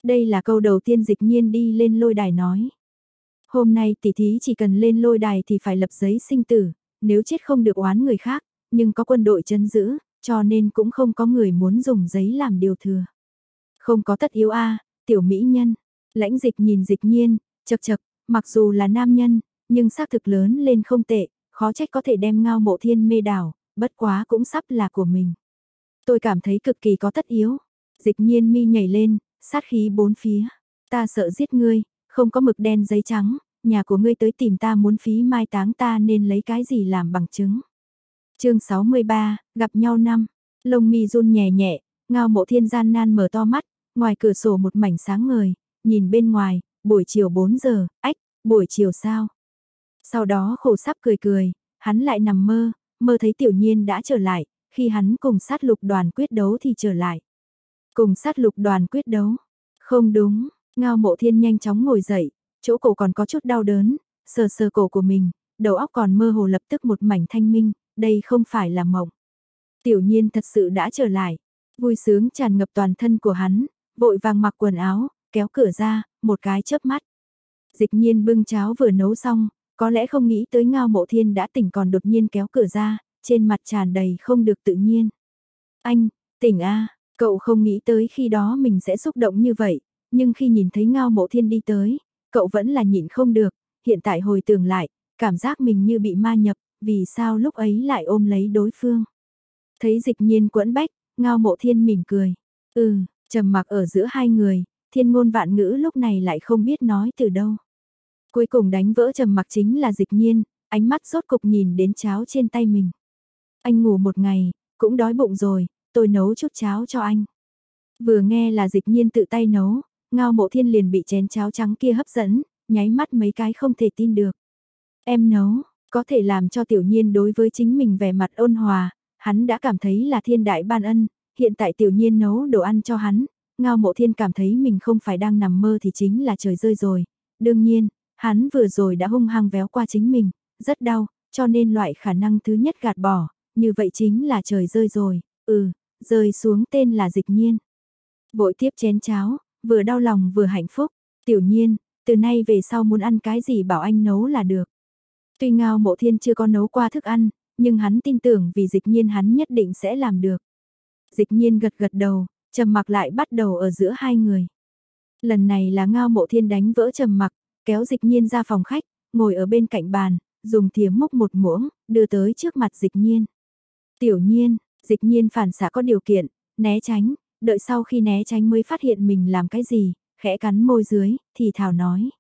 Đây là câu đầu tiên dịch nhiên đi lên lôi đài nói. Hôm nay tỷ thí chỉ cần lên lôi đài thì phải lập giấy sinh tử, nếu chết không được oán người khác, nhưng có quân đội chân giữ, cho nên cũng không có người muốn dùng giấy làm điều thừa. Không có tất yếu a, tiểu mỹ nhân. Lãnh dịch nhìn dịch nhiên, chật chật, mặc dù là nam nhân, nhưng xác thực lớn lên không tệ, khó trách có thể đem ngao mộ thiên mê đảo, bất quá cũng sắp là của mình. Tôi cảm thấy cực kỳ có tất yếu. Dịch nhiên mi nhảy lên, sát khí bốn phía. Ta sợ giết ngươi, không có mực đen giấy trắng, nhà của ngươi tới tìm ta muốn phí mai táng ta nên lấy cái gì làm bằng chứng. chương 63, gặp nhau năm, lông mi run nhẹ nhẹ, ngao mộ thiên gian nan mở to mắt, ngoài cửa sổ một mảnh sáng ngời, nhìn bên ngoài, buổi chiều 4 giờ, ách, buổi chiều sao? Sau đó khổ sắp cười cười, hắn lại nằm mơ, mơ thấy tiểu nhiên đã trở lại, khi hắn cùng sát lục đoàn quyết đấu thì trở lại. Cùng sát lục đoàn quyết đấu. Không đúng, ngao mộ thiên nhanh chóng ngồi dậy, chỗ cổ còn có chút đau đớn, sờ sờ cổ của mình, đầu óc còn mơ hồ lập tức một mảnh thanh minh, đây không phải là mộng. Tiểu nhiên thật sự đã trở lại, vui sướng tràn ngập toàn thân của hắn, vội vàng mặc quần áo, kéo cửa ra, một cái chớp mắt. Dịch nhiên bưng cháo vừa nấu xong, có lẽ không nghĩ tới ngao mộ thiên đã tỉnh còn đột nhiên kéo cửa ra, trên mặt tràn đầy không được tự nhiên. Anh, tỉnh a cậu không nghĩ tới khi đó mình sẽ xúc động như vậy, nhưng khi nhìn thấy ngao mộ thiên đi tới, cậu vẫn là nhịn không được, hiện tại hồi tưởng lại, cảm giác mình như bị ma nhập, vì sao lúc ấy lại ôm lấy đối phương. Thấy dịch nhiên quẫn bách, ngao mộ thiên mỉm cười. Ừ, trầm mặc ở giữa hai người, thiên ngôn vạn ngữ lúc này lại không biết nói từ đâu. Cuối cùng đánh vỡ trầm mặc chính là dịch nhiên, ánh mắt rốt cục nhìn đến cháo trên tay mình. Anh ngủ một ngày, cũng đói bụng rồi, tôi nấu chút cháo cho anh. Vừa nghe là dịch nhiên tự tay nấu, ngao mộ thiên liền bị chén cháo trắng kia hấp dẫn, nháy mắt mấy cái không thể tin được. Em nấu, có thể làm cho tiểu nhiên đối với chính mình vẻ mặt ôn hòa, hắn đã cảm thấy là thiên đại ban ân, hiện tại tiểu nhiên nấu đồ ăn cho hắn, ngao mộ thiên cảm thấy mình không phải đang nằm mơ thì chính là trời rơi rồi. Đương nhiên, hắn vừa rồi đã hung hăng véo qua chính mình, rất đau, cho nên loại khả năng thứ nhất gạt bỏ, như vậy chính là trời rơi rồi, ừ, rơi xuống tên là dịch nhiên. Vội tiếp chén cháo, vừa đau lòng vừa hạnh phúc, tiểu nhiên, từ nay về sau muốn ăn cái gì bảo anh nấu là được. Tuy ngao mộ thiên chưa có nấu qua thức ăn, nhưng hắn tin tưởng vì dịch nhiên hắn nhất định sẽ làm được. Dịch nhiên gật gật đầu, trầm mặc lại bắt đầu ở giữa hai người. Lần này là ngao mộ thiên đánh vỡ trầm mặc, kéo dịch nhiên ra phòng khách, ngồi ở bên cạnh bàn, dùng thìa múc một muỗng, đưa tới trước mặt dịch nhiên. Tiểu nhiên, dịch nhiên phản xạ có điều kiện, né tránh, đợi sau khi né tránh mới phát hiện mình làm cái gì, khẽ cắn môi dưới, thì thảo nói.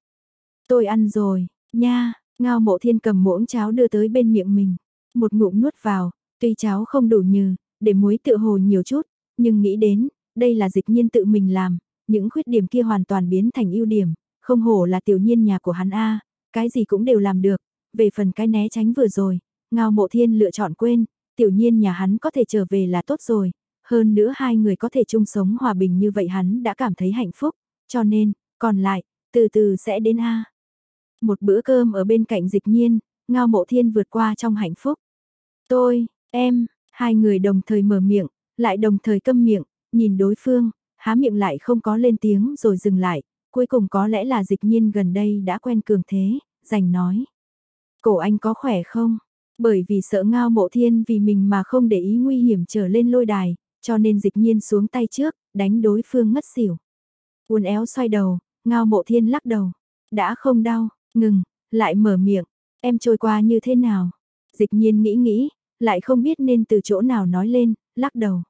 Tôi ăn rồi, nha, ngao mộ thiên cầm muỗng cháo đưa tới bên miệng mình, một ngụm nuốt vào, tuy cháo không đủ nhừ, để muối tự hồ nhiều chút, nhưng nghĩ đến, đây là dịch nhiên tự mình làm, những khuyết điểm kia hoàn toàn biến thành ưu điểm, không hổ là tiểu nhiên nhà của hắn A, cái gì cũng đều làm được, về phần cái né tránh vừa rồi, ngao mộ thiên lựa chọn quên, tiểu nhiên nhà hắn có thể trở về là tốt rồi, hơn nữa hai người có thể chung sống hòa bình như vậy hắn đã cảm thấy hạnh phúc, cho nên, còn lại, từ từ sẽ đến A. Một bữa cơm ở bên cạnh dịch nhiên, ngao mộ thiên vượt qua trong hạnh phúc. Tôi, em, hai người đồng thời mở miệng, lại đồng thời câm miệng, nhìn đối phương, há miệng lại không có lên tiếng rồi dừng lại, cuối cùng có lẽ là dịch nhiên gần đây đã quen cường thế, dành nói. Cổ anh có khỏe không? Bởi vì sợ ngao mộ thiên vì mình mà không để ý nguy hiểm trở lên lôi đài, cho nên dịch nhiên xuống tay trước, đánh đối phương ngất xỉu. Uốn éo xoay đầu, ngao mộ thiên lắc đầu. Đã không đau, ngừng, lại mở miệng. Em trôi qua như thế nào? Dịch nhiên nghĩ nghĩ, lại không biết nên từ chỗ nào nói lên, lắc đầu.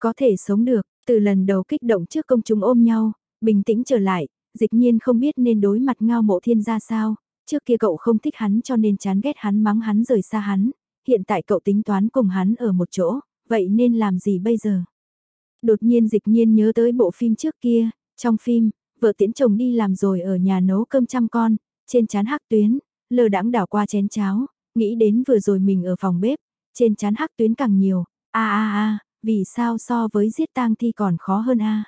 Có thể sống được, từ lần đầu kích động trước công chúng ôm nhau, bình tĩnh trở lại, dịch nhiên không biết nên đối mặt ngao mộ thiên ra sao, trước kia cậu không thích hắn cho nên chán ghét hắn mắng hắn rời xa hắn, hiện tại cậu tính toán cùng hắn ở một chỗ, vậy nên làm gì bây giờ? Đột nhiên dịch nhiên nhớ tới bộ phim trước kia, trong phim, vợ tiễn chồng đi làm rồi ở nhà nấu cơm chăm con, trên chán hắc tuyến, lờ đãng đảo qua chén cháo, nghĩ đến vừa rồi mình ở phòng bếp, trên chán hắc tuyến càng nhiều, a a a, vì sao so với giết tang thi còn khó hơn a?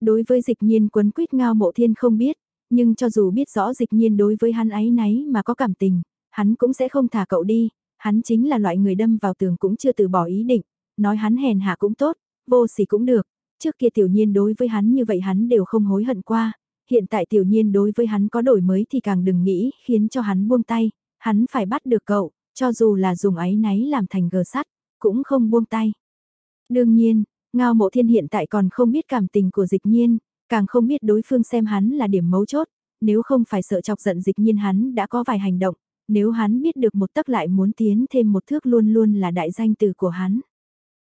Đối với dịch nhiên quấn quýt ngao mộ thiên không biết, nhưng cho dù biết rõ dịch nhiên đối với hắn ấy nấy mà có cảm tình, hắn cũng sẽ không thả cậu đi, hắn chính là loại người đâm vào tường cũng chưa từ bỏ ý định, nói hắn hèn hạ cũng tốt, vô sỉ cũng được, trước kia tiểu nhiên đối với hắn như vậy hắn đều không hối hận qua, hiện tại tiểu nhiên đối với hắn có đổi mới thì càng đừng nghĩ khiến cho hắn buông tay, hắn phải bắt được cậu, cho dù là dùng ấy náy làm thành gờ sắt, cũng không buông tay. Đương nhiên, Ngao Mộ Thiên hiện tại còn không biết cảm tình của dịch nhiên, càng không biết đối phương xem hắn là điểm mấu chốt, nếu không phải sợ chọc giận dịch nhiên hắn đã có vài hành động, nếu hắn biết được một tấc lại muốn tiến thêm một thước luôn luôn là đại danh từ của hắn.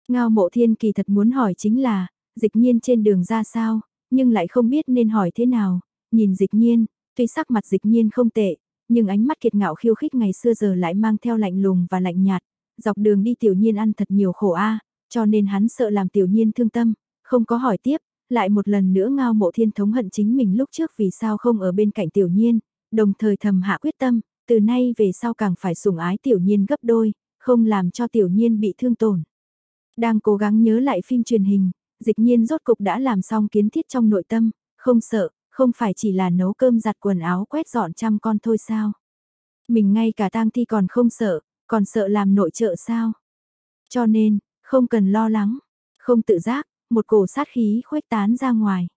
Ngao Mộ Thiên kỳ thật muốn hỏi chính là, dịch nhiên trên đường ra sao, nhưng lại không biết nên hỏi thế nào, nhìn dịch nhiên, tuy sắc mặt dịch nhiên không tệ, nhưng ánh mắt kiệt ngạo khiêu khích ngày xưa giờ lại mang theo lạnh lùng và lạnh nhạt, dọc đường đi tiểu nhiên ăn thật nhiều khổ a cho nên hắn sợ làm tiểu nhiên thương tâm, không có hỏi tiếp, lại một lần nữa ngao mộ thiên thống hận chính mình lúc trước vì sao không ở bên cạnh tiểu nhiên, đồng thời thầm hạ quyết tâm, từ nay về sau càng phải sủng ái tiểu nhiên gấp đôi, không làm cho tiểu nhiên bị thương tổn. Đang cố gắng nhớ lại phim truyền hình, dịch nhiên rốt cục đã làm xong kiến thiết trong nội tâm, không sợ, không phải chỉ là nấu cơm giặt quần áo quét dọn chăm con thôi sao. Mình ngay cả tang thi còn không sợ, còn sợ làm nội trợ sao. Cho nên, không cần lo lắng, không tự giác, một cổ sát khí khuếch tán ra ngoài.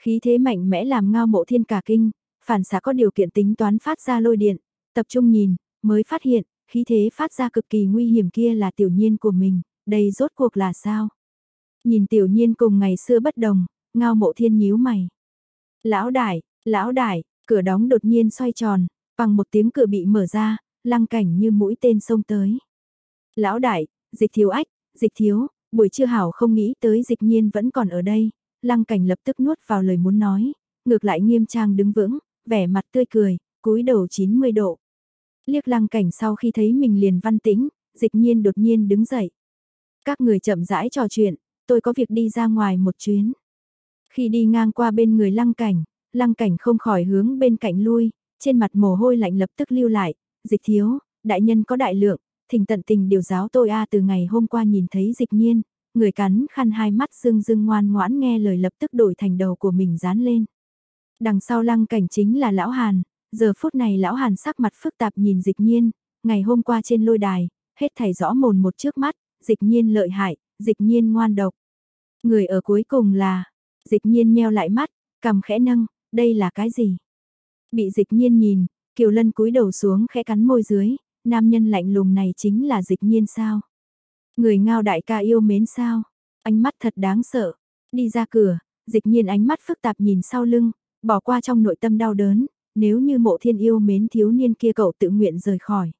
Khí thế mạnh mẽ làm ngao mộ thiên cả kinh, phản xạ có điều kiện tính toán phát ra lôi điện, tập trung nhìn, mới phát hiện, khí thế phát ra cực kỳ nguy hiểm kia là tiểu nhiên của mình, đây rốt cuộc là sao? Nhìn tiểu nhiên cùng ngày xưa bất đồng, ngao mộ thiên nhíu mày. Lão đại, lão đại, cửa đóng đột nhiên xoay tròn, bằng một tiếng cửa bị mở ra, lăng cảnh như mũi tên xông tới. Lão đại, dịch thiếu ách, dịch thiếu, buổi trưa hảo không nghĩ tới dịch nhiên vẫn còn ở đây, lăng cảnh lập tức nuốt vào lời muốn nói, ngược lại nghiêm trang đứng vững, vẻ mặt tươi cười, cúi đầu 90 độ. Liếc lăng cảnh sau khi thấy mình liền văn tĩnh, dịch nhiên đột nhiên đứng dậy. Các người chậm rãi trò chuyện, tôi có việc đi ra ngoài một chuyến. Khi đi ngang qua bên người lăng cảnh, lăng cảnh không khỏi hướng bên cạnh lui, trên mặt mồ hôi lạnh lập tức lưu lại, dịch thiếu, đại nhân có đại lượng, thỉnh tận tình điều giáo tôi a từ ngày hôm qua nhìn thấy dịch nhiên, người cắn khăn hai mắt dương dương ngoan ngoãn nghe lời lập tức đổi thành đầu của mình dán lên. Đằng sau lăng cảnh chính là lão Hàn, giờ phút này lão Hàn sắc mặt phức tạp nhìn dịch nhiên, ngày hôm qua trên lôi đài, hết thảy rõ mồn một trước mắt, dịch nhiên lợi hại, dịch nhiên ngoan độc. Người ở cuối cùng là, dịch nhiên nheo lại mắt, cầm khẽ nâng, đây là cái gì? Bị dịch nhiên nhìn, Kiều Lân cúi đầu xuống khẽ cắn môi dưới, nam nhân lạnh lùng này chính là dịch nhiên sao? Người ngao đại ca yêu mến sao? Ánh mắt thật đáng sợ. Đi ra cửa, Dịch nhiên ánh mắt phức tạp nhìn sau lưng, bỏ qua trong nội tâm đau đớn, nếu như mộ thiên yêu mến thiếu niên kia cậu tự nguyện rời khỏi.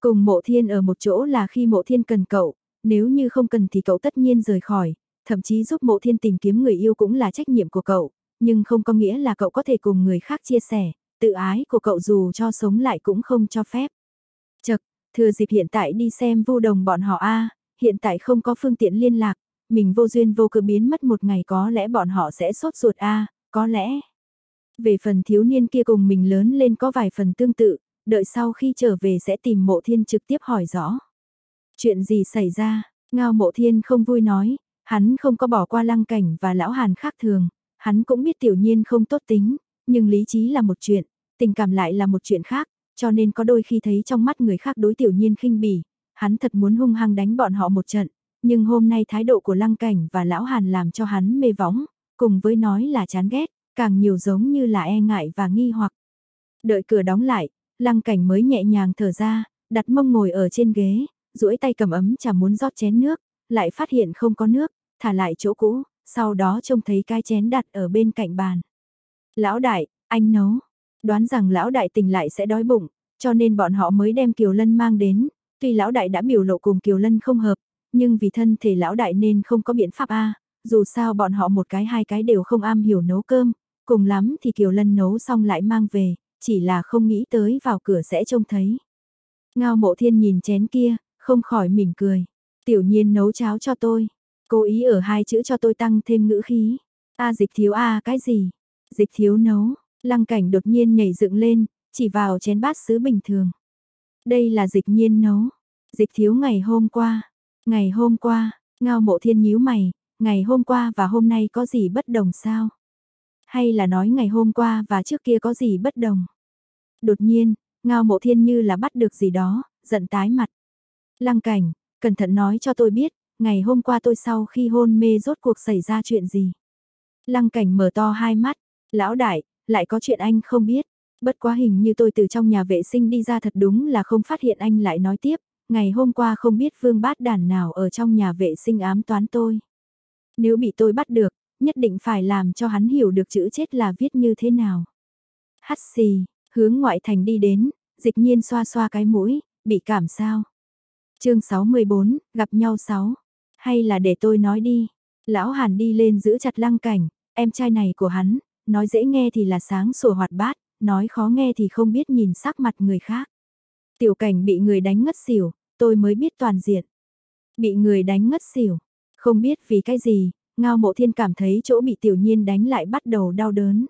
Cùng mộ thiên ở một chỗ là khi mộ thiên cần cậu, nếu như không cần thì cậu tất nhiên rời khỏi, thậm chí giúp mộ thiên tìm kiếm người yêu cũng là trách nhiệm của cậu, nhưng không có nghĩa là cậu có thể cùng người khác chia sẻ, tự ái của cậu dù cho sống lại cũng không cho phép. Chật, thừa dịp hiện tại đi xem vu đồng bọn họ A, hiện tại không có phương tiện liên lạc, mình vô duyên vô cớ biến mất một ngày có lẽ bọn họ sẽ sốt ruột A, có lẽ. Về phần thiếu niên kia cùng mình lớn lên có vài phần tương tự, đợi sau khi trở về sẽ tìm mộ thiên trực tiếp hỏi rõ. Chuyện gì xảy ra, ngao mộ thiên không vui nói, hắn không có bỏ qua lăng cảnh và lão hàn khác thường, hắn cũng biết tiểu nhiên không tốt tính, nhưng lý trí là một chuyện, tình cảm lại là một chuyện khác, cho nên có đôi khi thấy trong mắt người khác đối tiểu nhiên khinh bỉ, hắn thật muốn hung hăng đánh bọn họ một trận, nhưng hôm nay thái độ của lăng cảnh và lão hàn làm cho hắn mê võng, cùng với nói là chán ghét, càng nhiều giống như là e ngại và nghi hoặc. Đợi cửa đóng lại, lăng cảnh mới nhẹ nhàng thở ra, đặt mông ngồi ở trên ghế, duỗi tay cầm ấm chả muốn rót chén nước, lại phát hiện không có nước, thả lại chỗ cũ, sau đó trông thấy cái chén đặt ở bên cạnh bàn. Lão đại, anh nấu. Đoán rằng lão đại tỉnh lại sẽ đói bụng, cho nên bọn họ mới đem Kiều Lân mang đến. Tuy lão đại đã biểu lộ cùng Kiều Lân không hợp, nhưng vì thân thể lão đại nên không có biện pháp a. Dù sao bọn họ một cái hai cái đều không am hiểu nấu cơm, cùng lắm thì Kiều Lân nấu xong lại mang về, chỉ là không nghĩ tới vào cửa sẽ trông thấy. Ngao mộ thiên nhìn chén kia, không khỏi mỉm cười. Tiểu nhiên nấu cháo cho tôi. Cố ý ở hai chữ cho tôi tăng thêm ngữ khí. A dịch thiếu a cái gì? Dịch thiếu nấu. Lăng cảnh đột nhiên nhảy dựng lên, chỉ vào chén bát sứ bình thường. Đây là dịch nhiên nấu. Dịch thiếu ngày hôm qua. Ngày hôm qua, ngao mộ thiên nhíu mày, ngày hôm qua và hôm nay có gì bất đồng sao? Hay là nói ngày hôm qua và trước kia có gì bất đồng? Đột nhiên, ngao mộ thiên như là bắt được gì đó, giận tái mặt. Lăng cảnh, cẩn thận nói cho tôi biết, ngày hôm qua tôi sau khi hôn mê rốt cuộc xảy ra chuyện gì. Lăng cảnh mở to hai mắt, lão đại, lại có chuyện anh không biết. Bất quá hình như tôi từ trong nhà vệ sinh đi ra thật đúng là không phát hiện anh lại nói tiếp, ngày hôm qua không biết vương bát đàn nào ở trong nhà vệ sinh ám toán tôi. Nếu bị tôi bắt được, nhất định phải làm cho hắn hiểu được chữ chết là viết như thế nào. Hắt xì, hướng ngoại thành đi đến, dịch nhiên xoa xoa cái mũi, bị cảm sao. chương 64, gặp nhau 6. Hay là để tôi nói đi. Lão Hàn đi lên giữ chặt lăng cảnh, em trai này của hắn, nói dễ nghe thì là sáng sủa hoạt bát, nói khó nghe thì không biết nhìn sắc mặt người khác. Tiểu cảnh bị người đánh ngất xỉu, tôi mới biết toàn diện. Bị người đánh ngất xỉu, không biết vì cái gì, ngao mộ thiên cảm thấy chỗ bị tiểu nhiên đánh lại bắt đầu đau đớn.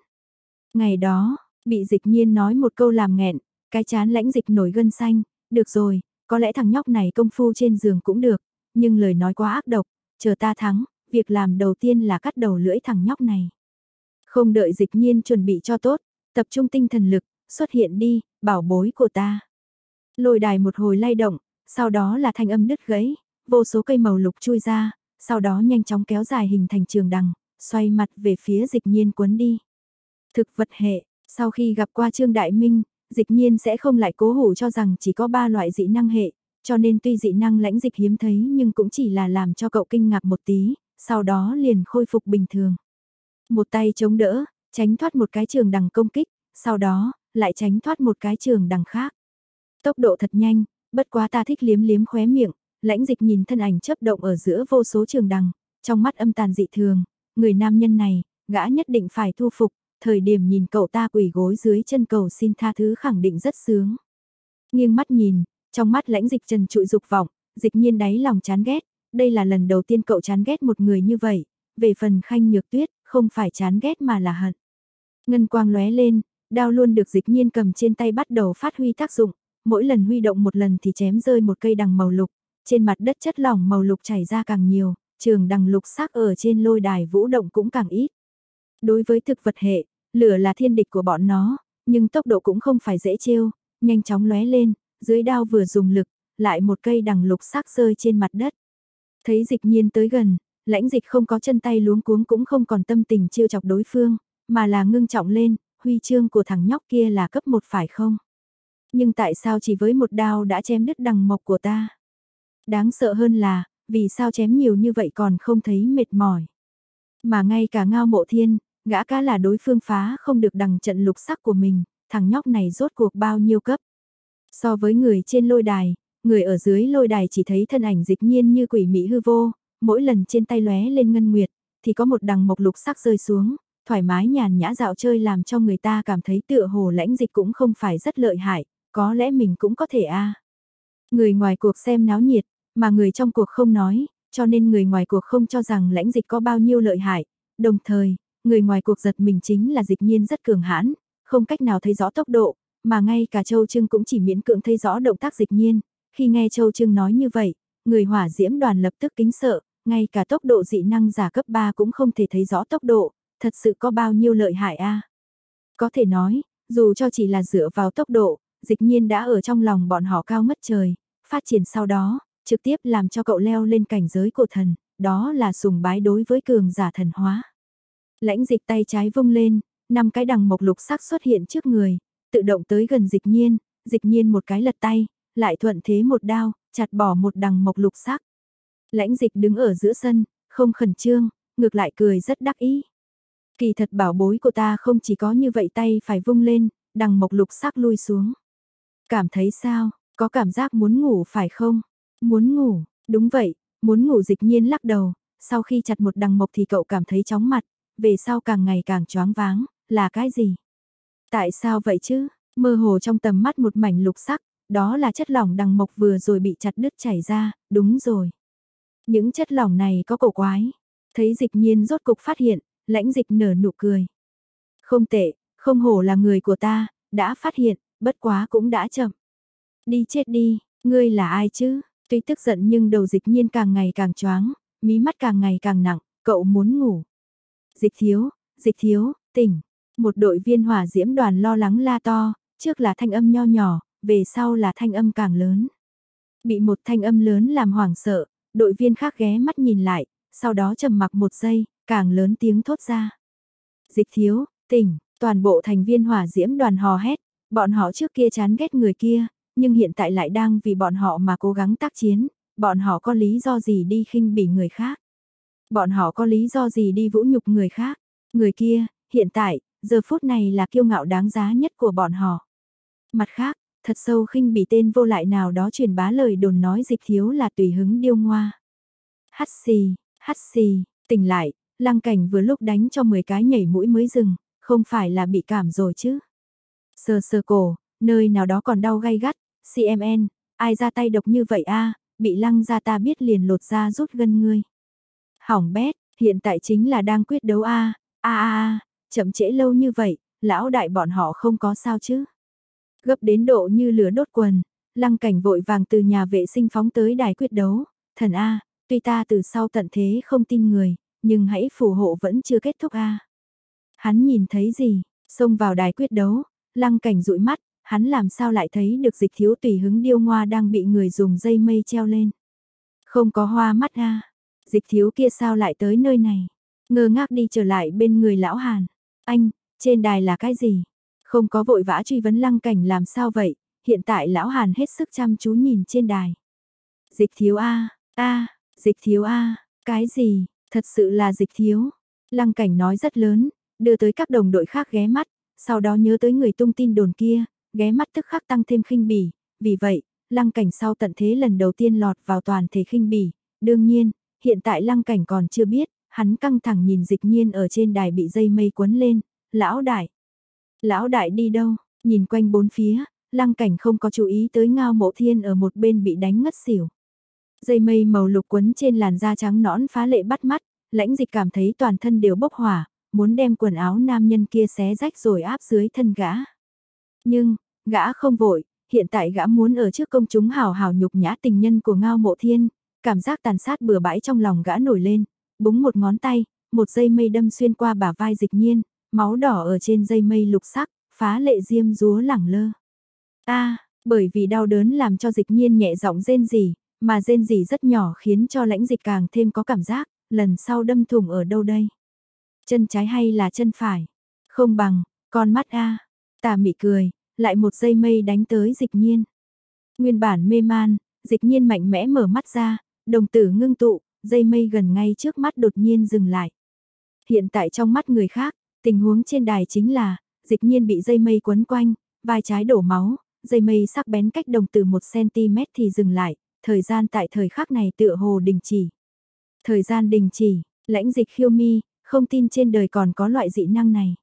Ngày đó, bị dịch nhiên nói một câu làm nghẹn, cái chán lãnh dịch nổi gân xanh, được rồi, có lẽ thằng nhóc này công phu trên giường cũng được, nhưng lời nói quá ác độc, chờ ta thắng, việc làm đầu tiên là cắt đầu lưỡi thằng nhóc này. Không đợi dịch nhiên chuẩn bị cho tốt, tập trung tinh thần lực, xuất hiện đi, bảo bối của ta. Lôi đài một hồi lay động, sau đó là thanh âm nứt gãy, vô số cây màu lục chui ra, sau đó nhanh chóng kéo dài hình thành trường đằng, xoay mặt về phía dịch nhiên cuốn đi. Thực vật hệ, sau khi gặp qua Trương Đại Minh, dịch nhiên sẽ không lại cố hủ cho rằng chỉ có ba loại dị năng hệ, cho nên tuy dị năng lãnh dịch hiếm thấy nhưng cũng chỉ là làm cho cậu kinh ngạc một tí, sau đó liền khôi phục bình thường. Một tay chống đỡ, tránh thoát một cái trường đằng công kích, sau đó, lại tránh thoát một cái trường đằng khác. Tốc độ thật nhanh, bất quá ta thích liếm liếm khóe miệng, lãnh dịch nhìn thân ảnh chấp động ở giữa vô số trường đằng, trong mắt âm tàn dị thường, người nam nhân này, gã nhất định phải thu phục, thời điểm nhìn cậu ta quỳ gối dưới chân cầu xin tha thứ khẳng định rất sướng. Nghiêng mắt nhìn, trong mắt lãnh dịch trần trụi dục vọng, dịch nhiên đáy lòng chán ghét, đây là lần đầu tiên cậu chán ghét một người như vậy, về phần khanh nhược tuyết, không phải chán ghét mà là hận. Ngân quang lóe lên, đao luôn được dịch nhiên cầm trên tay bắt đầu phát huy tác dụng, mỗi lần huy động một lần thì chém rơi một cây đằng màu lục, trên mặt đất chất lỏng màu lục chảy ra càng nhiều, trường đằng lục sắc ở trên lôi đài vũ động cũng càng ít. Đối với thực vật hệ, lửa là thiên địch của bọn nó, nhưng tốc độ cũng không phải dễ trêu, nhanh chóng lóe lên, dưới đao vừa dùng lực, lại một cây đằng lục sắc rơi trên mặt đất. Thấy dịch nhiên tới gần, lãnh dịch không có chân tay luống cuống cũng không còn tâm tình chiêu chọc đối phương, mà là ngưng trọng lên, huy chương của thằng nhóc kia là cấp một phải không? Nhưng tại sao chỉ với một đao đã chém đứt đằng mộc của ta? Đáng sợ hơn là, vì sao chém nhiều như vậy còn không thấy mệt mỏi? Mà ngay cả ngao mộ thiên, gã cá là đối phương phá không được đằng trận lục sắc của mình, thằng nhóc này rốt cuộc bao nhiêu cấp. So với người trên lôi đài, người ở dưới lôi đài chỉ thấy thân ảnh dịch nhiên như quỷ mỹ hư vô, mỗi lần trên tay lóe lên ngân nguyệt, thì có một đằng mộc lục sắc rơi xuống, thoải mái nhàn nhã dạo chơi làm cho người ta cảm thấy tựa hồ lãnh dịch cũng không phải rất lợi hại, có lẽ mình cũng có thể a. Người ngoài cuộc xem náo nhiệt, mà người trong cuộc không nói, cho nên người ngoài cuộc không cho rằng lãnh dịch có bao nhiêu lợi hại, đồng thời, người ngoài cuộc giật mình chính là dịch nhiên rất cường hãn, không cách nào thấy rõ tốc độ, mà ngay cả Châu Trưng cũng chỉ miễn cưỡng thấy rõ động tác dịch nhiên, khi nghe Châu Trưng nói như vậy, người hỏa diễm đoàn lập tức kính sợ, ngay cả tốc độ dị năng giả cấp 3 cũng không thể thấy rõ tốc độ, thật sự có bao nhiêu lợi hại a Có thể nói, dù cho chỉ là dựa vào tốc độ, dịch nhiên đã ở trong lòng bọn họ cao ngất trời, phát triển sau đó, trực tiếp làm cho cậu leo lên cảnh giới của thần, đó là sùng bái đối với cường giả thần hóa. Lãnh dịch tay trái vung lên, năm cái đằng mộc lục sắc xuất hiện trước người, tự động tới gần dịch nhiên, dịch nhiên một cái lật tay, lại thuận thế một đao, chặt bỏ một đằng mộc lục sắc. Lãnh dịch đứng ở giữa sân, không khẩn trương, ngược lại cười rất đắc ý. Kỳ thật bảo bối của ta không chỉ có như vậy tay phải vung lên, đằng mộc lục sắc lui xuống. Cảm thấy sao, có cảm giác muốn ngủ phải không? Muốn ngủ, đúng vậy, muốn ngủ dịch nhiên lắc đầu, sau khi chặt một đằng mộc thì cậu cảm thấy chóng mặt, về sau càng ngày càng choáng váng, là cái gì? Tại sao vậy chứ? Mơ hồ trong tầm mắt một mảnh lục sắc, đó là chất lỏng đằng mộc vừa rồi bị chặt đứt chảy ra, đúng rồi. Những chất lỏng này có cổ quái. Thấy dịch nhiên rốt cục phát hiện, lãnh dịch nở nụ cười. Không tệ, không hổ là người của ta, đã phát hiện, bất quá cũng đã chậm. Đi chết đi, ngươi là ai chứ? Tuy tức giận nhưng đầu dịch nhiên càng ngày càng choáng, mí mắt càng ngày càng nặng, cậu muốn ngủ. Dịch thiếu, dịch thiếu, tỉnh. Một đội viên hỏa diễm đoàn lo lắng la to, trước là thanh âm nho nhỏ, về sau là thanh âm càng lớn. Bị một thanh âm lớn làm hoảng sợ, đội viên khác ghé mắt nhìn lại, sau đó trầm mặc một giây, càng lớn tiếng thốt ra. Dịch thiếu, tỉnh, toàn bộ thành viên hỏa diễm đoàn hò hét, bọn họ trước kia chán ghét người kia, nhưng hiện tại lại đang vì bọn họ mà cố gắng tác chiến, bọn họ có lý do gì đi khinh bỉ người khác. Bọn họ có lý do gì đi vũ nhục người khác. Người kia, hiện tại, giờ phút này là kiêu ngạo đáng giá nhất của bọn họ. Mặt khác, thật sâu khinh bị tên vô lại nào đó truyền bá lời đồn nói dịch thiếu là tùy hứng điêu ngoa. Hắt xì, hắt xì, tỉnh lại, lăng cảnh vừa lúc đánh cho 10 cái nhảy mũi mới dừng, không phải là bị cảm rồi chứ. Sờ sờ cổ, nơi nào đó còn đau gay gắt, CMN, ai ra tay độc như vậy a bị lăng ra ta biết liền lột ra rút gân ngươi. Hỏng bét, hiện tại chính là đang quyết đấu a a a a, chậm trễ lâu như vậy, lão đại bọn họ không có sao chứ. Gấp đến độ như lửa đốt quần, lăng cảnh vội vàng từ nhà vệ sinh phóng tới đài quyết đấu, thần a, tuy ta từ sau tận thế không tin người, nhưng hãy phù hộ vẫn chưa kết thúc a. Hắn nhìn thấy gì, xông vào đài quyết đấu, lăng cảnh dụi mắt, hắn làm sao lại thấy được dịch thiếu tùy hứng điêu ngoa đang bị người dùng dây mây treo lên. Không có hoa mắt a dịch thiếu kia sao lại tới nơi này, ngơ ngác đi trở lại bên người lão Hàn. Anh, trên đài là cái gì? Không có vội vã truy vấn lăng cảnh làm sao vậy, hiện tại lão Hàn hết sức chăm chú nhìn trên đài. Dịch thiếu A, A, dịch thiếu A, cái gì, thật sự là dịch thiếu. Lăng cảnh nói rất lớn, đưa tới các đồng đội khác ghé mắt, sau đó nhớ tới người tung tin đồn kia, ghé mắt tức khắc tăng thêm khinh bỉ, vì vậy, lăng cảnh sau tận thế lần đầu tiên lọt vào toàn thể khinh bỉ, đương nhiên, hiện tại lăng cảnh còn chưa biết, hắn căng thẳng nhìn dịch nhiên ở trên đài bị dây mây quấn lên, lão đại. Lão đại đi đâu, nhìn quanh bốn phía, lăng cảnh không có chú ý tới ngao mộ thiên ở một bên bị đánh ngất xỉu. Dây mây màu lục quấn trên làn da trắng nõn phá lệ bắt mắt, lãnh dịch cảm thấy toàn thân đều bốc hỏa, muốn đem quần áo nam nhân kia xé rách rồi áp dưới thân gã. Nhưng, gã không vội, hiện tại gã muốn ở trước công chúng hào hào nhục nhã tình nhân của ngao mộ thiên, cảm giác tàn sát bừa bãi trong lòng gã nổi lên, búng một ngón tay, một dây mây đâm xuyên qua bả vai dịch nhiên, máu đỏ ở trên dây mây lục sắc, phá lệ diêm rúa lẳng lơ. a bởi vì đau đớn làm cho dịch nhiên nhẹ giọng rên rỉ, mà rên rỉ rất nhỏ khiến cho lãnh dịch càng thêm có cảm giác, lần sau đâm thủng ở đâu đây? Chân trái hay là chân phải? Không bằng, con mắt a Tà mị cười, lại một dây mây đánh tới dịch nhiên. Nguyên bản mê man, dịch nhiên mạnh mẽ mở mắt ra, đồng tử ngưng tụ, dây mây gần ngay trước mắt đột nhiên dừng lại. Hiện tại trong mắt người khác, tình huống trên đài chính là, dịch nhiên bị dây mây quấn quanh, vai trái đổ máu, dây mây sắc bén cách đồng từ 1cm thì dừng lại, thời gian tại thời khắc này tựa hồ đình chỉ. Thời gian đình chỉ, lãnh dịch khiêu mi, không tin trên đời còn có loại dị năng này.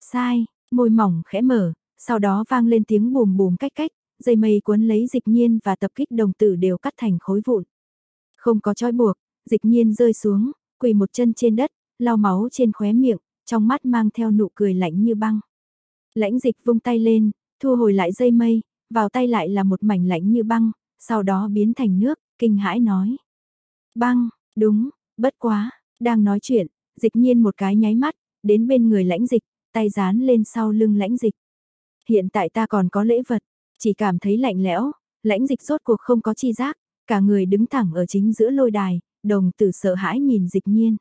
Sai, môi mỏng khẽ mở, sau đó vang lên tiếng bùm bùm cách cách, dây mây cuốn lấy dịch nhiên và tập kích đồng tử đều cắt thành khối vụn. Không có trói buộc, dịch nhiên rơi xuống, quỳ một chân trên đất, lau máu trên khóe miệng, trong mắt mang theo nụ cười lạnh như băng. Lãnh dịch vung tay lên, thu hồi lại dây mây, vào tay lại là một mảnh lạnh như băng, sau đó biến thành nước, kinh hãi nói. Băng, đúng, bất quá, đang nói chuyện, dịch nhiên một cái nháy mắt, đến bên người lãnh dịch, tay dán lên sau lưng lãnh dịch. Hiện tại ta còn có lễ vật, chỉ cảm thấy lạnh lẽo, lãnh dịch rốt cuộc không có chi giác, cả người đứng thẳng ở chính giữa lôi đài, đồng tử sợ hãi nhìn dịch nhiên.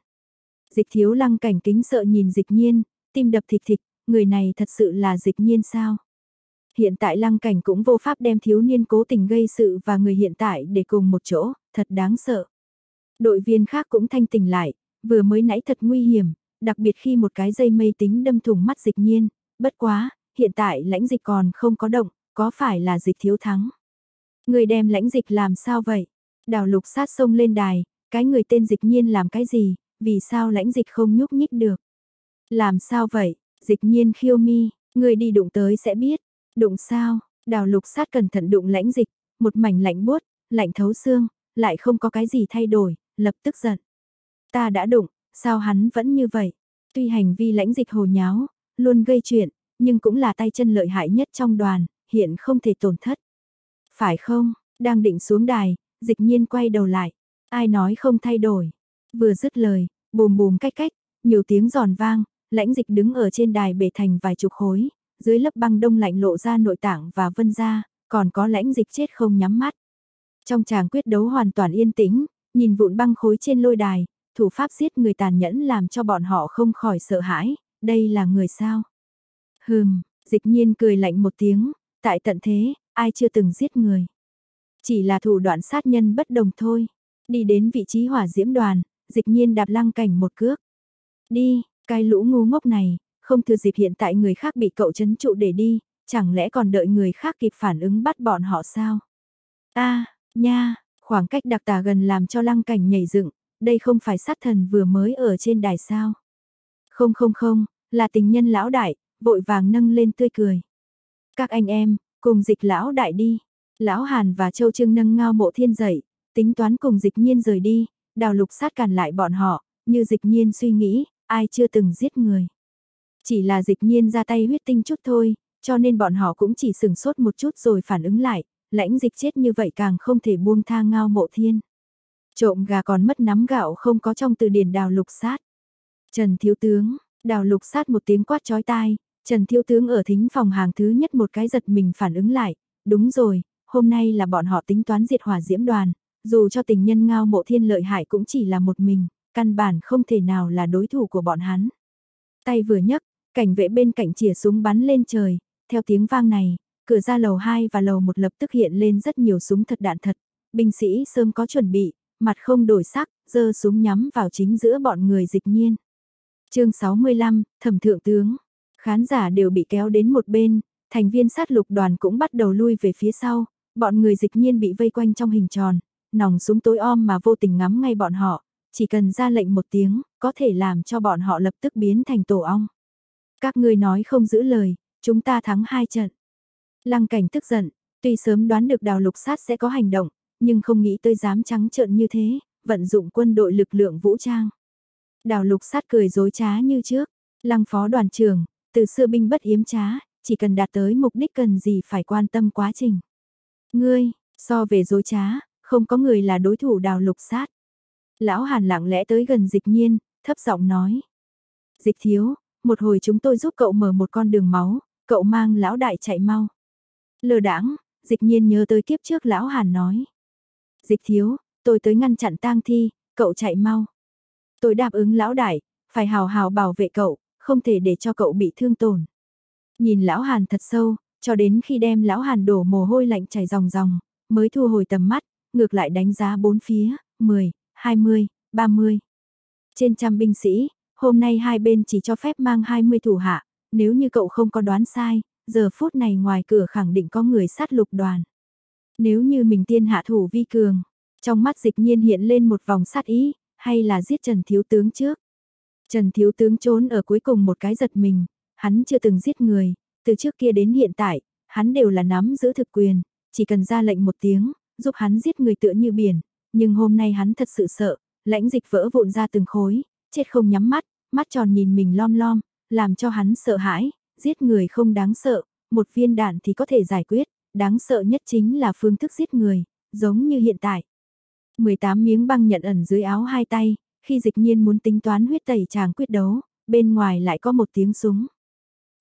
Dịch thiếu lăng cảnh kính sợ nhìn dịch nhiên, tim đập thịt thịt, người này thật sự là dịch nhiên sao? Hiện tại lăng cảnh cũng vô pháp đem thiếu niên cố tình gây sự và người hiện tại để cùng một chỗ, thật đáng sợ. Đội viên khác cũng thanh tỉnh lại, vừa mới nãy thật nguy hiểm, đặc biệt khi một cái dây mây tính đâm thủng mắt dịch nhiên, bất quá, hiện tại lãnh dịch còn không có động, có phải là dịch thiếu thắng? Người đem lãnh dịch làm sao vậy? Đào lục sát sông lên đài, cái người tên dịch nhiên làm cái gì, vì sao lãnh dịch không nhúc nhích được? Làm sao vậy? Dịch nhiên khiêu mi, người đi đụng tới sẽ biết. Đụng sao? Đào lục sát cẩn thận đụng lãnh dịch, một mảnh lạnh buốt, lạnh thấu xương, lại không có cái gì thay đổi, lập tức giận. Ta đã đụng, sao hắn vẫn như vậy? Tuy hành vi lãnh dịch hồ nháo, luôn gây chuyện, nhưng cũng là tay chân lợi hại nhất trong đoàn, hiện không thể tổn thất. Phải không? Đang định xuống đài, dịch nhiên quay đầu lại. Ai nói không thay đổi? Vừa dứt lời, bùm bùm cách cách, nhiều tiếng giòn vang, lãnh dịch đứng ở trên đài bể thành vài chục khối, dưới lớp băng đông lạnh lộ ra nội tạng và vân ra, còn có lãnh dịch chết không nhắm mắt. Trong tràng quyết đấu hoàn toàn yên tĩnh, nhìn vụn băng khối trên lôi đài, thủ pháp giết người tàn nhẫn làm cho bọn họ không khỏi sợ hãi, đây là người sao? Hừm, dịch nhiên cười lạnh một tiếng, tại tận thế, ai chưa từng giết người. Chỉ là thủ đoạn sát nhân bất đồng thôi. Đi đến vị trí hỏa diễm đoàn, dịch nhiên đạp lăng cảnh một cước. Đi, cái lũ ngu ngốc này, không thừa dịp hiện tại người khác bị cậu chấn trụ để đi, chẳng lẽ còn đợi người khác kịp phản ứng bắt bọn họ sao? a nha, khoảng cách đặc tà gần làm cho lăng cảnh nhảy dựng, đây không phải sát thần vừa mới ở trên đài sao? Không không không, là tình nhân lão đại, vội vàng nâng lên tươi cười. Các anh em, cùng dịch lão đại đi. Lão Hàn và Châu Trương nâng ngao mộ thiên dậy, tính toán cùng dịch nhiên rời đi, đào lục sát cản lại bọn họ, như dịch nhiên suy nghĩ, ai chưa từng giết người. Chỉ là dịch nhiên ra tay huyết tinh chút thôi, cho nên bọn họ cũng chỉ sừng sốt một chút rồi phản ứng lại, lãnh dịch chết như vậy càng không thể buông tha ngao mộ thiên. Trộm gà còn mất nắm gạo không có trong từ điển đào lục sát. Trần Thiếu Tướng, đào lục sát một tiếng quát chói tai, Trần Thiếu Tướng ở thính phòng hàng thứ nhất một cái giật mình phản ứng lại, đúng rồi, hôm nay là bọn họ tính toán diệt hỏa diễm đoàn, dù cho tình nhân ngao mộ thiên lợi hại cũng chỉ là một mình, căn bản không thể nào là đối thủ của bọn hắn. Tay vừa nhấc, cảnh vệ bên cạnh chìa súng bắn lên trời, theo tiếng vang này, cửa ra lầu 2 và lầu 1 lập tức hiện lên rất nhiều súng thật đạn thật, binh sĩ sớm có chuẩn bị, mặt không đổi sắc, giơ súng nhắm vào chính giữa bọn người dịch nhiên. chương 65, Thẩm Thượng Tướng, khán giả đều bị kéo đến một bên, thành viên sát lục đoàn cũng bắt đầu lui về phía sau, bọn người dịch nhiên bị vây quanh trong hình tròn, nòng súng tối om mà vô tình ngắm ngay bọn họ, chỉ cần ra lệnh một tiếng, có thể làm cho bọn họ lập tức biến thành tổ ong. Các ngươi nói không giữ lời, chúng ta thắng hai trận. Lăng cảnh tức giận, tuy sớm đoán được đào lục sát sẽ có hành động, nhưng không nghĩ tới dám trắng trợn như thế, vận dụng quân đội lực lượng vũ trang. Đào lục sát cười dối trá như trước, lăng phó đoàn trưởng, từ xưa binh bất yếm trá, chỉ cần đạt tới mục đích cần gì phải quan tâm quá trình. Ngươi, so về dối trá, không có người là đối thủ đào lục sát. Lão Hàn lặng lẽ tới gần dịch nhiên, thấp giọng nói. Dịch thiếu, một hồi chúng tôi giúp cậu mở một con đường máu, cậu mang lão đại chạy mau. Lờ đãng, dịch nhiên nhớ tới kiếp trước lão Hàn nói. Dịch thiếu, tôi tới ngăn chặn tang thi, cậu chạy mau. Tôi đáp ứng lão đại, phải hào hào bảo vệ cậu, không thể để cho cậu bị thương tổn. Nhìn lão Hàn thật sâu, cho đến khi đem lão Hàn đổ mồ hôi lạnh chảy ròng ròng, mới thu hồi tầm mắt, ngược lại đánh giá bốn phía, 10, 20, 30. Trên trăm binh sĩ, Hôm nay hai bên chỉ cho phép mang 20 thủ hạ, nếu như cậu không có đoán sai, giờ phút này ngoài cửa khẳng định có người sát lục đoàn. Nếu như mình tiên hạ thủ vi cường, trong mắt dịch nhiên hiện lên một vòng sát ý, hay là giết Trần Thiếu Tướng trước. Trần Thiếu Tướng trốn ở cuối cùng một cái giật mình, hắn chưa từng giết người, từ trước kia đến hiện tại, hắn đều là nắm giữ thực quyền, chỉ cần ra lệnh một tiếng, giúp hắn giết người tựa như biển, nhưng hôm nay hắn thật sự sợ, lãnh dịch vỡ vụn ra từng khối, chết không nhắm mắt, mắt tròn nhìn mình lom lom, làm cho hắn sợ hãi, giết người không đáng sợ, một viên đạn thì có thể giải quyết, đáng sợ nhất chính là phương thức giết người, giống như hiện tại. 18 miếng băng nhận ẩn dưới áo hai tay, khi dịch nhiên muốn tính toán huyết tẩy chàng quyết đấu, bên ngoài lại có một tiếng súng.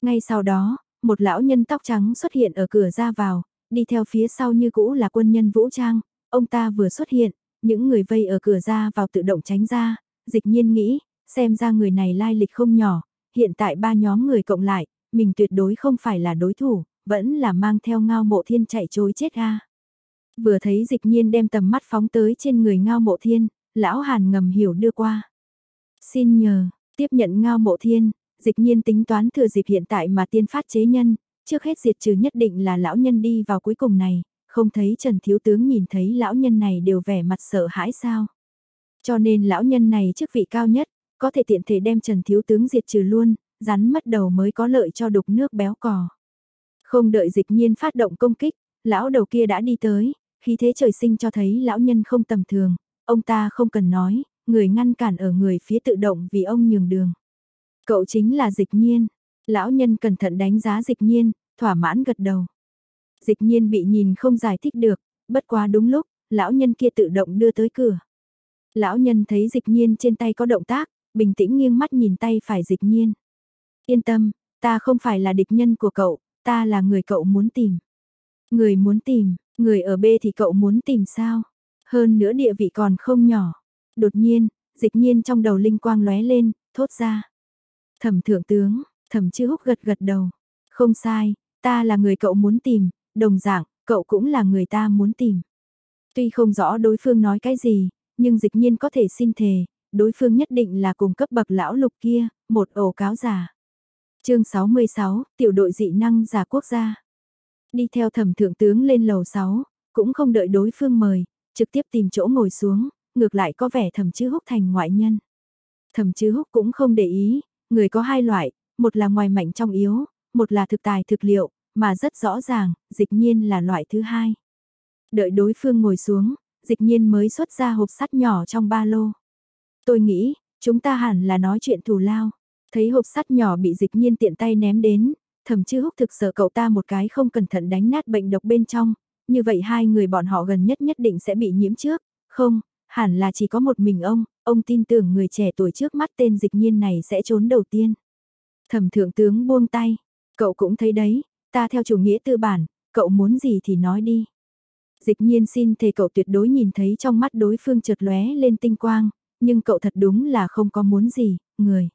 Ngay sau đó, một lão nhân tóc trắng xuất hiện ở cửa ra vào, đi theo phía sau như cũ là quân nhân vũ trang, ông ta vừa xuất hiện, những người vây ở cửa ra vào tự động tránh ra, dịch nhiên nghĩ, xem ra người này lai lịch không nhỏ, hiện tại ba nhóm người cộng lại, mình tuyệt đối không phải là đối thủ, vẫn là mang theo ngao mộ thiên chạy trối chết a. Vừa thấy dịch nhiên đem tầm mắt phóng tới trên người ngao mộ thiên, lão hàn ngầm hiểu đưa qua. Xin nhờ, tiếp nhận ngao mộ thiên, dịch nhiên tính toán thừa dịp hiện tại mà tiên phát chế nhân, trước hết diệt trừ nhất định là lão nhân đi vào cuối cùng này, không thấy Trần Thiếu Tướng nhìn thấy lão nhân này đều vẻ mặt sợ hãi sao. Cho nên lão nhân này chức vị cao nhất, có thể tiện thể đem Trần Thiếu Tướng diệt trừ luôn, rắn mất đầu mới có lợi cho đục nước béo cò. Không đợi dịch nhiên phát động công kích, lão đầu kia đã đi tới, khi thế trời sinh cho thấy lão nhân không tầm thường, ông ta không cần nói, người ngăn cản ở người phía tự động vì ông nhường đường. Cậu chính là dịch nhiên, lão nhân cẩn thận đánh giá dịch nhiên, thỏa mãn gật đầu. Dịch nhiên bị nhìn không giải thích được, bất quá đúng lúc, lão nhân kia tự động đưa tới cửa. Lão nhân thấy dịch nhiên trên tay có động tác, bình tĩnh nghiêng mắt nhìn tay phải dịch nhiên. Yên tâm, ta không phải là địch nhân của cậu, ta là người cậu muốn tìm. Người muốn tìm, người ở B thì cậu muốn tìm sao? Hơn nữa địa vị còn không nhỏ. Đột nhiên, dịch nhiên trong đầu linh quang lóe lên, thốt ra. Thẩm thượng tướng, thẩm chư húc gật gật đầu. Không sai, ta là người cậu muốn tìm, đồng dạng, cậu cũng là người ta muốn tìm. Tuy không rõ đối phương nói cái gì, nhưng dịch nhiên có thể xin thề, đối phương nhất định là cùng cấp bậc lão lục kia, một ổ cáo giả. chương 66, tiểu đội dị năng giả quốc gia. Đi theo thẩm thượng tướng lên lầu 6, cũng không đợi đối phương mời, trực tiếp tìm chỗ ngồi xuống, ngược lại có vẻ thẩm chữ húc thành ngoại nhân. Thẩm chữ húc cũng không để ý, người có hai loại, một là ngoài mạnh trong yếu, một là thực tài thực liệu, mà rất rõ ràng, dịch nhiên là loại thứ hai. Đợi đối phương ngồi xuống, dịch nhiên mới xuất ra hộp sắt nhỏ trong ba lô. Tôi nghĩ, chúng ta hẳn là nói chuyện thù lao. Thấy hộp sắt nhỏ bị dịch nhiên tiện tay ném đến, thầm chư húc thực sợ cậu ta một cái không cẩn thận đánh nát bệnh độc bên trong, như vậy hai người bọn họ gần nhất nhất định sẽ bị nhiễm trước, không, hẳn là chỉ có một mình ông, ông tin tưởng người trẻ tuổi trước mắt tên dịch nhiên này sẽ trốn đầu tiên. Thẩm thượng tướng buông tay, cậu cũng thấy đấy, ta theo chủ nghĩa tư bản, cậu muốn gì thì nói đi. Dịch nhiên xin thề cậu tuyệt đối nhìn thấy trong mắt đối phương chợt lóe lên tinh quang, nhưng cậu thật đúng là không có muốn gì, người.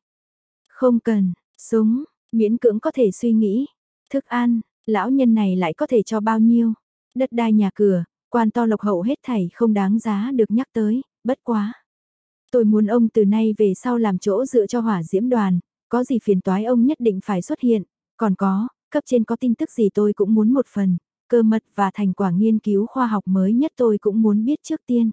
Không cần, súng, miễn cưỡng có thể suy nghĩ, thức ăn, lão nhân này lại có thể cho bao nhiêu, đất đai nhà cửa, quan to lộc hậu hết thảy không đáng giá được nhắc tới, bất quá. Tôi muốn ông từ nay về sau làm chỗ dựa cho hỏa diễm đoàn, có gì phiền toái ông nhất định phải xuất hiện, còn có, cấp trên có tin tức gì tôi cũng muốn một phần, cơ mật và thành quả nghiên cứu khoa học mới nhất tôi cũng muốn biết trước tiên.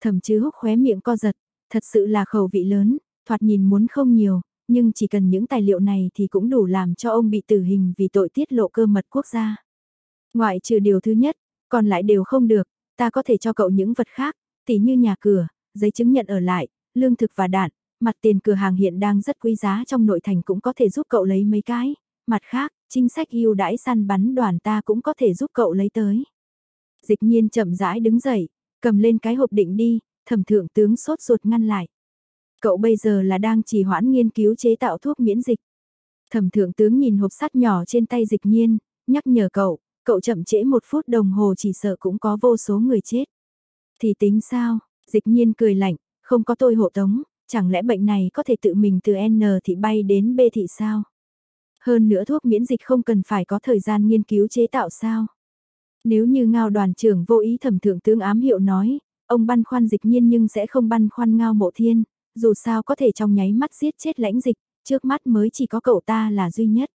thậm chứ húc khóe miệng co giật, thật sự là khẩu vị lớn, thoạt nhìn muốn không nhiều, nhưng chỉ cần những tài liệu này thì cũng đủ làm cho ông bị tử hình vì tội tiết lộ cơ mật quốc gia. Ngoại trừ điều thứ nhất, còn lại đều không được, ta có thể cho cậu những vật khác, tỉ như nhà cửa, giấy chứng nhận ở lại, lương thực và đạn, mặt tiền cửa hàng hiện đang rất quý giá trong nội thành cũng có thể giúp cậu lấy mấy cái, mặt khác, chính sách ưu đãi săn bắn đoàn ta cũng có thể giúp cậu lấy tới. Dịch nhiên chậm rãi đứng dậy, cầm lên cái hộp định đi, thẩm thượng tướng sốt ruột ngăn lại. Cậu bây giờ là đang trì hoãn nghiên cứu chế tạo thuốc miễn dịch. Thẩm thượng tướng nhìn hộp sắt nhỏ trên tay dịch nhiên, nhắc nhở cậu, cậu chậm trễ một phút đồng hồ chỉ sợ cũng có vô số người chết. Thì tính sao, dịch nhiên cười lạnh, không có tôi hộ tống, chẳng lẽ bệnh này có thể tự mình từ N thị bay đến B thị sao? Hơn nữa thuốc miễn dịch không cần phải có thời gian nghiên cứu chế tạo sao? Nếu như ngao đoàn trưởng vô ý thẩm thượng tướng ám hiệu nói, ông băn khoăn dịch nhiên nhưng sẽ không băn khoăn ngao mộ thiên, dù sao có thể trong nháy mắt giết chết lãnh dịch, trước mắt mới chỉ có cậu ta là duy nhất.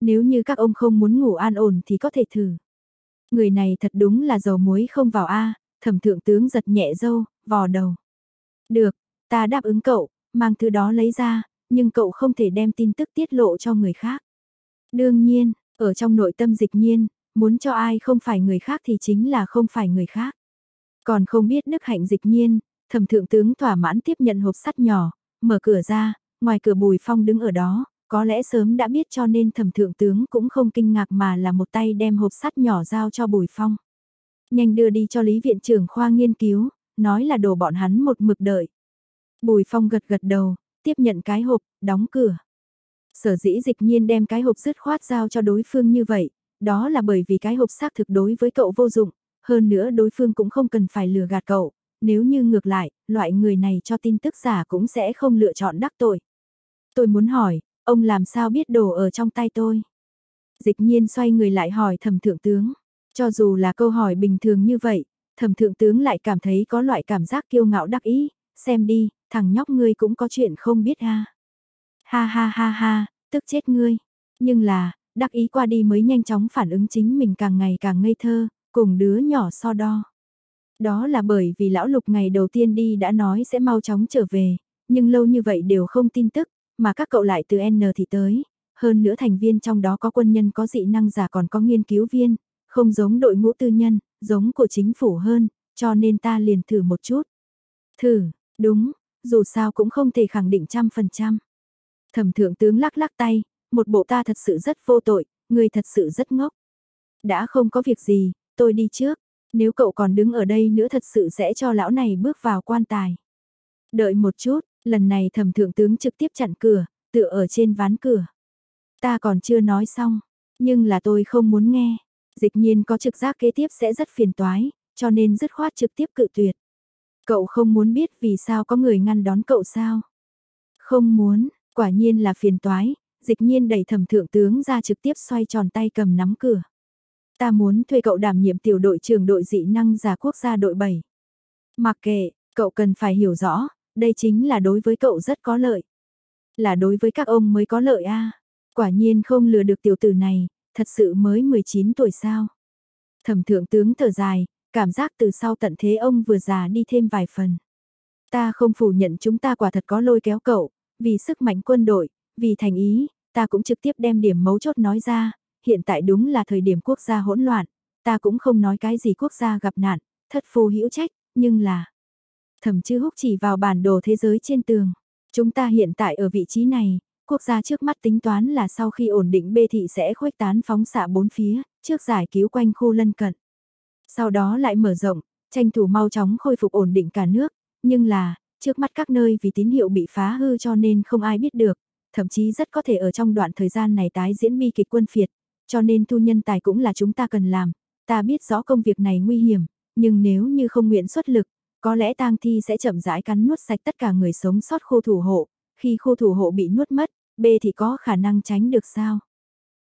Nếu như các ông không muốn ngủ an ổn thì có thể thử. Người này thật đúng là dầu muối không vào A, thẩm thượng tướng giật nhẹ dâu, vò đầu. Được, ta đáp ứng cậu, mang thứ đó lấy ra, nhưng cậu không thể đem tin tức tiết lộ cho người khác. Đương nhiên, ở trong nội tâm dịch nhiên, muốn cho ai không phải người khác thì chính là không phải người khác. Còn không biết đức hạnh dịch nhiên, thẩm thượng tướng thỏa mãn tiếp nhận hộp sắt nhỏ, mở cửa ra, ngoài cửa bùi phong đứng ở đó, có lẽ sớm đã biết cho nên thẩm thượng tướng cũng không kinh ngạc mà là một tay đem hộp sắt nhỏ giao cho bùi phong. Nhanh đưa đi cho Lý Viện trưởng khoa nghiên cứu, nói là đồ bọn hắn một mực đợi. Bùi phong gật gật đầu, tiếp nhận cái hộp, đóng cửa. Sở dĩ dịch nhiên đem cái hộp dứt khoát giao cho đối phương như vậy, đó là bởi vì cái hộp xác thực đối với cậu vô dụng, hơn nữa đối phương cũng không cần phải lừa gạt cậu, nếu như ngược lại, loại người này cho tin tức giả cũng sẽ không lựa chọn đắc tội. Tôi muốn hỏi, ông làm sao biết đồ ở trong tay tôi? Dịch nhiên xoay người lại hỏi thẩm thượng tướng. Cho dù là câu hỏi bình thường như vậy, thẩm thượng tướng lại cảm thấy có loại cảm giác kiêu ngạo đắc ý, xem đi, thằng nhóc ngươi cũng có chuyện không biết ha. Ha ha ha ha, tức chết ngươi. Nhưng là, đắc ý qua đi mới nhanh chóng phản ứng chính mình càng ngày càng ngây thơ, cùng đứa nhỏ so đo. Đó là bởi vì lão lục ngày đầu tiên đi đã nói sẽ mau chóng trở về, nhưng lâu như vậy đều không tin tức, mà các cậu lại từ N thì tới. Hơn nữa thành viên trong đó có quân nhân có dị năng giả còn có nghiên cứu viên, không giống đội ngũ tư nhân, giống của chính phủ hơn, cho nên ta liền thử một chút. Thử, đúng, dù sao cũng không thể khẳng định trăm phần trăm. Thẩm thượng tướng lắc lắc tay, một bộ ta thật sự rất vô tội, người thật sự rất ngốc. Đã không có việc gì, tôi đi trước, nếu cậu còn đứng ở đây nữa thật sự sẽ cho lão này bước vào quan tài. Đợi một chút, lần này thẩm thượng tướng trực tiếp chặn cửa, tựa ở trên ván cửa. Ta còn chưa nói xong, nhưng là tôi không muốn nghe. Dịch nhiên có trực giác kế tiếp sẽ rất phiền toái, cho nên dứt khoát trực tiếp cự tuyệt. Cậu không muốn biết vì sao có người ngăn đón cậu sao? Không muốn, quả nhiên là phiền toái, dịch nhiên đẩy thẩm thượng tướng ra trực tiếp xoay tròn tay cầm nắm cửa. Ta muốn thuê cậu đảm nhiệm tiểu đội trưởng đội dị năng giả quốc gia đội 7. Mặc kệ, cậu cần phải hiểu rõ, đây chính là đối với cậu rất có lợi. Là đối với các ông mới có lợi a Quả nhiên không lừa được tiểu tử này, thật sự mới 19 tuổi sao. Thẩm thượng tướng thở dài, cảm giác từ sau tận thế ông vừa già đi thêm vài phần. Ta không phủ nhận chúng ta quả thật có lôi kéo cậu, vì sức mạnh quân đội, vì thành ý, ta cũng trực tiếp đem điểm mấu chốt nói ra, hiện tại đúng là thời điểm quốc gia hỗn loạn, ta cũng không nói cái gì quốc gia gặp nạn, thất phu hữu trách, nhưng là... Thẩm chư húc chỉ vào bản đồ thế giới trên tường. Chúng ta hiện tại ở vị trí này, quốc gia trước mắt tính toán là sau khi ổn định bê thị sẽ khuếch tán phóng xạ bốn phía, trước giải cứu quanh khu lân cận. Sau đó lại mở rộng, tranh thủ mau chóng khôi phục ổn định cả nước, nhưng là, trước mắt các nơi vì tín hiệu bị phá hư cho nên không ai biết được, thậm chí rất có thể ở trong đoạn thời gian này tái diễn bi kịch quân phiệt, cho nên thu nhân tài cũng là chúng ta cần làm, ta biết rõ công việc này nguy hiểm, nhưng nếu như không nguyện xuất lực, có lẽ tang thi sẽ chậm rãi cắn nuốt sạch tất cả người sống sót khô thủ hộ, khi khô thủ hộ bị nuốt mất, B thì có khả năng tránh được sao?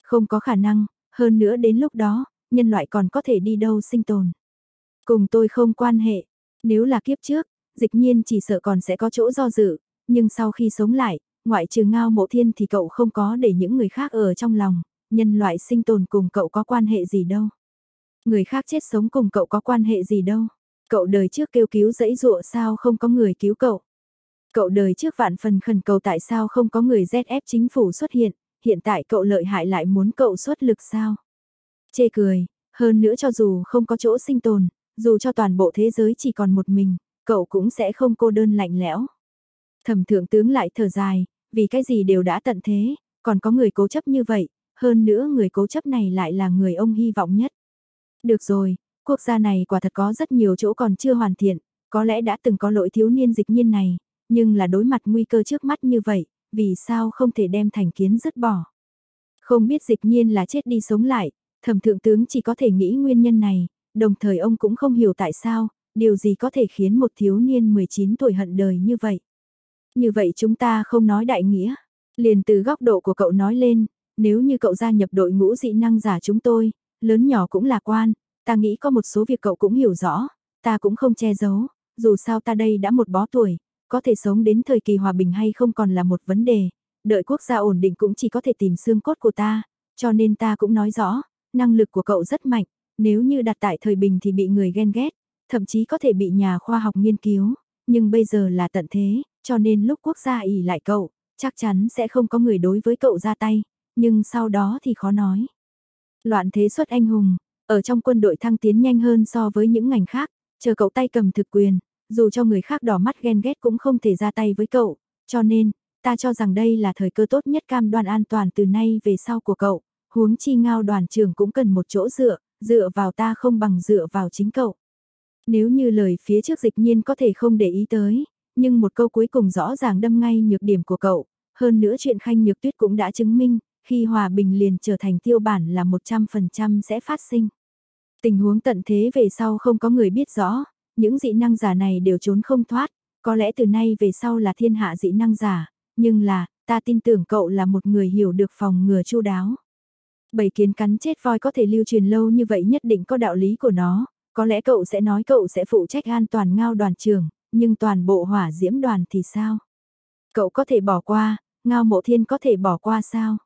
Không có khả năng, hơn nữa đến lúc đó, nhân loại còn có thể đi đâu sinh tồn. Cùng tôi không quan hệ, nếu là kiếp trước, dịch nhiên chỉ sợ còn sẽ có chỗ do dự, nhưng sau khi sống lại, ngoại trừ ngao mộ thiên thì cậu không có để những người khác ở trong lòng, nhân loại sinh tồn cùng cậu có quan hệ gì đâu. Người khác chết sống cùng cậu có quan hệ gì đâu. Cậu đời trước kêu cứu dẫy dụa sao không có người cứu cậu. Cậu đời trước vạn phần khẩn cầu tại sao không có người ZF chính phủ xuất hiện, hiện tại cậu lợi hại lại muốn cậu xuất lực sao. Chê cười, hơn nữa cho dù không có chỗ sinh tồn, dù cho toàn bộ thế giới chỉ còn một mình, cậu cũng sẽ không cô đơn lạnh lẽo. Thẩm thượng tướng lại thở dài, vì cái gì đều đã tận thế, còn có người cố chấp như vậy, hơn nữa người cố chấp này lại là người ông hy vọng nhất. Được rồi, quốc gia này quả thật có rất nhiều chỗ còn chưa hoàn thiện, có lẽ đã từng có lỗi thiếu niên dịch nhiên này, nhưng là đối mặt nguy cơ trước mắt như vậy, vì sao không thể đem thành kiến dứt bỏ. Không biết dịch nhiên là chết đi sống lại, thẩm thượng tướng chỉ có thể nghĩ nguyên nhân này, đồng thời ông cũng không hiểu tại sao, điều gì có thể khiến một thiếu niên 19 tuổi hận đời như vậy. Như vậy chúng ta không nói đại nghĩa, liền từ góc độ của cậu nói lên, nếu như cậu gia nhập đội ngũ dị năng giả chúng tôi, lớn nhỏ cũng là quan, ta nghĩ có một số việc cậu cũng hiểu rõ, ta cũng không che giấu, dù sao ta đây đã một bó tuổi, có thể sống đến thời kỳ hòa bình hay không còn là một vấn đề, đợi quốc gia ổn định cũng chỉ có thể tìm xương cốt của ta, cho nên ta cũng nói rõ, năng lực của cậu rất mạnh, nếu như đặt tại thời bình thì bị người ghen ghét, thậm chí có thể bị nhà khoa học nghiên cứu, nhưng bây giờ là tận thế, cho nên lúc quốc gia ỉ lại cậu, chắc chắn sẽ không có người đối với cậu ra tay, nhưng sau đó thì khó nói. Loạn thế xuất anh hùng, ở trong quân đội thăng tiến nhanh hơn so với những ngành khác, chờ cậu tay cầm thực quyền, dù cho người khác đỏ mắt ghen ghét cũng không thể ra tay với cậu, cho nên, ta cho rằng đây là thời cơ tốt nhất cam đoan an toàn từ nay về sau của cậu, huống chi ngao đoàn trưởng cũng cần một chỗ dựa, dựa vào ta không bằng dựa vào chính cậu. Nếu như lời phía trước dịch nhiên có thể không để ý tới, nhưng một câu cuối cùng rõ ràng đâm ngay nhược điểm của cậu, hơn nữa chuyện khanh nhược tuyết cũng đã chứng minh, khi hòa bình liền trở thành tiêu bản là 100% sẽ phát sinh. Tình huống tận thế về sau không có người biết rõ, những dị năng giả này đều trốn không thoát, có lẽ từ nay về sau là thiên hạ dị năng giả, nhưng là, ta tin tưởng cậu là một người hiểu được phòng ngừa chu đáo. Bảy kiến cắn chết voi có thể lưu truyền lâu như vậy nhất định có đạo lý của nó, có lẽ cậu sẽ nói cậu sẽ phụ trách an toàn ngao đoàn trường, nhưng toàn bộ hỏa diễm đoàn thì sao? Cậu có thể bỏ qua, ngao mộ thiên có thể bỏ qua sao?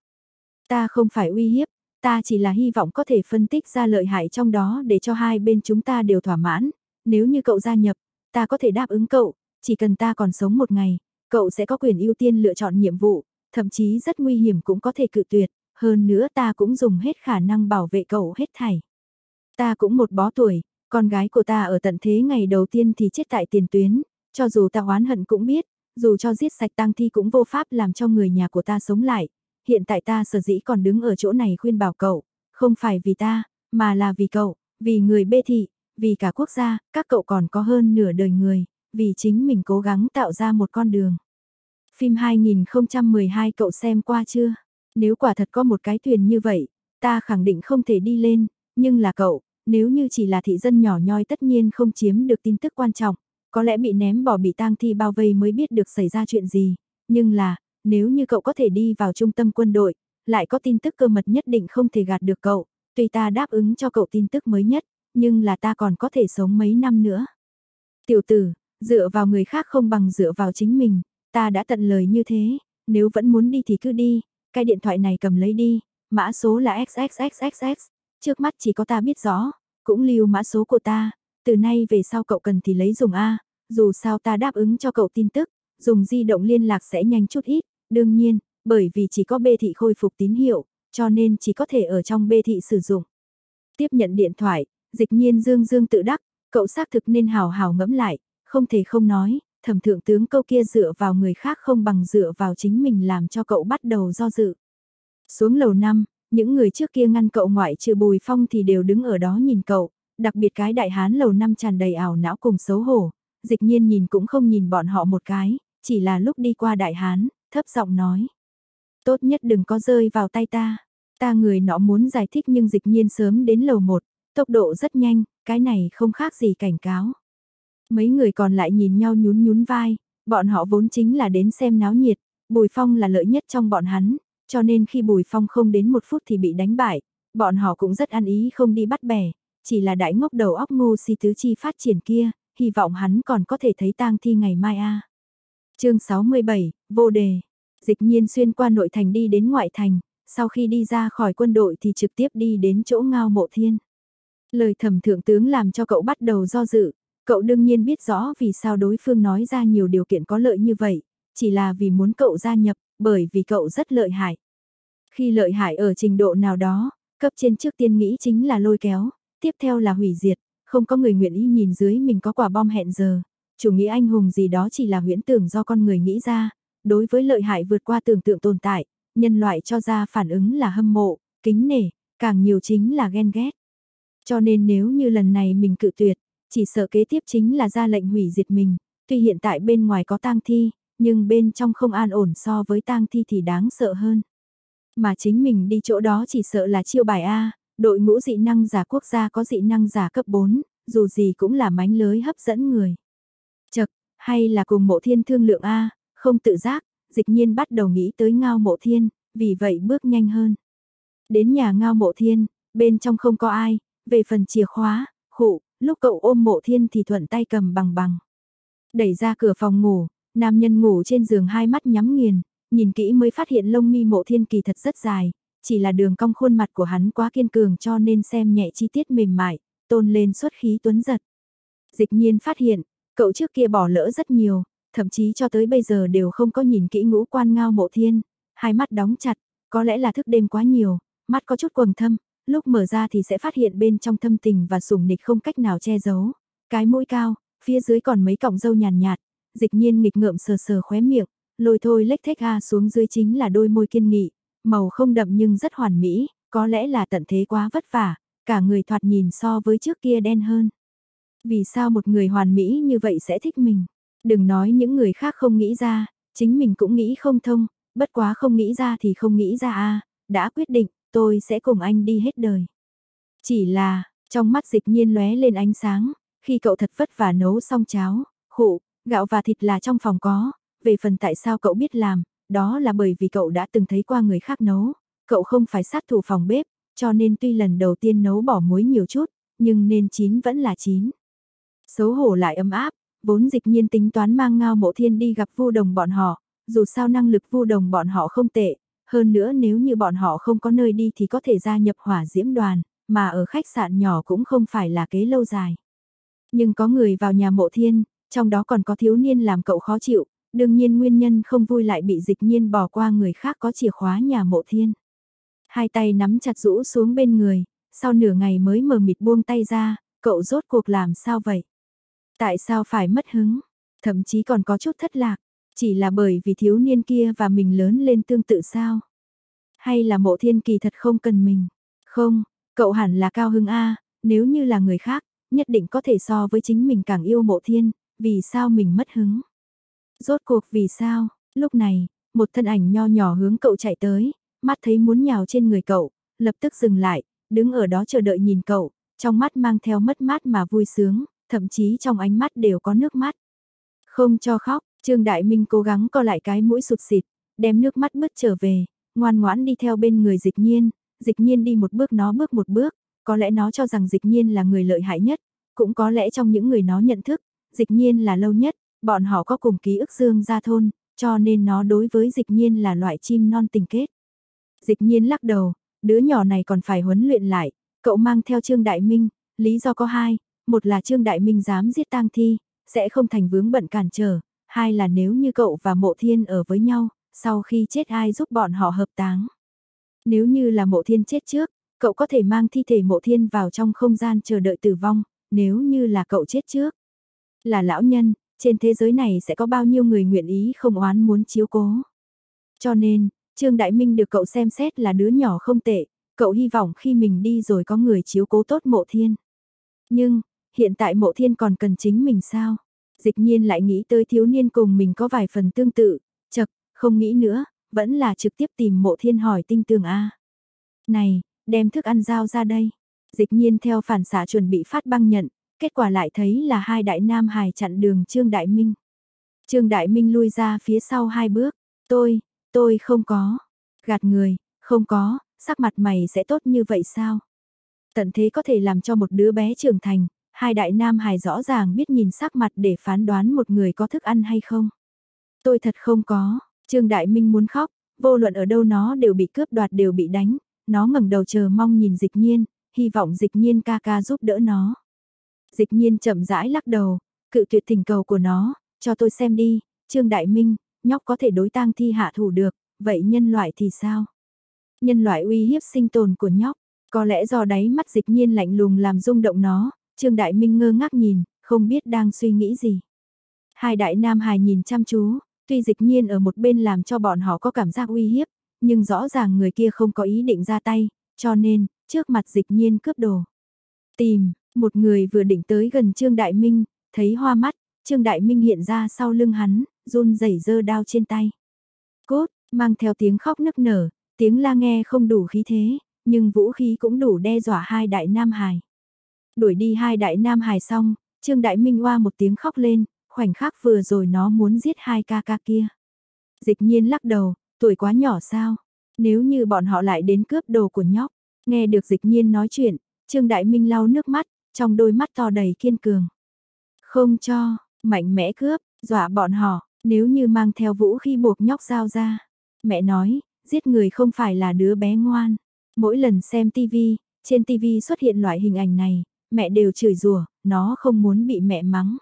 Ta không phải uy hiếp, ta chỉ là hy vọng có thể phân tích ra lợi hại trong đó để cho hai bên chúng ta đều thỏa mãn. Nếu như cậu gia nhập, ta có thể đáp ứng cậu, chỉ cần ta còn sống một ngày, cậu sẽ có quyền ưu tiên lựa chọn nhiệm vụ, thậm chí rất nguy hiểm cũng có thể cự tuyệt, hơn nữa ta cũng dùng hết khả năng bảo vệ cậu hết thảy. Ta cũng một bó tuổi, con gái của ta ở tận thế ngày đầu tiên thì chết tại tiền tuyến, cho dù ta oán hận cũng biết, dù cho giết sạch tang thi cũng vô pháp làm cho người nhà của ta sống lại. Hiện tại ta sở dĩ còn đứng ở chỗ này khuyên bảo cậu, không phải vì ta, mà là vì cậu, vì người bê thị, vì cả quốc gia, các cậu còn có hơn nửa đời người, vì chính mình cố gắng tạo ra một con đường. Phim 2012 cậu xem qua chưa? Nếu quả thật có một cái thuyền như vậy, ta khẳng định không thể đi lên, nhưng là cậu, nếu như chỉ là thị dân nhỏ nhoi tất nhiên không chiếm được tin tức quan trọng, có lẽ bị ném bỏ bị tang thi bao vây mới biết được xảy ra chuyện gì, nhưng là, nếu như cậu có thể đi vào trung tâm quân đội, lại có tin tức cơ mật nhất định không thể gạt được cậu, tuy ta đáp ứng cho cậu tin tức mới nhất, nhưng là ta còn có thể sống mấy năm nữa. Tiểu tử, dựa vào người khác không bằng dựa vào chính mình, ta đã tận lời như thế, nếu vẫn muốn đi thì cứ đi, cái điện thoại này cầm lấy đi, mã số là XXXXX, trước mắt chỉ có ta biết rõ, cũng lưu mã số của ta, từ nay về sau cậu cần thì lấy dùng A, dù sao ta đáp ứng cho cậu tin tức, dùng di động liên lạc sẽ nhanh chút ít, đương nhiên, bởi vì chỉ có bê thị khôi phục tín hiệu, cho nên chỉ có thể ở trong bê thị sử dụng. Tiếp nhận điện thoại, dịch nhiên dương dương tự đắc, cậu xác thực nên hào hào ngẫm lại, không thể không nói, thẩm thượng tướng câu kia dựa vào người khác không bằng dựa vào chính mình làm cho cậu bắt đầu do dự. Xuống lầu năm, những người trước kia ngăn cậu ngoại trừ bùi phong thì đều đứng ở đó nhìn cậu, đặc biệt cái đại hán lầu năm tràn đầy ảo não cùng xấu hổ, dịch nhiên nhìn cũng không nhìn bọn họ một cái, chỉ là lúc đi qua đại hán, thấp giọng nói. Tốt nhất đừng có rơi vào tay ta, ta người nọ muốn giải thích nhưng dịch nhiên sớm đến lầu một, tốc độ rất nhanh, cái này không khác gì cảnh cáo. Mấy người còn lại nhìn nhau nhún nhún vai, bọn họ vốn chính là đến xem náo nhiệt, Bùi Phong là lợi nhất trong bọn hắn, cho nên khi Bùi Phong không đến một phút thì bị đánh bại, bọn họ cũng rất ăn ý không đi bắt bẻ, chỉ là đại ngốc đầu óc ngu si tứ chi phát triển kia, hy vọng hắn còn có thể thấy tang thi ngày mai a. À. Chương 67, vô đề. Dịch nhiên xuyên qua nội thành đi đến ngoại thành, sau khi đi ra khỏi quân đội thì trực tiếp đi đến chỗ ngao mộ thiên. Lời thẩm thượng tướng làm cho cậu bắt đầu do dự, cậu đương nhiên biết rõ vì sao đối phương nói ra nhiều điều kiện có lợi như vậy, chỉ là vì muốn cậu gia nhập, bởi vì cậu rất lợi hại. Khi lợi hại ở trình độ nào đó, cấp trên trước tiên nghĩ chính là lôi kéo, tiếp theo là hủy diệt, không có người nguyện ý nhìn dưới mình có quả bom hẹn giờ. Chủ nghĩa anh hùng gì đó chỉ là huyễn tưởng do con người nghĩ ra, đối với lợi hại vượt qua tưởng tượng tồn tại, nhân loại cho ra phản ứng là hâm mộ, kính nể, càng nhiều chính là ghen ghét. Cho nên nếu như lần này mình cự tuyệt, chỉ sợ kế tiếp chính là ra lệnh hủy diệt mình, tuy hiện tại bên ngoài có tang thi, nhưng bên trong không an ổn so với tang thi thì đáng sợ hơn. Mà chính mình đi chỗ đó chỉ sợ là chiêu bài A, đội ngũ dị năng giả quốc gia có dị năng giả cấp 4, dù gì cũng là mánh lưới hấp dẫn người. Chật, hay là cùng mộ thiên thương lượng A, không tự giác, dịch nhiên bắt đầu nghĩ tới ngao mộ thiên, vì vậy bước nhanh hơn. Đến nhà ngao mộ thiên, bên trong không có ai, về phần chìa khóa, khụ, lúc cậu ôm mộ thiên thì thuận tay cầm bằng bằng. Đẩy ra cửa phòng ngủ, Nam nhân ngủ trên giường hai mắt nhắm nghiền, nhìn kỹ mới phát hiện lông mi mộ thiên kỳ thật rất dài, chỉ là đường cong khuôn mặt của hắn quá kiên cường cho nên xem nhẹ chi tiết mềm mại, tôn lên xuất khí tuấn giật. Dịch nhiên phát hiện, cậu trước kia bỏ lỡ rất nhiều, thậm chí cho tới bây giờ đều không có nhìn kỹ ngũ quan ngao mộ thiên, hai mắt đóng chặt, có lẽ là thức đêm quá nhiều, mắt có chút quầng thâm, lúc mở ra thì sẽ phát hiện bên trong thâm tình và sủng nịch không cách nào che giấu. Cái mũi cao, phía dưới còn mấy cọng râu nhàn nhạt, dịch nhiên nghịch ngợm sờ sờ khóe miệng, lôi thôi lếch thách a xuống dưới chính là đôi môi kiên nghị, màu không đậm nhưng rất hoàn mỹ, có lẽ là tận thế quá vất vả, cả người thoạt nhìn so với trước kia đen hơn. Vì sao một người hoàn mỹ như vậy sẽ thích mình? Đừng nói những người khác không nghĩ ra, chính mình cũng nghĩ không thông, bất quá không nghĩ ra thì không nghĩ ra a đã quyết định, tôi sẽ cùng anh đi hết đời. Chỉ là, trong mắt dịch nhiên lóe lên ánh sáng, khi cậu thật vất vả nấu xong cháo, khụ, gạo và thịt là trong phòng có, về phần tại sao cậu biết làm, đó là bởi vì cậu đã từng thấy qua người khác nấu, cậu không phải sát thủ phòng bếp, cho nên tuy lần đầu tiên nấu bỏ muối nhiều chút, nhưng nên chín vẫn là chín. Xấu hổ lại ấm áp, vốn dịch nhiên tính toán mang ngao mộ thiên đi gặp vu đồng bọn họ, dù sao năng lực vu đồng bọn họ không tệ, hơn nữa nếu như bọn họ không có nơi đi thì có thể gia nhập hỏa diễm đoàn, mà ở khách sạn nhỏ cũng không phải là kế lâu dài. Nhưng có người vào nhà mộ thiên, trong đó còn có thiếu niên làm cậu khó chịu, đương nhiên nguyên nhân không vui lại bị dịch nhiên bỏ qua người khác có chìa khóa nhà mộ thiên. Hai tay nắm chặt rũ xuống bên người, sau nửa ngày mới mờ mịt buông tay ra, cậu rốt cuộc làm sao vậy? Tại sao phải mất hứng? Thậm chí còn có chút thất lạc, chỉ là bởi vì thiếu niên kia và mình lớn lên tương tự sao? Hay là mộ thiên kỳ thật không cần mình? Không, cậu hẳn là cao hưng A, nếu như là người khác, nhất định có thể so với chính mình càng yêu mộ thiên, vì sao mình mất hứng? Rốt cuộc vì sao? Lúc này, một thân ảnh nho nhỏ hướng cậu chạy tới, mắt thấy muốn nhào trên người cậu, lập tức dừng lại, đứng ở đó chờ đợi nhìn cậu, trong mắt mang theo mất mát mà vui sướng, thậm chí trong ánh mắt đều có nước mắt. Không cho khóc, Trương Đại Minh cố gắng co lại cái mũi sụt xịt, đem nước mắt bứt trở về, ngoan ngoãn đi theo bên người dịch nhiên, dịch nhiên đi một bước nó bước một bước, có lẽ nó cho rằng dịch nhiên là người lợi hại nhất, cũng có lẽ trong những người nó nhận thức, dịch nhiên là lâu nhất, bọn họ có cùng ký ức dương gia thôn, cho nên nó đối với dịch nhiên là loại chim non tình kết. Dịch nhiên lắc đầu, đứa nhỏ này còn phải huấn luyện lại, cậu mang theo Trương Đại Minh, lý do có hai, một là Trương Đại Minh dám giết tang thi, sẽ không thành vướng bận cản trở, hai là nếu như cậu và mộ thiên ở với nhau, sau khi chết ai giúp bọn họ hợp táng. Nếu như là mộ thiên chết trước, cậu có thể mang thi thể mộ thiên vào trong không gian chờ đợi tử vong, nếu như là cậu chết trước. Là lão nhân, trên thế giới này sẽ có bao nhiêu người nguyện ý không oán muốn chiếu cố. Cho nên, Trương Đại Minh được cậu xem xét là đứa nhỏ không tệ, cậu hy vọng khi mình đi rồi có người chiếu cố tốt mộ thiên. Nhưng, hiện tại mộ thiên còn cần chính mình sao? Dịch nhiên lại nghĩ tới thiếu niên cùng mình có vài phần tương tự, chật, không nghĩ nữa, vẫn là trực tiếp tìm mộ thiên hỏi tinh tường A. Này, đem thức ăn giao ra đây. Dịch nhiên theo phản xạ chuẩn bị phát băng nhận, kết quả lại thấy là hai đại nam hài chặn đường Trương Đại Minh. Trương Đại Minh lui ra phía sau hai bước, tôi, tôi không có, gạt người, không có, sắc mặt mày sẽ tốt như vậy sao? Tận thế có thể làm cho một đứa bé trưởng thành, hai đại nam hài rõ ràng biết nhìn sắc mặt để phán đoán một người có thức ăn hay không. Tôi thật không có, Trương Đại Minh muốn khóc, vô luận ở đâu nó đều bị cướp đoạt đều bị đánh, nó ngẩng đầu chờ mong nhìn dịch nhiên, hy vọng dịch nhiên ca ca giúp đỡ nó. Dịch nhiên chậm rãi lắc đầu, cự tuyệt tình cầu của nó, cho tôi xem đi, Trương Đại Minh, nhóc có thể đối tang thi hạ thủ được, vậy nhân loại thì sao? Nhân loại uy hiếp sinh tồn của nhóc, có lẽ do đáy mắt dịch nhiên lạnh lùng làm rung động nó, Trương Đại Minh ngơ ngác nhìn, không biết đang suy nghĩ gì. Hai đại nam hài nhìn chăm chú, tuy dịch nhiên ở một bên làm cho bọn họ có cảm giác uy hiếp, nhưng rõ ràng người kia không có ý định ra tay, cho nên, trước mặt dịch nhiên cướp đồ. Tìm, một người vừa định tới gần Trương Đại Minh, thấy hoa mắt, Trương Đại Minh hiện ra sau lưng hắn, run rẩy giơ đao trên tay. Cốt, mang theo tiếng khóc nức nở, tiếng la nghe không đủ khí thế, nhưng vũ khí cũng đủ đe dọa hai đại nam hài. Đuổi đi hai đại nam hài xong, Trương Đại Minh oa một tiếng khóc lên, khoảnh khắc vừa rồi nó muốn giết hai ca ca kia. Dịch nhiên lắc đầu, tuổi quá nhỏ sao? Nếu như bọn họ lại đến cướp đồ của nhóc, nghe được dịch nhiên nói chuyện, Trương Đại Minh lau nước mắt, trong đôi mắt to đầy kiên cường. Không cho, mạnh mẽ cướp, dọa bọn họ, Nếu như mang theo vũ khi buộc nhóc dao ra. Mẹ nói, giết người không phải là đứa bé ngoan. Mỗi lần xem tivi, trên tivi xuất hiện loại hình ảnh này, mẹ đều chửi rủa, nó không muốn bị mẹ mắng.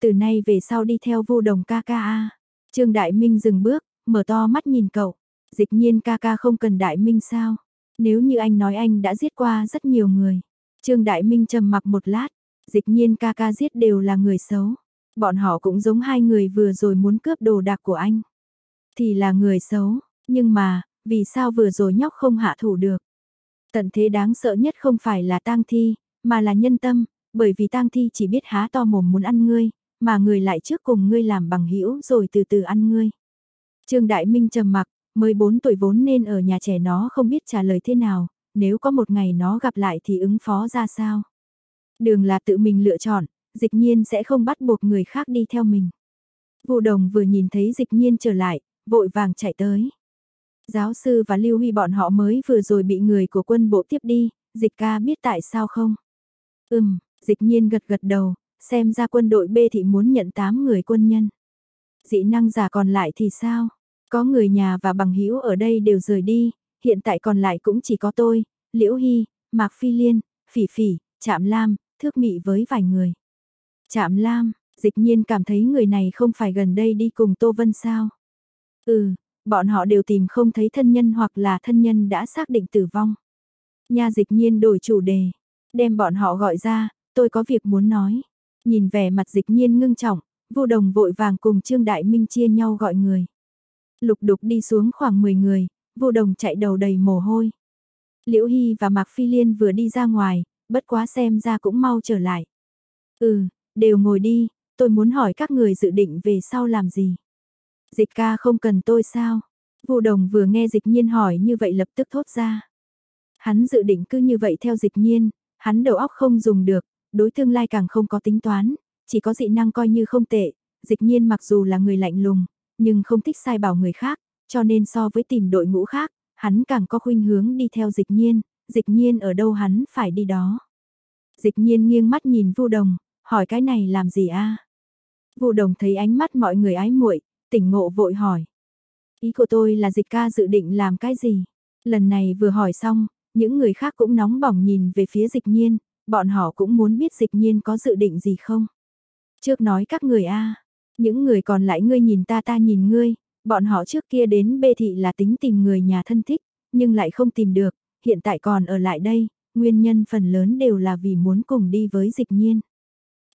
Từ nay về sau đi theo vô đồng ca ca a. Trương Đại Minh dừng bước, mở to mắt nhìn cậu. Dịch nhiên ca ca không cần Đại Minh sao? Nếu như anh nói anh đã giết qua rất nhiều người. Trương Đại Minh trầm mặc một lát, dịch nhiên ca ca giết đều là người xấu. Bọn họ cũng giống hai người vừa rồi muốn cướp đồ đạc của anh. Thì là người xấu, nhưng mà, vì sao vừa rồi nhóc không hạ thủ được? Tận thế đáng sợ nhất không phải là tang thi, mà là nhân tâm, bởi vì tang thi chỉ biết há to mồm muốn ăn ngươi, mà người lại trước cùng ngươi làm bằng hữu rồi từ từ ăn ngươi. Trương Đại Minh trầm mặc, 14 tuổi vốn nên ở nhà trẻ nó không biết trả lời thế nào, nếu có một ngày nó gặp lại thì ứng phó ra sao. Đường là tự mình lựa chọn, dịch nhiên sẽ không bắt buộc người khác đi theo mình. Vụ đồng vừa nhìn thấy dịch nhiên trở lại, vội vàng chạy tới. Giáo sư và Lưu Huy bọn họ mới vừa rồi bị người của quân bộ tiếp đi, dịch ca biết tại sao không? Ừm, dịch nhiên gật gật đầu, xem ra quân đội B thị muốn nhận 8 người quân nhân. Dị năng giả còn lại thì sao? Có người nhà và bằng hữu ở đây đều rời đi, hiện tại còn lại cũng chỉ có tôi, Liễu Hy, Mạc Phi Liên, Phỉ Phỉ, Trạm Lam, Thước Mị với vài người. Trạm Lam, dịch nhiên cảm thấy người này không phải gần đây đi cùng Tô Vân sao? Ừ, bọn họ đều tìm không thấy thân nhân hoặc là thân nhân đã xác định tử vong. Nha dịch nhiên đổi chủ đề, đem bọn họ gọi ra, tôi có việc muốn nói. Nhìn vẻ mặt dịch nhiên ngưng trọng, vô đồng vội vàng cùng Trương Đại Minh chia nhau gọi người. Lục đục đi xuống khoảng 10 người, vô đồng chạy đầu đầy mồ hôi. Liễu Hy và Mạc Phi Liên vừa đi ra ngoài, bất quá xem ra cũng mau trở lại. Ừ, đều ngồi đi, tôi muốn hỏi các người dự định về sau làm gì. Dịch ca không cần tôi sao? Vô đồng vừa nghe dịch nhiên hỏi như vậy lập tức thốt ra. Hắn dự định cứ như vậy theo dịch nhiên, hắn đầu óc không dùng được, đối tương lai càng không có tính toán, chỉ có dị năng coi như không tệ, dịch nhiên mặc dù là người lạnh lùng, nhưng không thích sai bảo người khác, cho nên so với tìm đội ngũ khác, hắn càng có khuynh hướng đi theo dịch nhiên, dịch nhiên ở đâu hắn phải đi đó. Dịch nhiên nghiêng mắt nhìn vu đồng, hỏi cái này làm gì a? Vu đồng thấy ánh mắt mọi người ái muội, tỉnh ngộ vội hỏi. Ý của tôi là dịch ca dự định làm cái gì? Lần này vừa hỏi xong, những người khác cũng nóng bỏng nhìn về phía dịch nhiên, bọn họ cũng muốn biết dịch nhiên có dự định gì không? Trước nói các người a những người còn lại ngươi nhìn ta ta nhìn ngươi, bọn họ trước kia đến bê thị là tính tìm người nhà thân thích, nhưng lại không tìm được, hiện tại còn ở lại đây, nguyên nhân phần lớn đều là vì muốn cùng đi với dịch nhiên.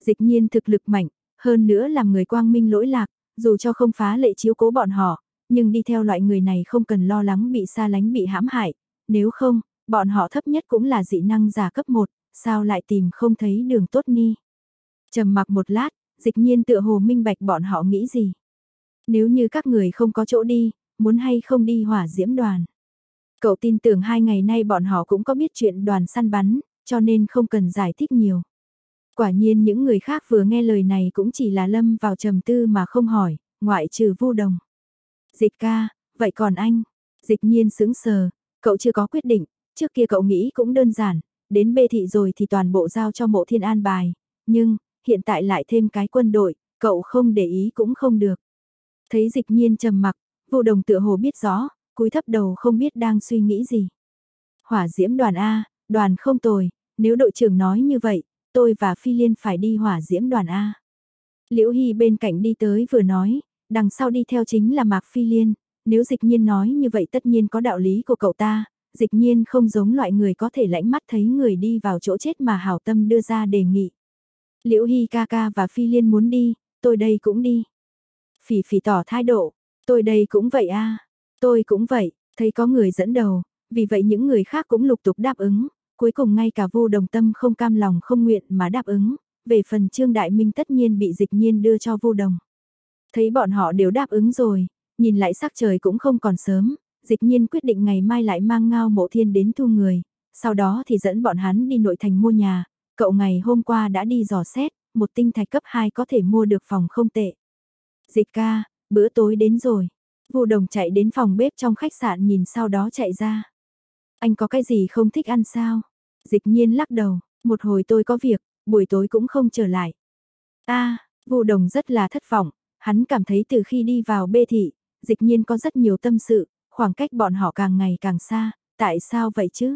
Dịch nhiên thực lực mạnh, hơn nữa làm người quang minh lỗi lạc, dù cho không phá lệ chiếu cố bọn họ, nhưng đi theo loại người này không cần lo lắng bị xa lánh bị hãm hại, nếu không, bọn họ thấp nhất cũng là dị năng giả cấp 1, sao lại tìm không thấy đường tốt ni. Trầm mặc một lát, dịch nhiên tựa hồ minh bạch bọn họ nghĩ gì. Nếu như các người không có chỗ đi, muốn hay không đi hỏa diễm đoàn. Cậu tin tưởng hai ngày nay bọn họ cũng có biết chuyện đoàn săn bắn, cho nên không cần giải thích nhiều. Quả nhiên những người khác vừa nghe lời này cũng chỉ là lâm vào trầm tư mà không hỏi, ngoại trừ vu đồng. Dịch ca, vậy còn anh? Dịch nhiên sững sờ, cậu chưa có quyết định, trước kia cậu nghĩ cũng đơn giản, đến bê thị rồi thì toàn bộ giao cho mộ thiên an bài, nhưng, hiện tại lại thêm cái quân đội, cậu không để ý cũng không được. Thấy dịch nhiên trầm mặc, vụ đồng tựa hồ biết rõ, cúi thấp đầu không biết đang suy nghĩ gì. Hỏa diễm đoàn A, đoàn không tồi, nếu đội trưởng nói như vậy, tôi và Phi Liên phải đi hỏa diễm đoàn A. Liễu Hy bên cạnh đi tới vừa nói, đằng sau đi theo chính là Mạc Phi Liên, nếu dịch nhiên nói như vậy tất nhiên có đạo lý của cậu ta, dịch nhiên không giống loại người có thể lãnh mắt thấy người đi vào chỗ chết mà hảo tâm đưa ra đề nghị. Liễu Hy ca ca và Phi Liên muốn đi, tôi đây cũng đi. Phỉ phỉ tỏ thái độ, tôi đây cũng vậy a tôi cũng vậy, thấy có người dẫn đầu, vì vậy những người khác cũng lục tục đáp ứng, cuối cùng ngay cả vô đồng tâm không cam lòng không nguyện mà đáp ứng, về phần Trương Đại Minh tất nhiên bị dịch nhiên đưa cho vô đồng. Thấy bọn họ đều đáp ứng rồi, nhìn lại sắc trời cũng không còn sớm, dịch nhiên quyết định ngày mai lại mang ngao mộ thiên đến thu người, sau đó thì dẫn bọn hắn đi nội thành mua nhà, cậu ngày hôm qua đã đi dò xét, một tinh thạch cấp 2 có thể mua được phòng không tệ. Dịch ca, bữa tối đến rồi. Vụ đồng chạy đến phòng bếp trong khách sạn nhìn sau đó chạy ra. Anh có cái gì không thích ăn sao? Dịch nhiên lắc đầu, một hồi tôi có việc, buổi tối cũng không trở lại. a vụ đồng rất là thất vọng, Hắn cảm thấy từ khi đi vào bê thị, dịch nhiên có rất nhiều tâm sự, khoảng cách bọn họ càng ngày càng xa, tại sao vậy chứ?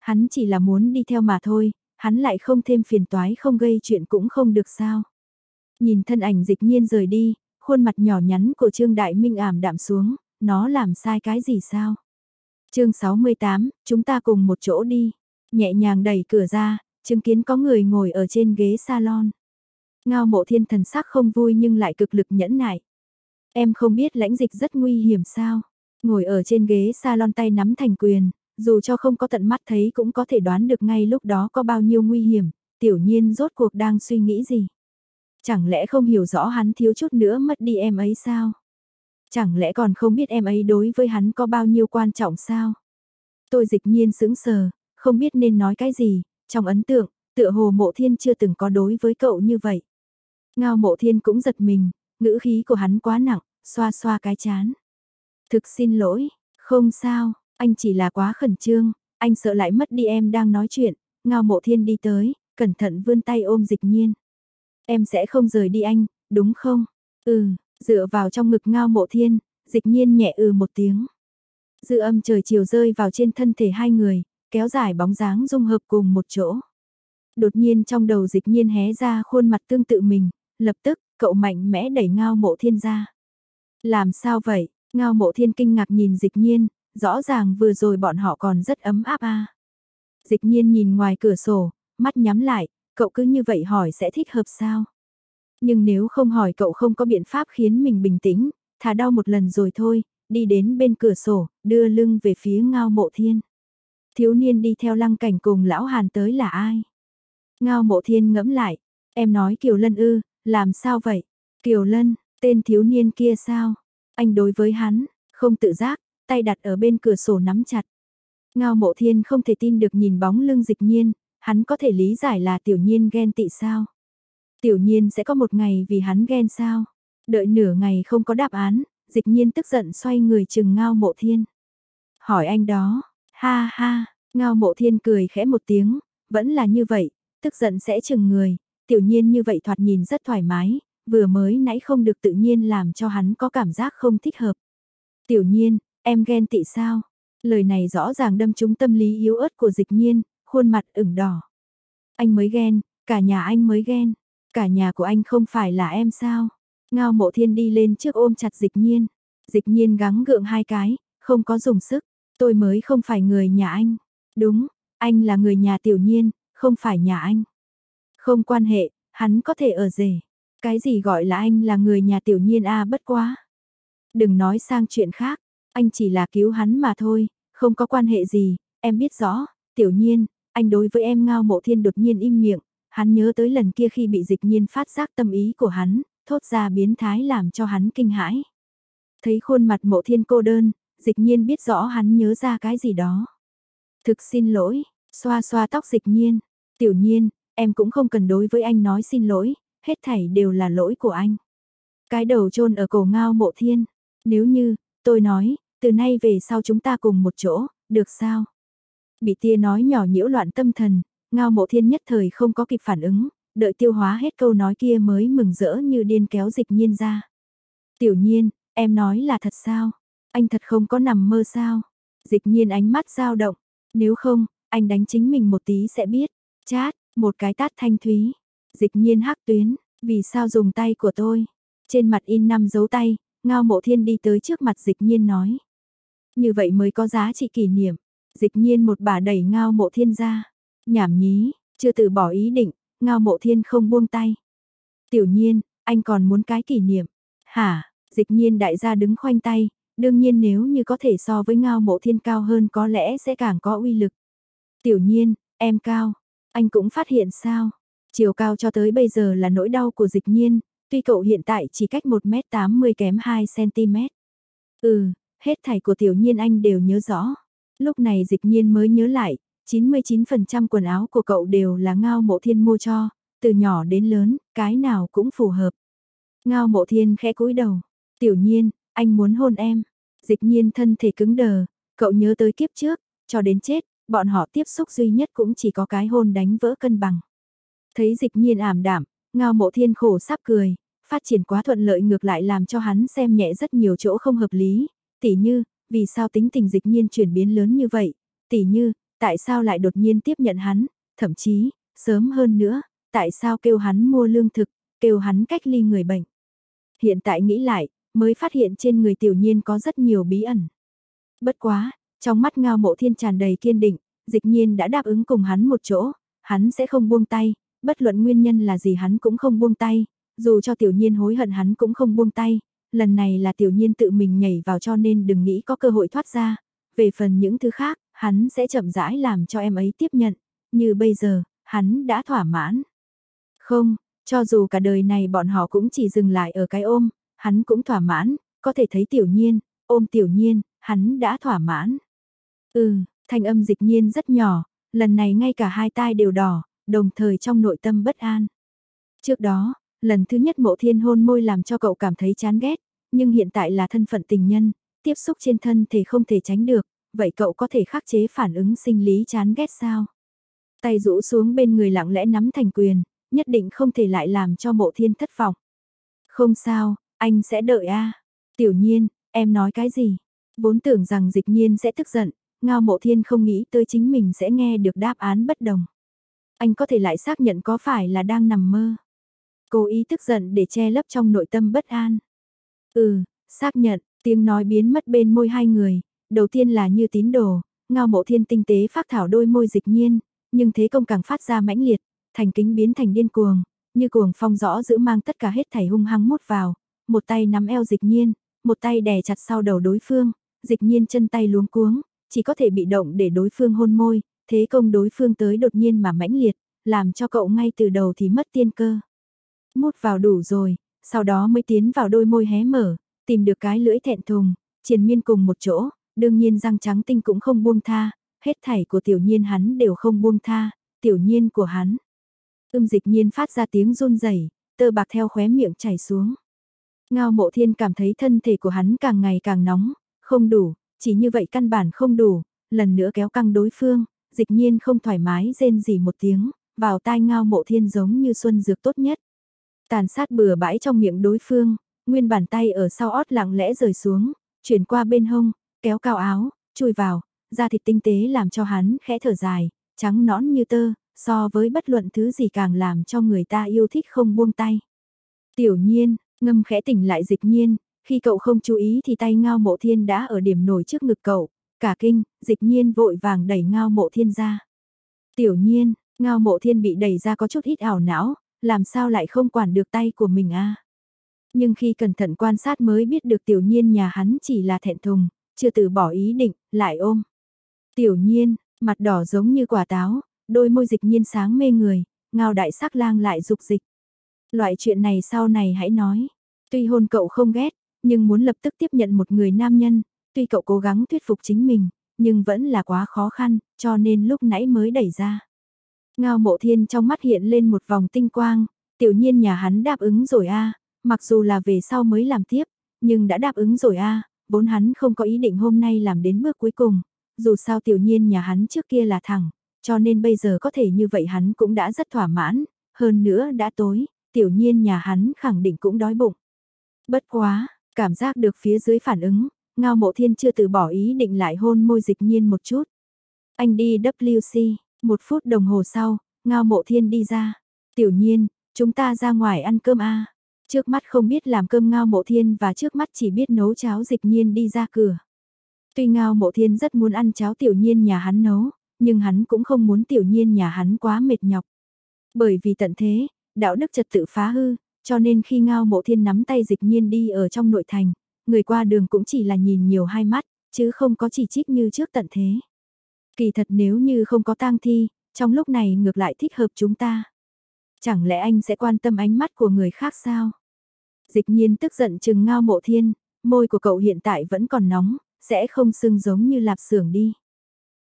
Hắn chỉ là muốn đi theo mà thôi, hắn lại không thêm phiền toái không gây chuyện cũng không được sao. Nhìn thân ảnh dịch nhiên rời đi, khuôn mặt nhỏ nhắn của Trương Đại Minh ảm đạm xuống, nó làm sai cái gì sao? chương 68, chúng ta cùng một chỗ đi. Nhẹ nhàng đẩy cửa ra, chứng kiến có người ngồi ở trên ghế salon. Ngao mộ thiên thần sắc không vui nhưng lại cực lực nhẫn nại. Em không biết lãnh dịch rất nguy hiểm sao. Ngồi ở trên ghế salon tay nắm thành quyền, dù cho không có tận mắt thấy cũng có thể đoán được ngay lúc đó có bao nhiêu nguy hiểm, tiểu nhiên rốt cuộc đang suy nghĩ gì. Chẳng lẽ không hiểu rõ hắn thiếu chút nữa mất đi em ấy sao? Chẳng lẽ còn không biết em ấy đối với hắn có bao nhiêu quan trọng sao? Tôi dịch nhiên sững sờ, không biết nên nói cái gì, trong ấn tượng, tựa hồ mộ thiên chưa từng có đối với cậu như vậy. Ngao mộ thiên cũng giật mình, ngữ khí của hắn quá nặng, xoa xoa cái chán. Thực xin lỗi, không sao, anh chỉ là quá khẩn trương, anh sợ lại mất đi em đang nói chuyện, ngao mộ thiên đi tới, cẩn thận vươn tay ôm dịch nhiên. Em sẽ không rời đi anh, đúng không? Ừ, dựa vào trong ngực ngao mộ thiên, dịch nhiên nhẹ ừ một tiếng. Dư âm trời chiều rơi vào trên thân thể hai người, kéo dài bóng dáng dung hợp cùng một chỗ. Đột nhiên trong đầu dịch nhiên hé ra khuôn mặt tương tự mình, lập tức, cậu mạnh mẽ đẩy ngao mộ thiên ra. Làm sao vậy? Ngao mộ thiên kinh ngạc nhìn dịch nhiên, rõ ràng vừa rồi bọn họ còn rất ấm áp a. Dịch nhiên nhìn ngoài cửa sổ, mắt nhắm lại, cậu cứ như vậy hỏi sẽ thích hợp sao? Nhưng nếu không hỏi cậu không có biện pháp khiến mình bình tĩnh, thả đau một lần rồi thôi, đi đến bên cửa sổ, đưa lưng về phía ngao mộ thiên. Thiếu niên đi theo lăng cảnh cùng lão hàn tới là ai? Ngao mộ thiên ngẫm lại, em nói Kiều Lân ư, làm sao vậy? Kiều Lân, tên thiếu niên kia sao? Anh đối với hắn, không tự giác, tay đặt ở bên cửa sổ nắm chặt. Ngao mộ thiên không thể tin được nhìn bóng lưng dịch nhiên, hắn có thể lý giải là tiểu nhiên ghen tị sao. Tiểu nhiên sẽ có một ngày vì hắn ghen sao. Đợi nửa ngày không có đáp án, dịch nhiên tức giận xoay người chừng ngao mộ thiên. Hỏi anh đó, ha ha, ngao mộ thiên cười khẽ một tiếng, vẫn là như vậy, tức giận sẽ chừng người, tiểu nhiên như vậy thoạt nhìn rất thoải mái, vừa mới nãy không được tự nhiên làm cho hắn có cảm giác không thích hợp. Tiểu nhiên, em ghen tị sao? Lời này rõ ràng đâm trúng tâm lý yếu ớt của dịch nhiên, khuôn mặt ửng đỏ. Anh mới ghen, cả nhà anh mới ghen, cả nhà của anh không phải là em sao? Ngao mộ thiên đi lên trước ôm chặt dịch nhiên. Dịch nhiên gắng gượng hai cái, không có dùng sức. Tôi mới không phải người nhà anh. Đúng, anh là người nhà tiểu nhiên, không phải nhà anh. Không quan hệ, hắn có thể ở rể. Cái gì gọi là anh là người nhà tiểu nhiên a bất quá. Đừng nói sang chuyện khác, anh chỉ là cứu hắn mà thôi, không có quan hệ gì, em biết rõ, tiểu nhiên, anh đối với em ngao mộ thiên đột nhiên im miệng, hắn nhớ tới lần kia khi bị dịch nhiên phát giác tâm ý của hắn, thốt ra biến thái làm cho hắn kinh hãi. Thấy khuôn mặt mộ thiên cô đơn, dịch nhiên biết rõ hắn nhớ ra cái gì đó. Thực xin lỗi, xoa xoa tóc dịch nhiên, tiểu nhiên, em cũng không cần đối với anh nói xin lỗi, hết thảy đều là lỗi của anh. Cái đầu chôn ở cổ ngao mộ thiên, nếu như, tôi nói, từ nay về sau chúng ta cùng một chỗ, được sao? Bị tia nói nhỏ nhiễu loạn tâm thần, ngao mộ thiên nhất thời không có kịp phản ứng, đợi tiêu hóa hết câu nói kia mới mừng rỡ như điên kéo dịch nhiên ra. Tiểu nhiên, em nói là thật sao? Anh thật không có nằm mơ sao? Dịch nhiên ánh mắt dao động, nếu không, anh đánh chính mình một tí sẽ biết. Chát, một cái tát thanh thúy. Dịch nhiên hắc tuyến, vì sao dùng tay của tôi? Trên mặt in năm dấu tay, ngao mộ thiên đi tới trước mặt dịch nhiên nói. Như vậy mới có giá trị kỷ niệm. Dịch nhiên một bà đẩy ngao mộ thiên ra. Nhảm nhí, chưa từ bỏ ý định, ngao mộ thiên không buông tay. Tiểu nhiên, anh còn muốn cái kỷ niệm. Hả, dịch nhiên đại gia đứng khoanh tay, đương nhiên nếu như có thể so với ngao mộ thiên cao hơn có lẽ sẽ càng có uy lực. Tiểu nhiên, em cao, anh cũng phát hiện sao? Chiều cao cho tới bây giờ là nỗi đau của dịch nhiên, tuy cậu hiện tại chỉ cách 1m80 kém 2cm. Ừ, hết thảy của tiểu nhiên anh đều nhớ rõ. Lúc này dịch nhiên mới nhớ lại, 99% quần áo của cậu đều là ngao mộ thiên mua cho, từ nhỏ đến lớn, cái nào cũng phù hợp. Ngao mộ thiên khẽ cúi đầu, tiểu nhiên, anh muốn hôn em. Dịch nhiên thân thể cứng đờ, cậu nhớ tới kiếp trước, cho đến chết, bọn họ tiếp xúc duy nhất cũng chỉ có cái hôn đánh vỡ cân bằng. Thấy dịch nhiên ảm đạm, ngao mộ thiên khổ sắp cười, Phát triển quá thuận lợi ngược lại làm cho hắn xem nhẹ rất nhiều chỗ không hợp lý, tỉ như, vì sao tính tình dịch nhiên chuyển biến lớn như vậy, tỉ như, tại sao lại đột nhiên tiếp nhận hắn, thậm chí, sớm hơn nữa, tại sao kêu hắn mua lương thực, kêu hắn cách ly người bệnh. Hiện tại nghĩ lại, mới phát hiện trên người tiểu nhiên có rất nhiều bí ẩn. Bất quá, trong mắt ngao mộ thiên tràn đầy kiên định, dịch nhiên đã đáp ứng cùng hắn một chỗ, hắn sẽ không buông tay, bất luận nguyên nhân là gì hắn cũng không buông tay, dù cho tiểu nhiên hối hận hắn cũng không buông tay, lần này là tiểu nhiên tự mình nhảy vào cho nên đừng nghĩ có cơ hội thoát ra, về phần những thứ khác, hắn sẽ chậm rãi làm cho em ấy tiếp nhận, như bây giờ, hắn đã thỏa mãn. Không, cho dù cả đời này bọn họ cũng chỉ dừng lại ở cái ôm, hắn cũng thỏa mãn, có thể thấy tiểu nhiên, ôm tiểu nhiên, hắn đã thỏa mãn. Ừ, thanh âm dịch nhiên rất nhỏ, lần này ngay cả hai tai đều đỏ, đồng thời trong nội tâm bất an. Trước đó, lần thứ nhất mộ thiên hôn môi làm cho cậu cảm thấy chán ghét, nhưng hiện tại là thân phận tình nhân, tiếp xúc trên thân thể không thể tránh được, vậy cậu có thể khắc chế phản ứng sinh lý chán ghét sao? Tay rũ xuống bên người lặng lẽ nắm thành quyền, nhất định không thể lại làm cho mộ thiên thất vọng. Không sao, anh sẽ đợi a Tiểu nhiên, em nói cái gì? Vốn tưởng rằng dịch nhiên sẽ tức giận, ngao mộ thiên không nghĩ tới chính mình sẽ nghe được đáp án bất đồng. Anh có thể lại xác nhận có phải là đang nằm mơ. Cố ý tức giận để che lấp trong nội tâm bất an. Ừ, xác nhận, tiếng nói biến mất bên môi hai người, đầu tiên là như tín đồ, ngao mộ thiên tinh tế phát thảo đôi môi dịch nhiên, nhưng thế công càng phát ra mãnh liệt, thành kính biến thành điên cuồng, như cuồng phong rõ giữ mang tất cả hết thảy hung hăng mút vào, một tay nắm eo dịch nhiên, một tay đè chặt sau đầu đối phương, dịch nhiên chân tay luống cuống, chỉ có thể bị động để đối phương hôn môi, thế công đối phương tới đột nhiên mà mãnh liệt, làm cho cậu ngay từ đầu thì mất tiên cơ. Mút vào đủ rồi, sau đó mới tiến vào đôi môi hé mở, tìm được cái lưỡi thẹn thùng, triền miên cùng một chỗ, đương nhiên răng trắng tinh cũng không buông tha, hết thảy của tiểu nhiên hắn đều không buông tha, tiểu nhiên của hắn. Ưm dịch nhiên phát ra tiếng run rẩy, tơ bạc theo khóe miệng chảy xuống. Ngao mộ thiên cảm thấy thân thể của hắn càng ngày càng nóng, không đủ, chỉ như vậy căn bản không đủ, lần nữa kéo căng đối phương, dịch nhiên không thoải mái rên gì một tiếng, vào tai ngao mộ thiên giống như xuân dược tốt nhất. Tàn sát bừa bãi trong miệng đối phương, nguyên bàn tay ở sau ót lặng lẽ rời xuống, chuyển qua bên hông, kéo cao áo, chui vào, da thịt tinh tế làm cho hắn khẽ thở dài, trắng nõn như tơ, so với bất luận thứ gì càng làm cho người ta yêu thích không buông tay. Tiểu nhiên, ngâm khẽ tỉnh lại dịch nhiên, khi cậu không chú ý thì tay ngao mộ thiên đã ở điểm nổi trước ngực cậu, cả kinh, dịch nhiên vội vàng đẩy ngao mộ thiên ra. Tiểu nhiên, ngao mộ thiên bị đẩy ra có chút ít ảo não, làm sao lại không quản được tay của mình a Nhưng khi cẩn thận quan sát mới biết được tiểu nhiên nhà hắn chỉ là thẹn thùng, chưa từ bỏ ý định, lại ôm. Tiểu nhiên, mặt đỏ giống như quả táo, đôi môi dịch nhiên sáng mê người, ngao đại sắc lang lại dục dịch. Loại chuyện này sau này hãy nói. Tuy hôn cậu không ghét, nhưng muốn lập tức tiếp nhận một người nam nhân, tuy cậu cố gắng thuyết phục chính mình, nhưng vẫn là quá khó khăn, cho nên lúc nãy mới đẩy ra. Ngao mộ thiên trong mắt hiện lên một vòng tinh quang, tiểu nhiên nhà hắn đáp ứng rồi a mặc dù là về sau mới làm tiếp, nhưng đã đáp ứng rồi a vốn hắn không có ý định hôm nay làm đến bước cuối cùng, dù sao tiểu nhiên nhà hắn trước kia là thẳng, cho nên bây giờ có thể như vậy hắn cũng đã rất thỏa mãn, hơn nữa đã tối, tiểu nhiên nhà hắn khẳng định cũng đói bụng. Bất quá, cảm giác được phía dưới phản ứng, ngao mộ thiên chưa từ bỏ ý định lại hôn môi dịch nhiên một chút. Anh đi WC, một phút đồng hồ sau, ngao mộ thiên đi ra. Tiểu nhiên, chúng ta ra ngoài ăn cơm a Trước mắt không biết làm cơm ngao mộ thiên và trước mắt chỉ biết nấu cháo dịch nhiên đi ra cửa. Tuy ngao mộ thiên rất muốn ăn cháo tiểu nhiên nhà hắn nấu, nhưng hắn cũng không muốn tiểu nhiên nhà hắn quá mệt nhọc. Bởi vì tận thế, đạo đức trật tự phá hư, cho nên khi ngao mộ thiên nắm tay dịch nhiên đi ở trong nội thành, người qua đường cũng chỉ là nhìn nhiều hai mắt, chứ không có chỉ trích như trước tận thế. Kỳ thật nếu như không có tang thi, trong lúc này ngược lại thích hợp chúng ta. Chẳng lẽ anh sẽ quan tâm ánh mắt của người khác sao? Dịch nhiên tức giận chừng ngao mộ thiên, môi của cậu hiện tại vẫn còn nóng, sẽ không sưng giống như lạp xưởng đi.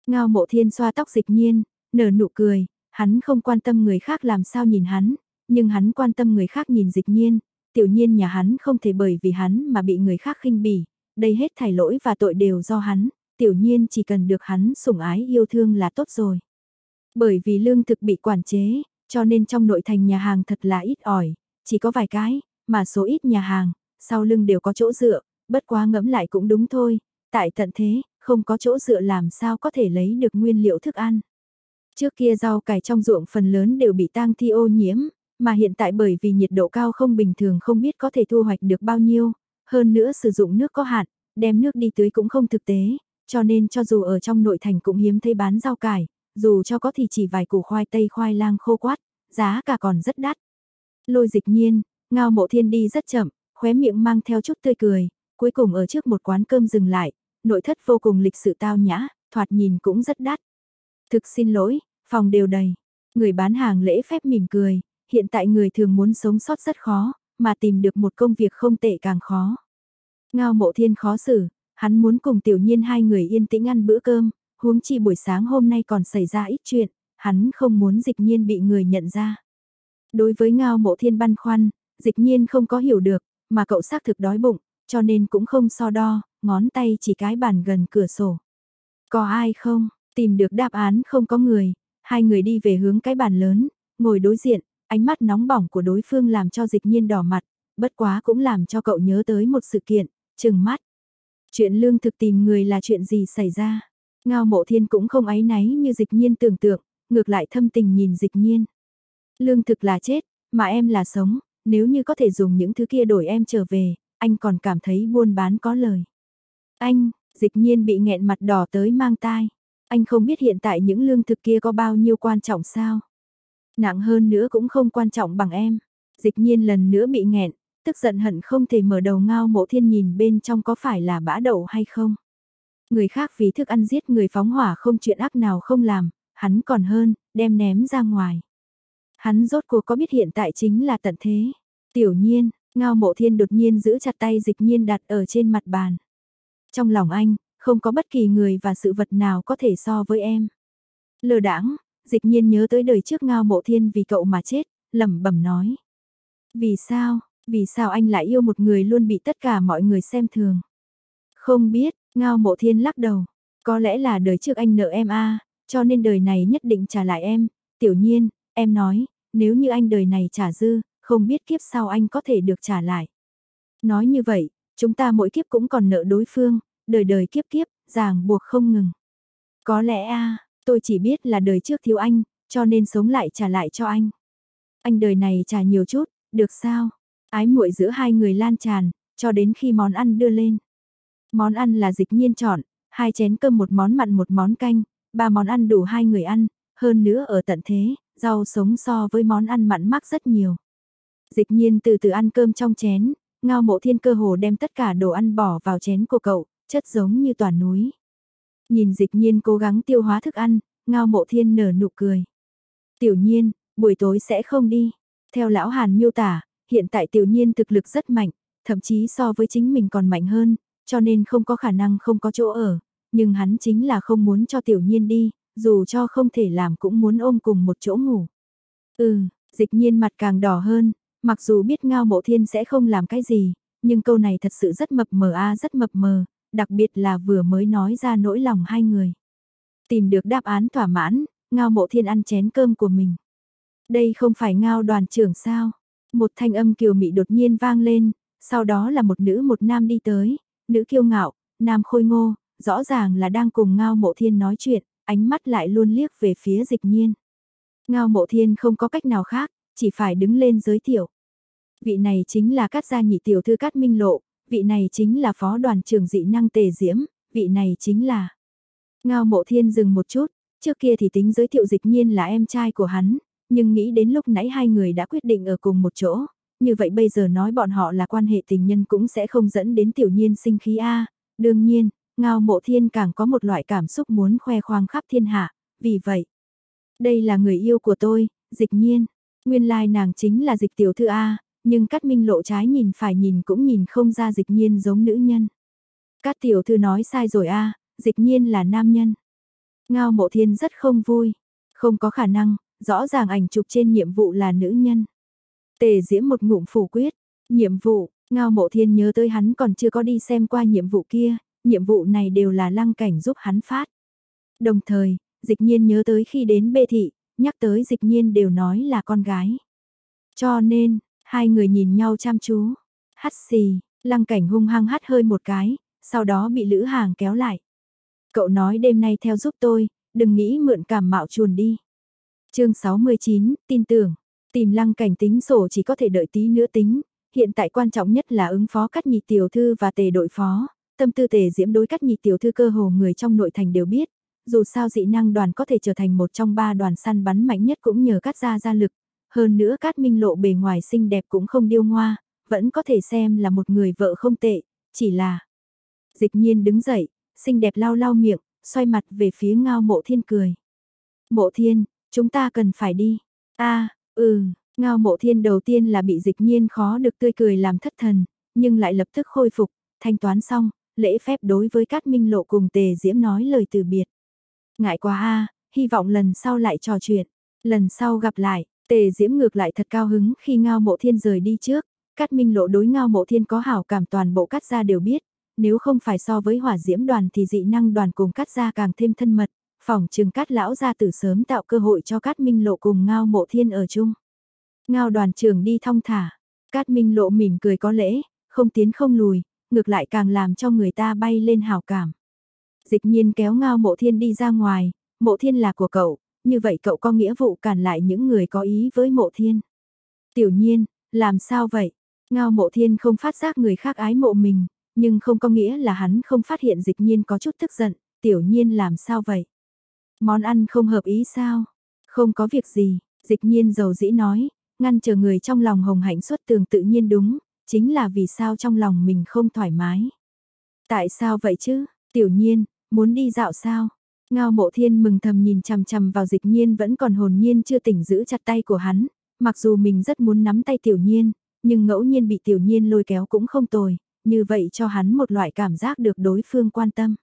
Ngao mộ thiên xoa tóc dịch nhiên, nở nụ cười, hắn không quan tâm người khác làm sao nhìn hắn, nhưng hắn quan tâm người khác nhìn dịch nhiên, tiểu nhiên nhà hắn không thể bởi vì hắn mà bị người khác khinh bỉ, đây hết thảy lỗi và tội đều do hắn, tiểu nhiên chỉ cần được hắn sủng ái yêu thương là tốt rồi. Bởi vì lương thực bị quản chế, cho nên trong nội thành nhà hàng thật là ít ỏi, chỉ có vài cái, mà số ít nhà hàng, sau lưng đều có chỗ dựa, bất quá ngẫm lại cũng đúng thôi, tại tận thế, không có chỗ dựa làm sao có thể lấy được nguyên liệu thức ăn. Trước kia rau cải trong ruộng phần lớn đều bị tang thi ô nhiễm, mà hiện tại bởi vì nhiệt độ cao không bình thường không biết có thể thu hoạch được bao nhiêu, hơn nữa sử dụng nước có hạn, đem nước đi tưới cũng không thực tế, cho nên cho dù ở trong nội thành cũng hiếm thấy bán rau cải, dù cho có thì chỉ vài củ khoai tây khoai lang khô quát, giá cả còn rất đắt. Lôi dịch nhiên, ngao mộ thiên đi rất chậm, khóe miệng mang theo chút tươi cười, cuối cùng ở trước một quán cơm dừng lại, nội thất vô cùng lịch sự tao nhã, thoạt nhìn cũng rất đắt. Thực xin lỗi, phòng đều đầy. Người bán hàng lễ phép mỉm cười, hiện tại người thường muốn sống sót rất khó, mà tìm được một công việc không tệ càng khó. Ngao mộ thiên khó xử, hắn muốn cùng tiểu nhiên hai người yên tĩnh ăn bữa cơm, huống chi buổi sáng hôm nay còn xảy ra ít chuyện, hắn không muốn dịch nhiên bị người nhận ra. Đối với ngao mộ thiên băn khoăn, dịch nhiên không có hiểu được, mà cậu xác thực đói bụng, cho nên cũng không so đo, ngón tay chỉ cái bàn gần cửa sổ. Có ai không? Tìm được đáp án không có người, hai người đi về hướng cái bàn lớn, ngồi đối diện, ánh mắt nóng bỏng của đối phương làm cho dịch nhiên đỏ mặt, bất quá cũng làm cho cậu nhớ tới một sự kiện, chừng mắt. Chuyện lương thực tìm người là chuyện gì xảy ra? Ngao mộ thiên cũng không áy náy như dịch nhiên tưởng tượng, ngược lại thâm tình nhìn dịch nhiên. Lương thực là chết, mà em là sống, nếu như có thể dùng những thứ kia đổi em trở về, anh còn cảm thấy buôn bán có lời. Anh, dịch nhiên bị nghẹn mặt đỏ tới mang tai. Anh không biết hiện tại những lương thực kia có bao nhiêu quan trọng sao. Nặng hơn nữa cũng không quan trọng bằng em. Dịch nhiên lần nữa bị nghẹn, tức giận hận không thể mở đầu ngao mộ thiên nhìn bên trong có phải là bã đậu hay không. Người khác vì thức ăn giết người phóng hỏa không chuyện ác nào không làm, hắn còn hơn, đem ném ra ngoài. Hắn rốt cuộc có biết hiện tại chính là tận thế. Tiểu nhiên, ngao mộ thiên đột nhiên giữ chặt tay dịch nhiên đặt ở trên mặt bàn. Trong lòng anh, không có bất kỳ người và sự vật nào có thể so với em. Lờ đãng, dịch nhiên nhớ tới đời trước ngao mộ thiên vì cậu mà chết, lẩm bẩm nói. Vì sao, vì sao anh lại yêu một người luôn bị tất cả mọi người xem thường? Không biết, ngao mộ thiên lắc đầu. Có lẽ là đời trước anh nợ em a cho nên đời này nhất định trả lại em. Tiểu nhiên, em nói, nếu như anh đời này trả dư, không biết kiếp sau anh có thể được trả lại. Nói như vậy, chúng ta mỗi kiếp cũng còn nợ đối phương, đời đời kiếp kiếp, ràng buộc không ngừng. Có lẽ a tôi chỉ biết là đời trước thiếu anh, cho nên sống lại trả lại cho anh. Anh đời này trả nhiều chút, được sao? Ái muội giữa hai người lan tràn, cho đến khi món ăn đưa lên. Món ăn là dịch nhiên chọn, hai chén cơm một món mặn một món canh, ba món ăn đủ hai người ăn, hơn nữa ở tận thế, rau sống so với món ăn mặn mắc rất nhiều. Dịch nhiên từ từ ăn cơm trong chén, ngao mộ thiên cơ hồ đem tất cả đồ ăn bỏ vào chén của cậu, chất giống như toàn núi. Nhìn dịch nhiên cố gắng tiêu hóa thức ăn, ngao mộ thiên nở nụ cười. Tiểu nhiên, buổi tối sẽ không đi. Theo lão Hàn miêu tả, hiện tại tiểu nhiên thực lực rất mạnh, thậm chí so với chính mình còn mạnh hơn, cho nên không có khả năng không có chỗ ở. Nhưng hắn chính là không muốn cho tiểu nhiên đi, dù cho không thể làm cũng muốn ôm cùng một chỗ ngủ. Ừ, dịch nhiên mặt càng đỏ hơn, mặc dù biết ngao mộ thiên sẽ không làm cái gì, nhưng câu này thật sự rất mập mờ a rất mập mờ, đặc biệt là vừa mới nói ra nỗi lòng hai người. Tìm được đáp án thỏa mãn, ngao mộ thiên ăn chén cơm của mình. Đây không phải ngao đoàn trưởng sao? Một thanh âm kiều mị đột nhiên vang lên, sau đó là một nữ một nam đi tới, nữ kiêu ngạo, nam khôi ngô, rõ ràng là đang cùng ngao mộ thiên nói chuyện, ánh mắt lại luôn liếc về phía dịch nhiên. Ngao mộ thiên không có cách nào khác, chỉ phải đứng lên giới thiệu. Vị này chính là cát gia nhị tiểu thư cát minh lộ, vị này chính là phó đoàn trưởng dị năng tề diễm, vị này chính là... Ngao mộ thiên dừng một chút, trước kia thì tính giới thiệu dịch nhiên là em trai của hắn, nhưng nghĩ đến lúc nãy hai người đã quyết định ở cùng một chỗ, như vậy bây giờ nói bọn họ là quan hệ tình nhân cũng sẽ không dẫn đến tiểu nhiên sinh khí A, đương nhiên, ngao mộ thiên càng có một loại cảm xúc muốn khoe khoang khắp thiên hạ, vì vậy, đây là người yêu của tôi, dịch nhiên, nguyên lai like nàng chính là dịch tiểu thư A, nhưng Cát Minh lộ trái nhìn phải nhìn cũng nhìn không ra dịch nhiên giống nữ nhân. Cát tiểu thư nói sai rồi a, dịch nhiên là nam nhân. Ngao mộ thiên rất không vui. Không có khả năng, rõ ràng ảnh chụp trên nhiệm vụ là nữ nhân. Tề diễm một ngụm phủ quyết, nhiệm vụ, ngao mộ thiên nhớ tới hắn còn chưa có đi xem qua nhiệm vụ kia, nhiệm vụ này đều là lăng cảnh giúp hắn phát. Đồng thời, dịch nhiên nhớ tới khi đến bê thị, nhắc tới dịch nhiên đều nói là con gái. Cho nên, Hai người nhìn nhau chăm chú. Hắt xì, lăng cảnh hung hăng hắt hơi một cái, sau đó bị Lữ Hàng kéo lại. Cậu nói đêm nay theo giúp tôi, đừng nghĩ mượn cảm mạo chuồn đi. chương 69, tin tưởng, tìm lăng cảnh tính sổ chỉ có thể đợi tí nữa tính, hiện tại quan trọng nhất là ứng phó cắt nhị tiểu thư và tề đội phó, tâm tư tề diễm đối cắt nhị tiểu thư cơ hồ người trong nội thành đều biết, dù sao dị năng đoàn có thể trở thành một trong ba đoàn săn bắn mạnh nhất cũng nhờ cắt ra ra lực, hơn nữa cát minh lộ bề ngoài xinh đẹp cũng không điêu ngoa, vẫn có thể xem là một người vợ không tệ, chỉ là... Dịch nhiên đứng dậy, xinh đẹp lau lau miệng, xoay mặt về phía ngao mộ thiên cười. Mộ thiên, chúng ta cần phải đi. a ừ, ngao mộ thiên đầu tiên là bị dịch nhiên khó được tươi cười làm thất thần, nhưng lại lập tức khôi phục, thanh toán xong, lễ phép đối với Cát Minh Lộ cùng Tề Diễm nói lời từ biệt. Ngại quá a, hy vọng lần sau lại trò chuyện, lần sau gặp lại, Tề Diễm ngược lại thật cao hứng khi Ngao Mộ Thiên rời đi trước, Cát Minh Lộ đối Ngao Mộ Thiên có hảo cảm toàn bộ Cát gia đều biết, nếu không phải so với hỏa diễm đoàn thì dị năng đoàn cùng Cát gia càng thêm thân mật, phòng trường Cát lão gia tử sớm tạo cơ hội cho Cát Minh Lộ cùng Ngao Mộ Thiên ở chung. Ngao đoàn trưởng đi thong thả, Cát Minh Lộ mỉm cười có lễ, không tiến không lùi, ngược lại càng làm cho người ta bay lên hảo cảm. Dịch nhiên kéo Ngao Mộ Thiên đi ra ngoài, Mộ Thiên là của cậu, như vậy cậu có nghĩa vụ cản lại những người có ý với Mộ Thiên. Tiểu nhiên, làm sao vậy? Ngao Mộ Thiên không phát giác người khác ái mộ mình, nhưng không có nghĩa là hắn không phát hiện dịch nhiên có chút tức giận, tiểu nhiên làm sao vậy? Món ăn không hợp ý sao? Không có việc gì, dịch nhiên dầu dĩ nói, ngăn chờ người trong lòng hồng hạnh xuất tường tự nhiên đúng, chính là vì sao trong lòng mình không thoải mái. Tại sao vậy chứ, tiểu nhiên, muốn đi dạo sao? Ngao mộ thiên mừng thầm nhìn chằm chằm vào dịch nhiên vẫn còn hồn nhiên chưa tỉnh giữ chặt tay của hắn, mặc dù mình rất muốn nắm tay tiểu nhiên, nhưng ngẫu nhiên bị tiểu nhiên lôi kéo cũng không tồi, như vậy cho hắn một loại cảm giác được đối phương quan tâm.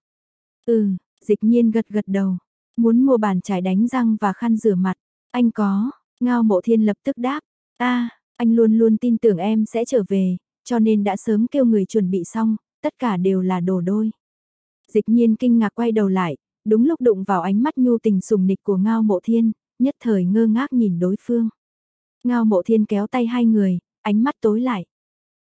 Ừ, dịch nhiên gật gật đầu, muốn mua bàn chải đánh răng và khăn rửa mặt, anh có, ngao mộ thiên lập tức đáp, a anh luôn luôn tin tưởng em sẽ trở về, cho nên đã sớm kêu người chuẩn bị xong, tất cả đều là đồ đôi. Dịch nhiên kinh ngạc quay đầu lại, đúng lúc đụng vào ánh mắt nhu tình sùng nịch của Ngao Mộ Thiên, nhất thời ngơ ngác nhìn đối phương. Ngao Mộ Thiên kéo tay hai người, ánh mắt tối lại.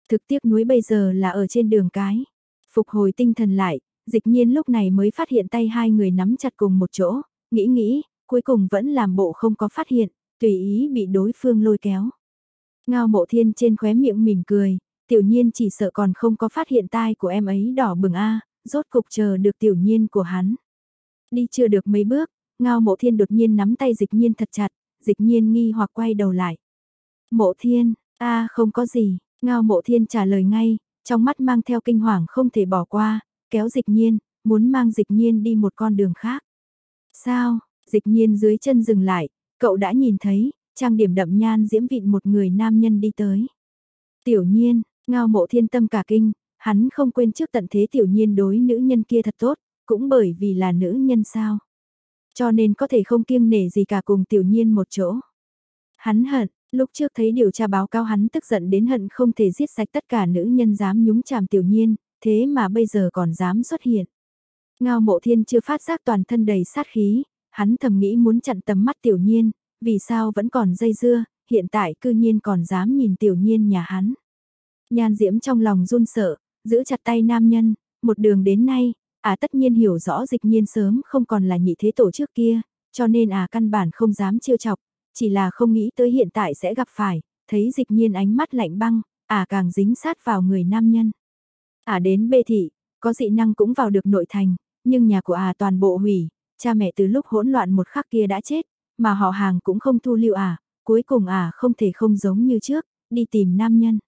Thực tiếc núi bây giờ là ở trên đường cái. Phục hồi tinh thần lại, dịch nhiên lúc này mới phát hiện tay hai người nắm chặt cùng một chỗ, nghĩ nghĩ, cuối cùng vẫn làm bộ không có phát hiện, tùy ý bị đối phương lôi kéo. Ngao mộ thiên trên khóe miệng mỉm cười, tiểu nhiên chỉ sợ còn không có phát hiện tai của em ấy đỏ bừng a rốt cục chờ được tiểu nhiên của hắn. Đi chưa được mấy bước, ngao mộ thiên đột nhiên nắm tay dịch nhiên thật chặt, dịch nhiên nghi hoặc quay đầu lại. Mộ thiên, a không có gì, ngao mộ thiên trả lời ngay, trong mắt mang theo kinh hoàng không thể bỏ qua, kéo dịch nhiên, muốn mang dịch nhiên đi một con đường khác. Sao, dịch nhiên dưới chân dừng lại, cậu đã nhìn thấy, trang điểm đậm nhan diễm vịn một người nam nhân đi tới. Tiểu nhiên, ngao mộ thiên tâm cả kinh, hắn không quên trước tận thế tiểu nhiên đối nữ nhân kia thật tốt, cũng bởi vì là nữ nhân sao. Cho nên có thể không kiêng nể gì cả cùng tiểu nhiên một chỗ. Hắn hận, lúc trước thấy điều tra báo cáo hắn tức giận đến hận không thể giết sạch tất cả nữ nhân dám nhúng chàm tiểu nhiên, thế mà bây giờ còn dám xuất hiện. Ngao mộ thiên chưa phát giác toàn thân đầy sát khí, hắn thầm nghĩ muốn chặn tầm mắt tiểu nhiên, vì sao vẫn còn dây dưa, hiện tại cư nhiên còn dám nhìn tiểu nhiên nhà hắn. Nhan diễm trong lòng run sợ, giữ chặt tay nam nhân, một đường đến nay, à tất nhiên hiểu rõ dịch nhiên sớm không còn là nhị thế tổ trước kia, cho nên à căn bản không dám chiêu chọc, chỉ là không nghĩ tới hiện tại sẽ gặp phải, thấy dịch nhiên ánh mắt lạnh băng, à càng dính sát vào người nam nhân. À đến bê thị, có dị năng cũng vào được nội thành, nhưng nhà của à toàn bộ hủy, cha mẹ từ lúc hỗn loạn một khắc kia đã chết, mà họ hàng cũng không thu lưu à, cuối cùng à không thể không giống như trước, đi tìm nam nhân.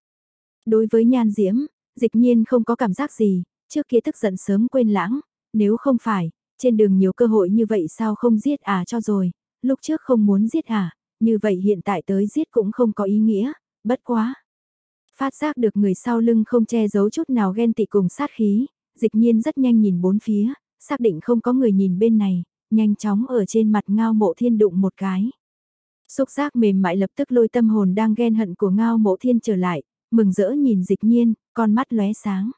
Đối với nhan diễm, dịch nhiên không có cảm giác gì, trước kia tức giận sớm quên lãng, nếu không phải, trên đường nhiều cơ hội như vậy sao không giết à cho rồi, lúc trước không muốn giết à, như vậy hiện tại tới giết cũng không có ý nghĩa, bất quá. Phát giác được người sau lưng không che giấu chút nào ghen tị cùng sát khí, dịch nhiên rất nhanh nhìn bốn phía, xác định không có người nhìn bên này, nhanh chóng ở trên mặt ngao mộ thiên đụng một cái. Xúc giác mềm mại lập tức lôi tâm hồn đang ghen hận của ngao mộ thiên trở lại, mừng rỡ nhìn dịch nhiên, con mắt lóe sáng.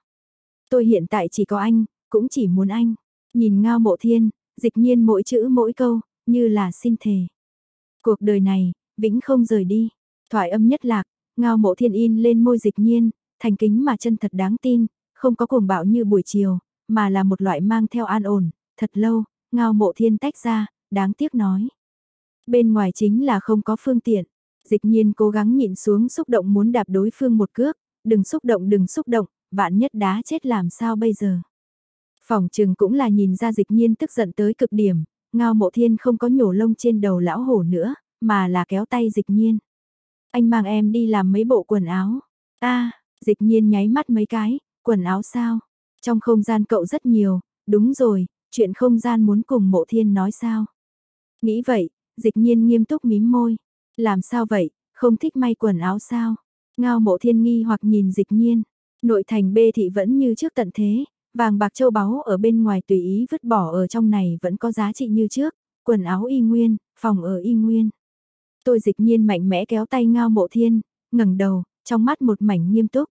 Tôi hiện tại chỉ có anh, cũng chỉ muốn anh. Nhìn ngao mộ thiên, dịch nhiên mỗi chữ mỗi câu, như là xin thề. Cuộc đời này, vĩnh không rời đi. Thoại âm nhất lạc, Ngao mộ thiên in lên môi dịch nhiên, thành kính mà chân thật đáng tin, không có cuồng bạo như buổi chiều, mà là một loại mang theo an ổn, thật lâu, ngao mộ thiên tách ra, đáng tiếc nói. Bên ngoài chính là không có phương tiện, dịch nhiên cố gắng nhịn xuống xúc động muốn đạp đối phương một cước, đừng xúc động đừng xúc động, vạn nhất đá chết làm sao bây giờ. Phòng trừng cũng là nhìn ra dịch nhiên tức giận tới cực điểm, ngao mộ thiên không có nhổ lông trên đầu lão hổ nữa, mà là kéo tay dịch nhiên. Anh mang em đi làm mấy bộ quần áo. a dịch nhiên nháy mắt mấy cái, quần áo sao? Trong không gian cậu rất nhiều, đúng rồi, chuyện không gian muốn cùng mộ thiên nói sao? Nghĩ vậy, dịch nhiên nghiêm túc mím môi. Làm sao vậy, không thích may quần áo sao? Ngao mộ thiên nghi hoặc nhìn dịch nhiên. Nội thành bê thị vẫn như trước tận thế, vàng bạc châu báu ở bên ngoài tùy ý vứt bỏ ở trong này vẫn có giá trị như trước, quần áo y nguyên, phòng ở y nguyên. Tôi dịch nhiên mạnh mẽ kéo tay ngao mộ thiên, ngẩng đầu, trong mắt một mảnh nghiêm túc.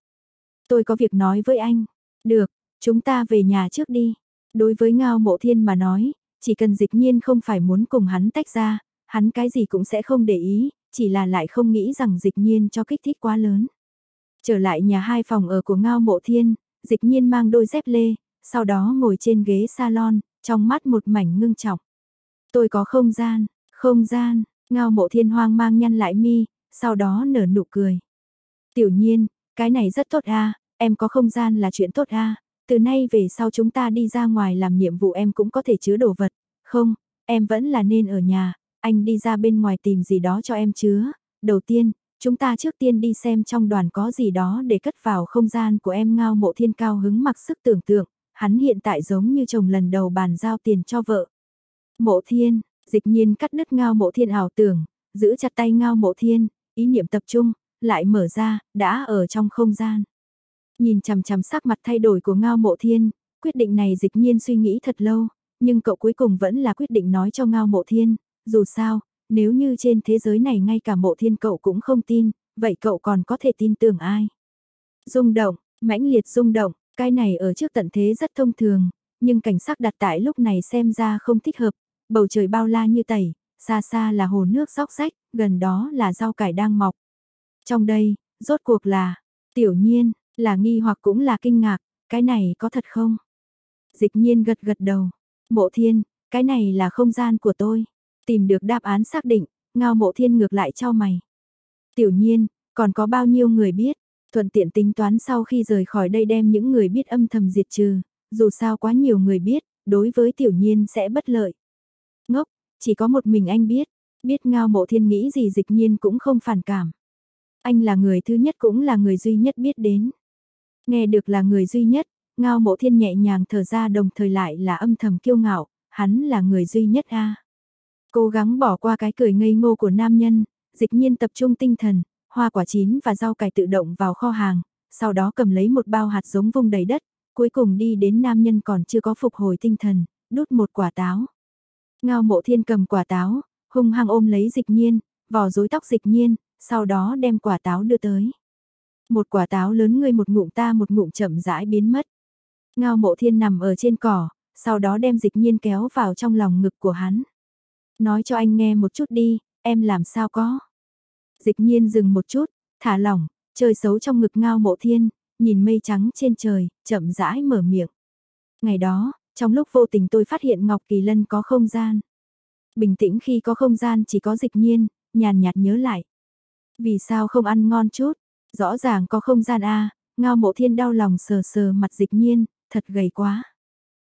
Tôi có việc nói với anh. Được, chúng ta về nhà trước đi. Đối với ngao mộ thiên mà nói, chỉ cần dịch nhiên không phải muốn cùng hắn tách ra, hắn cái gì cũng sẽ không để ý, chỉ là lại không nghĩ rằng dịch nhiên cho kích thích quá lớn. Trở lại nhà hai phòng ở của ngao mộ thiên, dịch nhiên mang đôi dép lê, sau đó ngồi trên ghế salon, trong mắt một mảnh ngưng trọng. Tôi có không gian, không gian, ngao mộ thiên hoang mang nhăn lại mi, sau đó nở nụ cười. Tiểu nhiên, cái này rất tốt a em có không gian là chuyện tốt a từ nay về sau chúng ta đi ra ngoài làm nhiệm vụ em cũng có thể chứa đồ vật, không, em vẫn là nên ở nhà, anh đi ra bên ngoài tìm gì đó cho em chứa. Đầu tiên, chúng ta trước tiên đi xem trong đoàn có gì đó để cất vào không gian của em ngao mộ thiên cao hứng mặc sức tưởng tượng, hắn hiện tại giống như chồng lần đầu bàn giao tiền cho vợ. Mộ thiên, dịch nhiên cắt đứt ngao mộ thiên ảo tưởng, giữ chặt tay ngao mộ thiên, ý niệm tập trung, lại mở ra, đã ở trong không gian. Nhìn chằm chằm sắc mặt thay đổi của ngao mộ thiên, quyết định này dịch nhiên suy nghĩ thật lâu, nhưng cậu cuối cùng vẫn là quyết định nói cho ngao mộ thiên, dù sao, nếu như trên thế giới này ngay cả mộ thiên cậu cũng không tin, vậy cậu còn có thể tin tưởng ai? Rung động, mãnh liệt rung động, cái này ở trước tận thế rất thông thường, nhưng cảnh sắc đặt tại lúc này xem ra không thích hợp, bầu trời bao la như tẩy, xa xa là hồ nước róc rách, gần đó là rau cải đang mọc. Trong đây, rốt cuộc là, tiểu nhiên, là nghi hoặc cũng là kinh ngạc, cái này có thật không? Dịch nhiên gật gật đầu, mộ thiên, cái này là không gian của tôi. Tìm được đáp án xác định, ngao mộ thiên ngược lại cho mày. Tiểu nhiên, còn có bao nhiêu người biết, thuận tiện tính toán sau khi rời khỏi đây đem những người biết âm thầm diệt trừ, dù sao quá nhiều người biết, đối với tiểu nhiên sẽ bất lợi. Ngốc, chỉ có một mình anh biết, biết ngao mộ thiên nghĩ gì dịch nhiên cũng không phản cảm. Anh là người thứ nhất cũng là người duy nhất biết đến. Nghe được là người duy nhất, ngao mộ thiên nhẹ nhàng thở ra đồng thời lại là âm thầm kiêu ngạo, hắn là người duy nhất a Cố gắng bỏ qua cái cười ngây ngô của nam nhân, dịch nhiên tập trung tinh thần, hoa quả chín và rau cải tự động vào kho hàng, sau đó cầm lấy một bao hạt giống vung đầy đất, cuối cùng đi đến nam nhân còn chưa có phục hồi tinh thần, đút một quả táo. Ngao mộ thiên cầm quả táo, hung hăng ôm lấy dịch nhiên, vò rối tóc dịch nhiên, sau đó đem quả táo đưa tới. Một quả táo lớn ngươi một ngụm ta một ngụm chậm rãi biến mất. Ngao mộ thiên nằm ở trên cỏ, sau đó đem dịch nhiên kéo vào trong lòng ngực của hắn. Nói cho anh nghe một chút đi, em làm sao có. Dịch nhiên dừng một chút, thả lỏng, chơi xấu trong ngực ngao mộ thiên, nhìn mây trắng trên trời, chậm rãi mở miệng. Ngày đó, trong lúc vô tình tôi phát hiện Ngọc Kỳ Lân có không gian. Bình tĩnh khi có không gian chỉ có dịch nhiên, nhàn nhạt nhớ lại. Vì sao không ăn ngon chút? Rõ ràng có không gian a ngao mộ thiên đau lòng sờ sờ mặt dịch nhiên, thật gầy quá.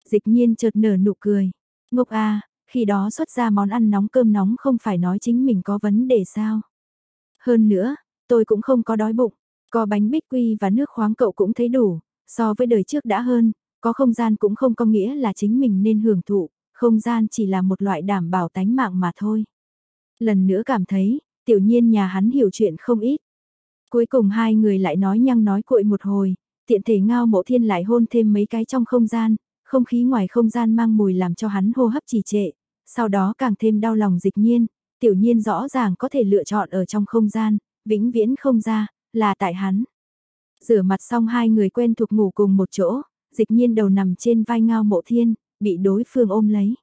Dịch nhiên chợt nở nụ cười. Ngốc a khi đó xuất ra món ăn nóng cơm nóng không phải nói chính mình có vấn đề sao. Hơn nữa, tôi cũng không có đói bụng, có bánh bích quy và nước khoáng cậu cũng thấy đủ, so với đời trước đã hơn, có không gian cũng không có nghĩa là chính mình nên hưởng thụ, không gian chỉ là một loại đảm bảo tánh mạng mà thôi. Lần nữa cảm thấy, tiểu nhiên nhà hắn hiểu chuyện không ít. Cuối cùng hai người lại nói nhăng nói cuội một hồi, tiện thể ngao mộ thiên lại hôn thêm mấy cái trong không gian, không khí ngoài không gian mang mùi làm cho hắn hô hấp trì trệ, sau đó càng thêm đau lòng dịch nhiên, tiểu nhiên rõ ràng có thể lựa chọn ở trong không gian, vĩnh viễn không ra, là tại hắn. Rửa mặt xong hai người quen thuộc ngủ cùng một chỗ, dịch nhiên đầu nằm trên vai ngao mộ thiên, bị đối phương ôm lấy.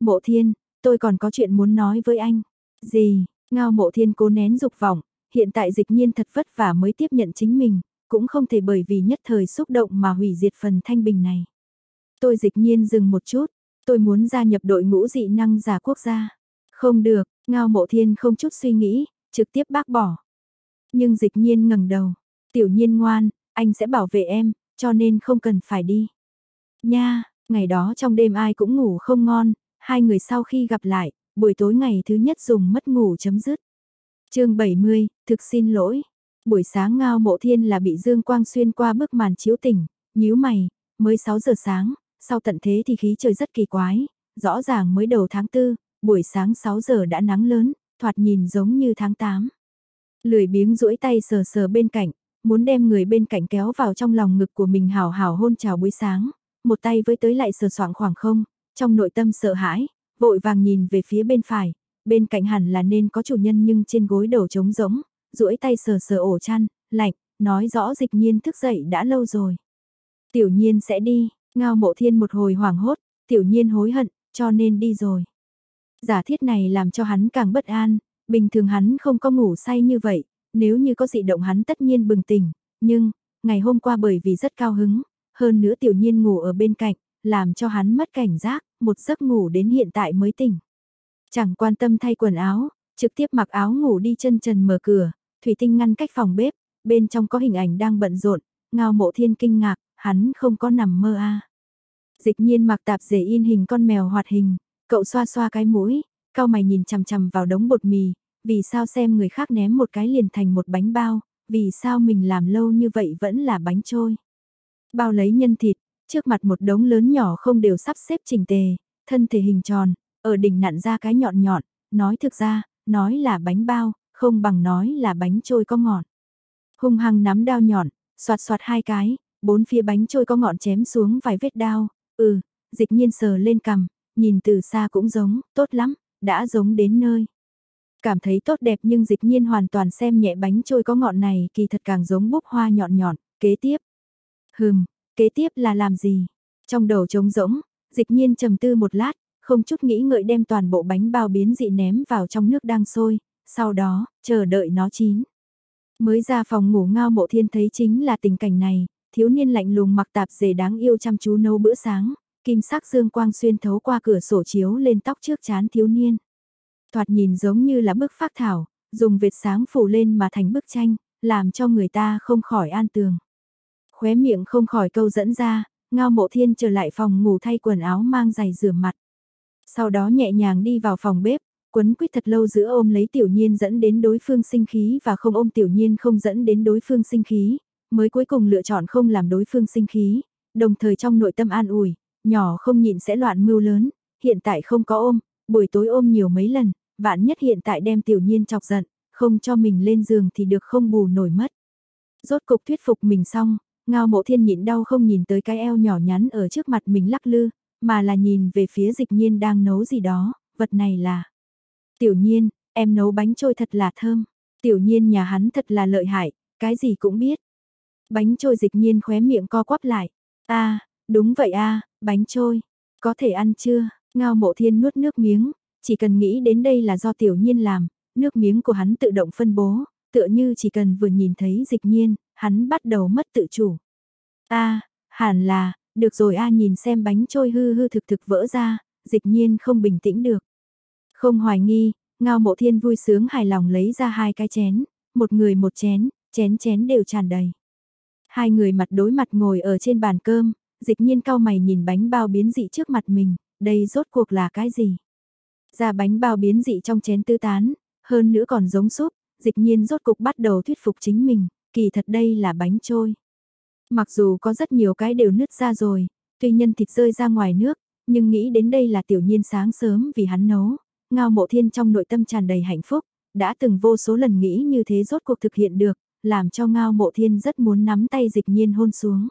Mộ thiên, tôi còn có chuyện muốn nói với anh. Gì, ngao mộ thiên cố nén dục vọng, Hiện tại dịch nhiên thật vất vả mới tiếp nhận chính mình, cũng không thể bởi vì nhất thời xúc động mà hủy diệt phần thanh bình này. Tôi dịch nhiên dừng một chút, tôi muốn gia nhập đội ngũ dị năng giả quốc gia. Không được, ngao mộ thiên không chút suy nghĩ, trực tiếp bác bỏ. Nhưng dịch nhiên ngẩng đầu, tiểu nhiên ngoan, anh sẽ bảo vệ em, cho nên không cần phải đi. Nha, ngày đó trong đêm ai cũng ngủ không ngon, hai người sau khi gặp lại, buổi tối ngày thứ nhất dùng mất ngủ chấm dứt. chương 70, thực xin lỗi. Buổi sáng ngao mộ thiên là bị Dương Quang xuyên qua bức màn chiếu tỉnh, nhíu mày, mới 6 giờ sáng, sau tận thế thì khí trời rất kỳ quái, rõ ràng mới đầu tháng 4, buổi sáng 6 giờ đã nắng lớn, thoạt nhìn giống như tháng 8. Lười biếng duỗi tay sờ sờ bên cạnh, muốn đem người bên cạnh kéo vào trong lòng ngực của mình hào hào hôn chào buổi sáng, một tay với tới lại sờ soạng khoảng không, trong nội tâm sợ hãi, vội vàng nhìn về phía bên phải, bên cạnh hẳn là nên có chủ nhân nhưng trên gối đầu trống rỗng, duỗi tay sờ sờ ổ chăn, lạnh, nói rõ dịch nhiên thức dậy đã lâu rồi. Tiểu nhiên sẽ đi, ngao mộ thiên một hồi hoảng hốt, tiểu nhiên hối hận, cho nên đi rồi. Giả thiết này làm cho hắn càng bất an, bình thường hắn không có ngủ say như vậy, nếu như có dị động hắn tất nhiên bừng tỉnh, nhưng, ngày hôm qua bởi vì rất cao hứng, hơn nữa tiểu nhiên ngủ ở bên cạnh, làm cho hắn mất cảnh giác, một giấc ngủ đến hiện tại mới tỉnh. Chẳng quan tâm thay quần áo, trực tiếp mặc áo ngủ đi chân trần mở cửa, thủy tinh ngăn cách phòng bếp, bên trong có hình ảnh đang bận rộn, ngao mộ thiên kinh ngạc, hắn không có nằm mơ a. Dịch nhiên mặc tạp dề in hình con mèo hoạt hình, cậu xoa xoa cái mũi, cao mày nhìn chằm chằm vào đống bột mì, vì sao xem người khác ném một cái liền thành một bánh bao, vì sao mình làm lâu như vậy vẫn là bánh trôi. Bao lấy nhân thịt, trước mặt một đống lớn nhỏ không đều sắp xếp chỉnh tề, thân thể hình tròn, ở đỉnh nặn ra cái nhọn nhọn, nói thực ra, nói là bánh bao, không bằng nói là bánh trôi có ngọt. Hung hăng nắm đao nhọn, soạt soạt hai cái, bốn phía bánh trôi có ngọn chém xuống vài vết đao, ừ, dịch nhiên sờ lên cằm, nhìn từ xa cũng giống, tốt lắm, đã giống đến nơi. Cảm thấy tốt đẹp nhưng dịch nhiên hoàn toàn xem nhẹ bánh trôi có ngọn này kỳ thật càng giống búp hoa nhọn nhọn, kế tiếp. Hừm, kế tiếp là làm gì? Trong đầu trống rỗng, dịch nhiên trầm tư một lát, không chút nghĩ ngợi đem toàn bộ bánh bao biến dị ném vào trong nước đang sôi, sau đó, chờ đợi nó chín. Mới ra phòng ngủ ngao mộ thiên thấy chính là tình cảnh này, thiếu niên lạnh lùng mặc tạp dề đáng yêu chăm chú nấu bữa sáng, kim sắc dương quang xuyên thấu qua cửa sổ chiếu lên tóc trước chán thiếu niên. Thoạt nhìn giống như là bức phác thảo, dùng vệt sáng phủ lên mà thành bức tranh, làm cho người ta không khỏi an tường. Khóe miệng không khỏi câu dẫn ra, ngao mộ thiên trở lại phòng ngủ thay quần áo mang giày rửa mặt. Sau đó nhẹ nhàng đi vào phòng bếp, quấn quýt thật lâu giữa ôm lấy tiểu nhiên dẫn đến đối phương sinh khí và không ôm tiểu nhiên không dẫn đến đối phương sinh khí, mới cuối cùng lựa chọn không làm đối phương sinh khí, đồng thời trong nội tâm an ủi, nhỏ không nhịn sẽ loạn mưu lớn, hiện tại không có ôm, buổi tối ôm nhiều mấy lần, vạn nhất hiện tại đem tiểu nhiên chọc giận, không cho mình lên giường thì được không bù nổi mất. Rốt cục thuyết phục mình xong, ngao mộ thiên nhịn đau không nhìn tới cái eo nhỏ nhắn ở trước mặt mình lắc lư, mà là nhìn về phía dịch nhiên đang nấu gì đó, vật này là. Tiểu nhiên, em nấu bánh trôi thật là thơm. Tiểu nhiên nhà hắn thật là lợi hại, cái gì cũng biết. Bánh trôi dịch nhiên khóe miệng co quắp lại. a đúng vậy a bánh trôi. Có thể ăn chưa? Ngao mộ thiên nuốt nước miếng, chỉ cần nghĩ đến đây là do tiểu nhiên làm, nước miếng của hắn tự động phân bố, tựa như chỉ cần vừa nhìn thấy dịch nhiên, hắn bắt đầu mất tự chủ. a hẳn là, được rồi a nhìn xem bánh trôi hư hư thực thực vỡ ra, dịch nhiên không bình tĩnh được. Không hoài nghi, ngao mộ thiên vui sướng hài lòng lấy ra hai cái chén, một người một chén, chén chén đều tràn đầy. Hai người mặt đối mặt ngồi ở trên bàn cơm, dịch nhiên cao mày nhìn bánh bao biến dị trước mặt mình, đây rốt cuộc là cái gì? Ra bánh bao biến dị trong chén tư tán, hơn nữa còn giống súp, dịch nhiên rốt cục bắt đầu thuyết phục chính mình, kỳ thật đây là bánh trôi. Mặc dù có rất nhiều cái đều nứt ra rồi, tuy nhân thịt rơi ra ngoài nước, nhưng nghĩ đến đây là tiểu nhiên sáng sớm vì hắn nấu, ngao mộ thiên trong nội tâm tràn đầy hạnh phúc, đã từng vô số lần nghĩ như thế rốt cuộc thực hiện được, làm cho ngao mộ thiên rất muốn nắm tay dịch nhiên hôn xuống.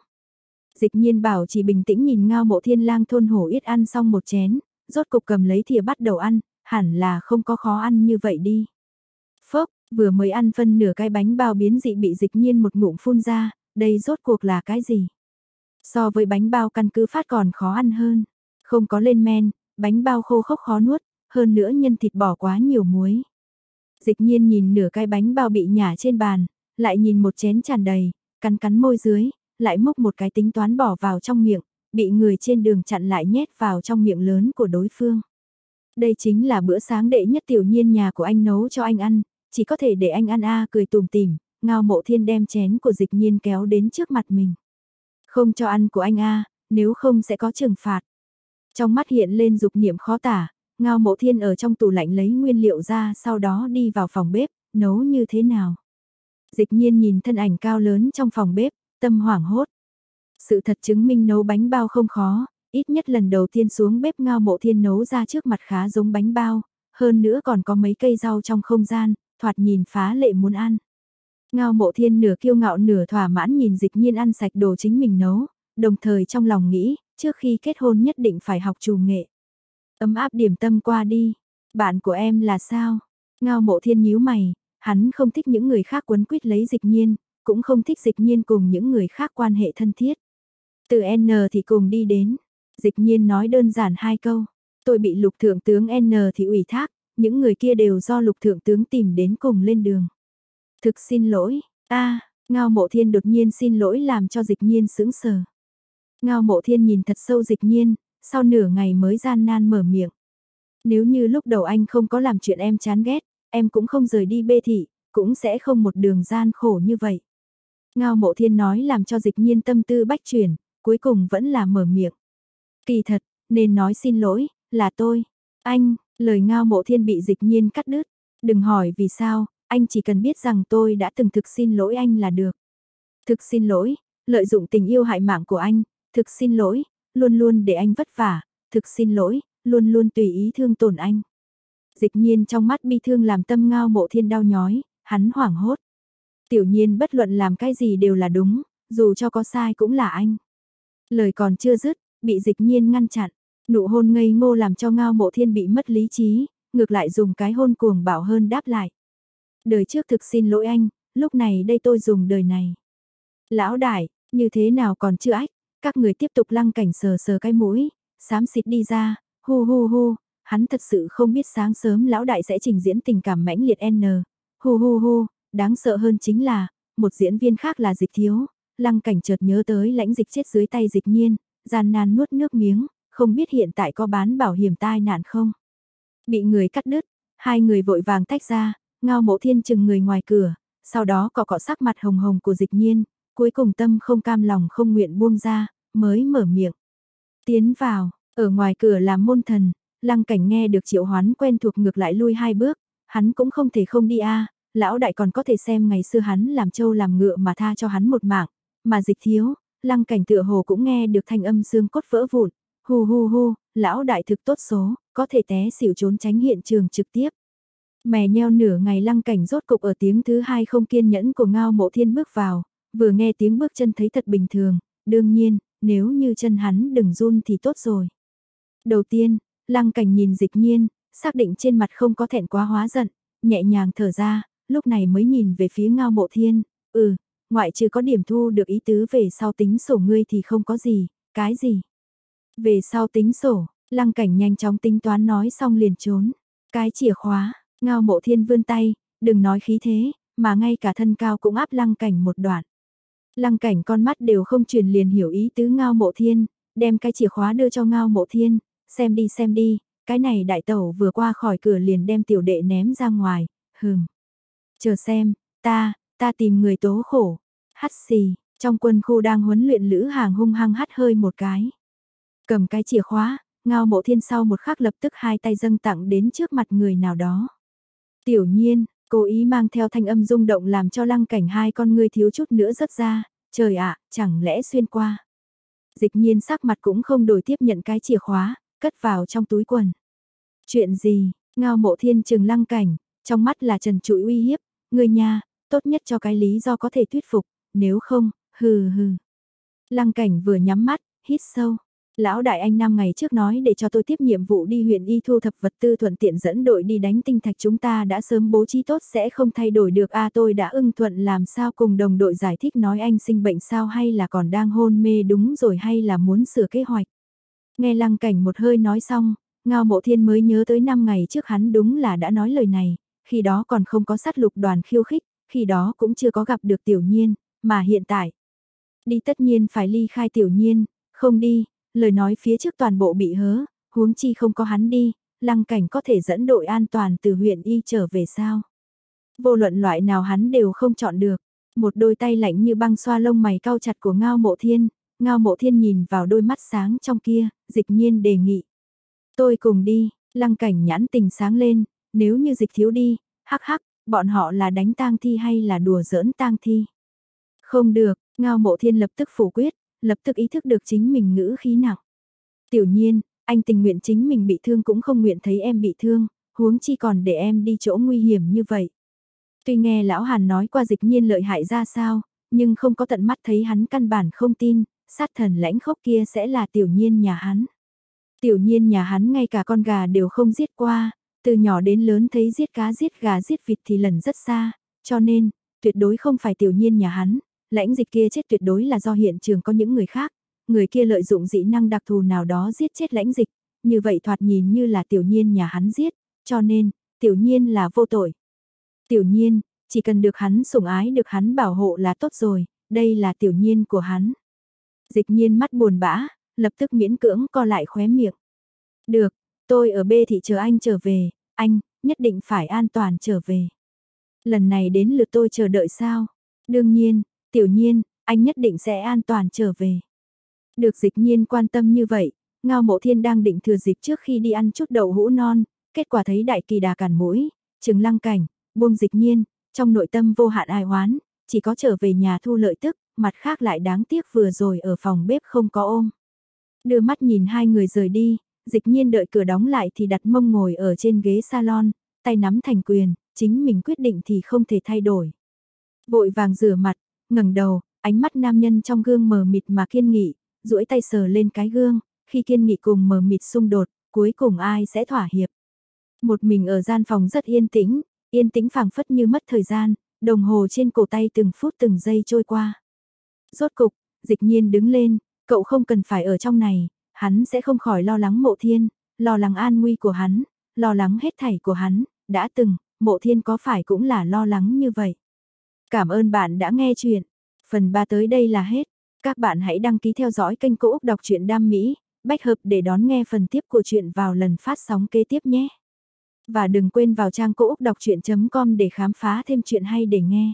Dịch nhiên bảo chỉ bình tĩnh nhìn ngao mộ thiên lang thôn hổ ít ăn xong một chén, rốt cục cầm lấy thìa bắt đầu ăn, hẳn là không có khó ăn như vậy đi. Phốc, vừa mới ăn phân nửa cái bánh bao biến dị bị dịch nhiên một ngụm phun ra, đây rốt cuộc là cái gì? So với bánh bao căn cứ phát còn khó ăn hơn, không có lên men, bánh bao khô khốc khó nuốt, hơn nữa nhân thịt bỏ quá nhiều muối. Dịch nhiên nhìn nửa cái bánh bao bị nhả trên bàn, lại nhìn một chén tràn đầy, cắn cắn môi dưới, lại múc một cái tính toán bỏ vào trong miệng, bị người trên đường chặn lại nhét vào trong miệng lớn của đối phương. Đây chính là bữa sáng đệ nhất tiểu nhiên nhà của anh nấu cho anh ăn, chỉ có thể để anh ăn a cười tùm tìm, ngao mộ thiên đem chén của dịch nhiên kéo đến trước mặt mình. Không cho ăn của anh a nếu không sẽ có trừng phạt. Trong mắt hiện lên dục niệm khó tả, ngao mộ thiên ở trong tủ lạnh lấy nguyên liệu ra sau đó đi vào phòng bếp, nấu như thế nào. Dịch nhiên nhìn thân ảnh cao lớn trong phòng bếp, tâm hoảng hốt. Sự thật chứng minh nấu bánh bao không khó, ít nhất lần đầu tiên xuống bếp ngao mộ thiên nấu ra trước mặt khá giống bánh bao, hơn nữa còn có mấy cây rau trong không gian, thoạt nhìn phá lệ muốn ăn. Ngao mộ thiên nửa kiêu ngạo nửa thỏa mãn nhìn dịch nhiên ăn sạch đồ chính mình nấu, đồng thời trong lòng nghĩ, trước khi kết hôn nhất định phải học trù nghệ. Ấm áp điểm tâm qua đi, bạn của em là sao? Ngao mộ thiên nhíu mày, hắn không thích những người khác quấn quýt lấy dịch nhiên, cũng không thích dịch nhiên cùng những người khác quan hệ thân thiết. Từ N thì cùng đi đến, dịch nhiên nói đơn giản hai câu, tôi bị lục thượng tướng N thì ủy thác, những người kia đều do lục thượng tướng tìm đến cùng lên đường. Thực xin lỗi, a ngao mộ thiên đột nhiên xin lỗi làm cho dịch nhiên sững sờ. Ngao mộ thiên nhìn thật sâu dịch nhiên, sau nửa ngày mới gian nan mở miệng. Nếu như lúc đầu anh không có làm chuyện em chán ghét, em cũng không rời đi bê thị, cũng sẽ không một đường gian khổ như vậy. Ngao mộ thiên nói làm cho dịch nhiên tâm tư bách chuyển, cuối cùng vẫn là mở miệng. Kỳ thật, nên nói xin lỗi, là tôi. Anh, lời ngao mộ thiên bị dịch nhiên cắt đứt. Đừng hỏi vì sao, anh chỉ cần biết rằng tôi đã từng thực xin lỗi anh là được. Thực xin lỗi, lợi dụng tình yêu hại mạng của anh, thực xin lỗi, luôn luôn để anh vất vả, thực xin lỗi, luôn luôn tùy ý thương tổn anh. Dịch nhiên trong mắt bi thương làm tâm ngao mộ thiên đau nhói, hắn hoảng hốt. Tiểu nhiên bất luận làm cái gì đều là đúng, dù cho có sai cũng là anh. Lời còn chưa dứt, bị dịch nhiên ngăn chặn, nụ hôn ngây ngô làm cho ngao mộ thiên bị mất lý trí, ngược lại dùng cái hôn cuồng bảo hơn đáp lại. Đời trước thực xin lỗi anh, lúc này đây tôi dùng đời này. Lão đại, như thế nào còn chưa ách, các người tiếp tục lăng cảnh sờ sờ cái mũi, xám xịt đi ra, hu hu hu, hắn thật sự không biết sáng sớm lão đại sẽ trình diễn tình cảm mãnh liệt N. Hu hu hu, đáng sợ hơn chính là, một diễn viên khác là dịch thiếu, lăng cảnh chợt nhớ tới lãnh dịch chết dưới tay dịch nhiên, gian nan nuốt nước miếng, không biết hiện tại có bán bảo hiểm tai nạn không. Bị người cắt đứt, hai người vội vàng tách ra, ngao mộ thiên chừng người ngoài cửa, sau đó cọ cọ sắc mặt hồng hồng của dịch nhiên, cuối cùng tâm không cam lòng không nguyện buông ra, mới mở miệng. Tiến vào, ở ngoài cửa làm môn thần, lăng cảnh nghe được triệu hoán quen thuộc ngược lại lui hai bước, hắn cũng không thể không đi a lão đại còn có thể xem ngày xưa hắn làm trâu làm ngựa mà tha cho hắn một mạng, mà dịch thiếu, lăng cảnh tựa hồ cũng nghe được thanh âm xương cốt vỡ vụn, hu hu hu, lão đại thực tốt số, có thể té xỉu trốn tránh hiện trường trực tiếp. Mè nheo nửa ngày lăng cảnh rốt cục ở tiếng thứ hai không kiên nhẫn của ngao mộ thiên bước vào, vừa nghe tiếng bước chân thấy thật bình thường, đương nhiên, nếu như chân hắn đừng run thì tốt rồi. Đầu tiên, lăng cảnh nhìn dịch nhiên, xác định trên mặt không có thẹn quá hóa giận, nhẹ nhàng thở ra, lúc này mới nhìn về phía ngao mộ thiên, ừ, ngoại trừ có điểm thu được ý tứ về sau tính sổ ngươi thì không có gì, cái gì. Về sau tính sổ, lăng cảnh nhanh chóng tính toán nói xong liền trốn, cái chìa khóa, ngao mộ thiên vươn tay, đừng nói khí thế, mà ngay cả thân cao cũng áp lăng cảnh một đoạn. Lăng cảnh con mắt đều không truyền liền hiểu ý tứ ngao mộ thiên, đem cái chìa khóa đưa cho ngao mộ thiên, xem đi xem đi, cái này đại tẩu vừa qua khỏi cửa liền đem tiểu đệ ném ra ngoài, hừm. Chờ xem, ta, ta tìm người tố khổ, hắt xì, trong quân khu đang huấn luyện lữ hàng hung hăng hắt hơi một cái. Cầm cái chìa khóa, ngao mộ thiên sau một khắc lập tức hai tay dâng tặng đến trước mặt người nào đó. Tiểu nhiên, Cố ý mang theo thanh âm rung động làm cho lăng cảnh hai con ngươi thiếu chút nữa rớt ra, trời ạ, chẳng lẽ xuyên qua. Dịch nhiên sắc mặt cũng không đổi tiếp nhận cái chìa khóa, cất vào trong túi quần. Chuyện gì, ngao mộ thiên trừng lăng cảnh, trong mắt là trần trụi uy hiếp, người nhà, tốt nhất cho cái lý do có thể thuyết phục, nếu không, hừ hừ. Lăng cảnh vừa nhắm mắt, hít sâu. Lão đại anh năm ngày trước nói để cho tôi tiếp nhiệm vụ đi huyện y thu thập vật tư thuận tiện dẫn đội đi đánh tinh thạch chúng ta đã sớm bố trí tốt sẽ không thay đổi được a tôi đã ưng thuận làm sao cùng đồng đội giải thích nói anh sinh bệnh sao hay là còn đang hôn mê đúng rồi hay là muốn sửa kế hoạch. Nghe lăng cảnh một hơi nói xong, ngao mộ thiên mới nhớ tới năm ngày trước hắn đúng là đã nói lời này, khi đó còn không có sát lục đoàn khiêu khích, khi đó cũng chưa có gặp được tiểu nhiên, mà hiện tại. Đi tất nhiên phải ly khai tiểu nhiên, không đi, lời nói phía trước toàn bộ bị hớ, huống chi không có hắn đi, lăng cảnh có thể dẫn đội an toàn từ huyện y trở về sao. Vô luận loại nào hắn đều không chọn được, một đôi tay lạnh như băng xoa lông mày cao chặt của ngao mộ thiên, ngao mộ thiên nhìn vào đôi mắt sáng trong kia, dịch nhiên đề nghị. Tôi cùng đi, lăng cảnh nhãn tình sáng lên, nếu như dịch thiếu đi, hắc hắc, bọn họ là đánh tang thi hay là đùa giỡn tang thi. Không được, ngao mộ thiên lập tức phủ quyết, lập tức ý thức được chính mình ngữ khí nặng. Tiểu nhiên, anh tình nguyện chính mình bị thương cũng không nguyện thấy em bị thương, huống chi còn để em đi chỗ nguy hiểm như vậy. Tuy nghe lão Hàn nói qua dịch nhiên lợi hại ra sao, nhưng không có tận mắt thấy hắn căn bản không tin, sát thần lãnh khốc kia sẽ là tiểu nhiên nhà hắn. Tiểu nhiên nhà hắn ngay cả con gà đều không giết qua, từ nhỏ đến lớn thấy giết cá giết gà giết vịt thì lần rất xa, cho nên, tuyệt đối không phải tiểu nhiên nhà hắn, lãnh dịch kia chết tuyệt đối là do hiện trường có những người khác, người kia lợi dụng dị năng đặc thù nào đó giết chết lãnh dịch, như vậy thoạt nhìn như là tiểu nhiên nhà hắn giết, cho nên, tiểu nhiên là vô tội. Tiểu nhiên, chỉ cần được hắn sủng ái được hắn bảo hộ là tốt rồi, đây là tiểu nhiên của hắn. Dịch nhiên mắt buồn bã, lập tức miễn cưỡng co lại khóe miệng. Được, tôi ở B thị chờ anh trở về, anh, nhất định phải an toàn trở về. Lần này đến lượt tôi chờ đợi sao? Đương nhiên, tiểu nhiên, anh nhất định sẽ an toàn trở về. Được dịch nhiên quan tâm như vậy, Ngao Mộ Thiên đang định thừa dịp trước khi đi ăn chút đậu hũ non, kết quả thấy đại kỳ đà cản mũi, trừng lăng cảnh, buông dịch nhiên, trong nội tâm vô hạn ai oán, chỉ có trở về nhà thu lợi tức, mặt khác lại đáng tiếc vừa rồi ở phòng bếp không có ôm. Đưa mắt nhìn hai người rời đi, dịch nhiên đợi cửa đóng lại thì đặt mông ngồi ở trên ghế salon, tay nắm thành quyền, chính mình quyết định thì không thể thay đổi. Vội vàng rửa mặt, ngẩng đầu, ánh mắt nam nhân trong gương mờ mịt mà kiên nghị, duỗi tay sờ lên cái gương, khi kiên nghị cùng mờ mịt xung đột, cuối cùng ai sẽ thỏa hiệp. Một mình ở gian phòng rất yên tĩnh, yên tĩnh phảng phất như mất thời gian, đồng hồ trên cổ tay từng phút từng giây trôi qua. Rốt cục, dịch nhiên đứng lên, cậu không cần phải ở trong này, hắn sẽ không khỏi lo lắng mộ thiên, lo lắng an nguy của hắn, lo lắng hết thảy của hắn, đã từng, mộ thiên có phải cũng là lo lắng như vậy. Cảm ơn bạn đã nghe chuyện. Phần 3 tới đây là hết. Các bạn hãy đăng ký theo dõi kênh Cô Úc Đọc truyện Đam Mỹ, bách hợp để đón nghe phần tiếp của chuyện vào lần phát sóng kế tiếp nhé. Và đừng quên vào trang Cô Úc Đọc Chuyện.com để khám phá thêm chuyện hay để nghe.